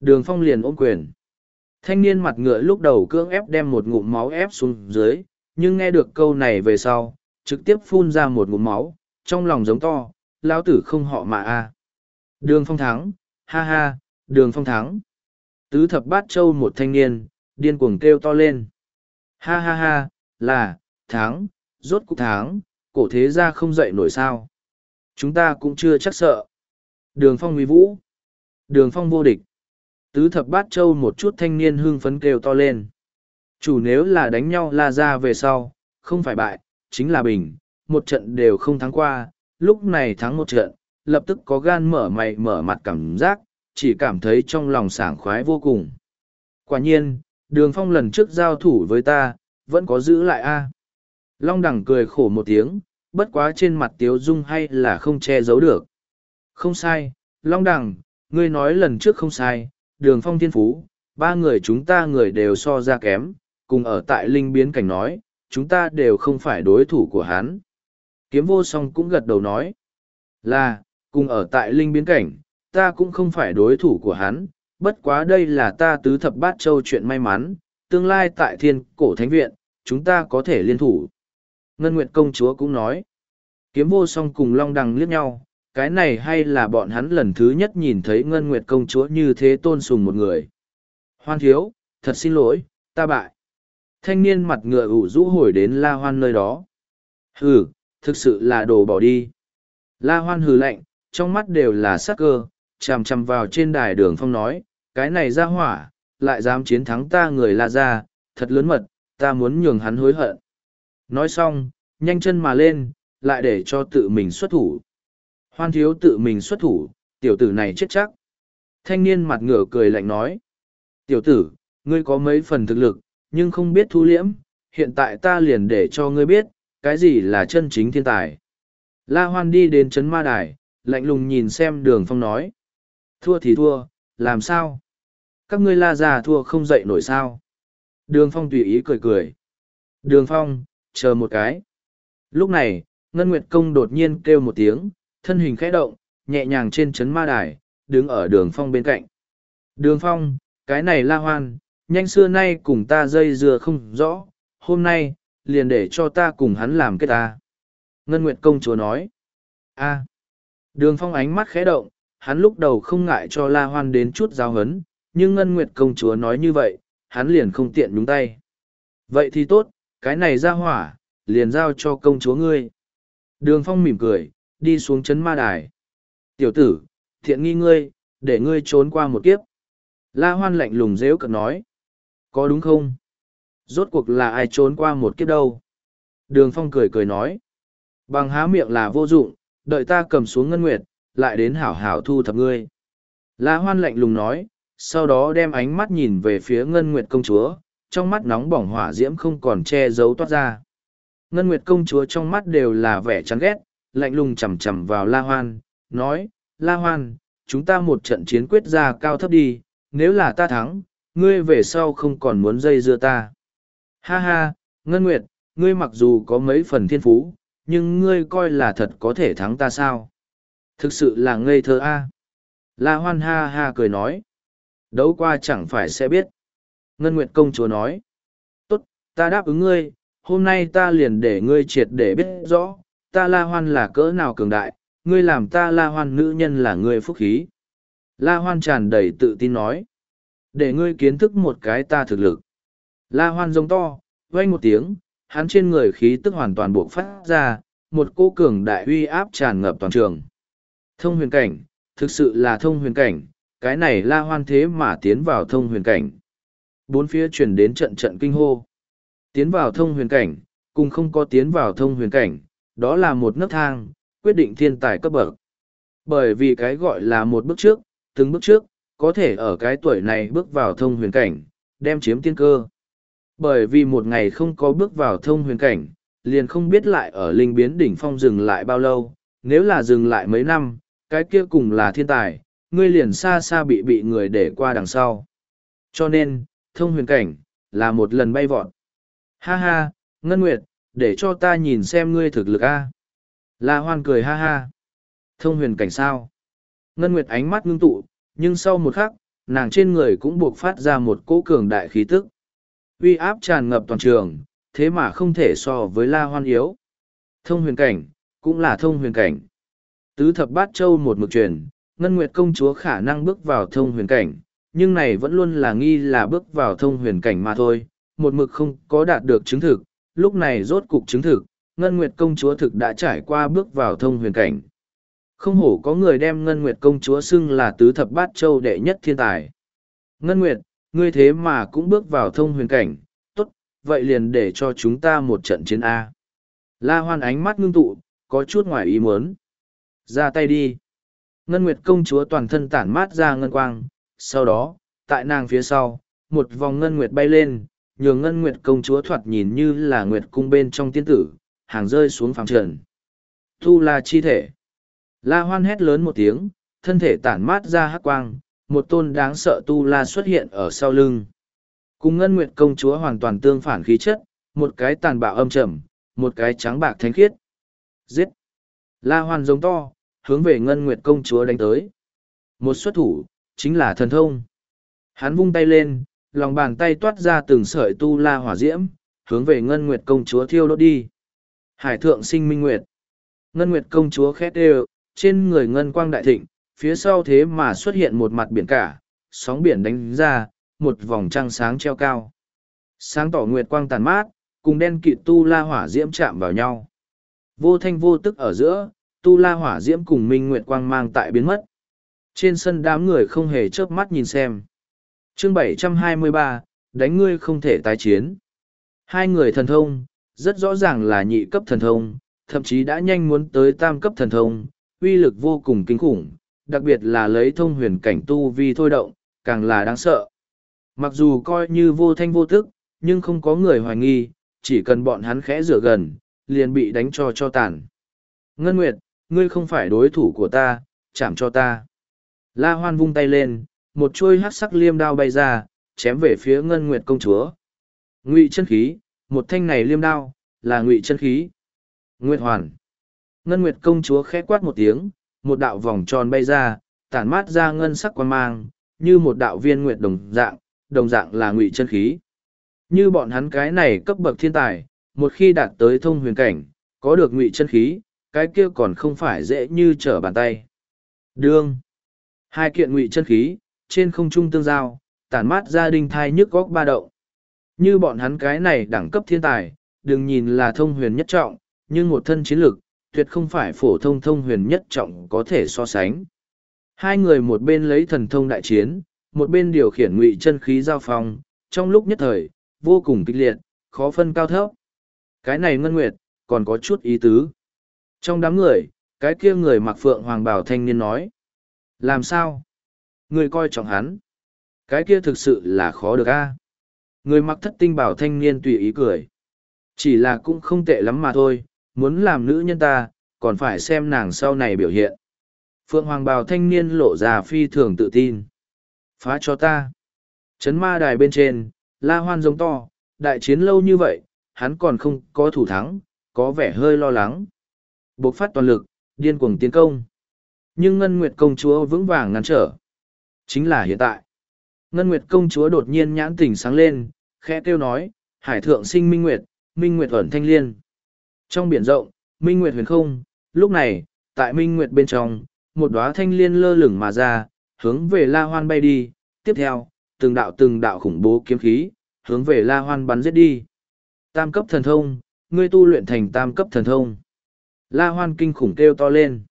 đường phong liền ôm quyền thanh niên mặt ngựa lúc đầu cưỡng ép đem một ngụm máu ép xuống dưới nhưng nghe được câu này về sau trực tiếp phun ra một ngụm máu trong lòng giống to lao tử không họ mà a đường phong thắng Ha ha, đường phong thắng. Tứ thập bát châu một thanh niên, điên cuồng kêu to lên. Ha ha ha, là, thắng, rốt cục thắng, cổ thế ra không dậy nổi sao. Chúng ta cũng chưa chắc sợ. Đường phong uy vũ. Đường phong vô địch. Tứ thập bát châu một chút thanh niên hưng phấn kêu to lên. Chủ nếu là đánh nhau la ra về sau, không phải bại, chính là bình, một trận đều không thắng qua, lúc này thắng một trận, lập tức có gan mở mày mở mặt cảm giác, chỉ cảm thấy trong lòng sảng khoái vô cùng. Quả nhiên, đường phong lần trước giao thủ với ta, vẫn có giữ lại a Long đẳng cười khổ một tiếng, bất quá trên mặt tiếu dung hay là không che giấu được. Không sai, Long đẳng, ngươi nói lần trước không sai, đường phong thiên phú, ba người chúng ta người đều so ra kém, cùng ở tại linh biến cảnh nói, chúng ta đều không phải đối thủ của hắn. Kiếm vô song cũng gật đầu nói. Là, cùng ở tại linh biến cảnh, ta cũng không phải đối thủ của hắn, bất quá đây là ta tứ thập bát châu chuyện may mắn, tương lai tại thiên cổ thánh viện, chúng ta có thể liên thủ. Ngân Nguyệt công chúa cũng nói. Kiếm vô song cùng long đằng liếc nhau, cái này hay là bọn hắn lần thứ nhất nhìn thấy Ngân Nguyệt công chúa như thế tôn sùng một người. Hoan thiếu, thật xin lỗi, ta bại. Thanh niên mặt ngựa ủ rũ hồi đến La Hoan nơi đó. Hừ, thực sự là đồ bỏ đi. La Hoan hừ lạnh, trong mắt đều là sắc cơ, chằm chằm vào trên đài đường phong nói, cái này ra hỏa, lại dám chiến thắng ta người La ra, thật lớn mật, ta muốn nhường hắn hối hận. Nói xong, nhanh chân mà lên, lại để cho tự mình xuất thủ. Hoan thiếu tự mình xuất thủ, tiểu tử này chết chắc. Thanh niên mặt ngửa cười lạnh nói. Tiểu tử, ngươi có mấy phần thực lực, nhưng không biết thu liễm, hiện tại ta liền để cho ngươi biết, cái gì là chân chính thiên tài. La Hoan đi đến trấn ma đài, lạnh lùng nhìn xem đường phong nói. Thua thì thua, làm sao? Các ngươi la già thua không dậy nổi sao? Đường phong tùy ý cười cười. Đường phong, chờ một cái. Lúc này, Ngân Nguyệt Công đột nhiên kêu một tiếng, thân hình khẽ động, nhẹ nhàng trên chấn ma đài, đứng ở đường phong bên cạnh. Đường phong, cái này la hoan, nhanh xưa nay cùng ta dây dưa không rõ, hôm nay, liền để cho ta cùng hắn làm kết ta. Ngân Nguyệt Công chúa nói. a Đường phong ánh mắt khẽ động, hắn lúc đầu không ngại cho la hoan đến chút giáo hấn, nhưng Ngân Nguyệt Công chúa nói như vậy, hắn liền không tiện nhúng tay. Vậy thì tốt, cái này ra hỏa, liền giao cho công chúa ngươi. Đường phong mỉm cười, đi xuống chấn ma đài. Tiểu tử, thiện nghi ngươi, để ngươi trốn qua một kiếp. La hoan lạnh lùng dễu cợt nói. Có đúng không? Rốt cuộc là ai trốn qua một kiếp đâu? Đường phong cười cười nói. Bằng há miệng là vô dụng, đợi ta cầm xuống ngân nguyệt, lại đến hảo hảo thu thập ngươi. La hoan lạnh lùng nói, sau đó đem ánh mắt nhìn về phía ngân nguyệt công chúa, trong mắt nóng bỏng hỏa diễm không còn che giấu toát ra. Ngân nguyệt công chúa trong mắt đều là vẻ chán ghét, lạnh lùng chầm chầm vào La Hoan, nói, La Hoan, chúng ta một trận chiến quyết ra cao thấp đi, nếu là ta thắng, ngươi về sau không còn muốn dây dưa ta. Ha ha, Ngân Nguyệt, ngươi mặc dù có mấy phần thiên phú, nhưng ngươi coi là thật có thể thắng ta sao? Thực sự là ngây thơ a. La Hoan ha ha cười nói. Đấu qua chẳng phải sẽ biết. Ngân Nguyệt công chúa nói. Tốt, ta đáp ứng ngươi, hôm nay ta liền để ngươi triệt để biết rõ, ta La Hoan là cỡ nào cường đại, ngươi làm ta La Hoan nữ nhân là ngươi phúc khí. La Hoan tràn đầy tự tin nói. Để ngươi kiến thức một cái ta thực lực. La Hoan giống to, vang một tiếng, hắn trên người khí tức hoàn toàn buộc phát ra, một cô cường đại uy áp tràn ngập toàn trường. Thông huyền cảnh, thực sự là thông huyền cảnh, cái này La Hoan thế mà tiến vào thông huyền cảnh. Bốn phía truyền đến trận trận kinh hô. Tiến vào thông huyền cảnh, cùng không có tiến vào thông huyền cảnh, đó là một nấc thang, quyết định thiên tài cấp bậc. Bởi vì cái gọi là một bước trước, từng bước trước, có thể ở cái tuổi này bước vào thông huyền cảnh, đem chiếm tiên cơ. Bởi vì một ngày không có bước vào thông huyền cảnh, liền không biết lại ở linh biến đỉnh phong dừng lại bao lâu, nếu là dừng lại mấy năm, cái kia cùng là thiên tài, ngươi liền xa xa bị bị người để qua đằng sau. Cho nên, thông huyền cảnh, là một lần bay vọt. Ha ha, Ngân Nguyệt, để cho ta nhìn xem ngươi thực lực a. La hoan cười ha ha. Thông huyền cảnh sao? Ngân nguyệt ánh mắt ngưng tụ nhưng sau một khắc nàng trên người cũng buộc phát ra một cỗ cường đại khí tức. Uy áp tràn ngập toàn trường thế mà không thể so với la hoan yếu. Thông huyền cảnh cũng là thông huyền cảnh. Tứ thập bát châu một mực truyền ngân nguyệt công chúa khả năng bước vào thông huyền cảnh nhưng này vẫn luôn là nghi là bước vào thông huyền cảnh mà thôi một mực không có đạt được chứng thực lúc này rốt cục chứng thực, Ngân Nguyệt công chúa thực đã trải qua bước vào thông huyền cảnh. Không hổ có người đem Ngân Nguyệt công chúa xưng là tứ thập bát châu đệ nhất thiên tài. Ngân Nguyệt, ngươi thế mà cũng bước vào thông huyền cảnh, tốt, vậy liền để cho chúng ta một trận chiến A. La hoan ánh mắt ngưng tụ, có chút ngoài ý muốn. Ra tay đi. Ngân Nguyệt công chúa toàn thân tản mát ra ngân quang, sau đó, tại nàng phía sau, một vòng ngân nguyệt bay lên, nhường ngân nguyệt công chúa thoạt nhìn như là nguyệt cung bên trong tiên tử, hàng rơi xuống phàng trần. Tu la chi thể. La hoan hét lớn một tiếng, thân thể tản mát ra hắc quang, một tôn đáng sợ tu la xuất hiện ở sau lưng. Cùng ngân nguyệt công chúa hoàn toàn tương phản khí chất, một cái tàn bạo âm trầm, một cái trắng bạc thánh khiết. Giết! La hoan giống to, hướng về ngân nguyệt công chúa đánh tới. Một xuất thủ, chính là thần thông. Hắn vung tay lên, lòng bàn tay toát ra từng sợi tu la hỏa diễm, hướng về ngân nguyệt công chúa thiêu đốt đi. Hải thượng sinh minh nguyệt. Ngân nguyệt công chúa khét đều, trên người ngân quang đại thịnh, phía sau thế mà xuất hiện một mặt biển cả, sóng biển đánh ra, một vòng trăng sáng treo cao. Sáng tỏ nguyệt quang tàn mát, cùng đen kịt tu la hỏa diễm chạm vào nhau. Vô thanh vô tức ở giữa, tu la hỏa diễm cùng minh nguyệt quang mang tại biến mất. Trên sân đám người không hề chớp mắt nhìn xem. chương 723, đánh ngươi không thể tái chiến. Hai người thần thông, rất rõ ràng là nhị cấp thần thông, thậm chí đã nhanh muốn tới tam cấp thần thông, uy lực vô cùng kinh khủng, đặc biệt là lấy thông huyền cảnh tu vi thôi động, càng là đáng sợ. Mặc dù coi như vô thanh vô tức nhưng không có người hoài nghi, chỉ cần bọn hắn khẽ rửa gần, liền bị đánh cho cho tàn. Ngân Nguyệt, ngươi không phải đối thủ của ta, chạm cho ta. La Hoan vung tay lên, một chuôi hắc sắc liêm đao bay ra, chém về phía Ngân Nguyệt công chúa. Ngụy chân khí, một thanh này liêm đao, là ngụy chân khí. Nguyệt hoàn. Ngân Nguyệt công chúa khẽ quát một tiếng, một đạo vòng tròn bay ra, tản mát ra ngân sắc quan mang, như một đạo viên nguyệt đồng dạng, đồng dạng là ngụy chân khí. Như bọn hắn cái này cấp bậc thiên tài, một khi đạt tới thông huyền cảnh, có được ngụy chân khí, cái kia còn không phải dễ như trở bàn tay. Đương. Hai kiện ngụy chân khí, trên không trung tương giao, tản mát ra đinh thai nhức góc ba động. Như bọn hắn cái này đẳng cấp thiên tài, đừng nhìn là thông huyền nhất trọng, nhưng một thân chiến lực, tuyệt không phải phổ thông thông huyền nhất trọng có thể so sánh. Hai người một bên lấy thần thông đại chiến, một bên điều khiển ngụy chân khí giao phong, trong lúc nhất thời, vô cùng kịch liệt, khó phân cao thấp. Cái này ngân nguyệt, còn có chút ý tứ. Trong đám người, cái kia người mặc phượng hoàng bào thanh niên nói. Làm sao? Người coi trọng hắn. Cái kia thực sự là khó được a. Người mặc thất tinh bảo thanh niên tùy ý cười. Chỉ là cũng không tệ lắm mà thôi, muốn làm nữ nhân ta, còn phải xem nàng sau này biểu hiện. Phượng Hoàng bào thanh niên lộ ra phi thường tự tin. Phá cho ta. Chấn ma đài bên trên, la hoan giống to, đại chiến lâu như vậy, hắn còn không có thủ thắng, có vẻ hơi lo lắng. Bộc phát toàn lực, điên cuồng tiến công. Nhưng Ngân Nguyệt công chúa vững vàng ngăn trở. Chính là hiện tại. Ngân Nguyệt công chúa đột nhiên nhãn tỉnh sáng lên, khẽ kêu nói, hải thượng sinh minh nguyệt, minh nguyệt ẩn thanh liên. Trong biển rộng, minh nguyệt huyền không, lúc này, tại minh nguyệt bên trong, một đóa thanh liên lơ lửng mà ra, hướng về la hoan bay đi, tiếp theo, từng đạo từng đạo khủng bố kiếm khí, hướng về la hoan bắn giết đi. Tam cấp thần thông, ngươi tu luyện thành tam cấp thần thông. La hoan kinh khủng kêu to lên.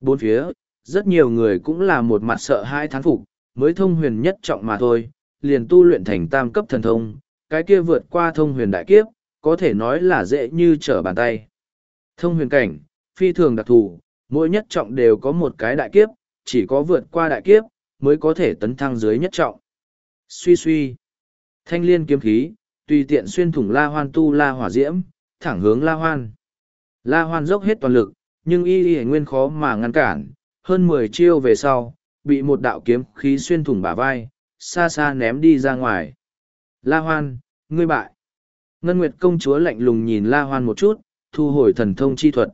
Bốn phía, rất nhiều người cũng là một mặt sợ hai thán phục, mới thông huyền nhất trọng mà thôi, liền tu luyện thành tam cấp thần thông, cái kia vượt qua thông huyền đại kiếp, có thể nói là dễ như trở bàn tay. Thông huyền cảnh, phi thường đặc thù, mỗi nhất trọng đều có một cái đại kiếp, chỉ có vượt qua đại kiếp, mới có thể tấn thăng dưới nhất trọng. Suy suy, thanh liên kiếm khí, tùy tiện xuyên thủng la hoan tu la hỏa diễm, thẳng hướng la hoan. La hoan dốc hết toàn lực, nhưng y y nguyên khó mà ngăn cản, hơn mười chiêu về sau, bị một đạo kiếm khí xuyên thủng bả vai, xa xa ném đi ra ngoài. La hoan, ngươi bại. Ngân Nguyệt công chúa lạnh lùng nhìn La hoan một chút, thu hồi thần thông chi thuật.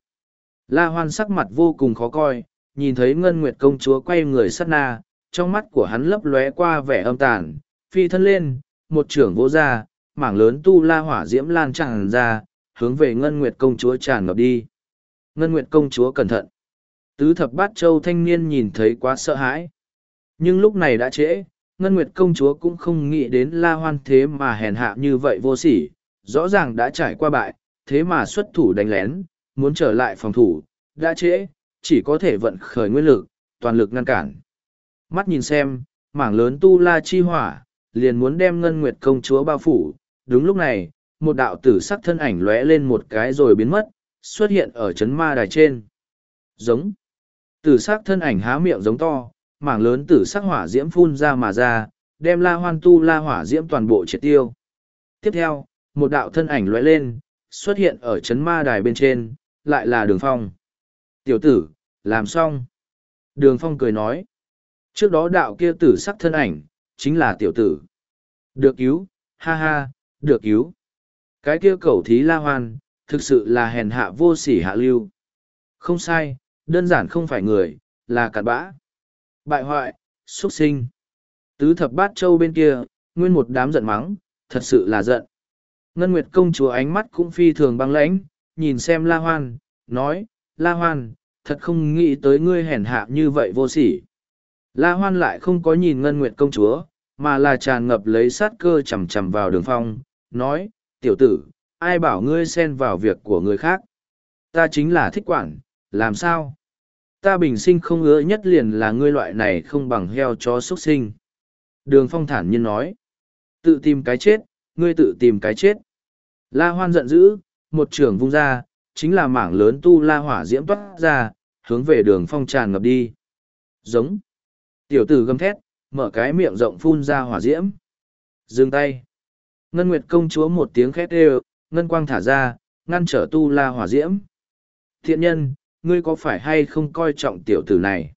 La hoan sắc mặt vô cùng khó coi, nhìn thấy Ngân Nguyệt công chúa quay người sát na, trong mắt của hắn lấp lóe qua vẻ âm tàn, phi thân lên, một trưởng vỗ ra, mảng lớn tu la hỏa diễm lan tràn ra, hướng về Ngân Nguyệt công chúa tràn ngập đi. Ngân Nguyệt công chúa cẩn thận. Tứ thập bát châu thanh niên nhìn thấy quá sợ hãi. Nhưng lúc này đã trễ, Ngân Nguyệt công chúa cũng không nghĩ đến la hoan thế mà hèn hạ như vậy vô sỉ, rõ ràng đã trải qua bại, thế mà xuất thủ đánh lén, muốn trở lại phòng thủ, đã trễ, chỉ có thể vận khởi nguyên lực, toàn lực ngăn cản. Mắt nhìn xem, mảng lớn tu la chi hỏa, liền muốn đem Ngân Nguyệt công chúa bao phủ, đúng lúc này, một đạo tử sắc thân ảnh lóe lên một cái rồi biến mất, xuất hiện ở chấn ma đài trên. Giống. Tử sắc thân ảnh há miệng giống to, mảng lớn tử sắc hỏa diễm phun ra mà ra, đem la hoan tu la hỏa diễm toàn bộ triệt tiêu. Tiếp theo, một đạo thân ảnh lóe lên, xuất hiện ở chấn ma đài bên trên, lại là đường phong. Tiểu tử, làm xong. Đường phong cười nói. Trước đó đạo kia tử sắc thân ảnh, chính là tiểu tử. Được cứu, ha ha, được cứu. Cái kia cầu thí la hoan, thực sự là hèn hạ vô sỉ hạ lưu. Không sai, đơn giản không phải người, là cặn bã. Bại hoại, xuất sinh. Tứ thập bát châu bên kia, nguyên một đám giận mắng, thật sự là giận. Ngân Nguyệt công chúa ánh mắt cũng phi thường băng lãnh, nhìn xem La Hoan, nói, La Hoan, thật không nghĩ tới ngươi hèn hạ như vậy vô sỉ. La Hoan lại không có nhìn Ngân Nguyệt công chúa, mà là tràn ngập lấy sát cơ chầm chầm vào đường phong, nói, tiểu tử, ai bảo ngươi xen vào việc của người khác. Ta chính là thích quản, làm sao? Ta bình sinh không ứa nhất liền là ngươi loại này không bằng heo chó xuất sinh. Đường phong thản nhiên nói, tự tìm cái chết, ngươi tự tìm cái chết. La Hoan giận dữ, một trưởng vung ra, chính là mảng lớn tu la hỏa diễm toát ra, hướng về đường phong tràn ngập đi. Giống. Tiểu tử gầm thét, mở cái miệng rộng phun ra hỏa diễm. Dừng tay. Ngân Nguyệt công chúa một tiếng khét đều, ngân quang thả ra, ngăn trở tu la hỏa diễm. Thiện nhân, ngươi có phải hay không coi trọng tiểu tử này?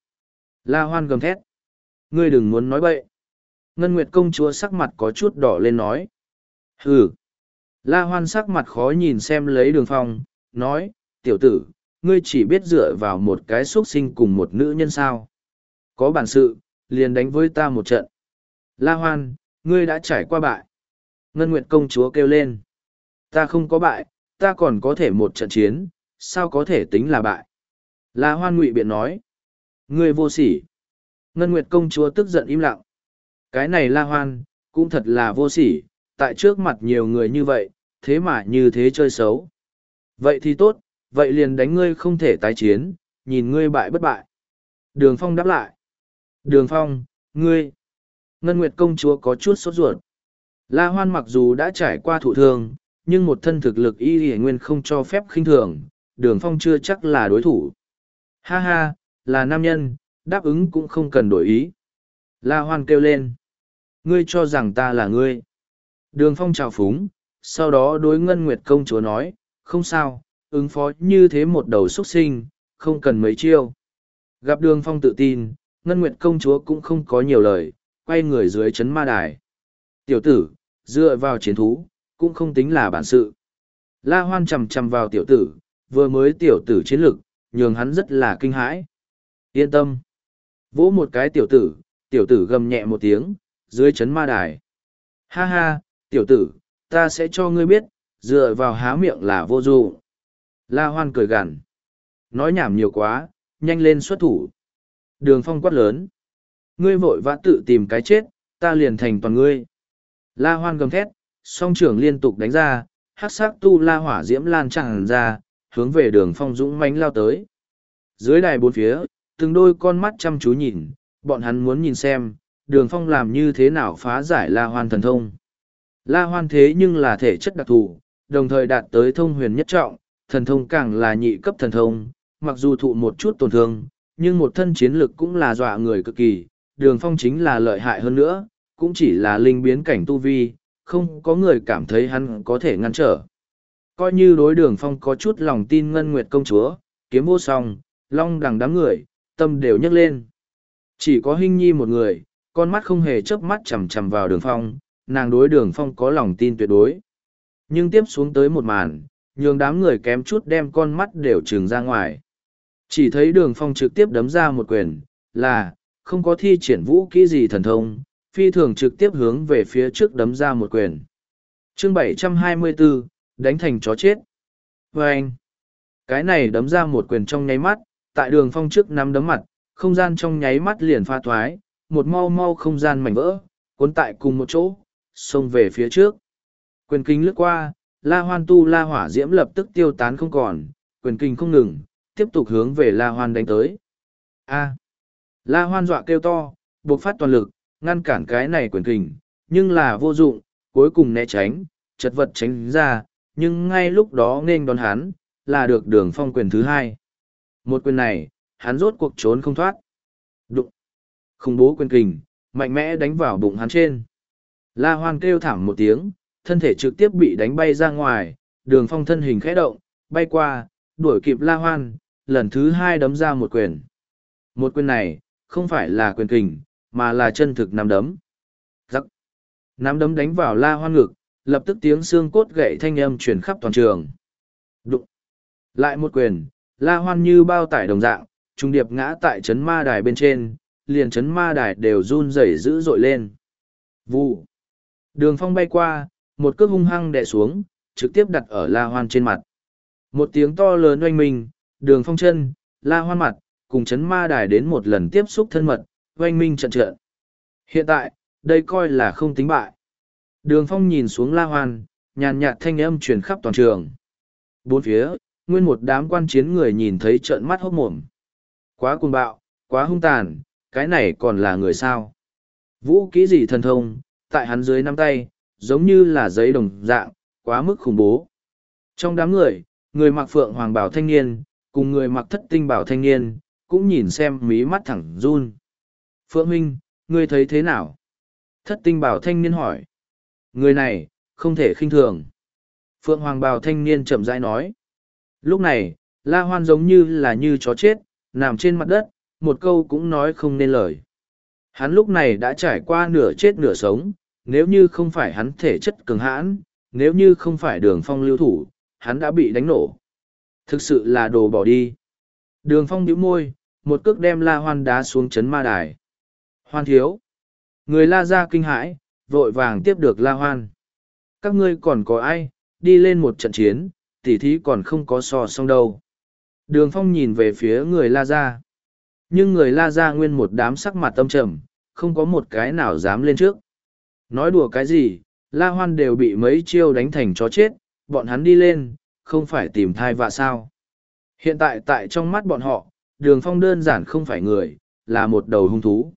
La hoan gầm thét. Ngươi đừng muốn nói bậy. Ngân Nguyệt công chúa sắc mặt có chút đỏ lên nói. Hừ. La hoan sắc mặt khó nhìn xem lấy đường phong, nói, tiểu tử, ngươi chỉ biết dựa vào một cái xuất sinh cùng một nữ nhân sao. Có bản sự, liền đánh với ta một trận. La hoan, ngươi đã trải qua bại. Ngân Nguyệt công chúa kêu lên. Ta không có bại, ta còn có thể một trận chiến, sao có thể tính là bại. La hoan ngụy biện nói. Ngươi vô sỉ. Ngân Nguyệt công chúa tức giận im lặng. Cái này la hoan, cũng thật là vô sỉ, tại trước mặt nhiều người như vậy, thế mà như thế chơi xấu. Vậy thì tốt, vậy liền đánh ngươi không thể tái chiến, nhìn ngươi bại bất bại. Đường Phong đáp lại. Đường Phong, ngươi. Ngân Nguyệt công chúa có chút sốt ruột. La Hoan mặc dù đã trải qua thụ thương, nhưng một thân thực lực y y nguyên không cho phép khinh thường, đường Phong chưa chắc là đối thủ. Ha ha, là nam nhân, đáp ứng cũng không cần đổi ý. La Hoan kêu lên. Ngươi cho rằng ta là ngươi. Đường Phong chào phúng, sau đó đối Ngân Nguyệt công chúa nói, không sao, ứng phó như thế một đầu xuất sinh, không cần mấy chiêu. Gặp đường Phong tự tin, Ngân Nguyệt công chúa cũng không có nhiều lời, quay người dưới chấn ma đài. Tiểu tử, dựa vào chiến thú, cũng không tính là bản sự. La Hoan chầm chầm vào tiểu tử, vừa mới tiểu tử chiến lực, nhường hắn rất là kinh hãi. Yên tâm. Vỗ một cái tiểu tử, tiểu tử gầm nhẹ một tiếng, dưới chấn ma đài. Ha ha, tiểu tử, ta sẽ cho ngươi biết, dựa vào há miệng là vô dụng. La Hoan cười gằn. Nói nhảm nhiều quá, nhanh lên xuất thủ. Đường phong quát lớn. Ngươi vội vã tự tìm cái chết, ta liền thành toàn ngươi. La Hoan gầm thét, song trưởng liên tục đánh ra, hắc sắc tu la hỏa diễm lan tràn ra, hướng về đường phong dũng mãnh lao tới. Dưới đài bốn phía, từng đôi con mắt chăm chú nhìn, bọn hắn muốn nhìn xem, đường phong làm như thế nào phá giải La Hoan thần thông. La Hoan thế nhưng là thể chất đặc thù, đồng thời đạt tới thông huyền nhất trọng, thần thông càng là nhị cấp thần thông, mặc dù thụ một chút tổn thương, nhưng một thân chiến lực cũng là dọa người cực kỳ, đường phong chính là lợi hại hơn nữa, cũng chỉ là linh biến cảnh tu vi, không có người cảm thấy hắn có thể ngăn trở. Coi như đối đường phong có chút lòng tin ngân nguyệt công chúa, kiếm vô song, long đằng đám người, tâm đều nhấc lên. Chỉ có hình nhi một người, con mắt không hề chớp mắt chằm chằm vào đường phong, nàng đối đường phong có lòng tin tuyệt đối. Nhưng tiếp xuống tới một màn, nhường đám người kém chút đem con mắt đều trừng ra ngoài. Chỉ thấy đường phong trực tiếp đấm ra một quyền, là, không có thi triển vũ kỹ gì thần thông, phi thường trực tiếp hướng về phía trước đấm ra một quyền. chương 724, đánh thành chó chết. Và anh, cái này đấm ra một quyền trong nháy mắt, tại đường phong trước nắm đấm mặt, không gian trong nháy mắt liền pha thoái, một mau mau không gian mảnh vỡ, cuốn tại cùng một chỗ, xông về phía trước. Quyền kinh lướt qua, la hoan tu la hỏa diễm lập tức tiêu tán không còn, quyền kinh không ngừng, tiếp tục hướng về la hoan đánh tới. A. La hoan dọa kêu to, buộc phát toàn lực, ngăn cản cái này quyền kình, nhưng là vô dụng, cuối cùng né tránh, chật vật tránh ra, nhưng ngay lúc đó nên đón hắn, là được đường phong quyền thứ hai. Một quyền này, hắn rốt cuộc trốn không thoát. Đụng. Khủng bố quyền kình, mạnh mẽ đánh vào bụng hắn trên. La hoan kêu thảm một tiếng, thân thể trực tiếp bị đánh bay ra ngoài, đường phong thân hình khẽ động, bay qua, đuổi kịp la hoan, lần thứ hai đấm ra một quyền. Một quyền này, không phải là quyền kình, mà là chân thực nắm đấm. Giắc. Nắm đấm đánh vào la hoan ngực, lập tức tiếng xương cốt gậy thanh âm truyền khắp toàn trường. Đụng! Lại một quyền, la hoan như bao tải đồng dạng, trung điệp ngã tại chấn ma đài bên trên, liền chấn ma đài đều run rẩy dữ dội lên. Vụ! Đường phong bay qua, một cước hung hăng đè xuống, trực tiếp đặt ở la hoan trên mặt. Một tiếng to lớn oanh minh, đường phong chân, la hoan mặt, cùng chấn ma đài đến một lần tiếp xúc thân mật, oanh minh trận trận. Hiện tại, đây coi là không tính bại. Đường phong nhìn xuống la hoan, nhàn nhạt thanh âm truyền khắp toàn trường. Bốn phía, nguyên một đám quan chiến người nhìn thấy trợn mắt hốc mồm. Quá cuồng bạo, quá hung tàn, cái này còn là người sao. Vũ kỹ gì thần thông, tại hắn dưới nắm tay, giống như là giấy đồng dạng, quá mức khủng bố. Trong đám người, người mặc phượng hoàng bảo thanh niên, cùng người mặc thất tinh bảo thanh niên, cũng nhìn xem mí mắt thẳng run. Phượng Minh, ngươi thấy thế nào? Thất tinh bảo thanh niên hỏi. Người này, không thể khinh thường. Phượng Hoàng bảo thanh niên chậm rãi nói. Lúc này, La Hoan giống như là như chó chết, nằm trên mặt đất, một câu cũng nói không nên lời. Hắn lúc này đã trải qua nửa chết nửa sống, nếu như không phải hắn thể chất cường hãn, nếu như không phải đường phong lưu thủ, hắn đã bị đánh nổ. Thực sự là đồ bỏ đi. Đường phong nhíu môi, một cước đem la hoan đá xuống chấn ma đài. Hoan thiếu. Người la ra kinh hãi, vội vàng tiếp được la hoan. Các ngươi còn có ai, đi lên một trận chiến, tỉ thí còn không có so song đâu. Đường phong nhìn về phía người la ra. Nhưng người la ra nguyên một đám sắc mặt tâm trầm, không có một cái nào dám lên trước. Nói đùa cái gì, la hoan đều bị mấy chiêu đánh thành chó chết, bọn hắn đi lên, không phải tìm thai vạ sao. Hiện tại tại trong mắt bọn họ, đường phong đơn giản không phải người, là một đầu hung thú.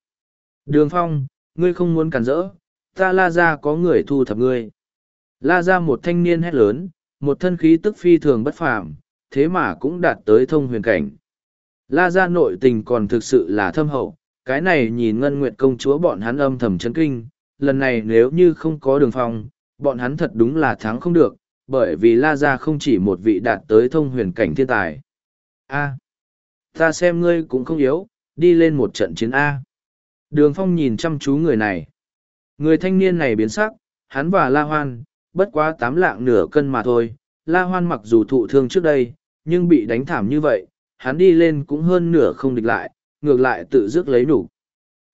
Đường phong, ngươi không muốn cản rỡ, ta la ra có người thu thập ngươi. La ra một thanh niên hét lớn, một thân khí tức phi thường bất phàm, thế mà cũng đạt tới thông huyền cảnh. La ra nội tình còn thực sự là thâm hậu, cái này nhìn ngân nguyệt công chúa bọn hắn âm thầm chấn kinh, lần này nếu như không có đường phong, bọn hắn thật đúng là thắng không được, bởi vì La Gia không chỉ một vị đạt tới thông huyền cảnh thiên tài. A. ta xem ngươi cũng không yếu, đi lên một trận chiến A. Đường phong nhìn chăm chú người này. Người thanh niên này biến sắc, hắn và La Hoan, bất quá tám lạng nửa cân mà thôi. La Hoan mặc dù thụ thương trước đây, nhưng bị đánh thảm như vậy, hắn đi lên cũng hơn nửa không địch lại, ngược lại tự dứt lấy đủ.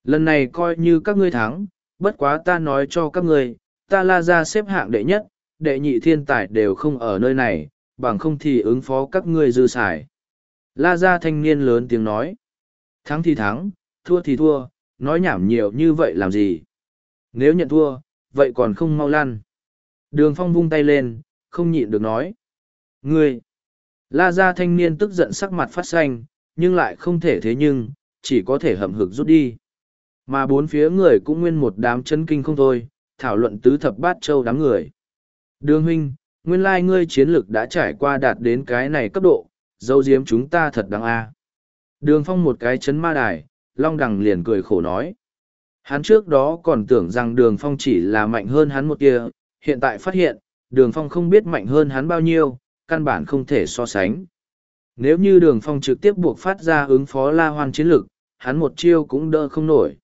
Lần này coi như các ngươi thắng, bất quá ta nói cho các ngươi, ta la ra xếp hạng đệ nhất, đệ nhị thiên tài đều không ở nơi này, bằng không thì ứng phó các ngươi dư xài. La ra thanh niên lớn tiếng nói. Thắng thì thắng, thua thì thua, nói nhảm nhiều như vậy làm gì? Nếu nhận thua, vậy còn không mau lăn. Đường phong vung tay lên, không nhịn được nói. Ngươi! La ra thanh niên tức giận sắc mặt phát xanh, nhưng lại không thể thế nhưng, chỉ có thể hậm hực rút đi. Mà bốn phía người cũng nguyên một đám chân kinh không thôi, thảo luận tứ thập bát châu đám người. Đường huynh, nguyên lai ngươi chiến lực đã trải qua đạt đến cái này cấp độ, dấu diếm chúng ta thật đáng a. Đường phong một cái chấn ma đài, long đằng liền cười khổ nói. Hắn trước đó còn tưởng rằng đường phong chỉ là mạnh hơn hắn một kia, hiện tại phát hiện, đường phong không biết mạnh hơn hắn bao nhiêu, căn bản không thể so sánh. Nếu như đường phong trực tiếp buộc phát ra ứng phó la hoan chiến lực, hắn một chiêu cũng đỡ không nổi.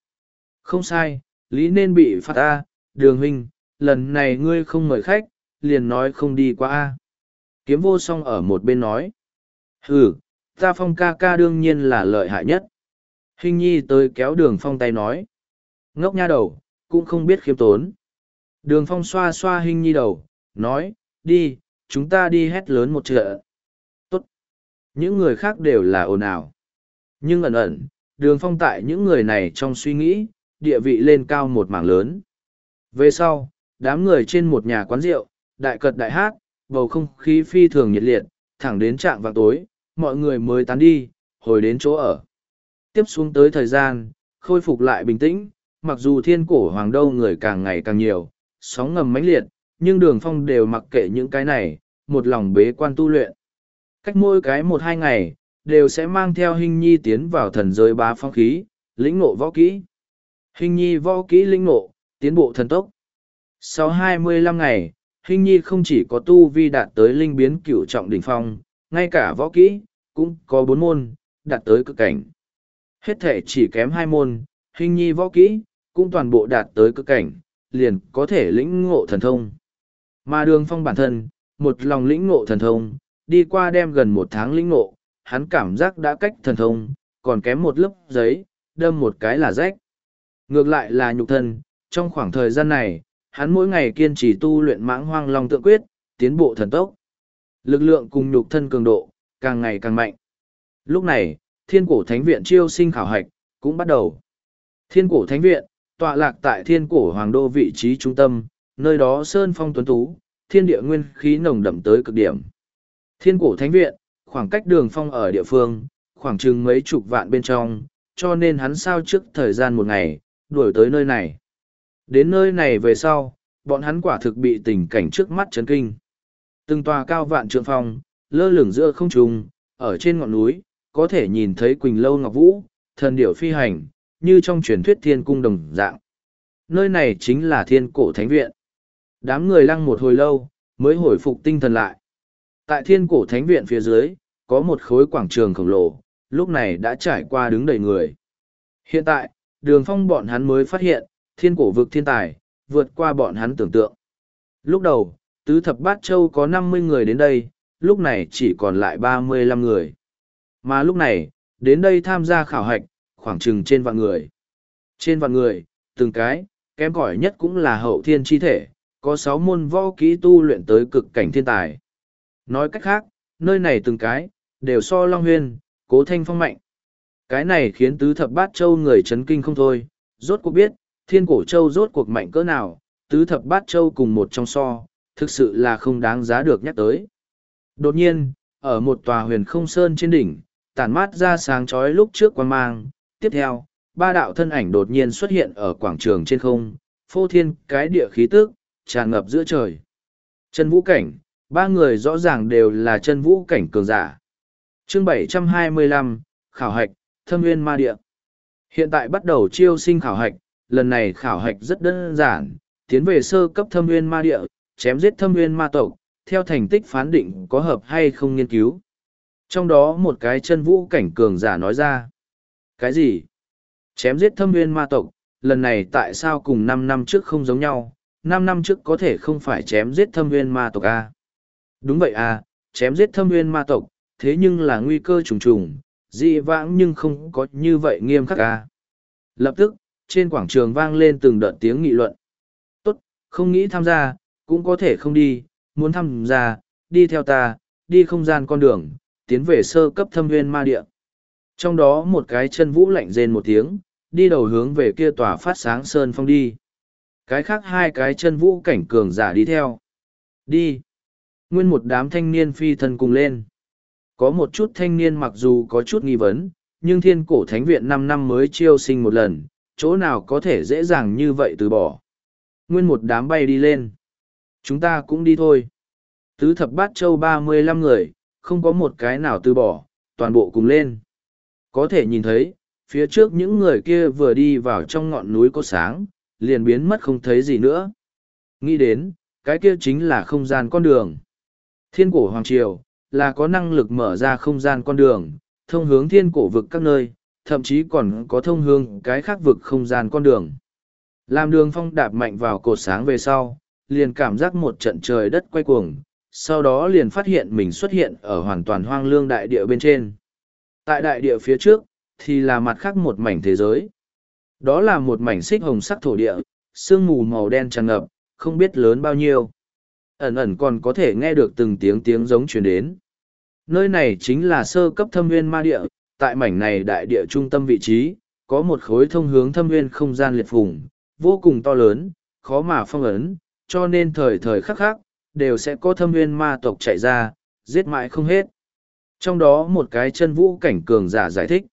Không sai, lý nên bị phạt a, đường huynh, lần này ngươi không mời khách, liền nói không đi qua a. Kiếm vô song ở một bên nói. Ừ, ta phong ca ca đương nhiên là lợi hại nhất. Hình nhi tới kéo đường phong tay nói. Ngốc nha đầu, cũng không biết khiêm tốn. Đường phong xoa xoa hình nhi đầu, nói, đi, chúng ta đi hét lớn một chợ. Tốt. Những người khác đều là ồn ào. Nhưng ẩn ẩn, đường phong tại những người này trong suy nghĩ, địa vị lên cao một mảng lớn. Về sau, đám người trên một nhà quán rượu, đại cật đại hát, bầu không khí phi thường nhiệt liệt, thẳng đến trạng vào tối, mọi người mới tán đi, hồi đến chỗ ở. Tiếp xuống tới thời gian, khôi phục lại bình tĩnh, mặc dù thiên cổ hoàng đâu người càng ngày càng nhiều, sóng ngầm mãnh liệt, nhưng đường phong đều mặc kệ những cái này, một lòng bế quan tu luyện. Cách mỗi cái một hai ngày, đều sẽ mang theo hình nhi tiến vào thần giới bá phong khí, lĩnh ngộ võ kỹ. Hình nhi võ kỹ lĩnh ngộ, tiến bộ thần tốc. Sau 25 ngày, Hình nhi không chỉ có tu vi đạt tới linh biến cửu trọng đỉnh phong, ngay cả võ kỹ, cũng có bốn môn, đạt tới cực cảnh. Hết thể chỉ kém hai môn, hình nhi võ kỹ, cũng toàn bộ đạt tới cực cảnh, liền có thể lĩnh ngộ thần thông. Mà đường phong bản thân, một lòng lĩnh ngộ thần thông, đi qua đem gần một tháng lĩnh ngộ, hắn cảm giác đã cách thần thông, còn kém một lớp giấy, đâm một cái là rách. Ngược lại là nhục thân, trong khoảng thời gian này, hắn mỗi ngày kiên trì tu luyện mãng hoang long tự quyết, tiến bộ thần tốc. Lực lượng cùng nhục thân cường độ, càng ngày càng mạnh. Lúc này, thiên cổ thánh viện chiêu sinh khảo hạch, cũng bắt đầu. Thiên cổ thánh viện, tọa lạc tại thiên cổ hoàng đô vị trí trung tâm, nơi đó sơn phong tuấn tú, thiên địa nguyên khí nồng đậm tới cực điểm. Thiên cổ thánh viện, khoảng cách đường phong ở địa phương, khoảng chừng mấy chục vạn bên trong, cho nên hắn sao trước thời gian một ngày, đuổi tới nơi này. Đến nơi này về sau, bọn hắn quả thực bị tình cảnh trước mắt chấn kinh. Từng tòa cao vạn trượng phong, lơ lửng giữa không trung, ở trên ngọn núi, có thể nhìn thấy Quỳnh Lâu Ngọc Vũ, thần điểu phi hành, như trong truyền thuyết thiên cung đồng dạng. Nơi này chính là thiên cổ thánh viện. Đám người lăng một hồi lâu, mới hồi phục tinh thần lại. Tại thiên cổ thánh viện phía dưới, có một khối quảng trường khổng lồ, lúc này đã trải qua đứng đầy người. Hiện tại, đường phong bọn hắn mới phát hiện, thiên cổ vực thiên tài, vượt qua bọn hắn tưởng tượng. Lúc đầu, tứ thập bát châu có năm mươi người đến đây, lúc này chỉ còn lại ba mươi lăm người. Mà lúc này, đến đây tham gia khảo hạch, khoảng chừng trên vạn người. Trên vạn người, từng cái, kém cỏi nhất cũng là hậu thiên chi thể, có sáu môn võ kỹ tu luyện tới cực cảnh thiên tài. Nói cách khác, nơi này từng cái, đều so Long Huyên, cố thanh phong mạnh. Cái này khiến tứ thập bát châu người chấn kinh không thôi, rốt cuộc biết, thiên cổ châu rốt cuộc mạnh cỡ nào, tứ thập bát châu cùng một trong so, thực sự là không đáng giá được nhắc tới. Đột nhiên, ở một tòa huyền không sơn trên đỉnh, tản mát ra sáng chói lúc trước quan mang, tiếp theo, ba đạo thân ảnh đột nhiên xuất hiện ở quảng trường trên không, phô thiên cái địa khí tức, tràn ngập giữa trời. Chân vũ cảnh, ba người rõ ràng đều là chân vũ cảnh cường giả. chương 725, khảo hạch, thâm nguyên ma địa. Hiện tại bắt đầu chiêu sinh khảo hạch, lần này khảo hạch rất đơn giản, tiến về sơ cấp thâm nguyên ma địa, chém giết thâm nguyên ma tộc, theo thành tích phán định có hợp hay không nghiên cứu. Trong đó một cái chân vũ cảnh cường giả nói ra. Cái gì? Chém giết thâm nguyên ma tộc, lần này tại sao cùng năm năm trước không giống nhau? Năm năm trước có thể không phải chém giết thâm nguyên ma tộc à? Đúng vậy à, chém giết thâm nguyên ma tộc, thế nhưng là nguy cơ trùng trùng, dị vãng nhưng không có như vậy nghiêm khắc à? Lập tức, trên quảng trường vang lên từng đợt tiếng nghị luận. Tốt, không nghĩ tham gia, cũng có thể không đi, muốn tham gia, đi theo ta, đi không gian con đường, tiến về sơ cấp thâm nguyên ma địa. Trong đó một cái chân vũ lạnh rên một tiếng, đi đầu hướng về kia tòa phát sáng sơn phong đi. Cái khác hai cái chân vũ cảnh cường giả đi theo. Đi. Nguyên một đám thanh niên phi thân cùng lên. Có một chút thanh niên mặc dù có chút nghi vấn, nhưng thiên cổ thánh viện năm năm mới chiêu sinh một lần, chỗ nào có thể dễ dàng như vậy từ bỏ. Nguyên một đám bay đi lên. Chúng ta cũng đi thôi. Tứ thập bát châu ba mươi lăm người, không có một cái nào từ bỏ, toàn bộ cùng lên. Có thể nhìn thấy, phía trước những người kia vừa đi vào trong ngọn núi có sáng, liền biến mất không thấy gì nữa. Nghĩ đến, cái kia chính là không gian con đường. Thiên cổ Hoàng Triều, là có năng lực mở ra không gian con đường, thông hướng thiên cổ vực các nơi, thậm chí còn có thông hướng cái khác vực không gian con đường. Làm đường phong đạp mạnh vào cột sáng về sau, liền cảm giác một trận trời đất quay cuồng, sau đó liền phát hiện mình xuất hiện ở hoàn toàn hoang lương đại địa bên trên. Tại đại địa phía trước, thì là mặt khác một mảnh thế giới. Đó là một mảnh xích hồng sắc thổ địa, sương mù màu đen tràn ngập, không biết lớn bao nhiêu. Ẩn ẩn còn có thể nghe được từng tiếng tiếng giống truyền đến. Nơi này chính là sơ cấp thâm nguyên ma địa, tại mảnh này đại địa trung tâm vị trí, có một khối thông hướng thâm nguyên không gian liệt phùng, vô cùng to lớn, khó mà phong ấn, cho nên thời thời khắc khắc, đều sẽ có thâm nguyên ma tộc chạy ra, giết mãi không hết. Trong đó một cái chân vũ cảnh cường giả giải thích.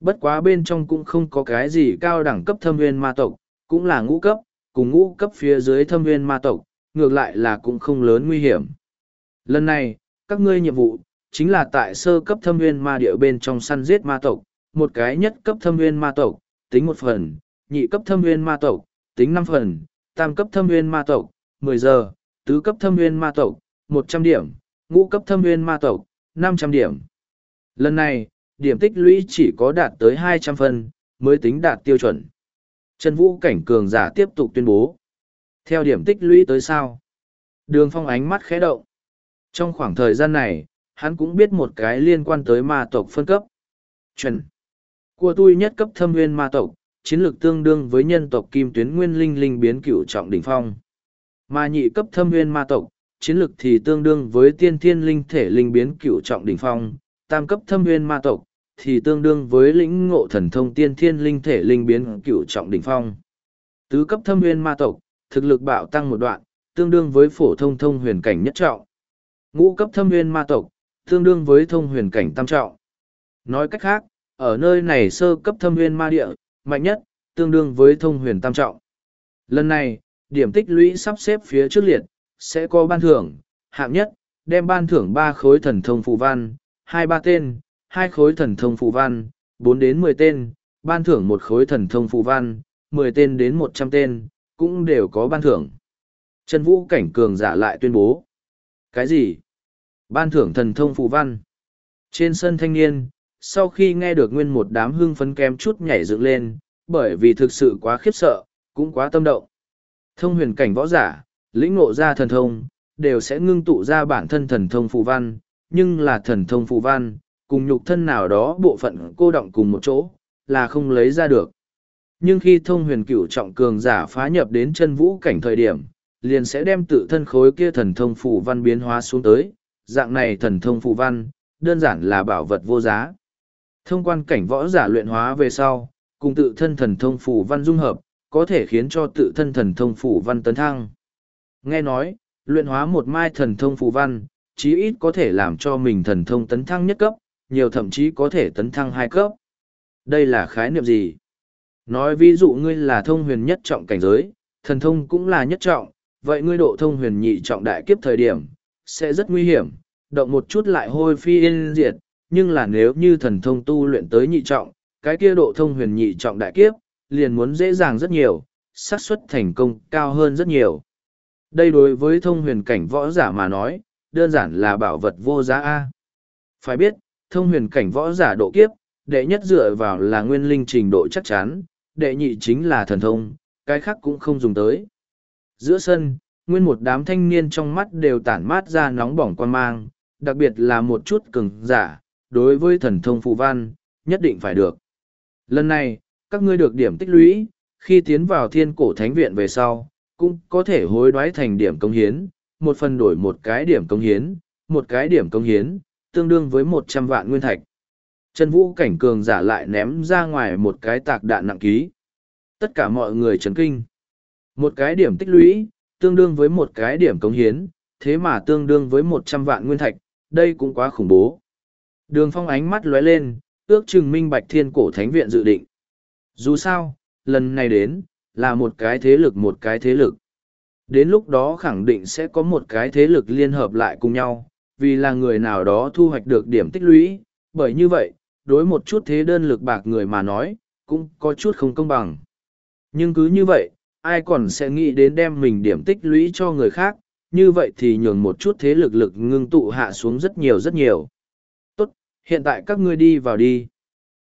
Bất quá bên trong cũng không có cái gì cao đẳng cấp thâm nguyên ma tộc, cũng là ngũ cấp, cùng ngũ cấp phía dưới thâm nguyên ma tộc, ngược lại là cũng không lớn nguy hiểm. Lần này, các ngươi nhiệm vụ, chính là tại sơ cấp thâm nguyên ma địa bên trong săn giết ma tộc, một cái nhất cấp thâm nguyên ma tộc, tính một phần, nhị cấp thâm nguyên ma tộc, tính năm phần, tam cấp thâm nguyên ma tộc, mười giờ, tứ cấp thâm nguyên ma tộc, một trăm điểm, ngũ cấp thâm nguyên ma tộc, năm trăm điểm. Lần này, điểm tích lũy chỉ có đạt tới hai trăm phân, mới tính đạt tiêu chuẩn. Trần Vũ Cảnh Cường giả tiếp tục tuyên bố. Theo điểm tích lũy tới sao? Đường phong ánh mắt khẽ động. Trong khoảng thời gian này, hắn cũng biết một cái liên quan tới ma tộc phân cấp. Chuẩn. Của tôi nhất cấp thâm nguyên ma tộc, chiến lược tương đương với nhân tộc kim tuyến nguyên linh linh biến cửu trọng đỉnh phong. Mà nhị cấp thâm nguyên ma tộc, chiến lược thì tương đương với tiên thiên linh thể linh biến cựu trọng đỉnh phong, tam cấp thâm nguyên ma tộc, thì tương đương với lĩnh ngộ thần thông tiên thiên linh thể linh biến cựu trọng đỉnh phong. Tứ cấp thâm nguyên ma tộc, thực lực bạo tăng một đoạn, tương đương với phổ thông thông huyền cảnh nhất trọng. Ngũ cấp thâm nguyên ma tộc, tương đương với thông huyền cảnh tam trọng. Nói cách khác, ở nơi này sơ cấp thâm nguyên ma địa, mạnh nhất, tương đương với thông huyền tam trọng. Lần này, điểm tích lũy sắp xếp phía trước liệt, sẽ có ban thưởng, hạng nhất, đem ban thưởng ba khối thần thông phù văn, hai ba tên, hai khối thần thông phù văn, bốn đến mười tên, ban thưởng một khối thần thông phù văn, mười tên đến một trăm tên, cũng đều có ban thưởng. Trần Vũ cảnh cường giả lại tuyên bố. Cái gì? Ban thưởng thần thông phù văn. Trên sân thanh niên, sau khi nghe được nguyên một đám hưng phấn kém chút nhảy dựng lên, bởi vì thực sự quá khiếp sợ, cũng quá tâm động. Thông huyền cảnh võ giả, lĩnh ngộ ra thần thông, đều sẽ ngưng tụ ra bản thân thần thông phù văn, nhưng là thần thông phù văn, cùng nhục thân nào đó bộ phận cô động cùng một chỗ, là không lấy ra được. Nhưng khi thông huyền cửu trọng cường giả phá nhập đến chân vũ cảnh thời điểm, liền sẽ đem tự thân khối kia thần thông phù văn biến hóa xuống tới, dạng này thần thông phù văn, đơn giản là bảo vật vô giá. Thông quan cảnh võ giả luyện hóa về sau, cùng tự thân thần thông phù văn dung hợp, có thể khiến cho tự thân thần thông phủ văn tấn thăng. Nghe nói, luyện hóa một mai thần thông phủ văn, chí ít có thể làm cho mình thần thông tấn thăng nhất cấp, nhiều thậm chí có thể tấn thăng hai cấp. Đây là khái niệm gì? Nói ví dụ ngươi là thông huyền nhất trọng cảnh giới, thần thông cũng là nhất trọng, vậy ngươi độ thông huyền nhị trọng đại kiếp thời điểm, sẽ rất nguy hiểm, động một chút lại hôi phi yên diệt, nhưng là nếu như thần thông tu luyện tới nhị trọng, cái kia độ thông huyền nhị trọng đại kiếp, liền muốn dễ dàng rất nhiều, xác suất thành công cao hơn rất nhiều. Đây đối với thông huyền cảnh võ giả mà nói, đơn giản là bảo vật vô giá A. Phải biết, thông huyền cảnh võ giả độ kiếp, đệ nhất dựa vào là nguyên linh trình độ chắc chắn, đệ nhị chính là thần thông, cái khác cũng không dùng tới. Giữa sân, nguyên một đám thanh niên trong mắt đều tản mát ra nóng bỏng quan mang, đặc biệt là một chút cứng giả, đối với thần thông phù văn, nhất định phải được. Lần này, các ngươi được điểm tích lũy, khi tiến vào thiên cổ thánh viện về sau, cũng có thể hối đoái thành điểm công hiến, một phần đổi một cái điểm công hiến, một cái điểm công hiến, tương đương với một trăm vạn nguyên thạch. Trần Vũ cảnh cường giả lại ném ra ngoài một cái tạc đạn nặng ký. Tất cả mọi người chấn kinh. Một cái điểm tích lũy, tương đương với một cái điểm công hiến, thế mà tương đương với một trăm vạn nguyên thạch, đây cũng quá khủng bố. Đường phong ánh mắt lóe lên, ước chừng minh bạch thiên cổ thánh viện dự định. Dù sao, lần này đến, là một cái thế lực một cái thế lực. Đến lúc đó khẳng định sẽ có một cái thế lực liên hợp lại cùng nhau, vì là người nào đó thu hoạch được điểm tích lũy, bởi như vậy, đối một chút thế đơn lực bạc người mà nói, cũng có chút không công bằng. Nhưng cứ như vậy, ai còn sẽ nghĩ đến đem mình điểm tích lũy cho người khác, như vậy thì nhường một chút thế lực lực ngưng tụ hạ xuống rất nhiều rất nhiều. Tốt, hiện tại các ngươi đi vào đi.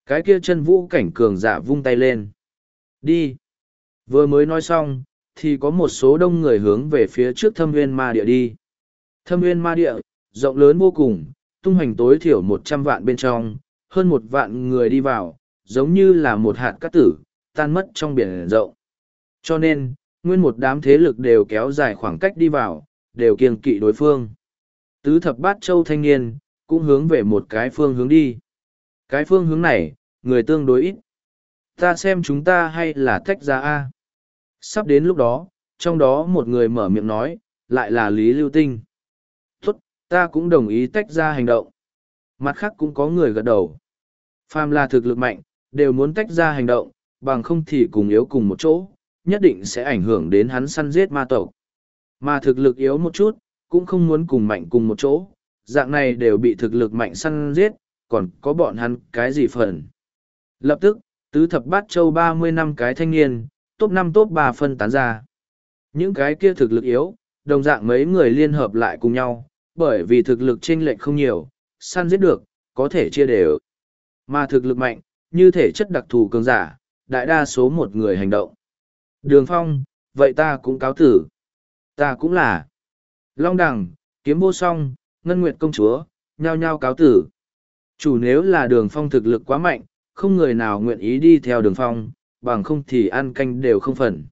Cái kia chân vũ cảnh cường giả vung tay lên. Đi. Vừa mới nói xong, thì có một số đông người hướng về phía trước thâm nguyên ma địa đi. Thâm nguyên ma địa, rộng lớn vô cùng, tung hành tối thiểu một trăm vạn bên trong, hơn một vạn người đi vào, giống như là một hạt cát tử, tan mất trong biển rộng. Cho nên, nguyên một đám thế lực đều kéo dài khoảng cách đi vào, đều kiêng kỵ đối phương. Tứ thập bát châu thanh niên, cũng hướng về một cái phương hướng đi. Cái phương hướng này, người tương đối ít. Ta xem chúng ta hay là tách ra A. Sắp đến lúc đó, trong đó một người mở miệng nói, lại là Lý Lưu Tinh. Tốt, ta cũng đồng ý tách ra hành động. Mặt khác cũng có người gật đầu. Phàm là thực lực mạnh, đều muốn tách ra hành động, bằng không thì cùng yếu cùng một chỗ, nhất định sẽ ảnh hưởng đến hắn săn giết ma tộc. Mà thực lực yếu một chút, cũng không muốn cùng mạnh cùng một chỗ, dạng này đều bị thực lực mạnh săn giết, còn có bọn hắn cái gì phần. Lập tức, tứ thập bát châu ba mươi năm cái thanh niên, top năm top ba phân tán ra. Những cái kia thực lực yếu, đồng dạng mấy người liên hợp lại cùng nhau, bởi vì thực lực chênh lệch không nhiều, săn giết được, có thể chia đều. Mà thực lực mạnh, như thể chất đặc thù cường giả, đại đa số một người hành động. Đường phong, vậy ta cũng cáo tử. Ta cũng là. Long đằng, kiếm vô song, ngân nguyệt công chúa, nhao nhao cáo tử. Chủ nếu là đường phong thực lực quá mạnh, không người nào nguyện ý đi theo đường phong, bằng không thì ăn canh đều không phần.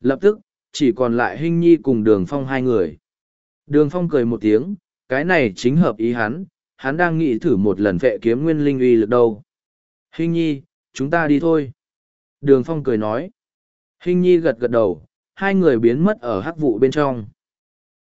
Lập tức, chỉ còn lại Hinh Nhi cùng đường phong hai người. Đường phong cười một tiếng, cái này chính hợp ý hắn, hắn đang nghĩ thử một lần vệ kiếm nguyên linh uy lực đâu. Hinh Nhi, chúng ta đi thôi. Đường phong cười nói. Hinh Nhi gật gật đầu, hai người biến mất ở hắc vụ bên trong.